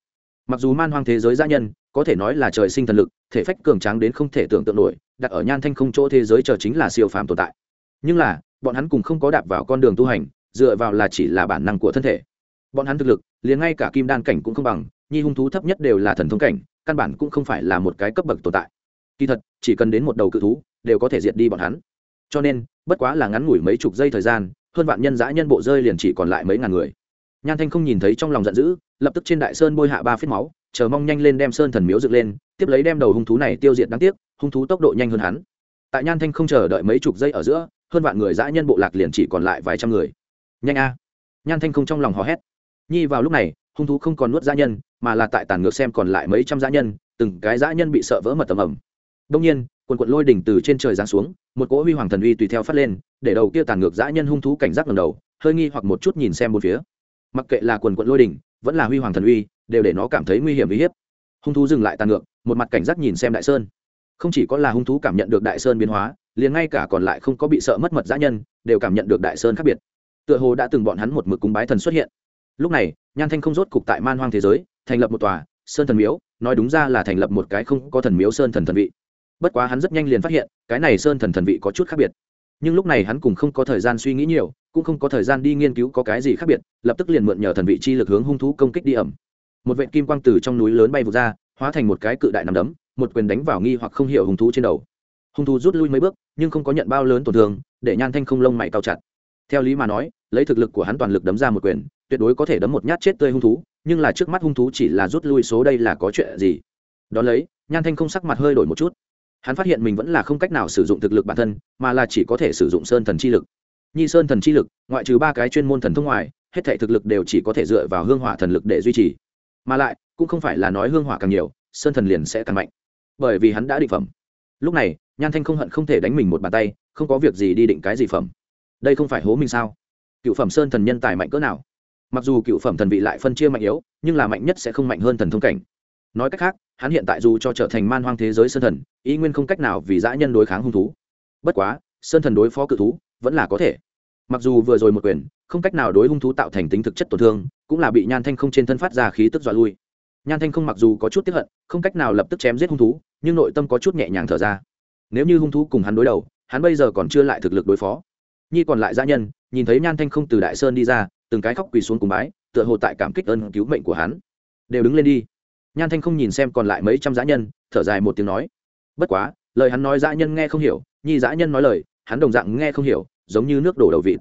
Mặc dù man hoang thế giới dã nhân, có thể nói là trời sinh thần lực, thể phách cường tráng đến không thể tưởng tượng nổi, đặt ở nhan thanh không chỗ thế giới chờ chính là siêu phàm tồn tại. Nhưng là, bọn hắn cùng không có đạp vào con đường tu hành, dựa vào là chỉ là bản năng của thân thể. Bọn hắn thực lực, liền ngay cả kim đan cảnh cũng không bằng, nhi hung thú thấp nhất đều là thần thông cảnh căn bản cũng không phải là một cái cấp bậc tồn tại. Kỳ thật, chỉ cần đến một đầu cự thú, đều có thể diệt đi bọn hắn. Cho nên, bất quá là ngắn ngủi mấy chục giây thời gian, hơn vạn nhân dã nhân bộ rơi liền chỉ còn lại mấy ngàn người. Nhan thanh không nhìn thấy trong lòng giận dữ, lập tức trên đại sơn bôi hạ ba phết máu, chờ mong nhanh lên đem sơn thần miếu dựng lên, tiếp lấy đem đầu hung thú này tiêu diệt đáng tiếc, hung thú tốc độ nhanh hơn hắn. Tại nhan thanh không chờ đợi mấy chục giây ở giữa, hơn vạn người dã nhân bộ lạc liền chỉ còn lại vài trăm người. Nhanh a! Nhan thanh không trong lòng hò hét. Nhi vào lúc này, hung thú không còn nuốt dã nhân mà là tại tàn ngược xem còn lại mấy trăm dã nhân, từng cái dã nhân bị sợ vỡ mật tầm ẩm đông nhiên, quần quận lôi đỉnh từ trên trời giáng xuống, một cỗ huy hoàng thần uy tùy theo phát lên, để đầu kia tàn ngược dã nhân hung thú cảnh giác lần đầu, hơi nghi hoặc một chút nhìn xem một phía. Mặc kệ là quần quận lôi đỉnh, vẫn là huy hoàng thần uy, đều để nó cảm thấy nguy hiểm uy hiếp. Hung thú dừng lại tàn ngược, một mặt cảnh giác nhìn xem đại sơn. Không chỉ có là hung thú cảm nhận được đại sơn biến hóa, liền ngay cả còn lại không có bị sợ mất mật dã nhân, đều cảm nhận được đại sơn khác biệt. Tựa hồ đã từng bọn hắn một mực cúng bái thần xuất hiện. Lúc này, nhan thanh không rốt cục tại man hoang thế giới thành lập một tòa sơn thần miếu, nói đúng ra là thành lập một cái không có thần miếu sơn thần thần vị. Bất quá hắn rất nhanh liền phát hiện, cái này sơn thần thần vị có chút khác biệt. Nhưng lúc này hắn cùng không có thời gian suy nghĩ nhiều, cũng không có thời gian đi nghiên cứu có cái gì khác biệt, lập tức liền mượn nhờ thần vị chi lực hướng hung thú công kích đi ẩm. Một vệ kim quang từ trong núi lớn bay vụt ra, hóa thành một cái cự đại nằm đấm, một quyền đánh vào nghi hoặc không hiểu hung thú trên đầu. Hung thú rút lui mấy bước, nhưng không có nhận bao lớn tổn thương, để nhan thanh không lông mày cao chặt. Theo lý mà nói, lấy thực lực của hắn toàn lực đấm ra một quyền, tuyệt đối có thể đấm một nhát chết tươi hung thú nhưng là trước mắt hung thú chỉ là rút lui số đây là có chuyện gì? Đ ó lấy, nhan thanh không sắc mặt hơi đổi một chút. Hắn phát hiện mình vẫn là không cách nào sử dụng thực lực bản thân, mà là chỉ có thể sử dụng sơn thần chi lực. Nhi sơn thần chi lực, ngoại trừ ba cái chuyên môn thần thông ngoài, hết thể thực lực đều chỉ có thể dựa vào hương hỏa thần lực để duy trì. Mà lại, cũng không phải là nói hương hỏa càng nhiều, sơn thần liền sẽ càng mạnh. Bởi vì hắn đã định phẩm. Lúc này, nhan thanh không hận không thể đánh mình một bàn tay, không có việc gì đi định cái gì phẩm. Đây không phải hố mình sao? Cựu phẩm sơn thần nhân tài mạnh cỡ nào? Mặc dù cựu phẩm thần vị lại phân chia mạnh yếu, nhưng là mạnh nhất sẽ không mạnh hơn thần thông cảnh. Nói cách khác, hắn hiện tại dù cho trở thành man hoang thế giới sơn thần, ý nguyên không cách nào vì dã nhân đối kháng hung thú. Bất quá, sơn thần đối phó cự thú, vẫn là có thể. Mặc dù vừa rồi một quyền, không cách nào đối hung thú tạo thành tính thực chất tổn thương, cũng là bị nhan thanh không trên thân phát ra khí tức dọa lui. Nhan thanh không mặc dù có chút tiếp hận, không cách nào lập tức chém giết hung thú, nhưng nội tâm có chút nhẹ nhàng thở ra. Nếu như hung thú cùng hắn đối đầu, hắn bây giờ còn chưa lại thực lực đối phó. Nhi còn lại dã nhân, nhìn thấy nhan thanh không từ đại sơn đi ra từng cái khóc quỳ xuống cùng bái, tựa hồ tại cảm kích ơn cứu mệnh của hắn. Đều đứng lên đi. Nhan thanh không nhìn xem còn lại mấy trăm dã nhân, thở dài một tiếng nói. Bất quá, lời hắn nói dã nhân nghe không hiểu, nhi dã nhân nói lời, hắn đồng dạng nghe không hiểu, giống như nước đổ đầu vịt.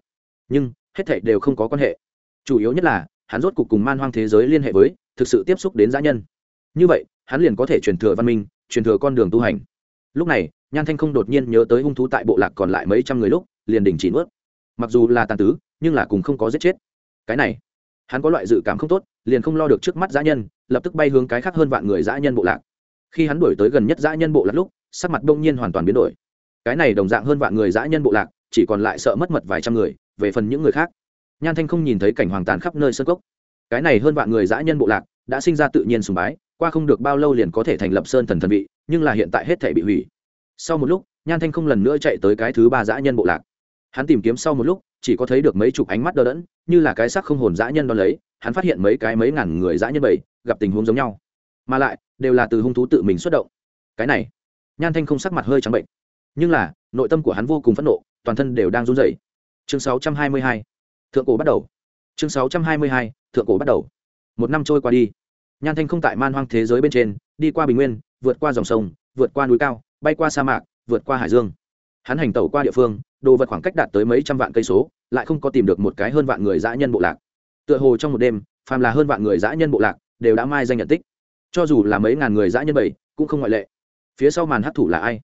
Nhưng, hết thảy đều không có quan hệ. Chủ yếu nhất là, hắn rốt cuộc cùng man hoang thế giới liên hệ với, thực sự tiếp xúc đến dã nhân. Như vậy, hắn liền có thể truyền thừa văn minh, truyền thừa con đường tu hành. Lúc này, nhan thanh không đột nhiên nhớ tới hung thú tại bộ lạc còn lại mấy trăm người lúc, liền đình chỉ nuốt. Mặc dù là tàn tứ, nhưng là cùng không có giết chết cái này, hắn có loại dự cảm không tốt, liền không lo được trước mắt dã nhân, lập tức bay hướng cái khác hơn vạn người dã nhân bộ lạc. Khi hắn đuổi tới gần nhất dã nhân bộ lạc lúc, sắc mặt đông nhiên hoàn toàn biến đổi. Cái này đồng dạng hơn vạn người dã nhân bộ lạc, chỉ còn lại sợ mất mật vài trăm người, về phần những người khác. Nhan thanh không nhìn thấy cảnh hoàng tàn khắp nơi sơ cốc. Cái này hơn vạn người dã nhân bộ lạc đã sinh ra tự nhiên sùng bái, qua không được bao lâu liền có thể thành lập sơn thần thần vị, nhưng là hiện tại hết thể bị hủy. Sau một lúc, nhan thanh không lần nữa chạy tới cái thứ ba dã nhân bộ lạc. Hắn tìm kiếm sau một lúc chỉ có thấy được mấy chục ánh mắt đờ đẫn, như là cái xác không hồn dã nhân đo lấy, hắn phát hiện mấy cái mấy ngàn người dã nhân bảy gặp tình huống giống nhau. Mà lại, đều là từ hung thú tự mình xuất động. Cái này, nhan thanh không sắc mặt hơi trắng bệnh. Nhưng là, nội tâm của hắn vô cùng phẫn nộ, toàn thân đều đang run rẩy. Chương 622 thượng cổ bắt đầu. Chương 622 thượng cổ bắt đầu. Một năm trôi qua đi. Nhan thanh không tại man hoang thế giới bên trên, đi qua bình nguyên, vượt qua dòng sông, vượt qua núi cao, bay qua sa mạc, vượt qua hải dương hắn hành tẩu qua địa phương, đồ vật khoảng cách đạt tới mấy trăm vạn cây số, lại không có tìm được một cái hơn vạn người dã nhân bộ lạc. Tựa hồ trong một đêm, phàm là hơn vạn người dã nhân bộ lạc đều đã mai danh nhận tích. Cho dù là mấy ngàn người dã nhân bảy, cũng không ngoại lệ. Phía sau màn hấp thủ là ai?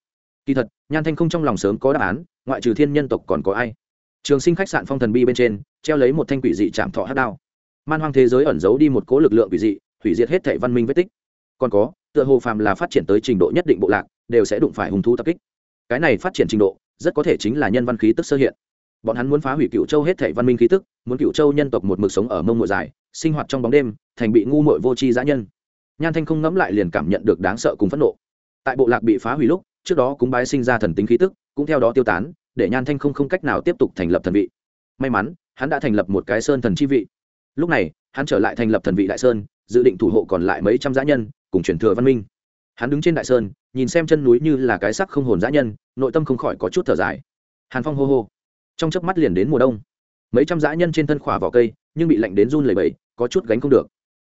Kỳ thật, nhan thanh không trong lòng sớm có đáp án, ngoại trừ thiên nhân tộc còn có ai? Trường sinh khách sạn phong thần bi bên trên, treo lấy một thanh quỷ dị chạm thọ hát đao. Man hoang thế giới ẩn giấu đi một cố lực lượng quỷ dị, hủy diệt hết thệ văn minh vết tích. Còn có, tựa hồ phàm là phát triển tới trình độ nhất định bộ lạc, đều sẽ đụng phải hung thú tập kích cái này phát triển trình độ, rất có thể chính là nhân văn khí tức sơ hiện. Bọn hắn muốn phá hủy cựu châu hết thảy văn minh khí tức, muốn cựu châu nhân tộc một mực sống ở mông mộ dài, sinh hoạt trong bóng đêm, thành bị ngu muội vô tri giã nhân. Nhan thanh không ngẫm lại liền cảm nhận được đáng sợ cùng phẫn nộ. Tại bộ lạc bị phá hủy lúc, trước đó cúng bái sinh ra thần tính khí tức, cũng theo đó tiêu tán, để nhan thanh không không cách nào tiếp tục thành lập thần vị. May mắn, hắn đã thành lập một cái sơn thần chi vị. Lúc này, hắn trở lại thành lập thần vị đại sơn, dự định thủ hộ còn lại mấy trăm giã nhân, cùng truyền thừa văn minh. Hắn đứng trên đại sơn nhìn xem chân núi như là cái sắc không hồn dã nhân, nội tâm không khỏi có chút thở dài. Hàn phong hô hô. Trong chớp mắt liền đến mùa đông. Mấy trăm dã nhân trên thân khỏa vỏ cây, nhưng bị lạnh đến run lẩy bẩy, có chút gánh không được.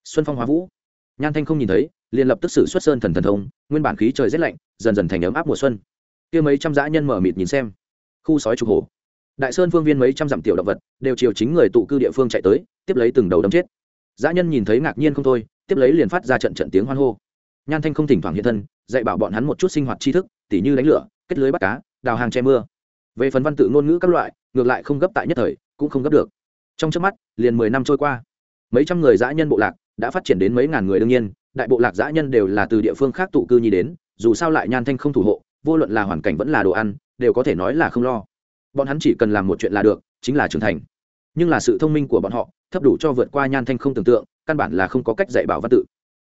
Xuân phong hóa vũ. Nhan thanh không nhìn thấy, liền lập tức xử xuất sơn thần thần thông, nguyên bản khí trời rét lạnh, dần dần thành ấm áp mùa xuân. Kia mấy trăm dã nhân mở mịt nhìn xem. Khu sói trục hổ. Đại sơn phương viên mấy trăm dặm tiểu động vật, đều chiều chính người tụ cư địa phương chạy tới, tiếp lấy từng đầu đâm chết. Dã nhân nhìn thấy ngạc nhiên không thôi, tiếp lấy liền phát ra trận trận tiếng hoan hô. Nhan thanh không thỉnh thoảng hiện thân dạy bảo bọn hắn một chút sinh hoạt tri thức, tỉ như đánh lửa, kết lưới bắt cá, đào hàng che mưa. Về phần văn tự ngôn ngữ các loại, ngược lại không gấp tại nhất thời, cũng không gấp được. Trong trước mắt, liền mười năm trôi qua. Mấy trăm người dã nhân bộ lạc đã phát triển đến mấy ngàn người đương nhiên, đại bộ lạc dã nhân đều là từ địa phương khác tụ cư nhi đến, dù sao lại nhan thanh không thủ hộ, vô luận là hoàn cảnh vẫn là đồ ăn, đều có thể nói là không lo. Bọn hắn chỉ cần làm một chuyện là được, chính là trưởng thành. Nhưng là sự thông minh của bọn họ, thấp đủ cho vượt qua nhan thanh không tưởng tượng, căn bản là không có cách dạy bảo văn tự.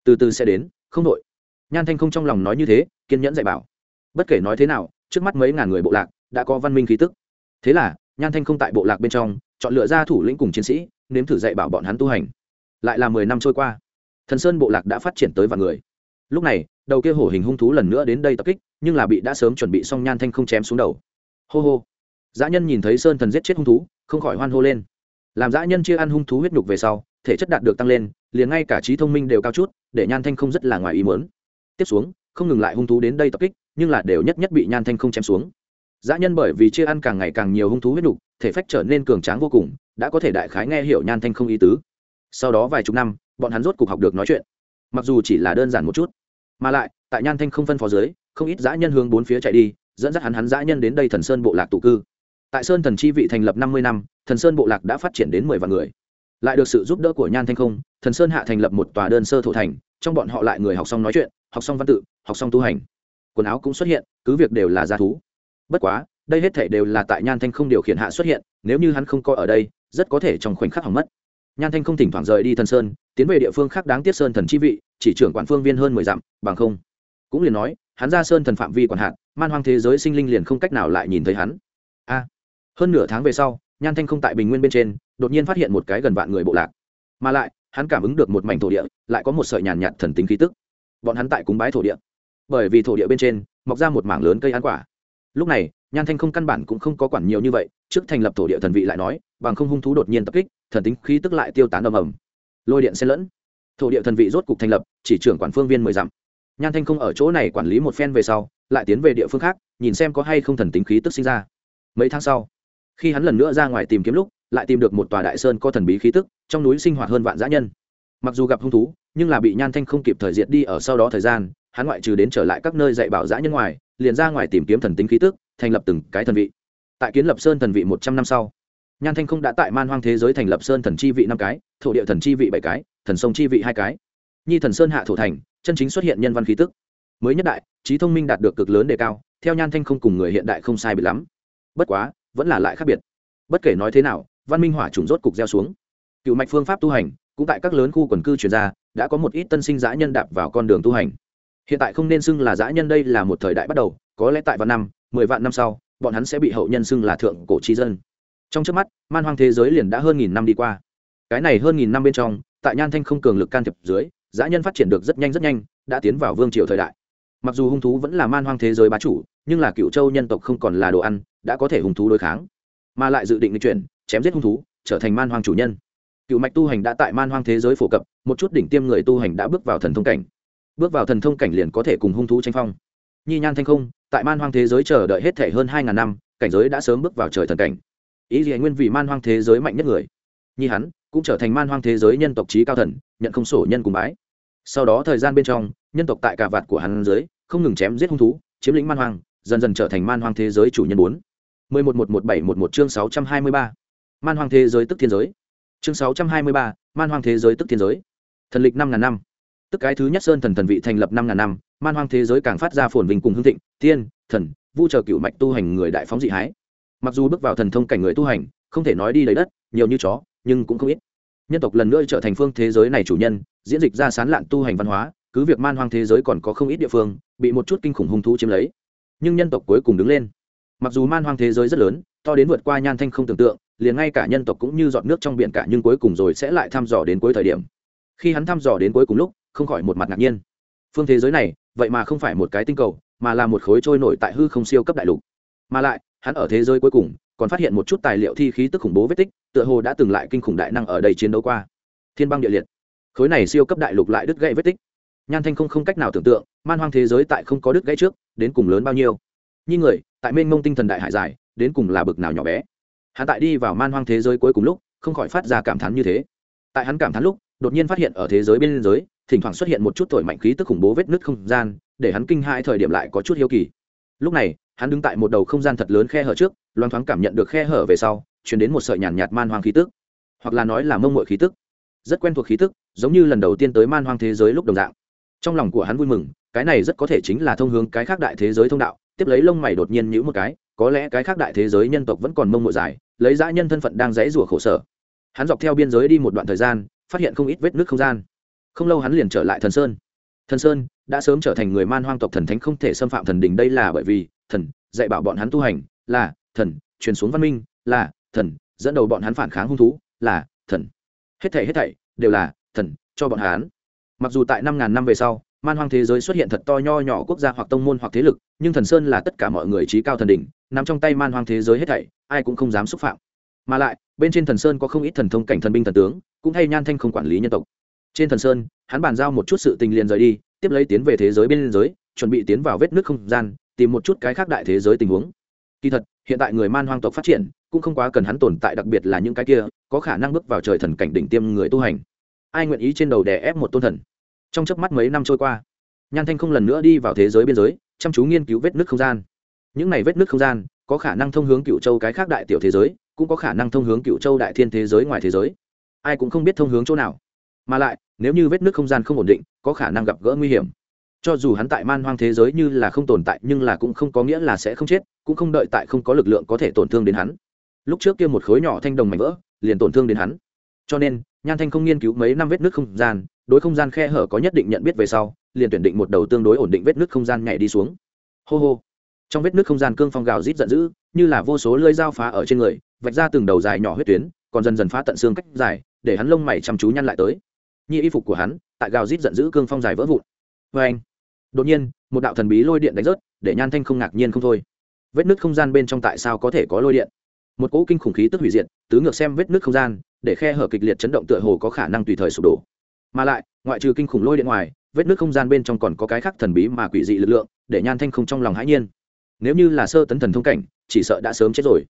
Từ từ sẽ đến, không đội nhan thanh không trong lòng nói như thế, kiên nhẫn dạy bảo. Bất kể nói thế nào, trước mắt mấy ngàn người bộ lạc đã có văn minh khí tức. Thế là, nhan thanh không tại bộ lạc bên trong, chọn lựa ra thủ lĩnh cùng chiến sĩ, nếm thử dạy bảo bọn hắn tu hành. Lại là mười năm trôi qua, thần sơn bộ lạc đã phát triển tới vạn người. Lúc này, đầu kia hổ hình hung thú lần nữa đến đây tập kích, nhưng là bị đã sớm chuẩn bị xong nhan thanh không chém xuống đầu. Hô hô. Dã nhân nhìn thấy sơn thần giết chết hung thú, không khỏi hoan hô lên. Làm dã nhân chia ăn hung thú huyết nhục về sau, thể chất đạt được tăng lên, liền ngay cả trí thông minh đều cao chút, để nhan thanh không rất là ngoài ý mớn tiếp xuống, không ngừng lại hung thú đến đây tập kích, nhưng là đều nhất nhất bị nhan thanh không chém xuống. Dã nhân bởi vì chia ăn càng ngày càng nhiều hung thú huyết nhục, thể phách trở nên cường tráng vô cùng, đã có thể đại khái nghe hiểu nhan thanh không ý tứ. Sau đó vài chục năm, bọn hắn rốt cục học được nói chuyện. Mặc dù chỉ là đơn giản một chút, mà lại, tại nhan thanh không phân phó dưới, không ít dã nhân hướng bốn phía chạy đi, dẫn dắt hắn hắn dã nhân đến đây thần sơn bộ lạc tụ cư. Tại sơn thần chi vị thành lập năm mươi năm, thần sơn bộ lạc đã phát triển đến mười vạn người. Lại được sự giúp đỡ của nhan thanh không, thần sơn hạ thành lập một tòa đơn sơ thổ thành trong bọn họ lại người học xong nói chuyện, học xong văn tự, học xong tu hành. Quần áo cũng xuất hiện, cứ việc đều là g thú. Bất quá, đây hết thể đều là tại nhan thanh không điều khiển hạ xuất hiện, nếu như hắn không coi ở đây, rất có thể trong khoảnh khắc hỏng mất. Nhan thanh không thỉnh thoảng rời đi thần sơn, tiến về địa phương khác đáng tiếc sơn thần chi vị, chỉ trưởng quản phương viên hơn mười dặm, bằng không. Cũng liền nói, hắn ra sơn thần phạm vi quản hạt, man hoang thế giới sinh linh liền không cách nào lại nhìn thấy hắn. A. Hơn nửa tháng về sau, nhan thanh không tại bình nguyên bên trên, đột nhiên phát hiện một cái gần vạn người bộ lạc. Mà lại hắn cảm ứng được một mảnh thổ địa, lại có một sợi nhàn nhạt thần tính khí tức. Bọn hắn tại cúng bái thổ địa. Bởi vì thổ địa bên trên, mọc ra một mảng lớn cây ăn quả. Lúc này, nhan thanh không căn bản cũng không có quản nhiều như vậy, trước thành lập thổ địa thần vị lại nói, bằng không hung thú đột nhiên tập kích, thần tính khí tức lại tiêu tán ầm ầm. Lôi điện xen lẫn. Thổ địa thần vị rốt cục thành lập, chỉ trưởng quản phương viên mười dặm. Nhan thanh không ở chỗ này quản lý một phen về sau, lại tiến về địa phương khác, nhìn xem có hay không thần tính khí tức sinh ra. Mấy tháng sau, khi hắn lần nữa ra ngoài tìm kiếm lúc lại tìm được một tòa đại sơn có thần bí khí tức, trong núi sinh hoạt hơn vạn dã nhân. Mặc dù gặp hung thú, nhưng là bị nhan thanh không kịp thời diệt đi ở sau đó thời gian, hắn ngoại trừ đến trở lại các nơi dạy bảo dã nhân ngoài, liền ra ngoài tìm kiếm thần tính khí tức, thành lập từng cái thần vị. Tại kiến lập sơn thần vị một trăm năm sau, nhan thanh không đã tại man hoang thế giới thành lập sơn thần chi vị năm cái, thổ địa thần chi vị bảy cái, thần sông chi vị hai cái. Nhi thần sơn hạ thổ thành, chân chính xuất hiện nhân văn khí tức. Mới nhất đại, trí thông minh đạt được cực lớn đề cao, theo nhan thanh không cùng người hiện đại không sai biệt lắm. Bất quá, vẫn là lại khác biệt. Bất kể nói thế nào văn minh hỏa trùng rốt cục gieo xuống. Cựu mạch phương pháp tu hành, cũng tại các lớn khu quần cư chuyển ra, đã có một ít tân sinh giã nhân đạp vào con đường tu hành. Hiện tại không nên xưng là giã nhân đây là một thời đại bắt đầu, có lẽ tại vạn năm, mười vạn năm sau, bọn hắn sẽ bị hậu nhân xưng là thượng cổ trí dân. Trong trước mắt, man hoang thế giới liền đã hơn nghìn năm đi qua. Cái này hơn nghìn năm bên trong, tại nhan thanh không cường lực can thiệp dưới giã nhân phát triển được rất nhanh rất nhanh, đã tiến vào vương triều thời đại. Mặc dù hung thú vẫn là man hoang thế giới bá chủ, nhưng là cựu châu nhân tộc không còn là đồ ăn, đã có thể hung thú đối kháng mà lại dự định di chuyển, chém giết hung thú, trở thành man hoang chủ nhân. Cựu mạch tu hành đã tại man hoang thế giới phổ cập, một chút đỉnh tiêm người tu hành đã bước vào thần thông cảnh. Bước vào thần thông cảnh liền có thể cùng hung thú tranh phong. Nhi nhan thanh không, tại man hoang thế giới chờ đợi hết thể hơn hai ngàn năm, cảnh giới đã sớm bước vào trời thần cảnh. Ý gì nguyên vì man hoang thế giới mạnh nhất người. Nhi hắn cũng trở thành man hoang thế giới nhân tộc trí cao thần, nhận không sổ nhân cùng bái. Sau đó thời gian bên trong, nhân tộc tại cả vạt của hắn dưới, không ngừng chém giết hung thú, chiếm lĩnh man hoang, dần dần trở thành man hoang thế giới chủ nhân bốn mười một một một bảy một một chương sáu trăm hai mươi ba. Man hoang thế giới tức thiên giới. Chương sáu trăm hai mươi ba, man hoang thế giới tức thiên giới. Thần lịch năm ngàn năm. Tức cái thứ nhất sơn thần thần vị thành lập năm ngàn năm, man hoang thế giới càng phát ra phồn vinh cùng hương thịnh, tiên, thần, vu chờ cựu mạch tu hành người đại phóng dị hái. Mặc dù bước vào thần thông cảnh người tu hành, không thể nói đi lấy đất, nhiều như chó, nhưng cũng không ít. Nhân tộc lần nữa trở thành phương thế giới này chủ nhân, diễn dịch ra sán lạn tu hành văn hóa, cứ việc man hoang thế giới còn có không ít địa phương, bị một chút kinh khủng hung thú chiếm lấy. Nhưng nhân tộc cuối cùng đứng lên mặc dù man hoang thế giới rất lớn, to đến vượt qua nhan thanh không tưởng tượng, liền ngay cả nhân tộc cũng như giọt nước trong biển cả nhưng cuối cùng rồi sẽ lại thăm dò đến cuối thời điểm. Khi hắn thăm dò đến cuối cùng lúc, không khỏi một mặt ngạc nhiên. Phương thế giới này, vậy mà không phải một cái tinh cầu, mà là một khối trôi nổi tại hư không siêu cấp đại lục. Mà lại, hắn ở thế giới cuối cùng, còn phát hiện một chút tài liệu thi khí tức khủng bố vết tích, tựa hồ đã từng lại kinh khủng đại năng ở đây chiến đấu qua. Thiên băng địa liệt. Khối này siêu cấp đại lục lại đứt gãy vết tích. Nhan thanh không không cách nào tưởng tượng, man hoang thế giới tại không có đứt gãy trước, đến cùng lớn bao nhiêu như người tại mênh mông tinh thần đại hải dài đến cùng là bực nào nhỏ bé. Hắn tại đi vào man hoang thế giới cuối cùng lúc không khỏi phát ra cảm thán như thế. Tại hắn cảm thán lúc đột nhiên phát hiện ở thế giới bên giới thỉnh thoảng xuất hiện một chút thổi mạnh khí tức khủng bố vết nứt không gian để hắn kinh hai thời điểm lại có chút hiếu kỳ. Lúc này hắn đứng tại một đầu không gian thật lớn khe hở trước loan thoáng cảm nhận được khe hở về sau chuyển đến một sợi nhàn nhạt, nhạt man hoang khí tức. Hoặc là nói là mông mội khí tức. Rất quen thuộc khí tức giống như lần đầu tiên tới man hoang thế giới lúc đồng dạng. Trong lòng của hắn vui mừng cái này rất có thể chính là thông hướng cái khác đại thế giới thông đạo tiếp lấy lông mày đột nhiên nhữ một cái, có lẽ cái khác đại thế giới nhân tộc vẫn còn mông mộ dài, lấy dã nhân thân phận đang dãy rủa khổ sở. Hắn dọc theo biên giới đi một đoạn thời gian, phát hiện không ít vết nước không gian. Không lâu hắn liền trở lại thần sơn. Thần sơn đã sớm trở thành người man hoang tộc thần thánh không thể xâm phạm thần đình đây là bởi vì thần dạy bảo bọn hắn tu hành, là thần truyền xuống văn minh, là thần dẫn đầu bọn hắn phản kháng hung thú, là thần. Hết thảy hết thảy đều là thần cho bọn hắn. Mặc dù tại năm ngàn năm về sau man hoang thế giới xuất hiện thật to nho nhỏ quốc gia hoặc tông môn hoặc thế lực, nhưng thần sơn là tất cả mọi người trí cao thần đỉnh, nằm trong tay man hoang thế giới hết thảy, ai cũng không dám xúc phạm. Mà lại, bên trên thần sơn có không ít thần thông cảnh thần binh thần tướng, cũng thay nhan thanh không quản lý nhân tộc. Trên thần sơn, hắn bàn giao một chút sự tình liền rời đi, tiếp lấy tiến về thế giới bên giới chuẩn bị tiến vào vết nước không gian, tìm một chút cái khác đại thế giới tình huống. Kỳ thật, hiện tại người man hoang tộc phát triển, cũng không quá cần hắn tồn tại, đặc biệt là những cái kia, có khả năng bước vào trời thần cảnh đỉnh tiêm người tu hành. Ai nguyện ý trên đầu đè ép một tôn thần? Trong chớp mắt mấy năm trôi qua, nhan thanh không lần nữa đi vào thế giới biên giới, chăm chú nghiên cứu vết nước không gian. Những này vết nước không gian, có khả năng thông hướng cựu châu cái khác đại tiểu thế giới, cũng có khả năng thông hướng cựu châu đại thiên thế giới ngoài thế giới. Ai cũng không biết thông hướng chỗ nào. Mà lại, nếu như vết nước không gian không ổn định, có khả năng gặp gỡ nguy hiểm. Cho dù hắn tại man hoang thế giới như là không tồn tại, nhưng là cũng không có nghĩa là sẽ không chết, cũng không đợi tại không có lực lượng có thể tổn thương đến hắn. Lúc trước kia một khối nhỏ thanh đồng mảnh vỡ, liền tổn thương đến hắn. Cho nên, nhan thanh không nghiên cứu mấy năm vết nước không gian đối không gian khe hở có nhất định nhận biết về sau, liền tuyển định một đầu tương đối ổn định vết nước không gian nhảy đi xuống. Hô hô. Trong vết nước không gian cương phong gào rít giận dữ, như là vô số lưỡi dao phá ở trên người, vạch ra từng đầu dài nhỏ huyết tuyến, còn dần dần phá tận xương cách dài, để hắn lông mày chăm chú nhăn lại tới. Nhi y phục của hắn, tại gào rít giận dữ cương phong dài vỡ vụn. Vê anh. Đột nhiên, một đạo thần bí lôi điện đánh rớt, để nhan thanh không ngạc nhiên không thôi. Vết nứt không gian bên trong tại sao có thể có lôi điện? Một cỗ kinh khủng khí tức hủy diệt, tứ ngược xem vết nứt không gian, để khe hở kịch liệt chấn động tựa hồ có khả năng tùy thời sụp đổ mà lại, ngoại trừ kinh khủng lôi điện ngoài, vết nước không gian bên trong còn có cái khác thần bí mà quỷ dị lực lượng, để nhan thanh không trong lòng hãi nhiên. Nếu như là sơ tấn thần thông cảnh, chỉ sợ đã sớm chết rồi.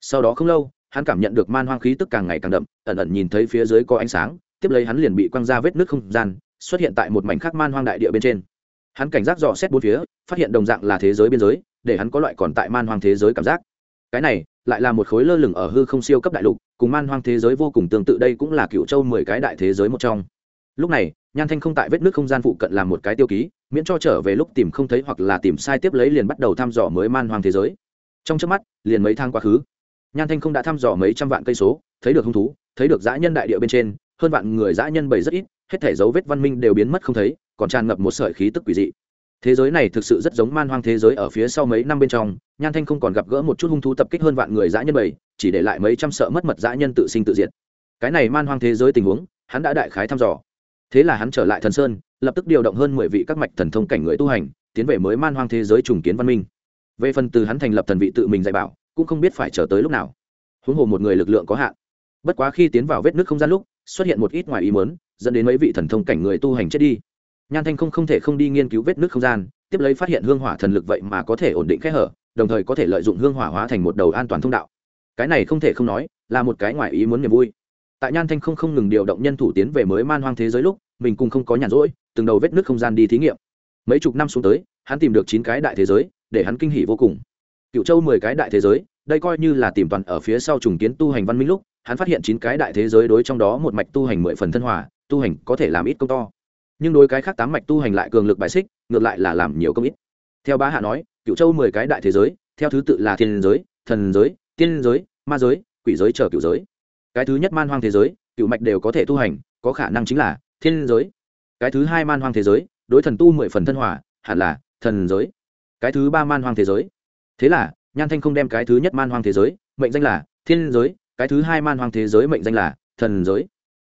Sau đó không lâu, hắn cảm nhận được man hoang khí tức càng ngày càng đậm, ẩn ẩn nhìn thấy phía dưới có ánh sáng, tiếp lấy hắn liền bị quăng ra vết nước không gian, xuất hiện tại một mảnh khắc man hoang đại địa bên trên. Hắn cảnh giác dò xét bốn phía, phát hiện đồng dạng là thế giới biên giới, để hắn có loại còn tại man hoang thế giới cảm giác. Cái này, lại là một khối lơ lửng ở hư không siêu cấp đại lục, cùng man hoang thế giới vô cùng tương tự, đây cũng là cựu châu mười cái đại thế giới một trong lúc này, nhan thanh không tại vết nước không gian phụ cận làm một cái tiêu ký, miễn cho trở về lúc tìm không thấy hoặc là tìm sai tiếp lấy liền bắt đầu thăm dò mới man hoang thế giới. Trong trước mắt, liền mấy thang quá khứ, nhan thanh không đã thăm dò mấy trăm vạn cây số, thấy được hung thú, thấy được dã nhân đại địa bên trên, hơn vạn người dã nhân bầy rất ít, hết thể dấu vết văn minh đều biến mất không thấy, còn tràn ngập một sợi khí tức quỷ dị. Thế giới này thực sự rất giống man hoang thế giới ở phía sau mấy năm bên trong, nhan thanh không còn gặp gỡ một chút hung thú tập kích hơn vạn người dã nhân bầy chỉ để lại mấy trăm sợ mất mật dã nhân tự sinh tự diệt. Cái này man hoang thế giới tình huống, hắn đã đại khái thăm dò thế là hắn trở lại thần sơn, lập tức điều động hơn mười vị các mạch thần thông cảnh người tu hành, tiến về mới man hoang thế giới trùng kiến văn minh. Về phần từ hắn thành lập thần vị tự mình dạy bảo, cũng không biết phải chờ tới lúc nào. Huống hồ một người lực lượng có hạn. Bất quá khi tiến vào vết nước không gian lúc, xuất hiện một ít ngoài ý mớn dẫn đến mấy vị thần thông cảnh người tu hành chết đi. Nhan thanh không không thể không đi nghiên cứu vết nước không gian, tiếp lấy phát hiện hương hỏa thần lực vậy mà có thể ổn định kẽ hở, đồng thời có thể lợi dụng hương hỏa hóa thành một đầu an toàn thông đạo. Cái này không thể không nói, là một cái ngoài ý muốn niềm vui tại nhan thanh không không ngừng điều động nhân thủ tiến về mới man hoang thế giới lúc, mình cùng không có nhàn rỗi, từng đầu vết nước không gian đi thí nghiệm. Mấy chục năm xuống tới, hắn tìm được chín cái đại thế giới, để hắn kinh hỉ vô cùng. Cựu châu mười cái đại thế giới, đây coi như là tìm toàn ở phía sau trùng kiến tu hành văn minh lúc, hắn phát hiện chín cái đại thế giới đối trong đó một mạch tu hành mười phần thân hòa, tu hành có thể làm ít công to. Nhưng đối cái khác tám mạch tu hành lại cường lực bài xích, ngược lại là làm nhiều công ít. Theo bá hạ nói, cựu châu mười cái đại thế giới, theo thứ tự là thiên giới, thần giới, tiên giới, ma giới, quỷ giới chờ cựu giới cái thứ nhất man hoang thế giới, cựu mạch đều có thể tu hành, có khả năng chính là thiên giới. Cái thứ hai man hoang thế giới, đối thần tu mười phần thân hòa, hẳn là thần giới. Cái thứ ba man hoang thế giới. Thế là, nhan thanh không đem cái thứ nhất man hoang thế giới, mệnh danh là thiên giới, cái thứ hai man hoang thế giới mệnh danh là thần giới.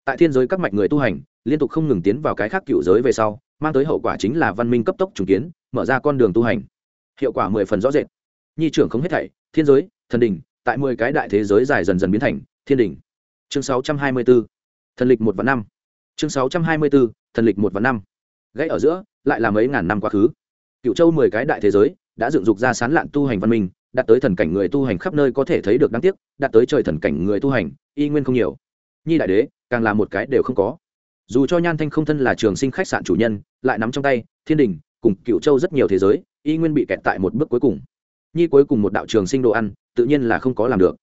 Tại thiên giới các mạch người tu hành, liên tục không ngừng tiến vào cái khác cựu giới về sau, mang tới hậu quả chính là văn minh cấp tốc trùng kiến, mở ra con đường tu hành. Hiệu quả mười phần rõ rệt. Nhi trưởng không hết thảy, thiên giới, thần đình tại mười cái đại thế giới dài dần dần biến thành thiên đình chương sáu trăm hai mươi 624, thần lịch một và năm. Chương sáu trăm hai mươi 624, thần lịch một và năm. Gãy ở giữa lại là mấy ngàn năm quá khứ. Cựu châu mười cái đại thế giới đã dựng dục ra sán lạn tu hành văn minh đạt tới thần cảnh người tu hành khắp nơi có thể thấy được đáng tiếc đạt tới trời thần cảnh người tu hành y nguyên không nhiều. Nhi đại đế càng là một cái đều không có. Dù cho nhan thanh không thân là trường sinh khách sạn chủ nhân lại nắm trong tay thiên đình cùng cựu châu rất nhiều thế giới y nguyên bị kẹt tại một bước cuối cùng. Nhi cuối cùng một đạo trường sinh đồ ăn tự nhiên là không có làm được.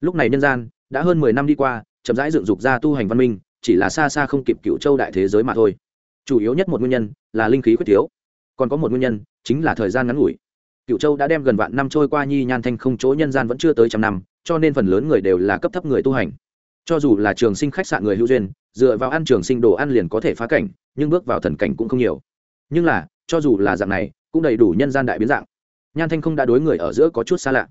Lúc này nhân gian đã hơn mười năm đi qua chậm rãi dựng dục ra tu hành văn minh, chỉ là xa xa không kịp cựu châu đại thế giới mà thôi. Chủ yếu nhất một nguyên nhân là linh khí quyết thiếu. Còn có một nguyên nhân chính là thời gian ngắn ngủi. Cựu châu đã đem gần vạn năm trôi qua nhi nhan thanh không chỗ nhân gian vẫn chưa tới trăm năm, cho nên phần lớn người đều là cấp thấp người tu hành. Cho dù là trường sinh khách sạn người hữu duyên, dựa vào ăn trường sinh đồ ăn liền có thể phá cảnh, nhưng bước vào thần cảnh cũng không nhiều. Nhưng là, cho dù là dạng này, cũng đầy đủ nhân gian đại biến dạng. Nhan thanh không đã đối người ở giữa có chút xa lạ.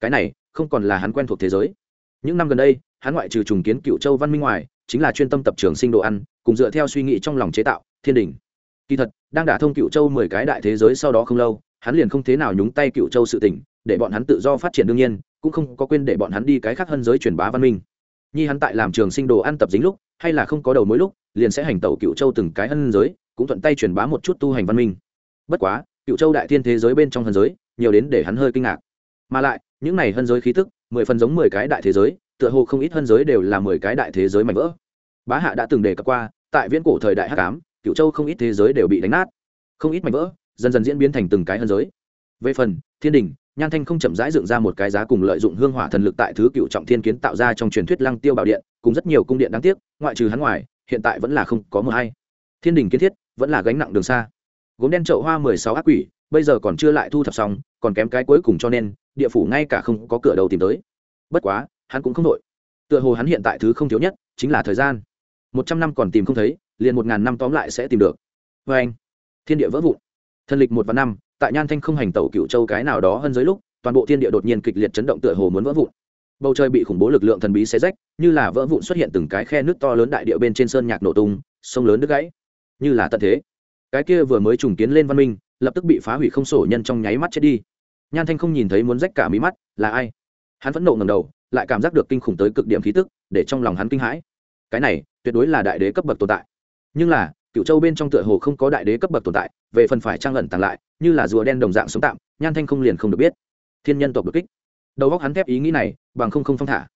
Cái này không còn là hắn quen thuộc thế giới. Những năm gần đây hắn ngoại trừ trùng kiến cựu châu văn minh ngoài, chính là chuyên tâm tập trường sinh đồ ăn, cùng dựa theo suy nghĩ trong lòng chế tạo, thiên đình. Kỳ thật, đang đả thông cựu châu mười cái đại thế giới sau đó không lâu, hắn liền không thế nào nhúng tay cựu châu sự tỉnh để bọn hắn tự do phát triển đương nhiên, cũng không có quên để bọn hắn đi cái khác hơn giới truyền bá văn minh. Nhi hắn tại làm trường sinh đồ ăn tập dính lúc, hay là không có đầu mối lúc, liền sẽ hành tẩu cựu châu từng cái hân giới, cũng thuận tay truyền bá một chút tu hành văn minh. Bất quá, cựu châu đại thiên thế giới bên trong hân giới, nhiều đến để hắn hơi kinh ngạc. Mà lại, những này hân giới khí tức, mười phần giống mười cái đại thế giới tựa hồ không ít hơn giới đều là mười cái đại thế giới mạnh vỡ. Bá hạ đã từng đề cập qua, tại viễn cổ thời đại hắc ám cựu châu không ít thế giới đều bị đánh nát. Không ít mạnh vỡ, dần dần diễn biến thành từng cái hân giới. Về phần, thiên đình, nhan thanh không chậm rãi dựng ra một cái giá cùng lợi dụng hương hỏa thần lực tại thứ cựu trọng thiên kiến tạo ra trong truyền thuyết lăng tiêu bảo điện, cùng rất nhiều cung điện đáng tiếc, ngoại trừ hắn ngoài, hiện tại vẫn là không có mờ hay. Thiên đình kiến thiết, vẫn là gánh nặng đường xa. Gốm đen trậu hoa mười sáu ác quỷ, bây giờ còn chưa lại thu thập xong, còn kém cái cuối cùng cho nên, địa phủ ngay cả không có cửa đầu tìm tới. Bất quá hắn cũng không đội. Tựa hồ hắn hiện tại thứ không thiếu nhất chính là thời gian. Một trăm năm còn tìm không thấy, liền một ngàn năm tóm lại sẽ tìm được. Vê anh, thiên địa vỡ vụn. Thần lịch một và năm, tại nhan thanh không hành tẩu cựu châu cái nào đó hơn dưới lúc, toàn bộ thiên địa đột nhiên kịch liệt chấn động tựa hồ muốn vỡ vụn. Bầu trời bị khủng bố lực lượng thần bí xé rách, như là vỡ vụn xuất hiện từng cái khe nước to lớn đại địa bên trên sơn nhạc nổ tung, sông lớn đứt gãy. Như là tận thế. Cái kia vừa mới trùng kiến lên văn minh, lập tức bị phá hủy không sổ nhân trong nháy mắt chết đi. Nhan thanh không nhìn thấy muốn rách cả mí mắt, là ai? Hắn phẫn nộ ngầm đầu lại cảm giác được kinh khủng tới cực điểm khí tức, để trong lòng hắn kinh hãi. Cái này, tuyệt đối là đại đế cấp bậc tồn tại. Nhưng là cựu châu bên trong tựa hồ không có đại đế cấp bậc tồn tại, về phần phải trang lẩn tàng lại, như là rùa đen đồng dạng sống tạm, nhan thanh không liền không được biết. Thiên nhân tộc được kích. Đầu góc hắn thép ý nghĩ này, bằng không không phong thả.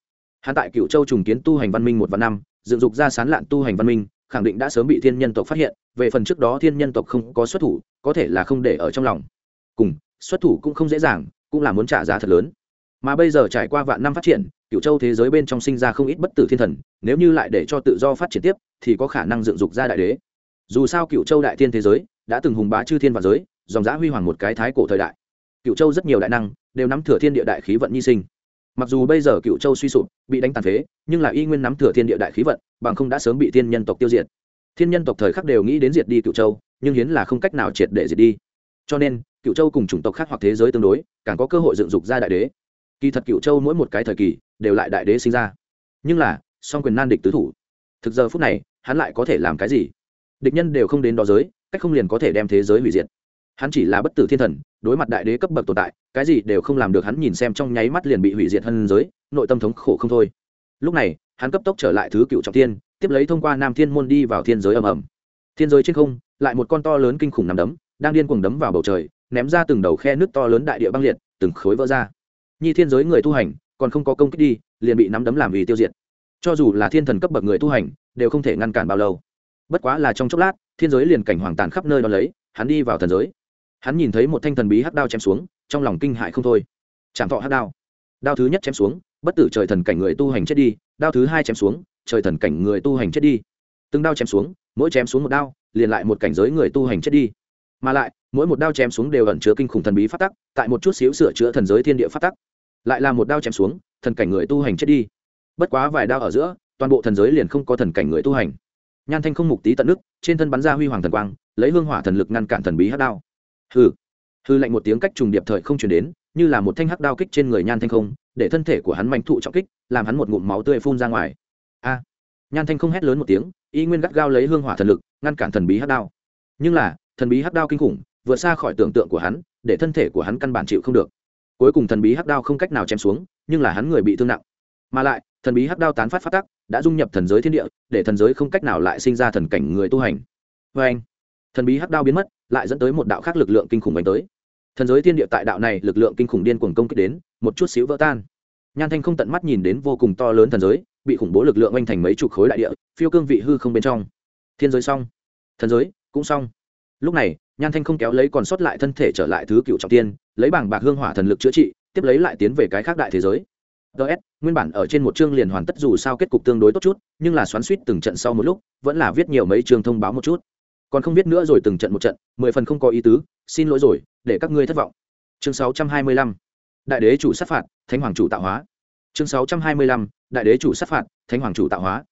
Hắn tại cựu châu trùng kiến tu hành văn minh một và năm, dựng dục ra sán lạn tu hành văn minh, khẳng định đã sớm bị thiên nhân tộc phát hiện, về phần trước đó thiên nhân tộc không có xuất thủ, có thể là không để ở trong lòng. Cùng, xuất thủ cũng không dễ dàng, cũng là muốn trả giá thật lớn mà bây giờ trải qua vạn năm phát triển cựu châu thế giới bên trong sinh ra không ít bất tử thiên thần, nếu như lại để cho tự do phát triển tiếp, thì có khả năng dựng dục ra đại đế. Dù sao cựu châu đại thiên thế giới đã từng hùng bá chư thiên và giới, dòng giã huy hoàng một cái thái cổ thời đại. Cựu châu rất nhiều đại năng đều nắm thừa thiên địa đại khí vận nhi sinh. Mặc dù bây giờ cựu châu suy sụp, bị đánh tàn phế, nhưng là y nguyên nắm thừa thiên địa đại khí vận, bằng không đã sớm bị thiên nhân tộc tiêu diệt. Thiên nhân tộc thời khắc đều nghĩ đến diệt đi cựu châu, nhưng hiến là không cách nào triệt để diệt đi. Cho nên cựu châu cùng chủng tộc khác hoặc thế giới tương đối, càng có cơ hội dựng dục ra đại đế kỳ thật cựu châu mỗi một cái thời kỳ đều lại đại đế sinh ra. Nhưng là, song quyền nan địch tứ thủ, thực giờ phút này, hắn lại có thể làm cái gì? Địch nhân đều không đến đó giới, cách không liền có thể đem thế giới hủy diệt. Hắn chỉ là bất tử thiên thần, đối mặt đại đế cấp bậc tồn tại, cái gì đều không làm được hắn nhìn xem trong nháy mắt liền bị hủy diệt hơn giới, nội tâm thống khổ không thôi. Lúc này, hắn cấp tốc trở lại thứ cựu trọng thiên, tiếp lấy thông qua nam thiên môn đi vào thiên giới ầm ầm. Thiên giới trên không, lại một con to lớn kinh khủng nằm đấm, đang điên cuồng đấm vào bầu trời, ném ra từng đầu khe nước to lớn đại địa băng liệt, từng khối vỡ ra nhi thiên giới người tu hành, còn không có công kích đi, liền bị nắm đấm làm vì tiêu diệt. Cho dù là thiên thần cấp bậc người tu hành, đều không thể ngăn cản bao lâu. Bất quá là trong chốc lát, thiên giới liền cảnh hoàng tàn khắp nơi đ ó lấy, hắn đi vào thần giới. Hắn nhìn thấy một thanh thần bí hắc đao chém xuống, trong lòng kinh hại không thôi. Chạm thọ hắc đao. Đao thứ nhất chém xuống, bất tử trời thần cảnh người tu hành chết đi, đao thứ hai chém xuống, trời thần cảnh người tu hành chết đi. Từng đao chém xuống, mỗi chém xuống một đao, liền lại một cảnh giới người tu hành chết đi. Mà lại, mỗi một đao chém xuống đều ẩn chứa kinh khủng thần bí phát tắc, tại một chút xíu sửa chữa thần giới thiên địa phát tắc lại là một đao chém xuống, thần cảnh người tu hành chết đi. Bất quá vài đao ở giữa, toàn bộ thần giới liền không có thần cảnh người tu hành. Nhan thanh không mục tí tận nước, trên thân bắn ra huy hoàng thần quang, lấy hương hỏa thần lực ngăn cản thần bí hát đao. Hư hư lạnh một tiếng cách trùng điệp thời không chuyển đến, như là một thanh hắc đao kích trên người nhan thanh không, để thân thể của hắn mạnh thụ trọng kích, làm hắn một ngụm máu tươi phun ra ngoài. A. Nhan thanh không hét lớn một tiếng, y nguyên gắt gao lấy hương hỏa thần lực, ngăn cản thần bí hắc đao. Nhưng là, thần bí hắc đao kinh khủng, vượt xa khỏi tưởng tượng của hắn, để thân thể của hắn căn bản chịu không được cuối cùng thần bí hắc đao không cách nào chém xuống, nhưng là hắn người bị thương nặng. Mà lại, thần bí hắc đao tán phát phát tắc, đã dung nhập thần giới thiên địa, để thần giới không cách nào lại sinh ra thần cảnh người tu hành. Vê anh, thần bí hắc đao biến mất, lại dẫn tới một đạo khác lực lượng kinh khủng đánh tới. Thần giới thiên địa tại đạo này lực lượng kinh khủng điên cuồng công kích đến, một chút xíu vỡ tan. Nhan thanh không tận mắt nhìn đến vô cùng to lớn thần giới, bị khủng bố lực lượng oanh thành mấy chục khối đại địa, phiêu cương vị hư không bên trong. Thiên giới xong. Thần giới, cũng xong. Lúc này nhan thanh không kéo lấy còn sót lại thân thể trở lại thứ cựu trọng tiên, lấy bảng bạc hương hỏa thần lực chữa trị, tiếp lấy lại tiến về cái khác đại thế giới. Ts nguyên bản ở trên một chương liền hoàn tất dù sao kết cục tương đối tốt chút, nhưng là xoắn suýt từng trận sau một lúc, vẫn là viết nhiều mấy chương thông báo một chút. Còn không biết nữa rồi từng trận một trận, mười phần không có ý tứ, xin lỗi rồi, để các ngươi thất vọng. Chương sáu trăm hai mươi lăm, đại đế chủ sát phạt, thánh hoàng chủ tạo hóa. Chương sáu trăm hai mươi lăm, đại đế chủ sát phạt, thánh hoàng chủ tạo hóa.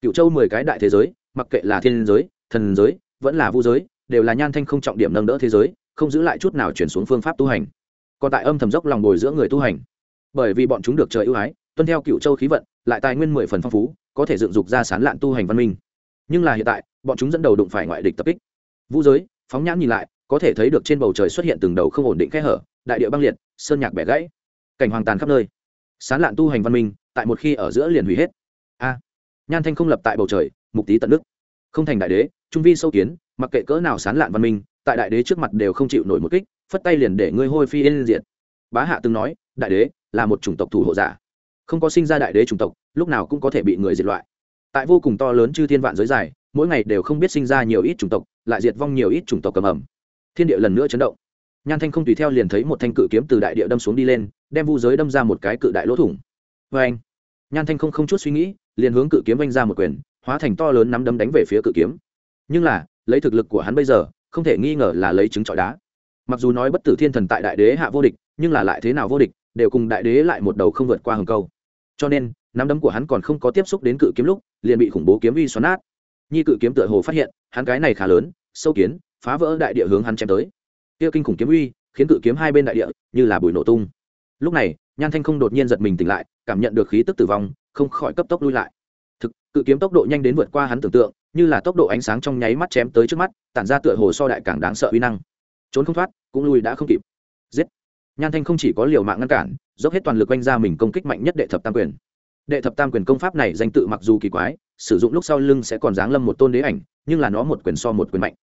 Cựu châu mười cái đại thế giới, mặc kệ là thiên giới, thần giới, vẫn là vũ giới đều là nhan thanh không trọng điểm nâng đỡ thế giới, không giữ lại chút nào chuyển xuống phương pháp tu hành. Còn tại âm thầm dốc lòng bồi giữa người tu hành. Bởi vì bọn chúng được trời ưu ái, tuân theo cựu châu khí vận, lại tài nguyên mười phần phong phú, có thể dựng dục ra sán lạn tu hành văn minh. Nhưng là hiện tại, bọn chúng dẫn đầu đụng phải ngoại địch tập kích. Vũ giới, phóng nhãn nhìn lại, có thể thấy được trên bầu trời xuất hiện từng đầu không ổn định kẽ hở, đại địa băng liệt, sơn nhạc bẻ gãy. Cảnh hoàng tàn khắp nơi. Sán lạn tu hành văn minh, tại một khi ở giữa liền hủy hết. A. Nhan thanh không lập tại bầu trời, mục tý tận đức không thành đại đế, trung vi sâu kiến mặc kệ cỡ nào sán lạn văn minh, tại đại đế trước mặt đều không chịu nổi một kích, phất tay liền để ngươi hôi phi yên diện bá hạ từng nói, đại đế là một chủng tộc thủ hộ giả. Không có sinh ra đại đế chủng tộc, lúc nào cũng có thể bị người diệt loại. Tại vô cùng to lớn chư thiên vạn giới dài, mỗi ngày đều không biết sinh ra nhiều ít chủng tộc, lại diệt vong nhiều ít chủng tộc cầm ẩm. Thiên địa lần nữa chấn động. Nhan thanh không tùy theo liền thấy một thanh cự kiếm từ đại địa đâm xuống đi lên, đem vu giới đâm ra một cái cự đại lỗ thủng. Vê anh, nhan thanh không không chút suy nghĩ, liền hướng cự kiếm vanh ra một quyền, hóa thành to lớn nắm đấm đánh về phía cự kiếm. Nhưng là lấy thực lực của hắn bây giờ, không thể nghi ngờ là lấy trứng trọi đá. Mặc dù nói bất tử thiên thần tại đại đế hạ vô địch, nhưng là lại thế nào vô địch, đều cùng đại đế lại một đầu không vượt qua hầm câu. Cho nên, nắm đấm của hắn còn không có tiếp xúc đến cự kiếm lúc, liền bị khủng bố kiếm uy xoắn nát. Nhi cự kiếm tựa hồ phát hiện, hắn cái này khá lớn, sâu kiến, phá vỡ đại địa hướng hắn chém tới. Kia kinh khủng kiếm uy, khiến cự kiếm hai bên đại địa như là bụi nổ tung. Lúc này, nhan thanh không đột nhiên giật mình tỉnh lại, cảm nhận được khí tức tử vong, không khỏi cấp tốc lui lại thực, cự kiếm tốc độ nhanh đến vượt qua hắn tưởng tượng, như là tốc độ ánh sáng trong nháy mắt chém tới trước mắt, tản ra tựa hồ so đại càng đáng sợ uy năng. Trốn không thoát, cũng lui đã không kịp. Giết! Nhan thanh không chỉ có liều mạng ngăn cản, dốc hết toàn lực quanh ra mình công kích mạnh nhất đệ thập tam quyền. Đệ thập tam quyền công pháp này danh tự mặc dù kỳ quái, sử dụng lúc sau lưng sẽ còn giáng lâm một tôn đế ảnh, nhưng là nó một quyền so một quyền mạnh.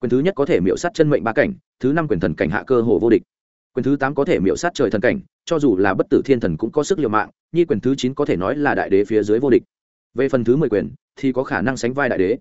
Quyền thứ nhất có thể miễu sát chân mệnh ba cảnh, thứ năm quyền thần cảnh hạ cơ hồ vô địch. Quyền thứ tám có thể miễu sát trời thần cảnh, cho dù là bất tử thiên thần cũng có sức liều mạng, nhi quyền thứ chín có thể nói là đại đế phía dưới vô địch về phần thứ mười quyền, thì có khả năng sánh vai đại đế.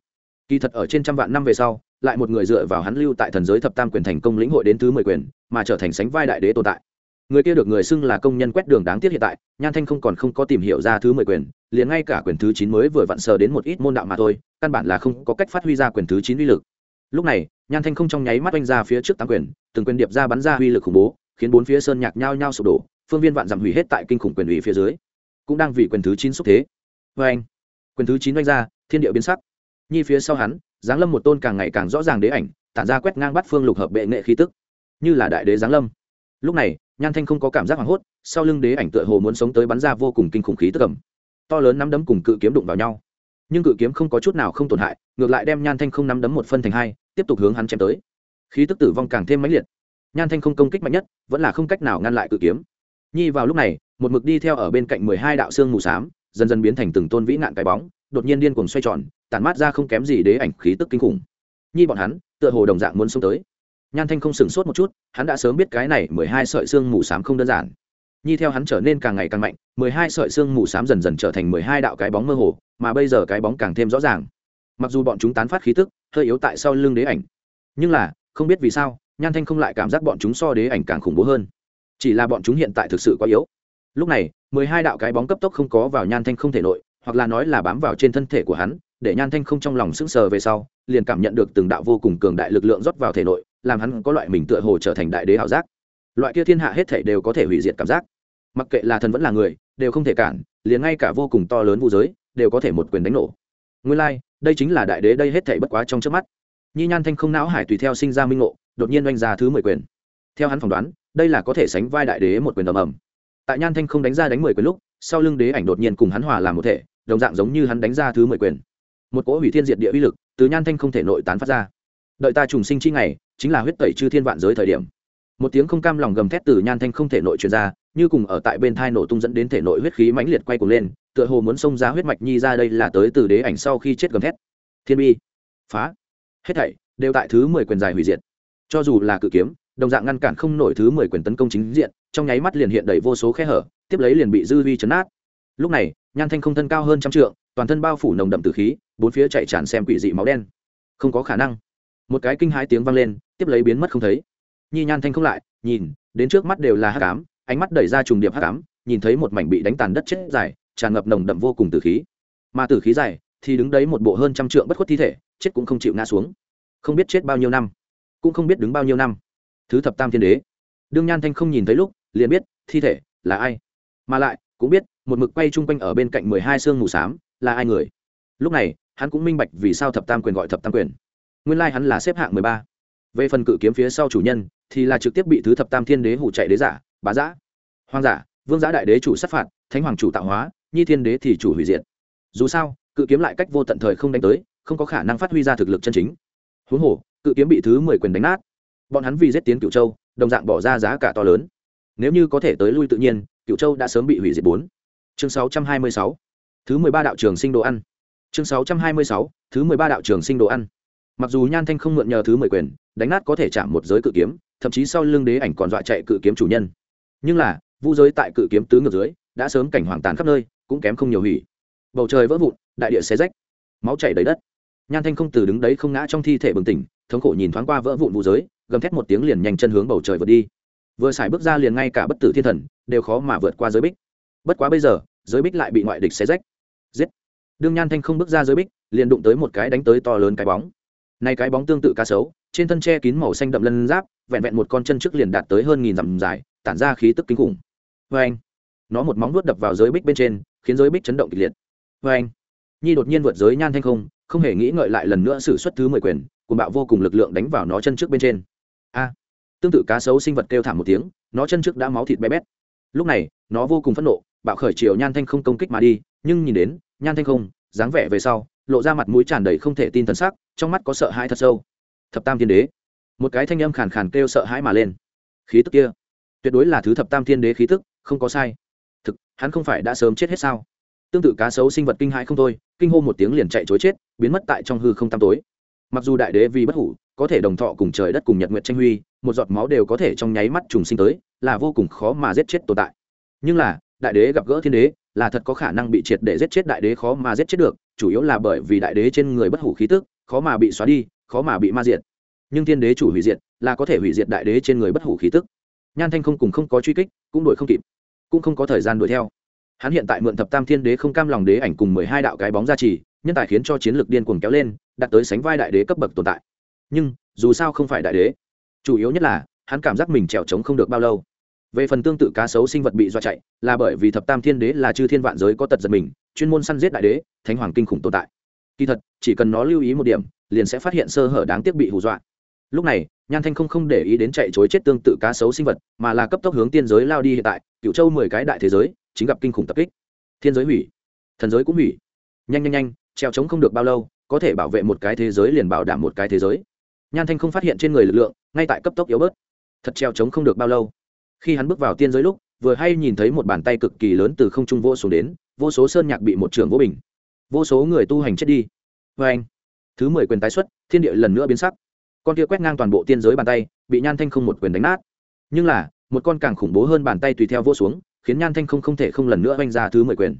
Kỳ thật ở trên trăm vạn năm về sau, lại một người dựa vào hắn lưu tại thần giới thập tam quyền thành công lĩnh hội đến thứ mười quyền, mà trở thành sánh vai đại đế tồn tại. Người kia được người xưng là công nhân quét đường đáng tiếc hiện tại, nhan thanh không còn không có tìm hiểu ra thứ mười quyền, liền ngay cả quyền thứ chín mới vừa vặn sờ đến một ít môn đạo mà thôi, căn bản là không có cách phát huy ra quyền thứ chín uy lực. Lúc này, nhan thanh không trong nháy mắt oanh ra phía trước tám quyền, từng quyền điệp ra bắn ra uy lực khủng bố, khiến bốn phía sơn nhạc nhao nhao sụp đổ, phương viên vạn giảm hủy hết tại kinh khủng quyền ủy phía dưới. Cũng đang vì quyền thứ chín xúc thế. Vê anh quyền thứ chín oanh ra, thiên địa biến sắc. Nhi phía sau hắn, giáng lâm một tôn càng ngày càng rõ ràng đế ảnh, tản ra quét ngang bắt phương lục hợp bệ nghệ khí tức. Như là đại đế giáng lâm. Lúc này, nhan thanh không có cảm giác hoảng hốt, sau lưng đế ảnh tựa hồ muốn sống tới bắn ra vô cùng kinh khủng khí tức cầm to lớn nắm đấm cùng cự kiếm đụng vào nhau. Nhưng cự kiếm không có chút nào không tổn hại, ngược lại đem nhan thanh không nắm đấm một phân thành hai, tiếp tục hướng hắn chém tới. Khí tức tử vong càng thêm mãnh liệt. Nhan thanh không công kích mạnh nhất, vẫn là không cách nào ngăn lại cự kiếm. Nhi vào lúc này, một mực đi theo ở bên cạnh mười hai đạo xương mù s á m dần dần biến thành từng tôn vĩ nạn cái bóng, đột nhiên điên cuồng xoay tròn, tản mát ra không kém gì đế ảnh khí tức kinh khủng. Nhi bọn hắn, tựa hồ đồng dạng muốn xông tới. Nhan thanh không sửng sốt một chút, hắn đã sớm biết cái này mười hai sợi xương mù s á m không đơn giản. Nhi theo hắn trở nên càng ngày càng mạnh, mười hai sợi xương mù s á m dần dần trở thành mười hai đạo cái bóng mơ hồ, mà bây giờ cái bóng càng thêm rõ ràng. Mặc dù bọn chúng tán phát khí tức, hơi yếu tại sau lưng đế ảnh, nhưng là, không biết vì sao, nhan thanh không lại cảm giác bọn chúng so đế ảnh càng khủng bố hơn. Chỉ là bọn chúng hiện tại thực sự quá yếu lúc này mười hai đạo cái bóng cấp tốc không có vào nhan thanh không thể nội hoặc là nói là bám vào trên thân thể của hắn để nhan thanh không trong lòng sững sờ về sau liền cảm nhận được từng đạo vô cùng cường đại lực lượng rót vào thể nội làm hắn có loại mình tựa hồ trở thành đại đế ảo giác. Loại kia thiên hạ hết thể đều có thể hủy diệt cảm giác. Mặc kệ là thần vẫn là người đều không thể cản liền ngay cả vô cùng to lớn vũ giới đều có thể một quyền đánh nổ. Nguyên lai、like, đây chính là đại đế đây hết thể bất quá trong trước mắt. Nhi nhan thanh không não hải tùy theo sinh ra minh ngộ đột nhiên oanh ra thứ mười quyền. Theo hắn phỏng đoán đây là có thể sánh vai đại đế một quyền ầm ầm tại nhan thanh không đánh ra đánh mười quyền lúc, sau lưng đế ảnh đột nhiên cùng hắn hòa làm một thể, đồng dạng giống như hắn đánh ra thứ mười quyền. Một cỗ hủy thiên diệt địa uy lực từ nhan thanh không thể nội tán phát ra. Đợi ta trùng sinh chi ngày, chính là huyết tẩy chư thiên vạn giới thời điểm. Một tiếng không cam lòng gầm thét từ nhan thanh không thể nội truyền ra, như cùng ở tại bên thai nổ tung dẫn đến thể nội huyết khí mãnh liệt quay cuồng lên, tựa hồ muốn xông ra huyết mạch nhi ra đây là tới từ đế ảnh sau khi chết gầm thét. Thiên bi, phá. Hết thảy đều tại thứ mười quyền dài hủy diệt. Cho dù là cự kiếm đồng dạng ngăn cản không nổi thứ mười quyền tấn công chính diện, trong nháy mắt liền hiện đầy vô số khe hở, tiếp lấy liền bị dư vi chấn át lúc này, nhan thanh không thân cao hơn trăm trượng, toàn thân bao phủ nồng đậm từ khí, bốn phía chạy tràn xem quỷ dị máu đen. Không có khả năng. Một cái kinh hãi tiếng vang lên, tiếp lấy biến mất không thấy. Nhi nhan thanh không lại, nhìn, đến trước mắt đều là hắc ám, ánh mắt đẩy ra trùng điệp hắc ám, nhìn thấy một mảnh bị đánh tàn đất chết dài, tràn ngập nồng đậm vô cùng từ khí. Mà từ khí dài thì đứng đấy một bộ hơn trăm trượng bất khuất thi thể, chết cũng không chịu ngã xuống. Không biết chết bao nhiêu năm, cũng không biết đứng bao nhiêu năm thứ thập tam thiên đế. Đương nhan thanh không nhìn thấy lúc, liền biết, thi thể là ai. Mà lại, cũng biết, một mực quay chung quanh ở bên cạnh mười hai xương mù s á m là ai người. Lúc này, hắn cũng minh bạch vì sao thập tam quyền gọi thập tam quyền. Nguyên lai、like、hắn là xếp hạng mười ba. Về phần cự kiếm phía sau chủ nhân, thì là trực tiếp bị thứ thập tam thiên đế hủ chạy đế giả, bá giã. Hoang giả vương giã đại đế chủ sát phạt, thánh hoàng chủ tạo hóa, nhi thiên đế thì chủ hủy diệt. Dù sao, cự kiếm lại cách vô tận thời không đánh tới, không có khả năng phát huy ra thực lực chân chính. Huống hồ, cự kiếm bị thứ mười quyền đánh nát bọn hắn vì giết tiến cựu châu, đồng dạng bỏ ra giá cả to lớn. Nếu như có thể tới lui tự nhiên cựu châu đã sớm bị hủy diệt bốn. Chương sáu trăm hai mươi sáu. Thứ mười ba đạo trường sinh đồ ăn. Chương sáu trăm hai mươi sáu, thứ mười ba đạo trường sinh đồ ăn. Mặc dù nhan thanh không mượn nhờ thứ mười quyền, đánh nát có thể chạm một giới cự kiếm, thậm chí sau lưng đế ảnh còn dọa chạy cự kiếm chủ nhân. Nhưng là, vu giới tại cự kiếm tứ ngược dưới, đã sớm cảnh hoàng tàn khắp nơi, cũng kém không nhiều hủy. Bầu trời vỡ vụn, đại địa xé rách, máu chảy đầy đất. Nhan thanh không từ đứng đấy không ngã trong thi thể bừng tỉnh, thống khổ nhìn thoáng qua vỡ vụn vũ giới gầm thét một tiếng liền nhanh chân hướng bầu trời vượt đi. Vừa xài bước ra liền ngay cả bất tử thiên thần đều khó mà vượt qua giới bích. Bất quá bây giờ, giới bích lại bị ngoại địch xé rách. Giết! Đương nhan thanh không bước ra giới bích, liền đụng tới một cái đánh tới to lớn cái bóng. Nay cái bóng tương tự cá sấu, trên thân che kín màu xanh đậm lân giáp, vẹn vẹn một con chân trước liền đạt tới hơn nghìn dặm dài, tản ra khí tức kinh khủng. Vê anh, nó một móng nuốt đập vào giới bích bên trên, khiến giới bích chấn động kịch liệt. Vê anh, nhi đột nhiên vượt giới nhan thanh không không hề nghĩ ngợi lại lần nữa xử xuất thứ mười quyền cùng bạo vô cùng lực lượng đánh vào nó chân trước bên trên. a tương tự cá sấu sinh vật kêu thảm một tiếng, nó chân trước đã máu thịt bé bét. Lúc này, nó vô cùng phẫn nộ, bạo khởi chiều nhan thanh không công kích mà đi, nhưng nhìn đến, nhan thanh không, dáng vẻ về sau, lộ ra mặt mũi tràn đầy không thể tin thân sắc, trong mắt có sợ hãi thật sâu. Thập tam thiên đế. Một cái thanh âm khàn khàn kêu sợ hãi mà lên. Khí tức kia, tuyệt đối là thứ thập tam thiên đế khí tức, không có sai. Thực, hắn không phải đã sớm chết hết sao? Tương tự cá sấu sinh vật kinh hãi không thôi, kinh hô một tiếng liền chạy chối chết, biến mất tại trong hư không tam tối. Mặc dù đại đế vì bất hủ có thể đồng thọ cùng trời đất cùng nhật nguyện tranh huy, một giọt máu đều có thể trong nháy mắt trùng sinh tới, là vô cùng khó mà giết chết tồn tại. Nhưng là, đại đế gặp gỡ thiên đế, là thật có khả năng bị triệt để giết chết đại đế khó mà giết chết được, chủ yếu là bởi vì đại đế trên người bất hủ khí tức, khó mà bị xóa đi, khó mà bị ma diệt. Nhưng thiên đế chủ hủy diệt, là có thể hủy diệt đại đế trên người bất hủ khí tức. Nhan thanh không cùng không có truy kích, cũng đuổi không kịp, cũng không có thời gian đuổi theo. Hắn hiện tại mượn thập tam thiên đế không cam lòng đế ảnh cùng mười hai đạo cái bóng gia trì, nhân tài khiến cho chiến lược điên cuồng kéo lên, đạt tới sánh vai đại đế cấp bậc tồn tại nhưng dù sao không phải đại đế, chủ yếu nhất là hắn cảm giác mình trèo trống không được bao lâu. Về phần tương tự cá sấu sinh vật bị do chạy, là bởi vì thập tam thiên đế là chư thiên vạn giới có tật giật mình, chuyên môn săn giết đại đế, thánh hoàng kinh khủng tồn tại. Kỳ thật, chỉ cần nó lưu ý một điểm, liền sẽ phát hiện sơ hở đáng tiếc bị hù dọa. Lúc này, nhan thanh không không để ý đến chạy chối chết tương tự cá sấu sinh vật, mà là cấp tốc hướng tiên giới lao đi hiện tại cựu châu mười cái đại thế giới, chính gặp kinh khủng tập kích. Thiên giới hủy, thần giới cũng hủy. Nhanh nhanh nhanh treo trống không được bao lâu, có thể bảo vệ một cái thế giới liền bảo đảm một cái thế giới nhan thanh không phát hiện trên người lực lượng, ngay tại cấp tốc yếu bớt. Thật treo trống không được bao lâu. Khi hắn bước vào tiên giới lúc, vừa hay nhìn thấy một bàn tay cực kỳ lớn từ không trung vô xuống đến, vô số sơn nhạc bị một trường vô bình. Vô số người tu hành chết đi. Vê anh, thứ mười quyền tái xuất, thiên địa lần nữa biến sắc. Con kia quét ngang toàn bộ tiên giới bàn tay, bị nhan thanh không một quyền đánh nát. Nhưng là, một con càng khủng bố hơn bàn tay tùy theo vô xuống, khiến nhan thanh không không thể không lần nữa oanh ra thứ mười quyền.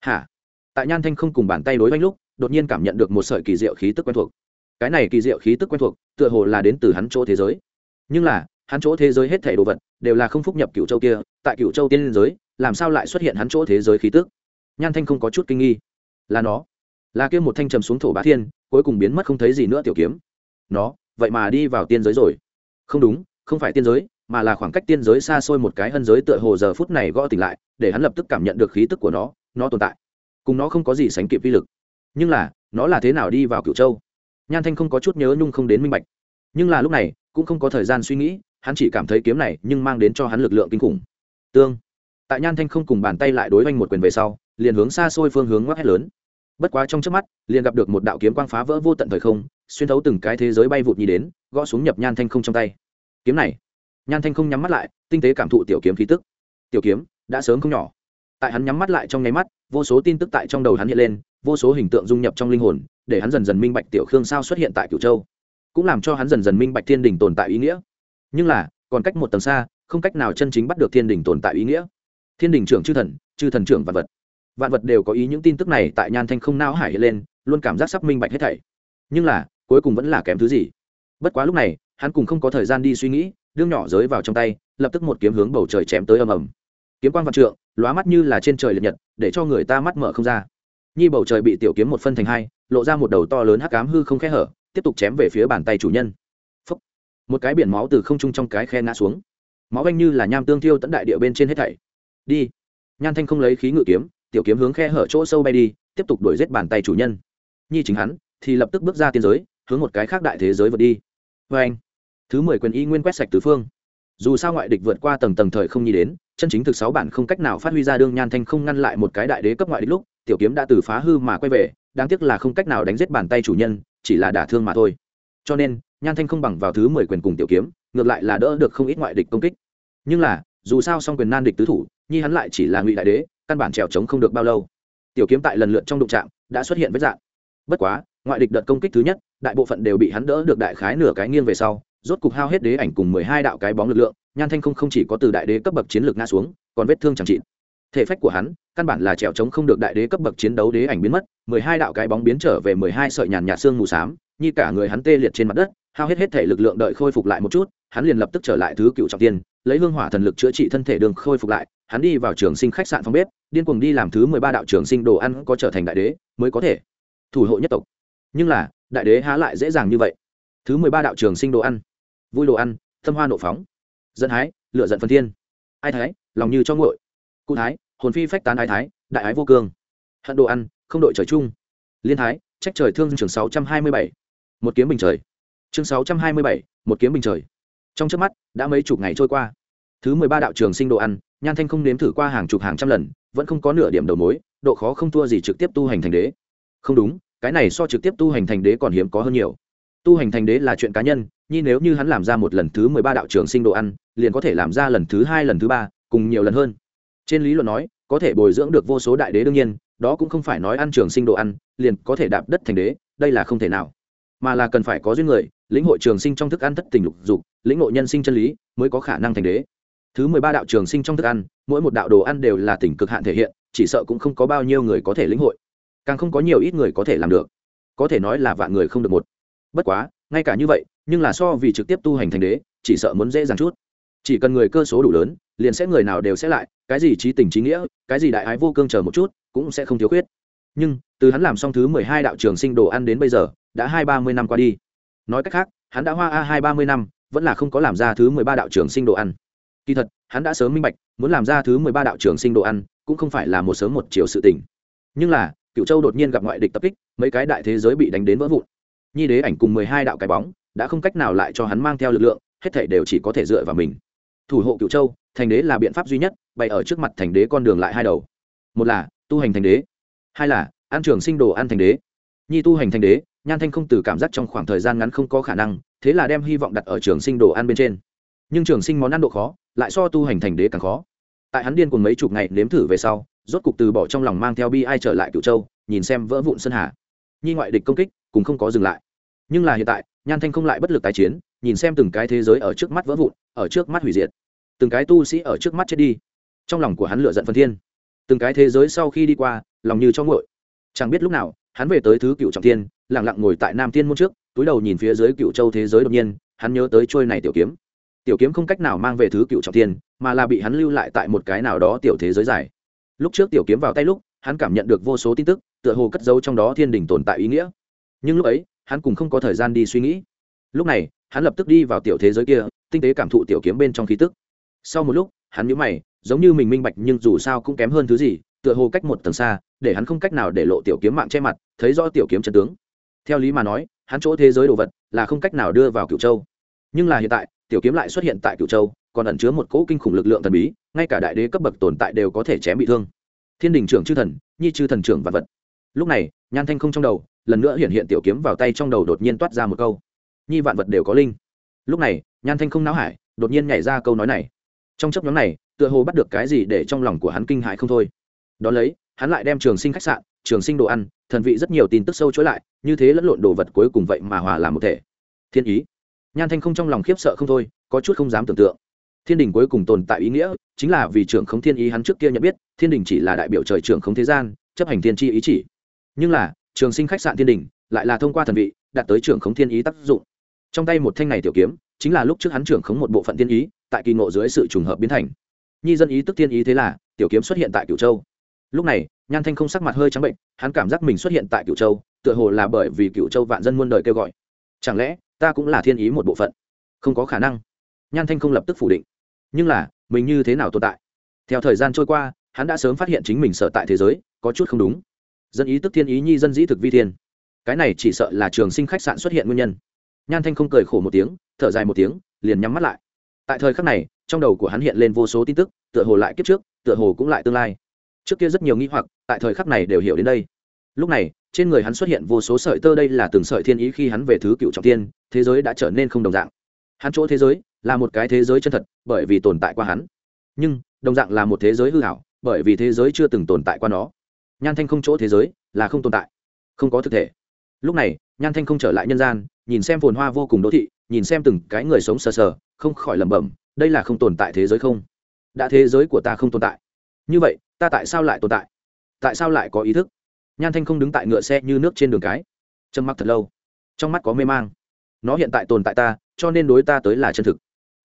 Hả? Tại nhan thanh không cùng bàn tay đối oanh lúc, đột nhiên cảm nhận được một sợi kỳ diệu khí tức quen thuộc cái này kỳ diệu khí tức quen thuộc, tựa hồ là đến từ hắn chỗ thế giới. Nhưng là, hắn chỗ thế giới hết thể đồ vật, đều là không phúc nhập cựu châu kia, tại cựu châu tiên liên giới, làm sao lại xuất hiện hắn chỗ thế giới khí tức? Nhan thanh không có chút kinh nghi. Là nó. Là kia một thanh trầm xuống thổ bá thiên, cuối cùng biến mất không thấy gì nữa tiểu kiếm. Nó, vậy mà đi vào tiên giới rồi. Không đúng, không phải tiên giới, mà là khoảng cách tiên giới xa xôi một cái hân giới tựa hồ giờ phút này gõ tỉnh lại, để hắn lập tức cảm nhận được khí tức của nó nó tồn tại. Cùng nó không có gì sánh kịp vi lực. Nhưng là, nó là thế nào đi vào cựu châu? Nhan thanh không có chút nhớ nhung không đến minh bạch. Nhưng là lúc này, cũng không có thời gian suy nghĩ, hắn chỉ cảm thấy kiếm này nhưng mang đến cho hắn lực lượng kinh khủng. Tương. Tại nhan thanh không cùng bàn tay lại đối oanh một quyền về sau, liền hướng xa xôi phương hướng ngoắc hét lớn. Bất quá trong trước mắt, liền gặp được một đạo kiếm quang phá vỡ vô tận thời không, xuyên thấu từng cái thế giới bay vụt nhì đến, gõ xuống nhập nhan thanh không trong tay. Kiếm này. Nhan thanh không nhắm mắt lại, tinh tế cảm thụ tiểu kiếm khí tức. Tiểu kiếm, đã sớm không nhỏ. Tại hắn nhắm mắt lại trong nháy mắt, vô số tin tức tại trong đầu hắn hiện lên, vô số hình tượng dung nhập trong linh hồn để hắn dần dần minh bạch tiểu khương sao xuất hiện tại cửu châu, cũng làm cho hắn dần dần minh bạch thiên đình tồn tại ý nghĩa. Nhưng là, còn cách một tầng xa, không cách nào chân chính bắt được thiên đình tồn tại ý nghĩa. Thiên đình trưởng chư thần chư thần trưởng vạn vật. Vạn vật đều có ý những tin tức này tại nhan thanh không nao hải hiện lên, luôn cảm giác sắp minh bạch hết thảy. Nhưng là, cuối cùng vẫn là kém thứ gì? Bất quá lúc này, hắn cùng không có thời gian đi suy nghĩ, đương nhỏ giới vào trong tay, lập tức một kiếm hướng bầu trời chém tới ầm ầm. Kiếm quang vạn trượng, lóa mắt như là trên trời liệt nhật, để cho người ta mắt mở không ra. Nhi bầu trời bị tiểu kiếm một phân thành hai lộ ra một đầu to lớn hắc cám hư không khe hở, tiếp tục chém về phía bàn tay chủ nhân. Phúc. một cái biển máu từ không trung trong cái khe ngã xuống. Máu anh như là nham tương thiêu tận đại địa bên trên hết thảy. Đi. Nhan thanh không lấy khí ngự kiếm, tiểu kiếm hướng khe hở chỗ sâu bay đi, tiếp tục đuổi giết bàn tay chủ nhân. Nhi chính hắn, thì lập tức bước ra tiên giới, hướng một cái khác đại thế giới vượt đi. Vê anh. Thứ mười quyền y nguyên quét sạch tứ phương. Dù sao ngoại địch vượt qua tầng tầng thời không nhi đến, chân chính thực sáu bản không cách nào phát huy ra đương nhan thanh không ngăn lại một cái đại đế cấp ngoại địch lúc, tiểu kiếm đã từ phá hư mà quay về đáng tiếc là không cách nào đánh giết bàn tay chủ nhân, chỉ là đả thương mà thôi. Cho nên, nhan thanh không bằng vào thứ mười quyền cùng tiểu kiếm, ngược lại là đỡ được không ít ngoại địch công kích. Nhưng là, dù sao song quyền nan địch tứ thủ, nhi hắn lại chỉ là ngụy đại đế, căn bản trèo trống không được bao lâu. Tiểu kiếm tại lần lượt trong đụng trạm đã xuất hiện với dạng bất quá, ngoại địch đợt công kích thứ nhất, đại bộ phận đều bị hắn đỡ được đại khái nửa cái nghiêng về sau, rốt cục hao hết đế ảnh cùng mười hai đạo cái bóng lực lượng, nhan thanh không không chỉ có từ đại đế cấp bậc chiến lược ngã xuống, còn vết thương chẳng trị thể phách của hắn, căn bản là trèo trống không được đại đế cấp bậc chiến đấu đế ảnh biến mất, mười hai đạo cái bóng biến trở về mười hai sợi nhàn nhạt xương mù xám, như cả người hắn tê liệt trên mặt đất, hao hết hết thể lực lượng đợi khôi phục lại một chút, hắn liền lập tức trở lại thứ cựu trọng tiên, lấy hương hỏa thần lực chữa trị thân thể đường khôi phục lại, hắn đi vào trường sinh khách sạn phòng bếp, điên cuồng đi làm thứ mười ba đạo trường sinh đồ ăn có trở thành đại đế, mới có thể thủ hộ nhất tộc. Nhưng là, đại đế há lại dễ dàng như vậy. Thứ mười ba đạo trường sinh đồ ăn. Vui đồ ăn thâm hoa nộ phóng. Dân hái lựa giận phân thiên. Ai thái, lòng như cho ngội cụ thái hồn phi phách tán ái thái, đại ái vô cương. Hận đồ ăn, không đội trời chung. Liên thái, trách trời thương trường sáu trăm hai mươi bảy. Một kiếm bình trời. Chương sáu trăm hai mươi bảy, một kiếm bình trời. Trong trước mắt, đã mấy chục ngày trôi qua. Thứ mười ba đạo trường sinh đồ ăn, nhan thanh không nếm thử qua hàng chục hàng trăm lần, vẫn không có nửa điểm đầu mối, độ khó không thua gì trực tiếp tu hành thành đế. Không đúng, cái này so trực tiếp tu hành thành đế còn hiếm có hơn nhiều. Tu hành thành đế là chuyện cá nhân nhưng nếu như hắn làm ra một lần thứ mười ba đạo trường sinh đồ ăn, liền có thể làm ra lần thứ hai, lần thứ ba, cùng nhiều lần hơn trên lý luận nói, có thể bồi dưỡng được vô số đại đế đương nhiên, đó cũng không phải nói ăn trường sinh đồ ăn, liền có thể đạp đất thành đế, đây là không thể nào. Mà là cần phải có duyên người, lĩnh hội trường sinh trong thức ăn thất tình lục dục, lĩnh hội nhân sinh chân lý, mới có khả năng thành đế. Thứ mười ba đạo trường sinh trong thức ăn, mỗi một đạo đồ ăn đều là tỉnh cực hạn thể hiện, chỉ sợ cũng không có bao nhiêu người có thể lĩnh hội. Càng không có nhiều ít người có thể làm được. Có thể nói là vạn người không được một. Bất quá, ngay cả như vậy, nhưng là so vì trực tiếp tu hành thành đế, chỉ sợ muốn dễ dàng chút. Chỉ cần người cơ số đủ lớn liền sẽ người nào đều sẽ lại, cái gì trí tình trí nghĩa, cái gì đại ái vô cương chờ một chút, cũng sẽ không thiếu khuyết. Nhưng, từ hắn làm xong thứ mười hai đạo trường sinh đồ ăn đến bây giờ, đã hai ba mươi năm qua đi. Nói cách khác, hắn đã hoa a hai ba mươi năm, vẫn là không có làm ra thứ mười ba đạo trường sinh đồ ăn. Kỳ thật, hắn đã sớm minh bạch, muốn làm ra thứ mười ba đạo trường sinh đồ ăn, cũng không phải là một sớm một chiều sự tình. Nhưng là, cựu châu đột nhiên gặp ngoại địch tập kích, mấy cái đại thế giới bị đánh đến vỡ vụn. Nhi đế ảnh cùng mười hai đạo cái bóng, đã không cách nào lại cho hắn mang theo lực lượng, hết thể đều chỉ có thể dựa vào mình thủ hộ cựu châu, thành đế là biện pháp duy nhất, bày ở trước mặt thành đế con đường lại hai đầu. Một là, tu hành thành đế. Hai là, ăn trường sinh đồ ăn thành đế. Nhi tu hành thành đế, nhan thanh không từ cảm giác trong khoảng thời gian ngắn không có khả năng, thế là đem hy vọng đặt ở trường sinh đồ ăn bên trên. Nhưng trường sinh món ăn độ khó, lại so tu hành thành đế càng khó. Tại hắn điên cùng mấy chục ngày nếm thử về sau, rốt cục từ bỏ trong lòng mang theo bi ai trở lại cựu châu, nhìn xem vỡ vụn sơn hà. Nhi ngoại địch công kích, cũng không có dừng lại. Nhưng là hiện tại, nhan thanh không lại bất lực tái chiến nhìn xem từng cái thế giới ở trước mắt vỡ vụn, ở trước mắt hủy diệt. Từng cái tu sĩ ở trước mắt chết đi. Trong lòng của hắn lựa giận phân thiên. Từng cái thế giới sau khi đi qua, lòng như cho ngội chẳng biết lúc nào, hắn về tới thứ cựu trọng thiên lẳng lặng ngồi tại nam thiên môn trước, túi đầu nhìn phía dưới cựu châu thế giới đột nhiên, hắn nhớ tới trôi này tiểu kiếm. Tiểu kiếm không cách nào mang về thứ cựu trọng thiên, mà là bị hắn lưu lại tại một cái nào đó tiểu thế giới dài. Lúc trước tiểu kiếm vào tay lúc, hắn cảm nhận được vô số tin tức, tựa hồ cất dấu trong đó thiên đình tồn tại ý nghĩa. Nhưng lúc ấy, hắn cùng không có thời gian đi suy nghĩ lúc này, hắn lập tức đi vào tiểu thế giới kia, tinh tế cảm thụ tiểu kiếm bên trong khí tức. Sau một lúc, hắn nhíu mày, giống như mình minh bạch nhưng dù sao cũng kém hơn thứ gì, tựa hồ cách một tầng xa, để hắn không cách nào để lộ tiểu kiếm mạng che mặt, thấy rõ tiểu kiếm chân tướng. Theo lý mà nói, hắn chỗ thế giới đồ vật là không cách nào đưa vào cựu châu. Nhưng là hiện tại, tiểu kiếm lại xuất hiện tại cựu châu, còn ẩn chứa một cỗ kinh khủng lực lượng thần bí, ngay cả đại đế cấp bậc tồn tại đều có thể chém bị thương. Thiên đình trưởng chư thần, nhi chư thần trưởng vật vật. Lúc này, nhan thanh không trong đầu, lần nữa hiện hiện tiểu kiếm vào tay trong đầu đột nhiên toát ra một câu nhi vạn vật đều có linh. Lúc này, nhan thanh không náo hải, đột nhiên nhảy ra câu nói này. Trong chấp nhóm này, tựa hồ bắt được cái gì để trong lòng của hắn kinh hại không thôi. Đón lấy, hắn lại đem trường sinh khách sạn, trường sinh đồ ăn, thần vị rất nhiều tin tức sâu chối lại, như thế lẫn lộn đồ vật cuối cùng vậy mà hòa làm một thể. Thiên ý. Nhan thanh không trong lòng khiếp sợ không thôi, có chút không dám tưởng tượng. Thiên đình cuối cùng tồn tại ý nghĩa, chính là vì trưởng không thiên ý hắn trước kia nhận biết, thiên đình chỉ là đại biểu trời trưởng không thế gian, chấp hành thiên tri ý chỉ. Nhưng là, trường sinh khách sạn thiên đình, lại là thông qua thần vị, đạt tới trưởng không thiên ý tác dụng trong tay một thanh này tiểu kiếm, chính là lúc trước hắn trưởng khống một bộ phận tiên ý, tại kỳ ngộ dưới sự trùng hợp biến thành. Nhi dân ý tức tiên ý thế là, tiểu kiếm xuất hiện tại cửu châu. Lúc này, nhan thanh không sắc mặt hơi trắng bệnh, hắn cảm giác mình xuất hiện tại cửu châu, tựa hồ là bởi vì cửu châu vạn dân muôn đời kêu gọi. Chẳng lẽ, ta cũng là thiên ý một bộ phận? Không có khả năng. Nhan thanh không lập tức phủ định. Nhưng là, mình như thế nào tồn tại? Theo thời gian trôi qua, hắn đã sớm phát hiện chính mình sở tại thế giới, có chút không đúng. Dân ý tức thiên ý nhi dân dĩ thực vi thiên. Cái này chỉ sợ là trường sinh khách sạn xuất hiện nguyên nhân nhan thanh không cười khổ một tiếng, thở dài một tiếng, liền nhắm mắt lại. Tại thời khắc này, trong đầu của hắn hiện lên vô số tin tức, tựa hồ lại kiếp trước, tựa hồ cũng lại tương lai. Trước kia rất nhiều nghĩ hoặc, tại thời khắc này đều hiểu đến đây. Lúc này, trên người hắn xuất hiện vô số sợi tơ đây là từng sợi thiên ý khi hắn về thứ cựu trọng tiên, thế giới đã trở nên không đồng dạng. Hắn chỗ thế giới là một cái thế giới chân thật, bởi vì tồn tại qua hắn. Nhưng, đồng dạng là một thế giới hư hảo, bởi vì thế giới chưa từng tồn tại qua nó. Nhan thanh không chỗ thế giới là không tồn tại, không có thực thể. Lúc này, nhan thanh không trở lại nhân gian nhìn xem phồn hoa vô cùng đô thị, nhìn xem từng cái người sống sờ sờ, không khỏi lẩm bẩm, đây là không tồn tại thế giới không? Đã thế giới của ta không tồn tại. Như vậy, ta tại sao lại tồn tại? Tại sao lại có ý thức? Nhan thanh không đứng tại ngựa xe như nước trên đường cái. Trầm mặc thật lâu. Trong mắt có mê mang. Nó hiện tại tồn tại ta, cho nên đối ta tới là chân thực.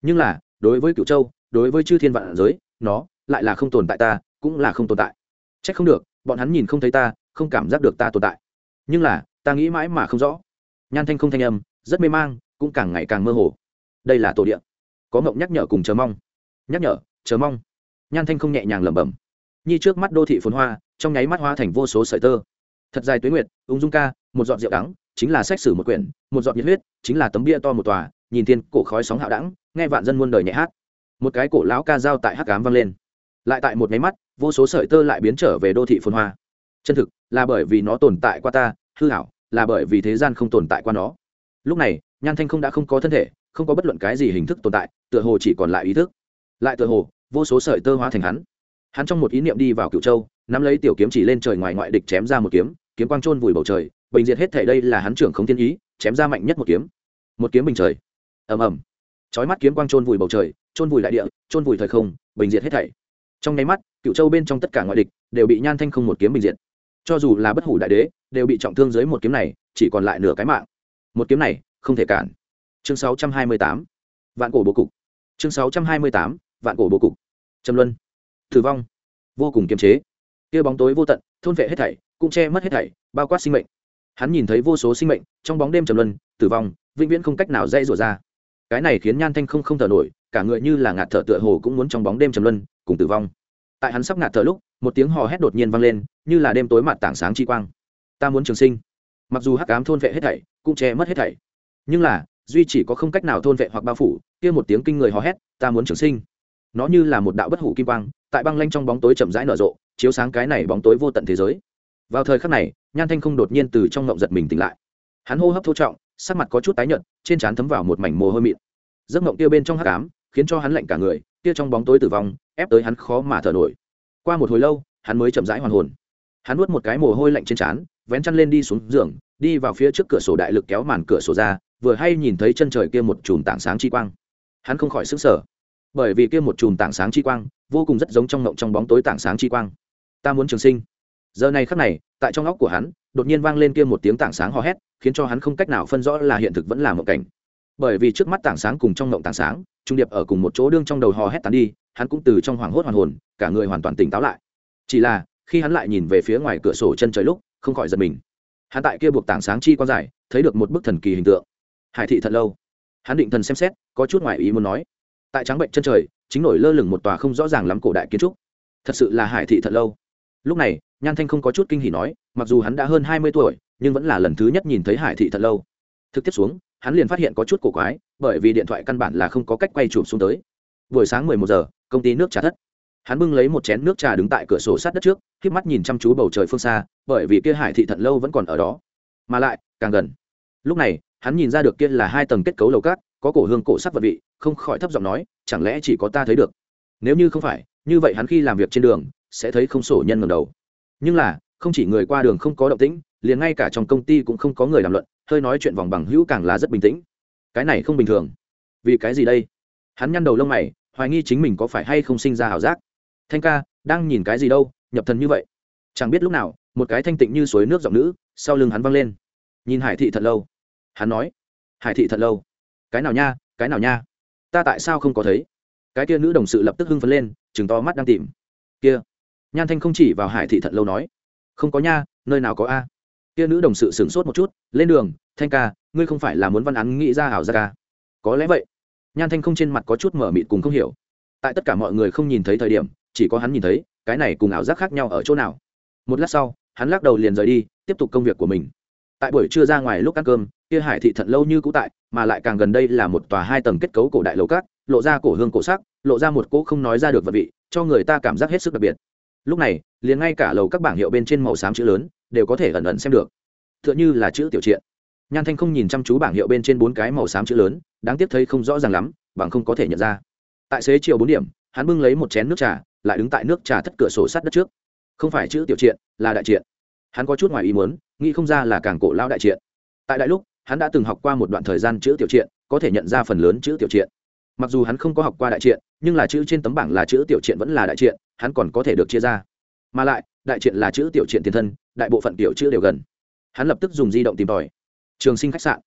Nhưng là, đối với cựu châu, đối với chư thiên vạn giới, nó lại là không tồn tại ta, cũng là không tồn tại. C h ắ c không được, bọn hắn nhìn không thấy ta, không cảm giác được ta tồn tại. Nhưng là, ta nghĩ mãi mà không rõ nhan thanh không thanh âm, rất mê mang, cũng càng ngày càng mơ hồ. Đây là tổ điện có mộng nhắc nhở cùng chờ mong. Nhắc nhở, chờ mong. Nhan thanh không nhẹ nhàng lẩm bẩm. Nhi trước mắt đô thị phồn hoa, trong nháy mắt hoa thành vô số sợi tơ. Thật dài tuế nguyệt, ung dung ca, một giọt rượu đắng, chính là sách sử một quyển, một giọt nhiệt huyết, chính là tấm bia to một tòa, nhìn thiên cổ khói sóng hạo đẳng nghe vạn dân muôn đời nhẹ hát. Một cái cổ lão ca dao tại hắc cám vang lên. Lại tại một nháy mắt, vô số sợi tơ lại biến trở về đô thị phồn hoa. Chân thực, là bởi vì nó tồn tại qua ta, hư hảo là bởi vì thế gian không tồn tại qua nó. Lúc này, nhan thanh không đã không có thân thể, không có bất luận cái gì hình thức tồn tại, tựa hồ chỉ còn lại ý thức. Lại tựa hồ, vô số sợi tơ hóa thành hắn. Hắn trong một ý niệm đi vào cựu châu, nắm lấy tiểu kiếm chỉ lên trời ngoài ngoại địch chém ra một kiếm kiếm quang trôn vùi bầu trời, bình diệt hết thể đây là hắn trưởng không thiên ý, chém ra mạnh nhất một kiếm. Một kiếm bình trời. Ầm ầm. Chói mắt kiếm quang trôn vùi bầu trời trôn vùi đại địa trôn vùi thời không, bình diệt hết thảy. Trong nháy mắt cựu châu bên trong tất cả ngoại địch đều bị nhan thanh không một kiếm bình diệt cho dù là bất hủ đại đế đều bị trọng thương dưới một kiếm này chỉ còn lại nửa cái mạng. Một kiếm này không thể cản. Chương 628, vạn cổ bố cục. Chương 628, vạn cổ bố cục. Trầm luân tử vong. Vô cùng kiềm chế. Kia bóng tối vô tận thôn vệ hết thảy cũng che mất hết thảy bao quát sinh mệnh. Hắn nhìn thấy vô số sinh mệnh trong bóng đêm trầm luân tử vong vĩnh viễn không cách nào dây rủa ra. Cái này khiến nhan thanh không không thở nổi cả người như là ngạt thở tựa hồ cũng muốn trong bóng đêm trầm luân cùng tử vong. Tại hắn sắp ngạt thở lúc một tiếng hò hét đột nhiên vang lên, như là đêm tối mặt tảng sáng chi quang. Ta muốn trường sinh. Mặc dù hắc ám thôn vệ hết thảy, cũng che mất hết thảy. Nhưng là, duy chỉ có không cách nào thôn vệ hoặc bao phủ, kia một tiếng kinh người hò hét, ta muốn trường sinh. Nó như là một đạo bất hủ kim quang, tại băng lanh trong bóng tối chậm rãi nở rộ, chiếu sáng cái này bóng tối vô tận thế giới. Vào thời khắc này, nhan thanh không đột nhiên từ trong ngộng giật mình tỉnh lại. Hắn hô hấp thô trọng, sắc mặt có chút tái nhợt, trên trán thấm vào một mảnh mồ hôi mịn. Giấc ngộng kia bên trong hắc ám, khiến cho hắn lạnh cả người, kia trong bóng tối tử vong, ép tới hắn khó mà thở nổi qua một hồi lâu, hắn mới chậm rãi hoàn hồn. Hắn nuốt một cái mồ hôi lạnh trên trán, vén chăn lên đi xuống giường, đi vào phía trước cửa sổ đại lực kéo màn cửa sổ ra, vừa hay nhìn thấy chân trời kia một chùm tảng sáng chi quang. Hắn không khỏi sức sở bởi vì kia một chùm tảng sáng chi quang, vô cùng rất giống trong ngộng trong bóng tối tảng sáng chi quang. Ta muốn trường sinh. Giờ này khắc này, tại trong óc của hắn, đột nhiên vang lên kia một tiếng tảng sáng hò hét, khiến cho hắn không cách nào phân rõ là hiện thực vẫn là một cảnh. Bởi vì trước mắt tảng sáng cùng trong ngộng tảng sáng, trung điệp ở cùng một chỗ đương trong đầu hò hét tàn đi hắn cũng từ trong hoảng hốt hoàn hồn, cả người hoàn toàn tỉnh táo lại. Chỉ là, khi hắn lại nhìn về phía ngoài cửa sổ chân trời lúc, không khỏi giật mình. Hắn tại kia buộc tảng sáng chi con dài thấy được một bức thần kỳ hình tượng. Hải thị thật lâu. Hắn định thần xem xét, có chút ngoại ý muốn nói. Tại trắng bệnh chân trời, chính nổi lơ lửng một tòa không rõ ràng lắm cổ đại kiến trúc. Thật sự là hải thị thật lâu. Lúc này, nhan thanh không có chút kinh hỉ nói, mặc dù hắn đã hơn hai mươi tuổi, nhưng vẫn là lần thứ nhất nhìn thấy hải thị thật lâu. Thực tiếp xuống, hắn liền phát hiện có chút cổ quái, bởi vì điện thoại căn bản là không có cách quay chụp xuống tới. Buổi sáng mười một giờ công ty nước trà thất. Hắn bưng lấy một chén nước trà đứng tại cửa sổ sát đất trước k mắt nhìn chăm chú bầu trời phương xa, bởi vì kia hải thị thận lâu vẫn còn ở đó. Mà lại, càng gần. Lúc này, hắn nhìn ra được kia là hai tầng kết cấu lầu cát, có cổ hương cổ sắc vật vị, không khỏi thấp giọng nói, chẳng lẽ chỉ có ta thấy được? Nếu như không phải, như vậy hắn khi làm việc trên đường, sẽ thấy không sổ nhân ngầm đầu. Nhưng là, không chỉ người qua đường không có động tĩnh, liền ngay cả trong công ty cũng không có người làm luận, hơi nói chuyện vòng bằng hữu càng là rất bình tĩnh. Cái này không bình thường. Vì cái gì đây? Hắn nhăn đầu lông mày hoài nghi chính mình có phải hay không sinh ra ảo giác. Thanh ca, đang nhìn cái gì đâu, nhập thần như vậy. Chẳng biết lúc nào, một cái thanh tịnh như suối nước giọng nữ, sau lưng hắn văng lên. Nhìn hải thị thật lâu. Hắn nói, hải thị thật lâu? Cái nào nha, cái nào nha? Ta tại sao không có thấy? Cái kia nữ đồng sự lập tức hưng phấn lên chừng to mắt đang tìm. Kia. Nhan thanh không chỉ vào hải thị thật lâu nói, không có nha, nơi nào có a? Kia nữ đồng sự sửng sốt một chút, lên đường, thanh ca, ngươi không phải là muốn văn án nghĩ ra ảo ra ca à? có lẽ vậy nhan thanh không trên mặt có chút mở mịt cùng không hiểu. Tại tất cả mọi người không nhìn thấy thời điểm, chỉ có hắn nhìn thấy, cái này cùng ảo giác khác nhau ở chỗ nào. Một lát sau, hắn lắc đầu liền rời đi, tiếp tục công việc của mình. Tại buổi trưa ra ngoài lúc ăn cơm, kia hải thị thận lâu như cũ tại, mà lại càng gần đây là một tòa hai tầng kết cấu cổ đại lầu cát, lộ ra cổ hương cổ sắc, lộ ra một cỗ không nói ra được vật vị, cho người ta cảm giác hết sức đặc biệt. Lúc này, liền ngay cả lầu các bảng hiệu bên trên màu xám chữ lớn, đều có thể ẩn ẩn xem được. T h ư ợ n h ư là chữ tiểu triện nhan thanh không nhìn chăm chú bảng hiệu bên trên bốn cái màu xám chữ lớn đáng tiếc thấy không rõ ràng lắm, bằng không có thể nhận ra. Tại xế chiều bốn điểm, hắn bưng lấy một chén nước trà, lại đứng tại nước trà thất cửa sổ sát đất trước. Không phải chữ tiểu triện, là đại triện. Hắn có chút ngoài ý muốn, nghĩ không ra là càng cổ lao đại triện. Tại đại lúc, hắn đã từng học qua một đoạn thời gian chữ tiểu triện, có thể nhận ra phần lớn chữ tiểu triện. Mặc dù hắn không có học qua đại triện, nhưng là chữ trên tấm bảng là chữ tiểu triện vẫn là đại triện, hắn còn có thể được chia ra. Mà lại, đại triện là chữ tiểu triện tiền thân, đại bộ phận tiểu chữ đều gần. Hắn lập tức dùng di động tìm tòi. Trường sinh khách sạn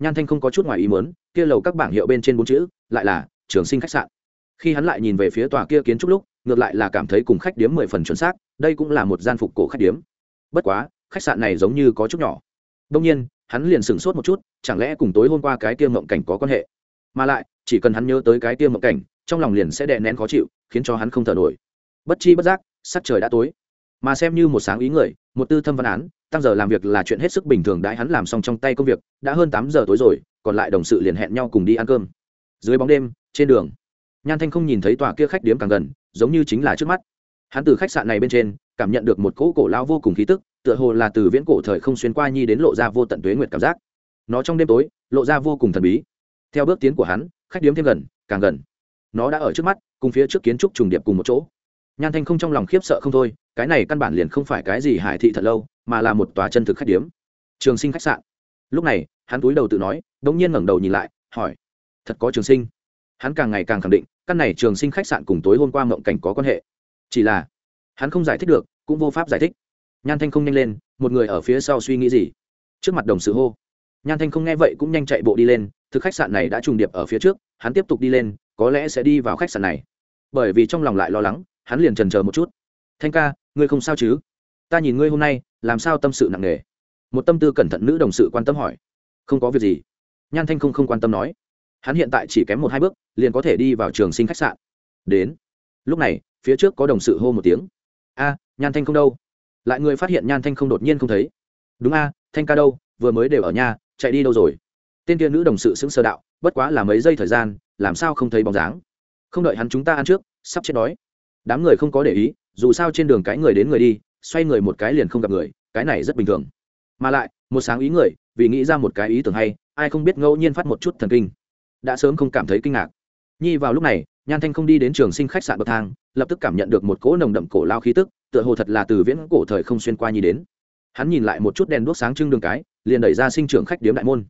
nhan thanh không có chút ngoài ý muốn, kia lầu các bảng hiệu bên trên bốn chữ, lại là, trường sinh khách sạn. Khi hắn lại nhìn về phía tòa kia kiến trúc lúc, ngược lại là cảm thấy cùng khách điếm mười phần chuẩn xác, đây cũng là một gian phục cổ khách điếm. Bất quá, khách sạn này giống như có chút nhỏ. Đông nhiên, hắn liền sửng sốt một chút, chẳng lẽ cùng tối hôm qua cái kia mộng cảnh có quan hệ? Mà lại, chỉ cần hắn nhớ tới cái kia mộng cảnh, trong lòng liền sẽ đè nén khó chịu, khiến cho hắn không thở nổi. Bất chi bất giác, sắc trời đã tối. Mà xem như một sáng ý người, một tư thâm văn án tăng giờ làm việc là chuyện hết sức bình thường đãi hắn làm xong trong tay công việc, đã hơn tám giờ tối rồi, còn lại đồng sự liền hẹn nhau cùng đi ăn cơm. Dưới bóng đêm, trên đường, nhan thanh không nhìn thấy tòa kia khách điếm càng gần, giống như chính là trước mắt. Hắn từ khách sạn này bên trên, cảm nhận được một cỗ cổ lao vô cùng khí tức, tựa hồ là từ viễn cổ thời không xuyên qua nhi đến lộ ra vô tận tuế nguyệt cảm giác. Nó trong đêm tối, lộ ra vô cùng thần bí. Theo bước tiến của hắn, khách điếm thêm gần, càng gần. Nó đã ở trước mắt, cùng phía trước kiến trúc trùng điệp cùng một chỗ. Nhan thanh không trong lòng khiếp sợ không thôi, cái này căn bản liền không phải cái gì hải thị thật lâu mà là một tòa chân thực khách điếm. Trường sinh khách sạn. Lúc này, hắn túi đầu tự nói đ ỗ n g nhiên ngẩng đầu nhìn lại, hỏi, thật có trường sinh? Hắn càng ngày càng khẳng định, căn này trường sinh khách sạn cùng tối hôm qua mộng cảnh có quan hệ. Chỉ là, hắn không giải thích được, cũng vô pháp giải thích. Nhan thanh không nhanh lên, một người ở phía sau suy nghĩ gì? Trước mặt đồng sự hô. Nhan thanh không nghe vậy cũng nhanh chạy bộ đi lên thực khách sạn này đã trùng điệp ở phía trước, hắn tiếp tục đi lên, có lẽ sẽ đi vào khách sạn này. Bởi vì trong lòng lại lo lắng, hắn liền trần chờ một chút. Thanh ca, ngươi không sao chứ? Ta nhìn ngươi hôm nay làm sao tâm sự nặng nề? Một tâm tư cẩn thận nữ đồng sự quan tâm hỏi. Không có việc gì. Nhan thanh không không quan tâm nói. Hắn hiện tại chỉ kém một hai bước, liền có thể đi vào trường sinh khách sạn. Đến. Lúc này, phía trước có đồng sự hô một tiếng. A, nhan thanh không đâu. Lại người phát hiện nhan thanh không đột nhiên không thấy. Đúng a, thanh ca đâu, vừa mới đều ở nhà, chạy đi đâu rồi? Tên kia nữ đồng sự xứng sờ đạo, bất quá là mấy giây thời gian, làm sao không thấy bóng dáng? Không đợi hắn chúng ta ăn trước, sắp chết đói. Đám người không có để ý, dù sao trên đường cái người đến người đi xoay người một cái liền không gặp người, cái này rất bình thường. Mà lại, một sáng ý người, vì nghĩ ra một cái ý tưởng hay, ai không biết ngẫu nhiên phát một chút thần kinh. Đã sớm không cảm thấy kinh ngạc. Nhi vào lúc này, nhan thanh không đi đến trường sinh khách sạn bậc thang, lập tức cảm nhận được một cỗ nồng đậm cổ lao khí tức, tựa hồ thật là từ viễn cổ thời không xuyên qua nhi đến. Hắn nhìn lại một chút đèn đuốc sáng trưng đường cái, liền đẩy ra sinh trưởng khách điếm đại môn.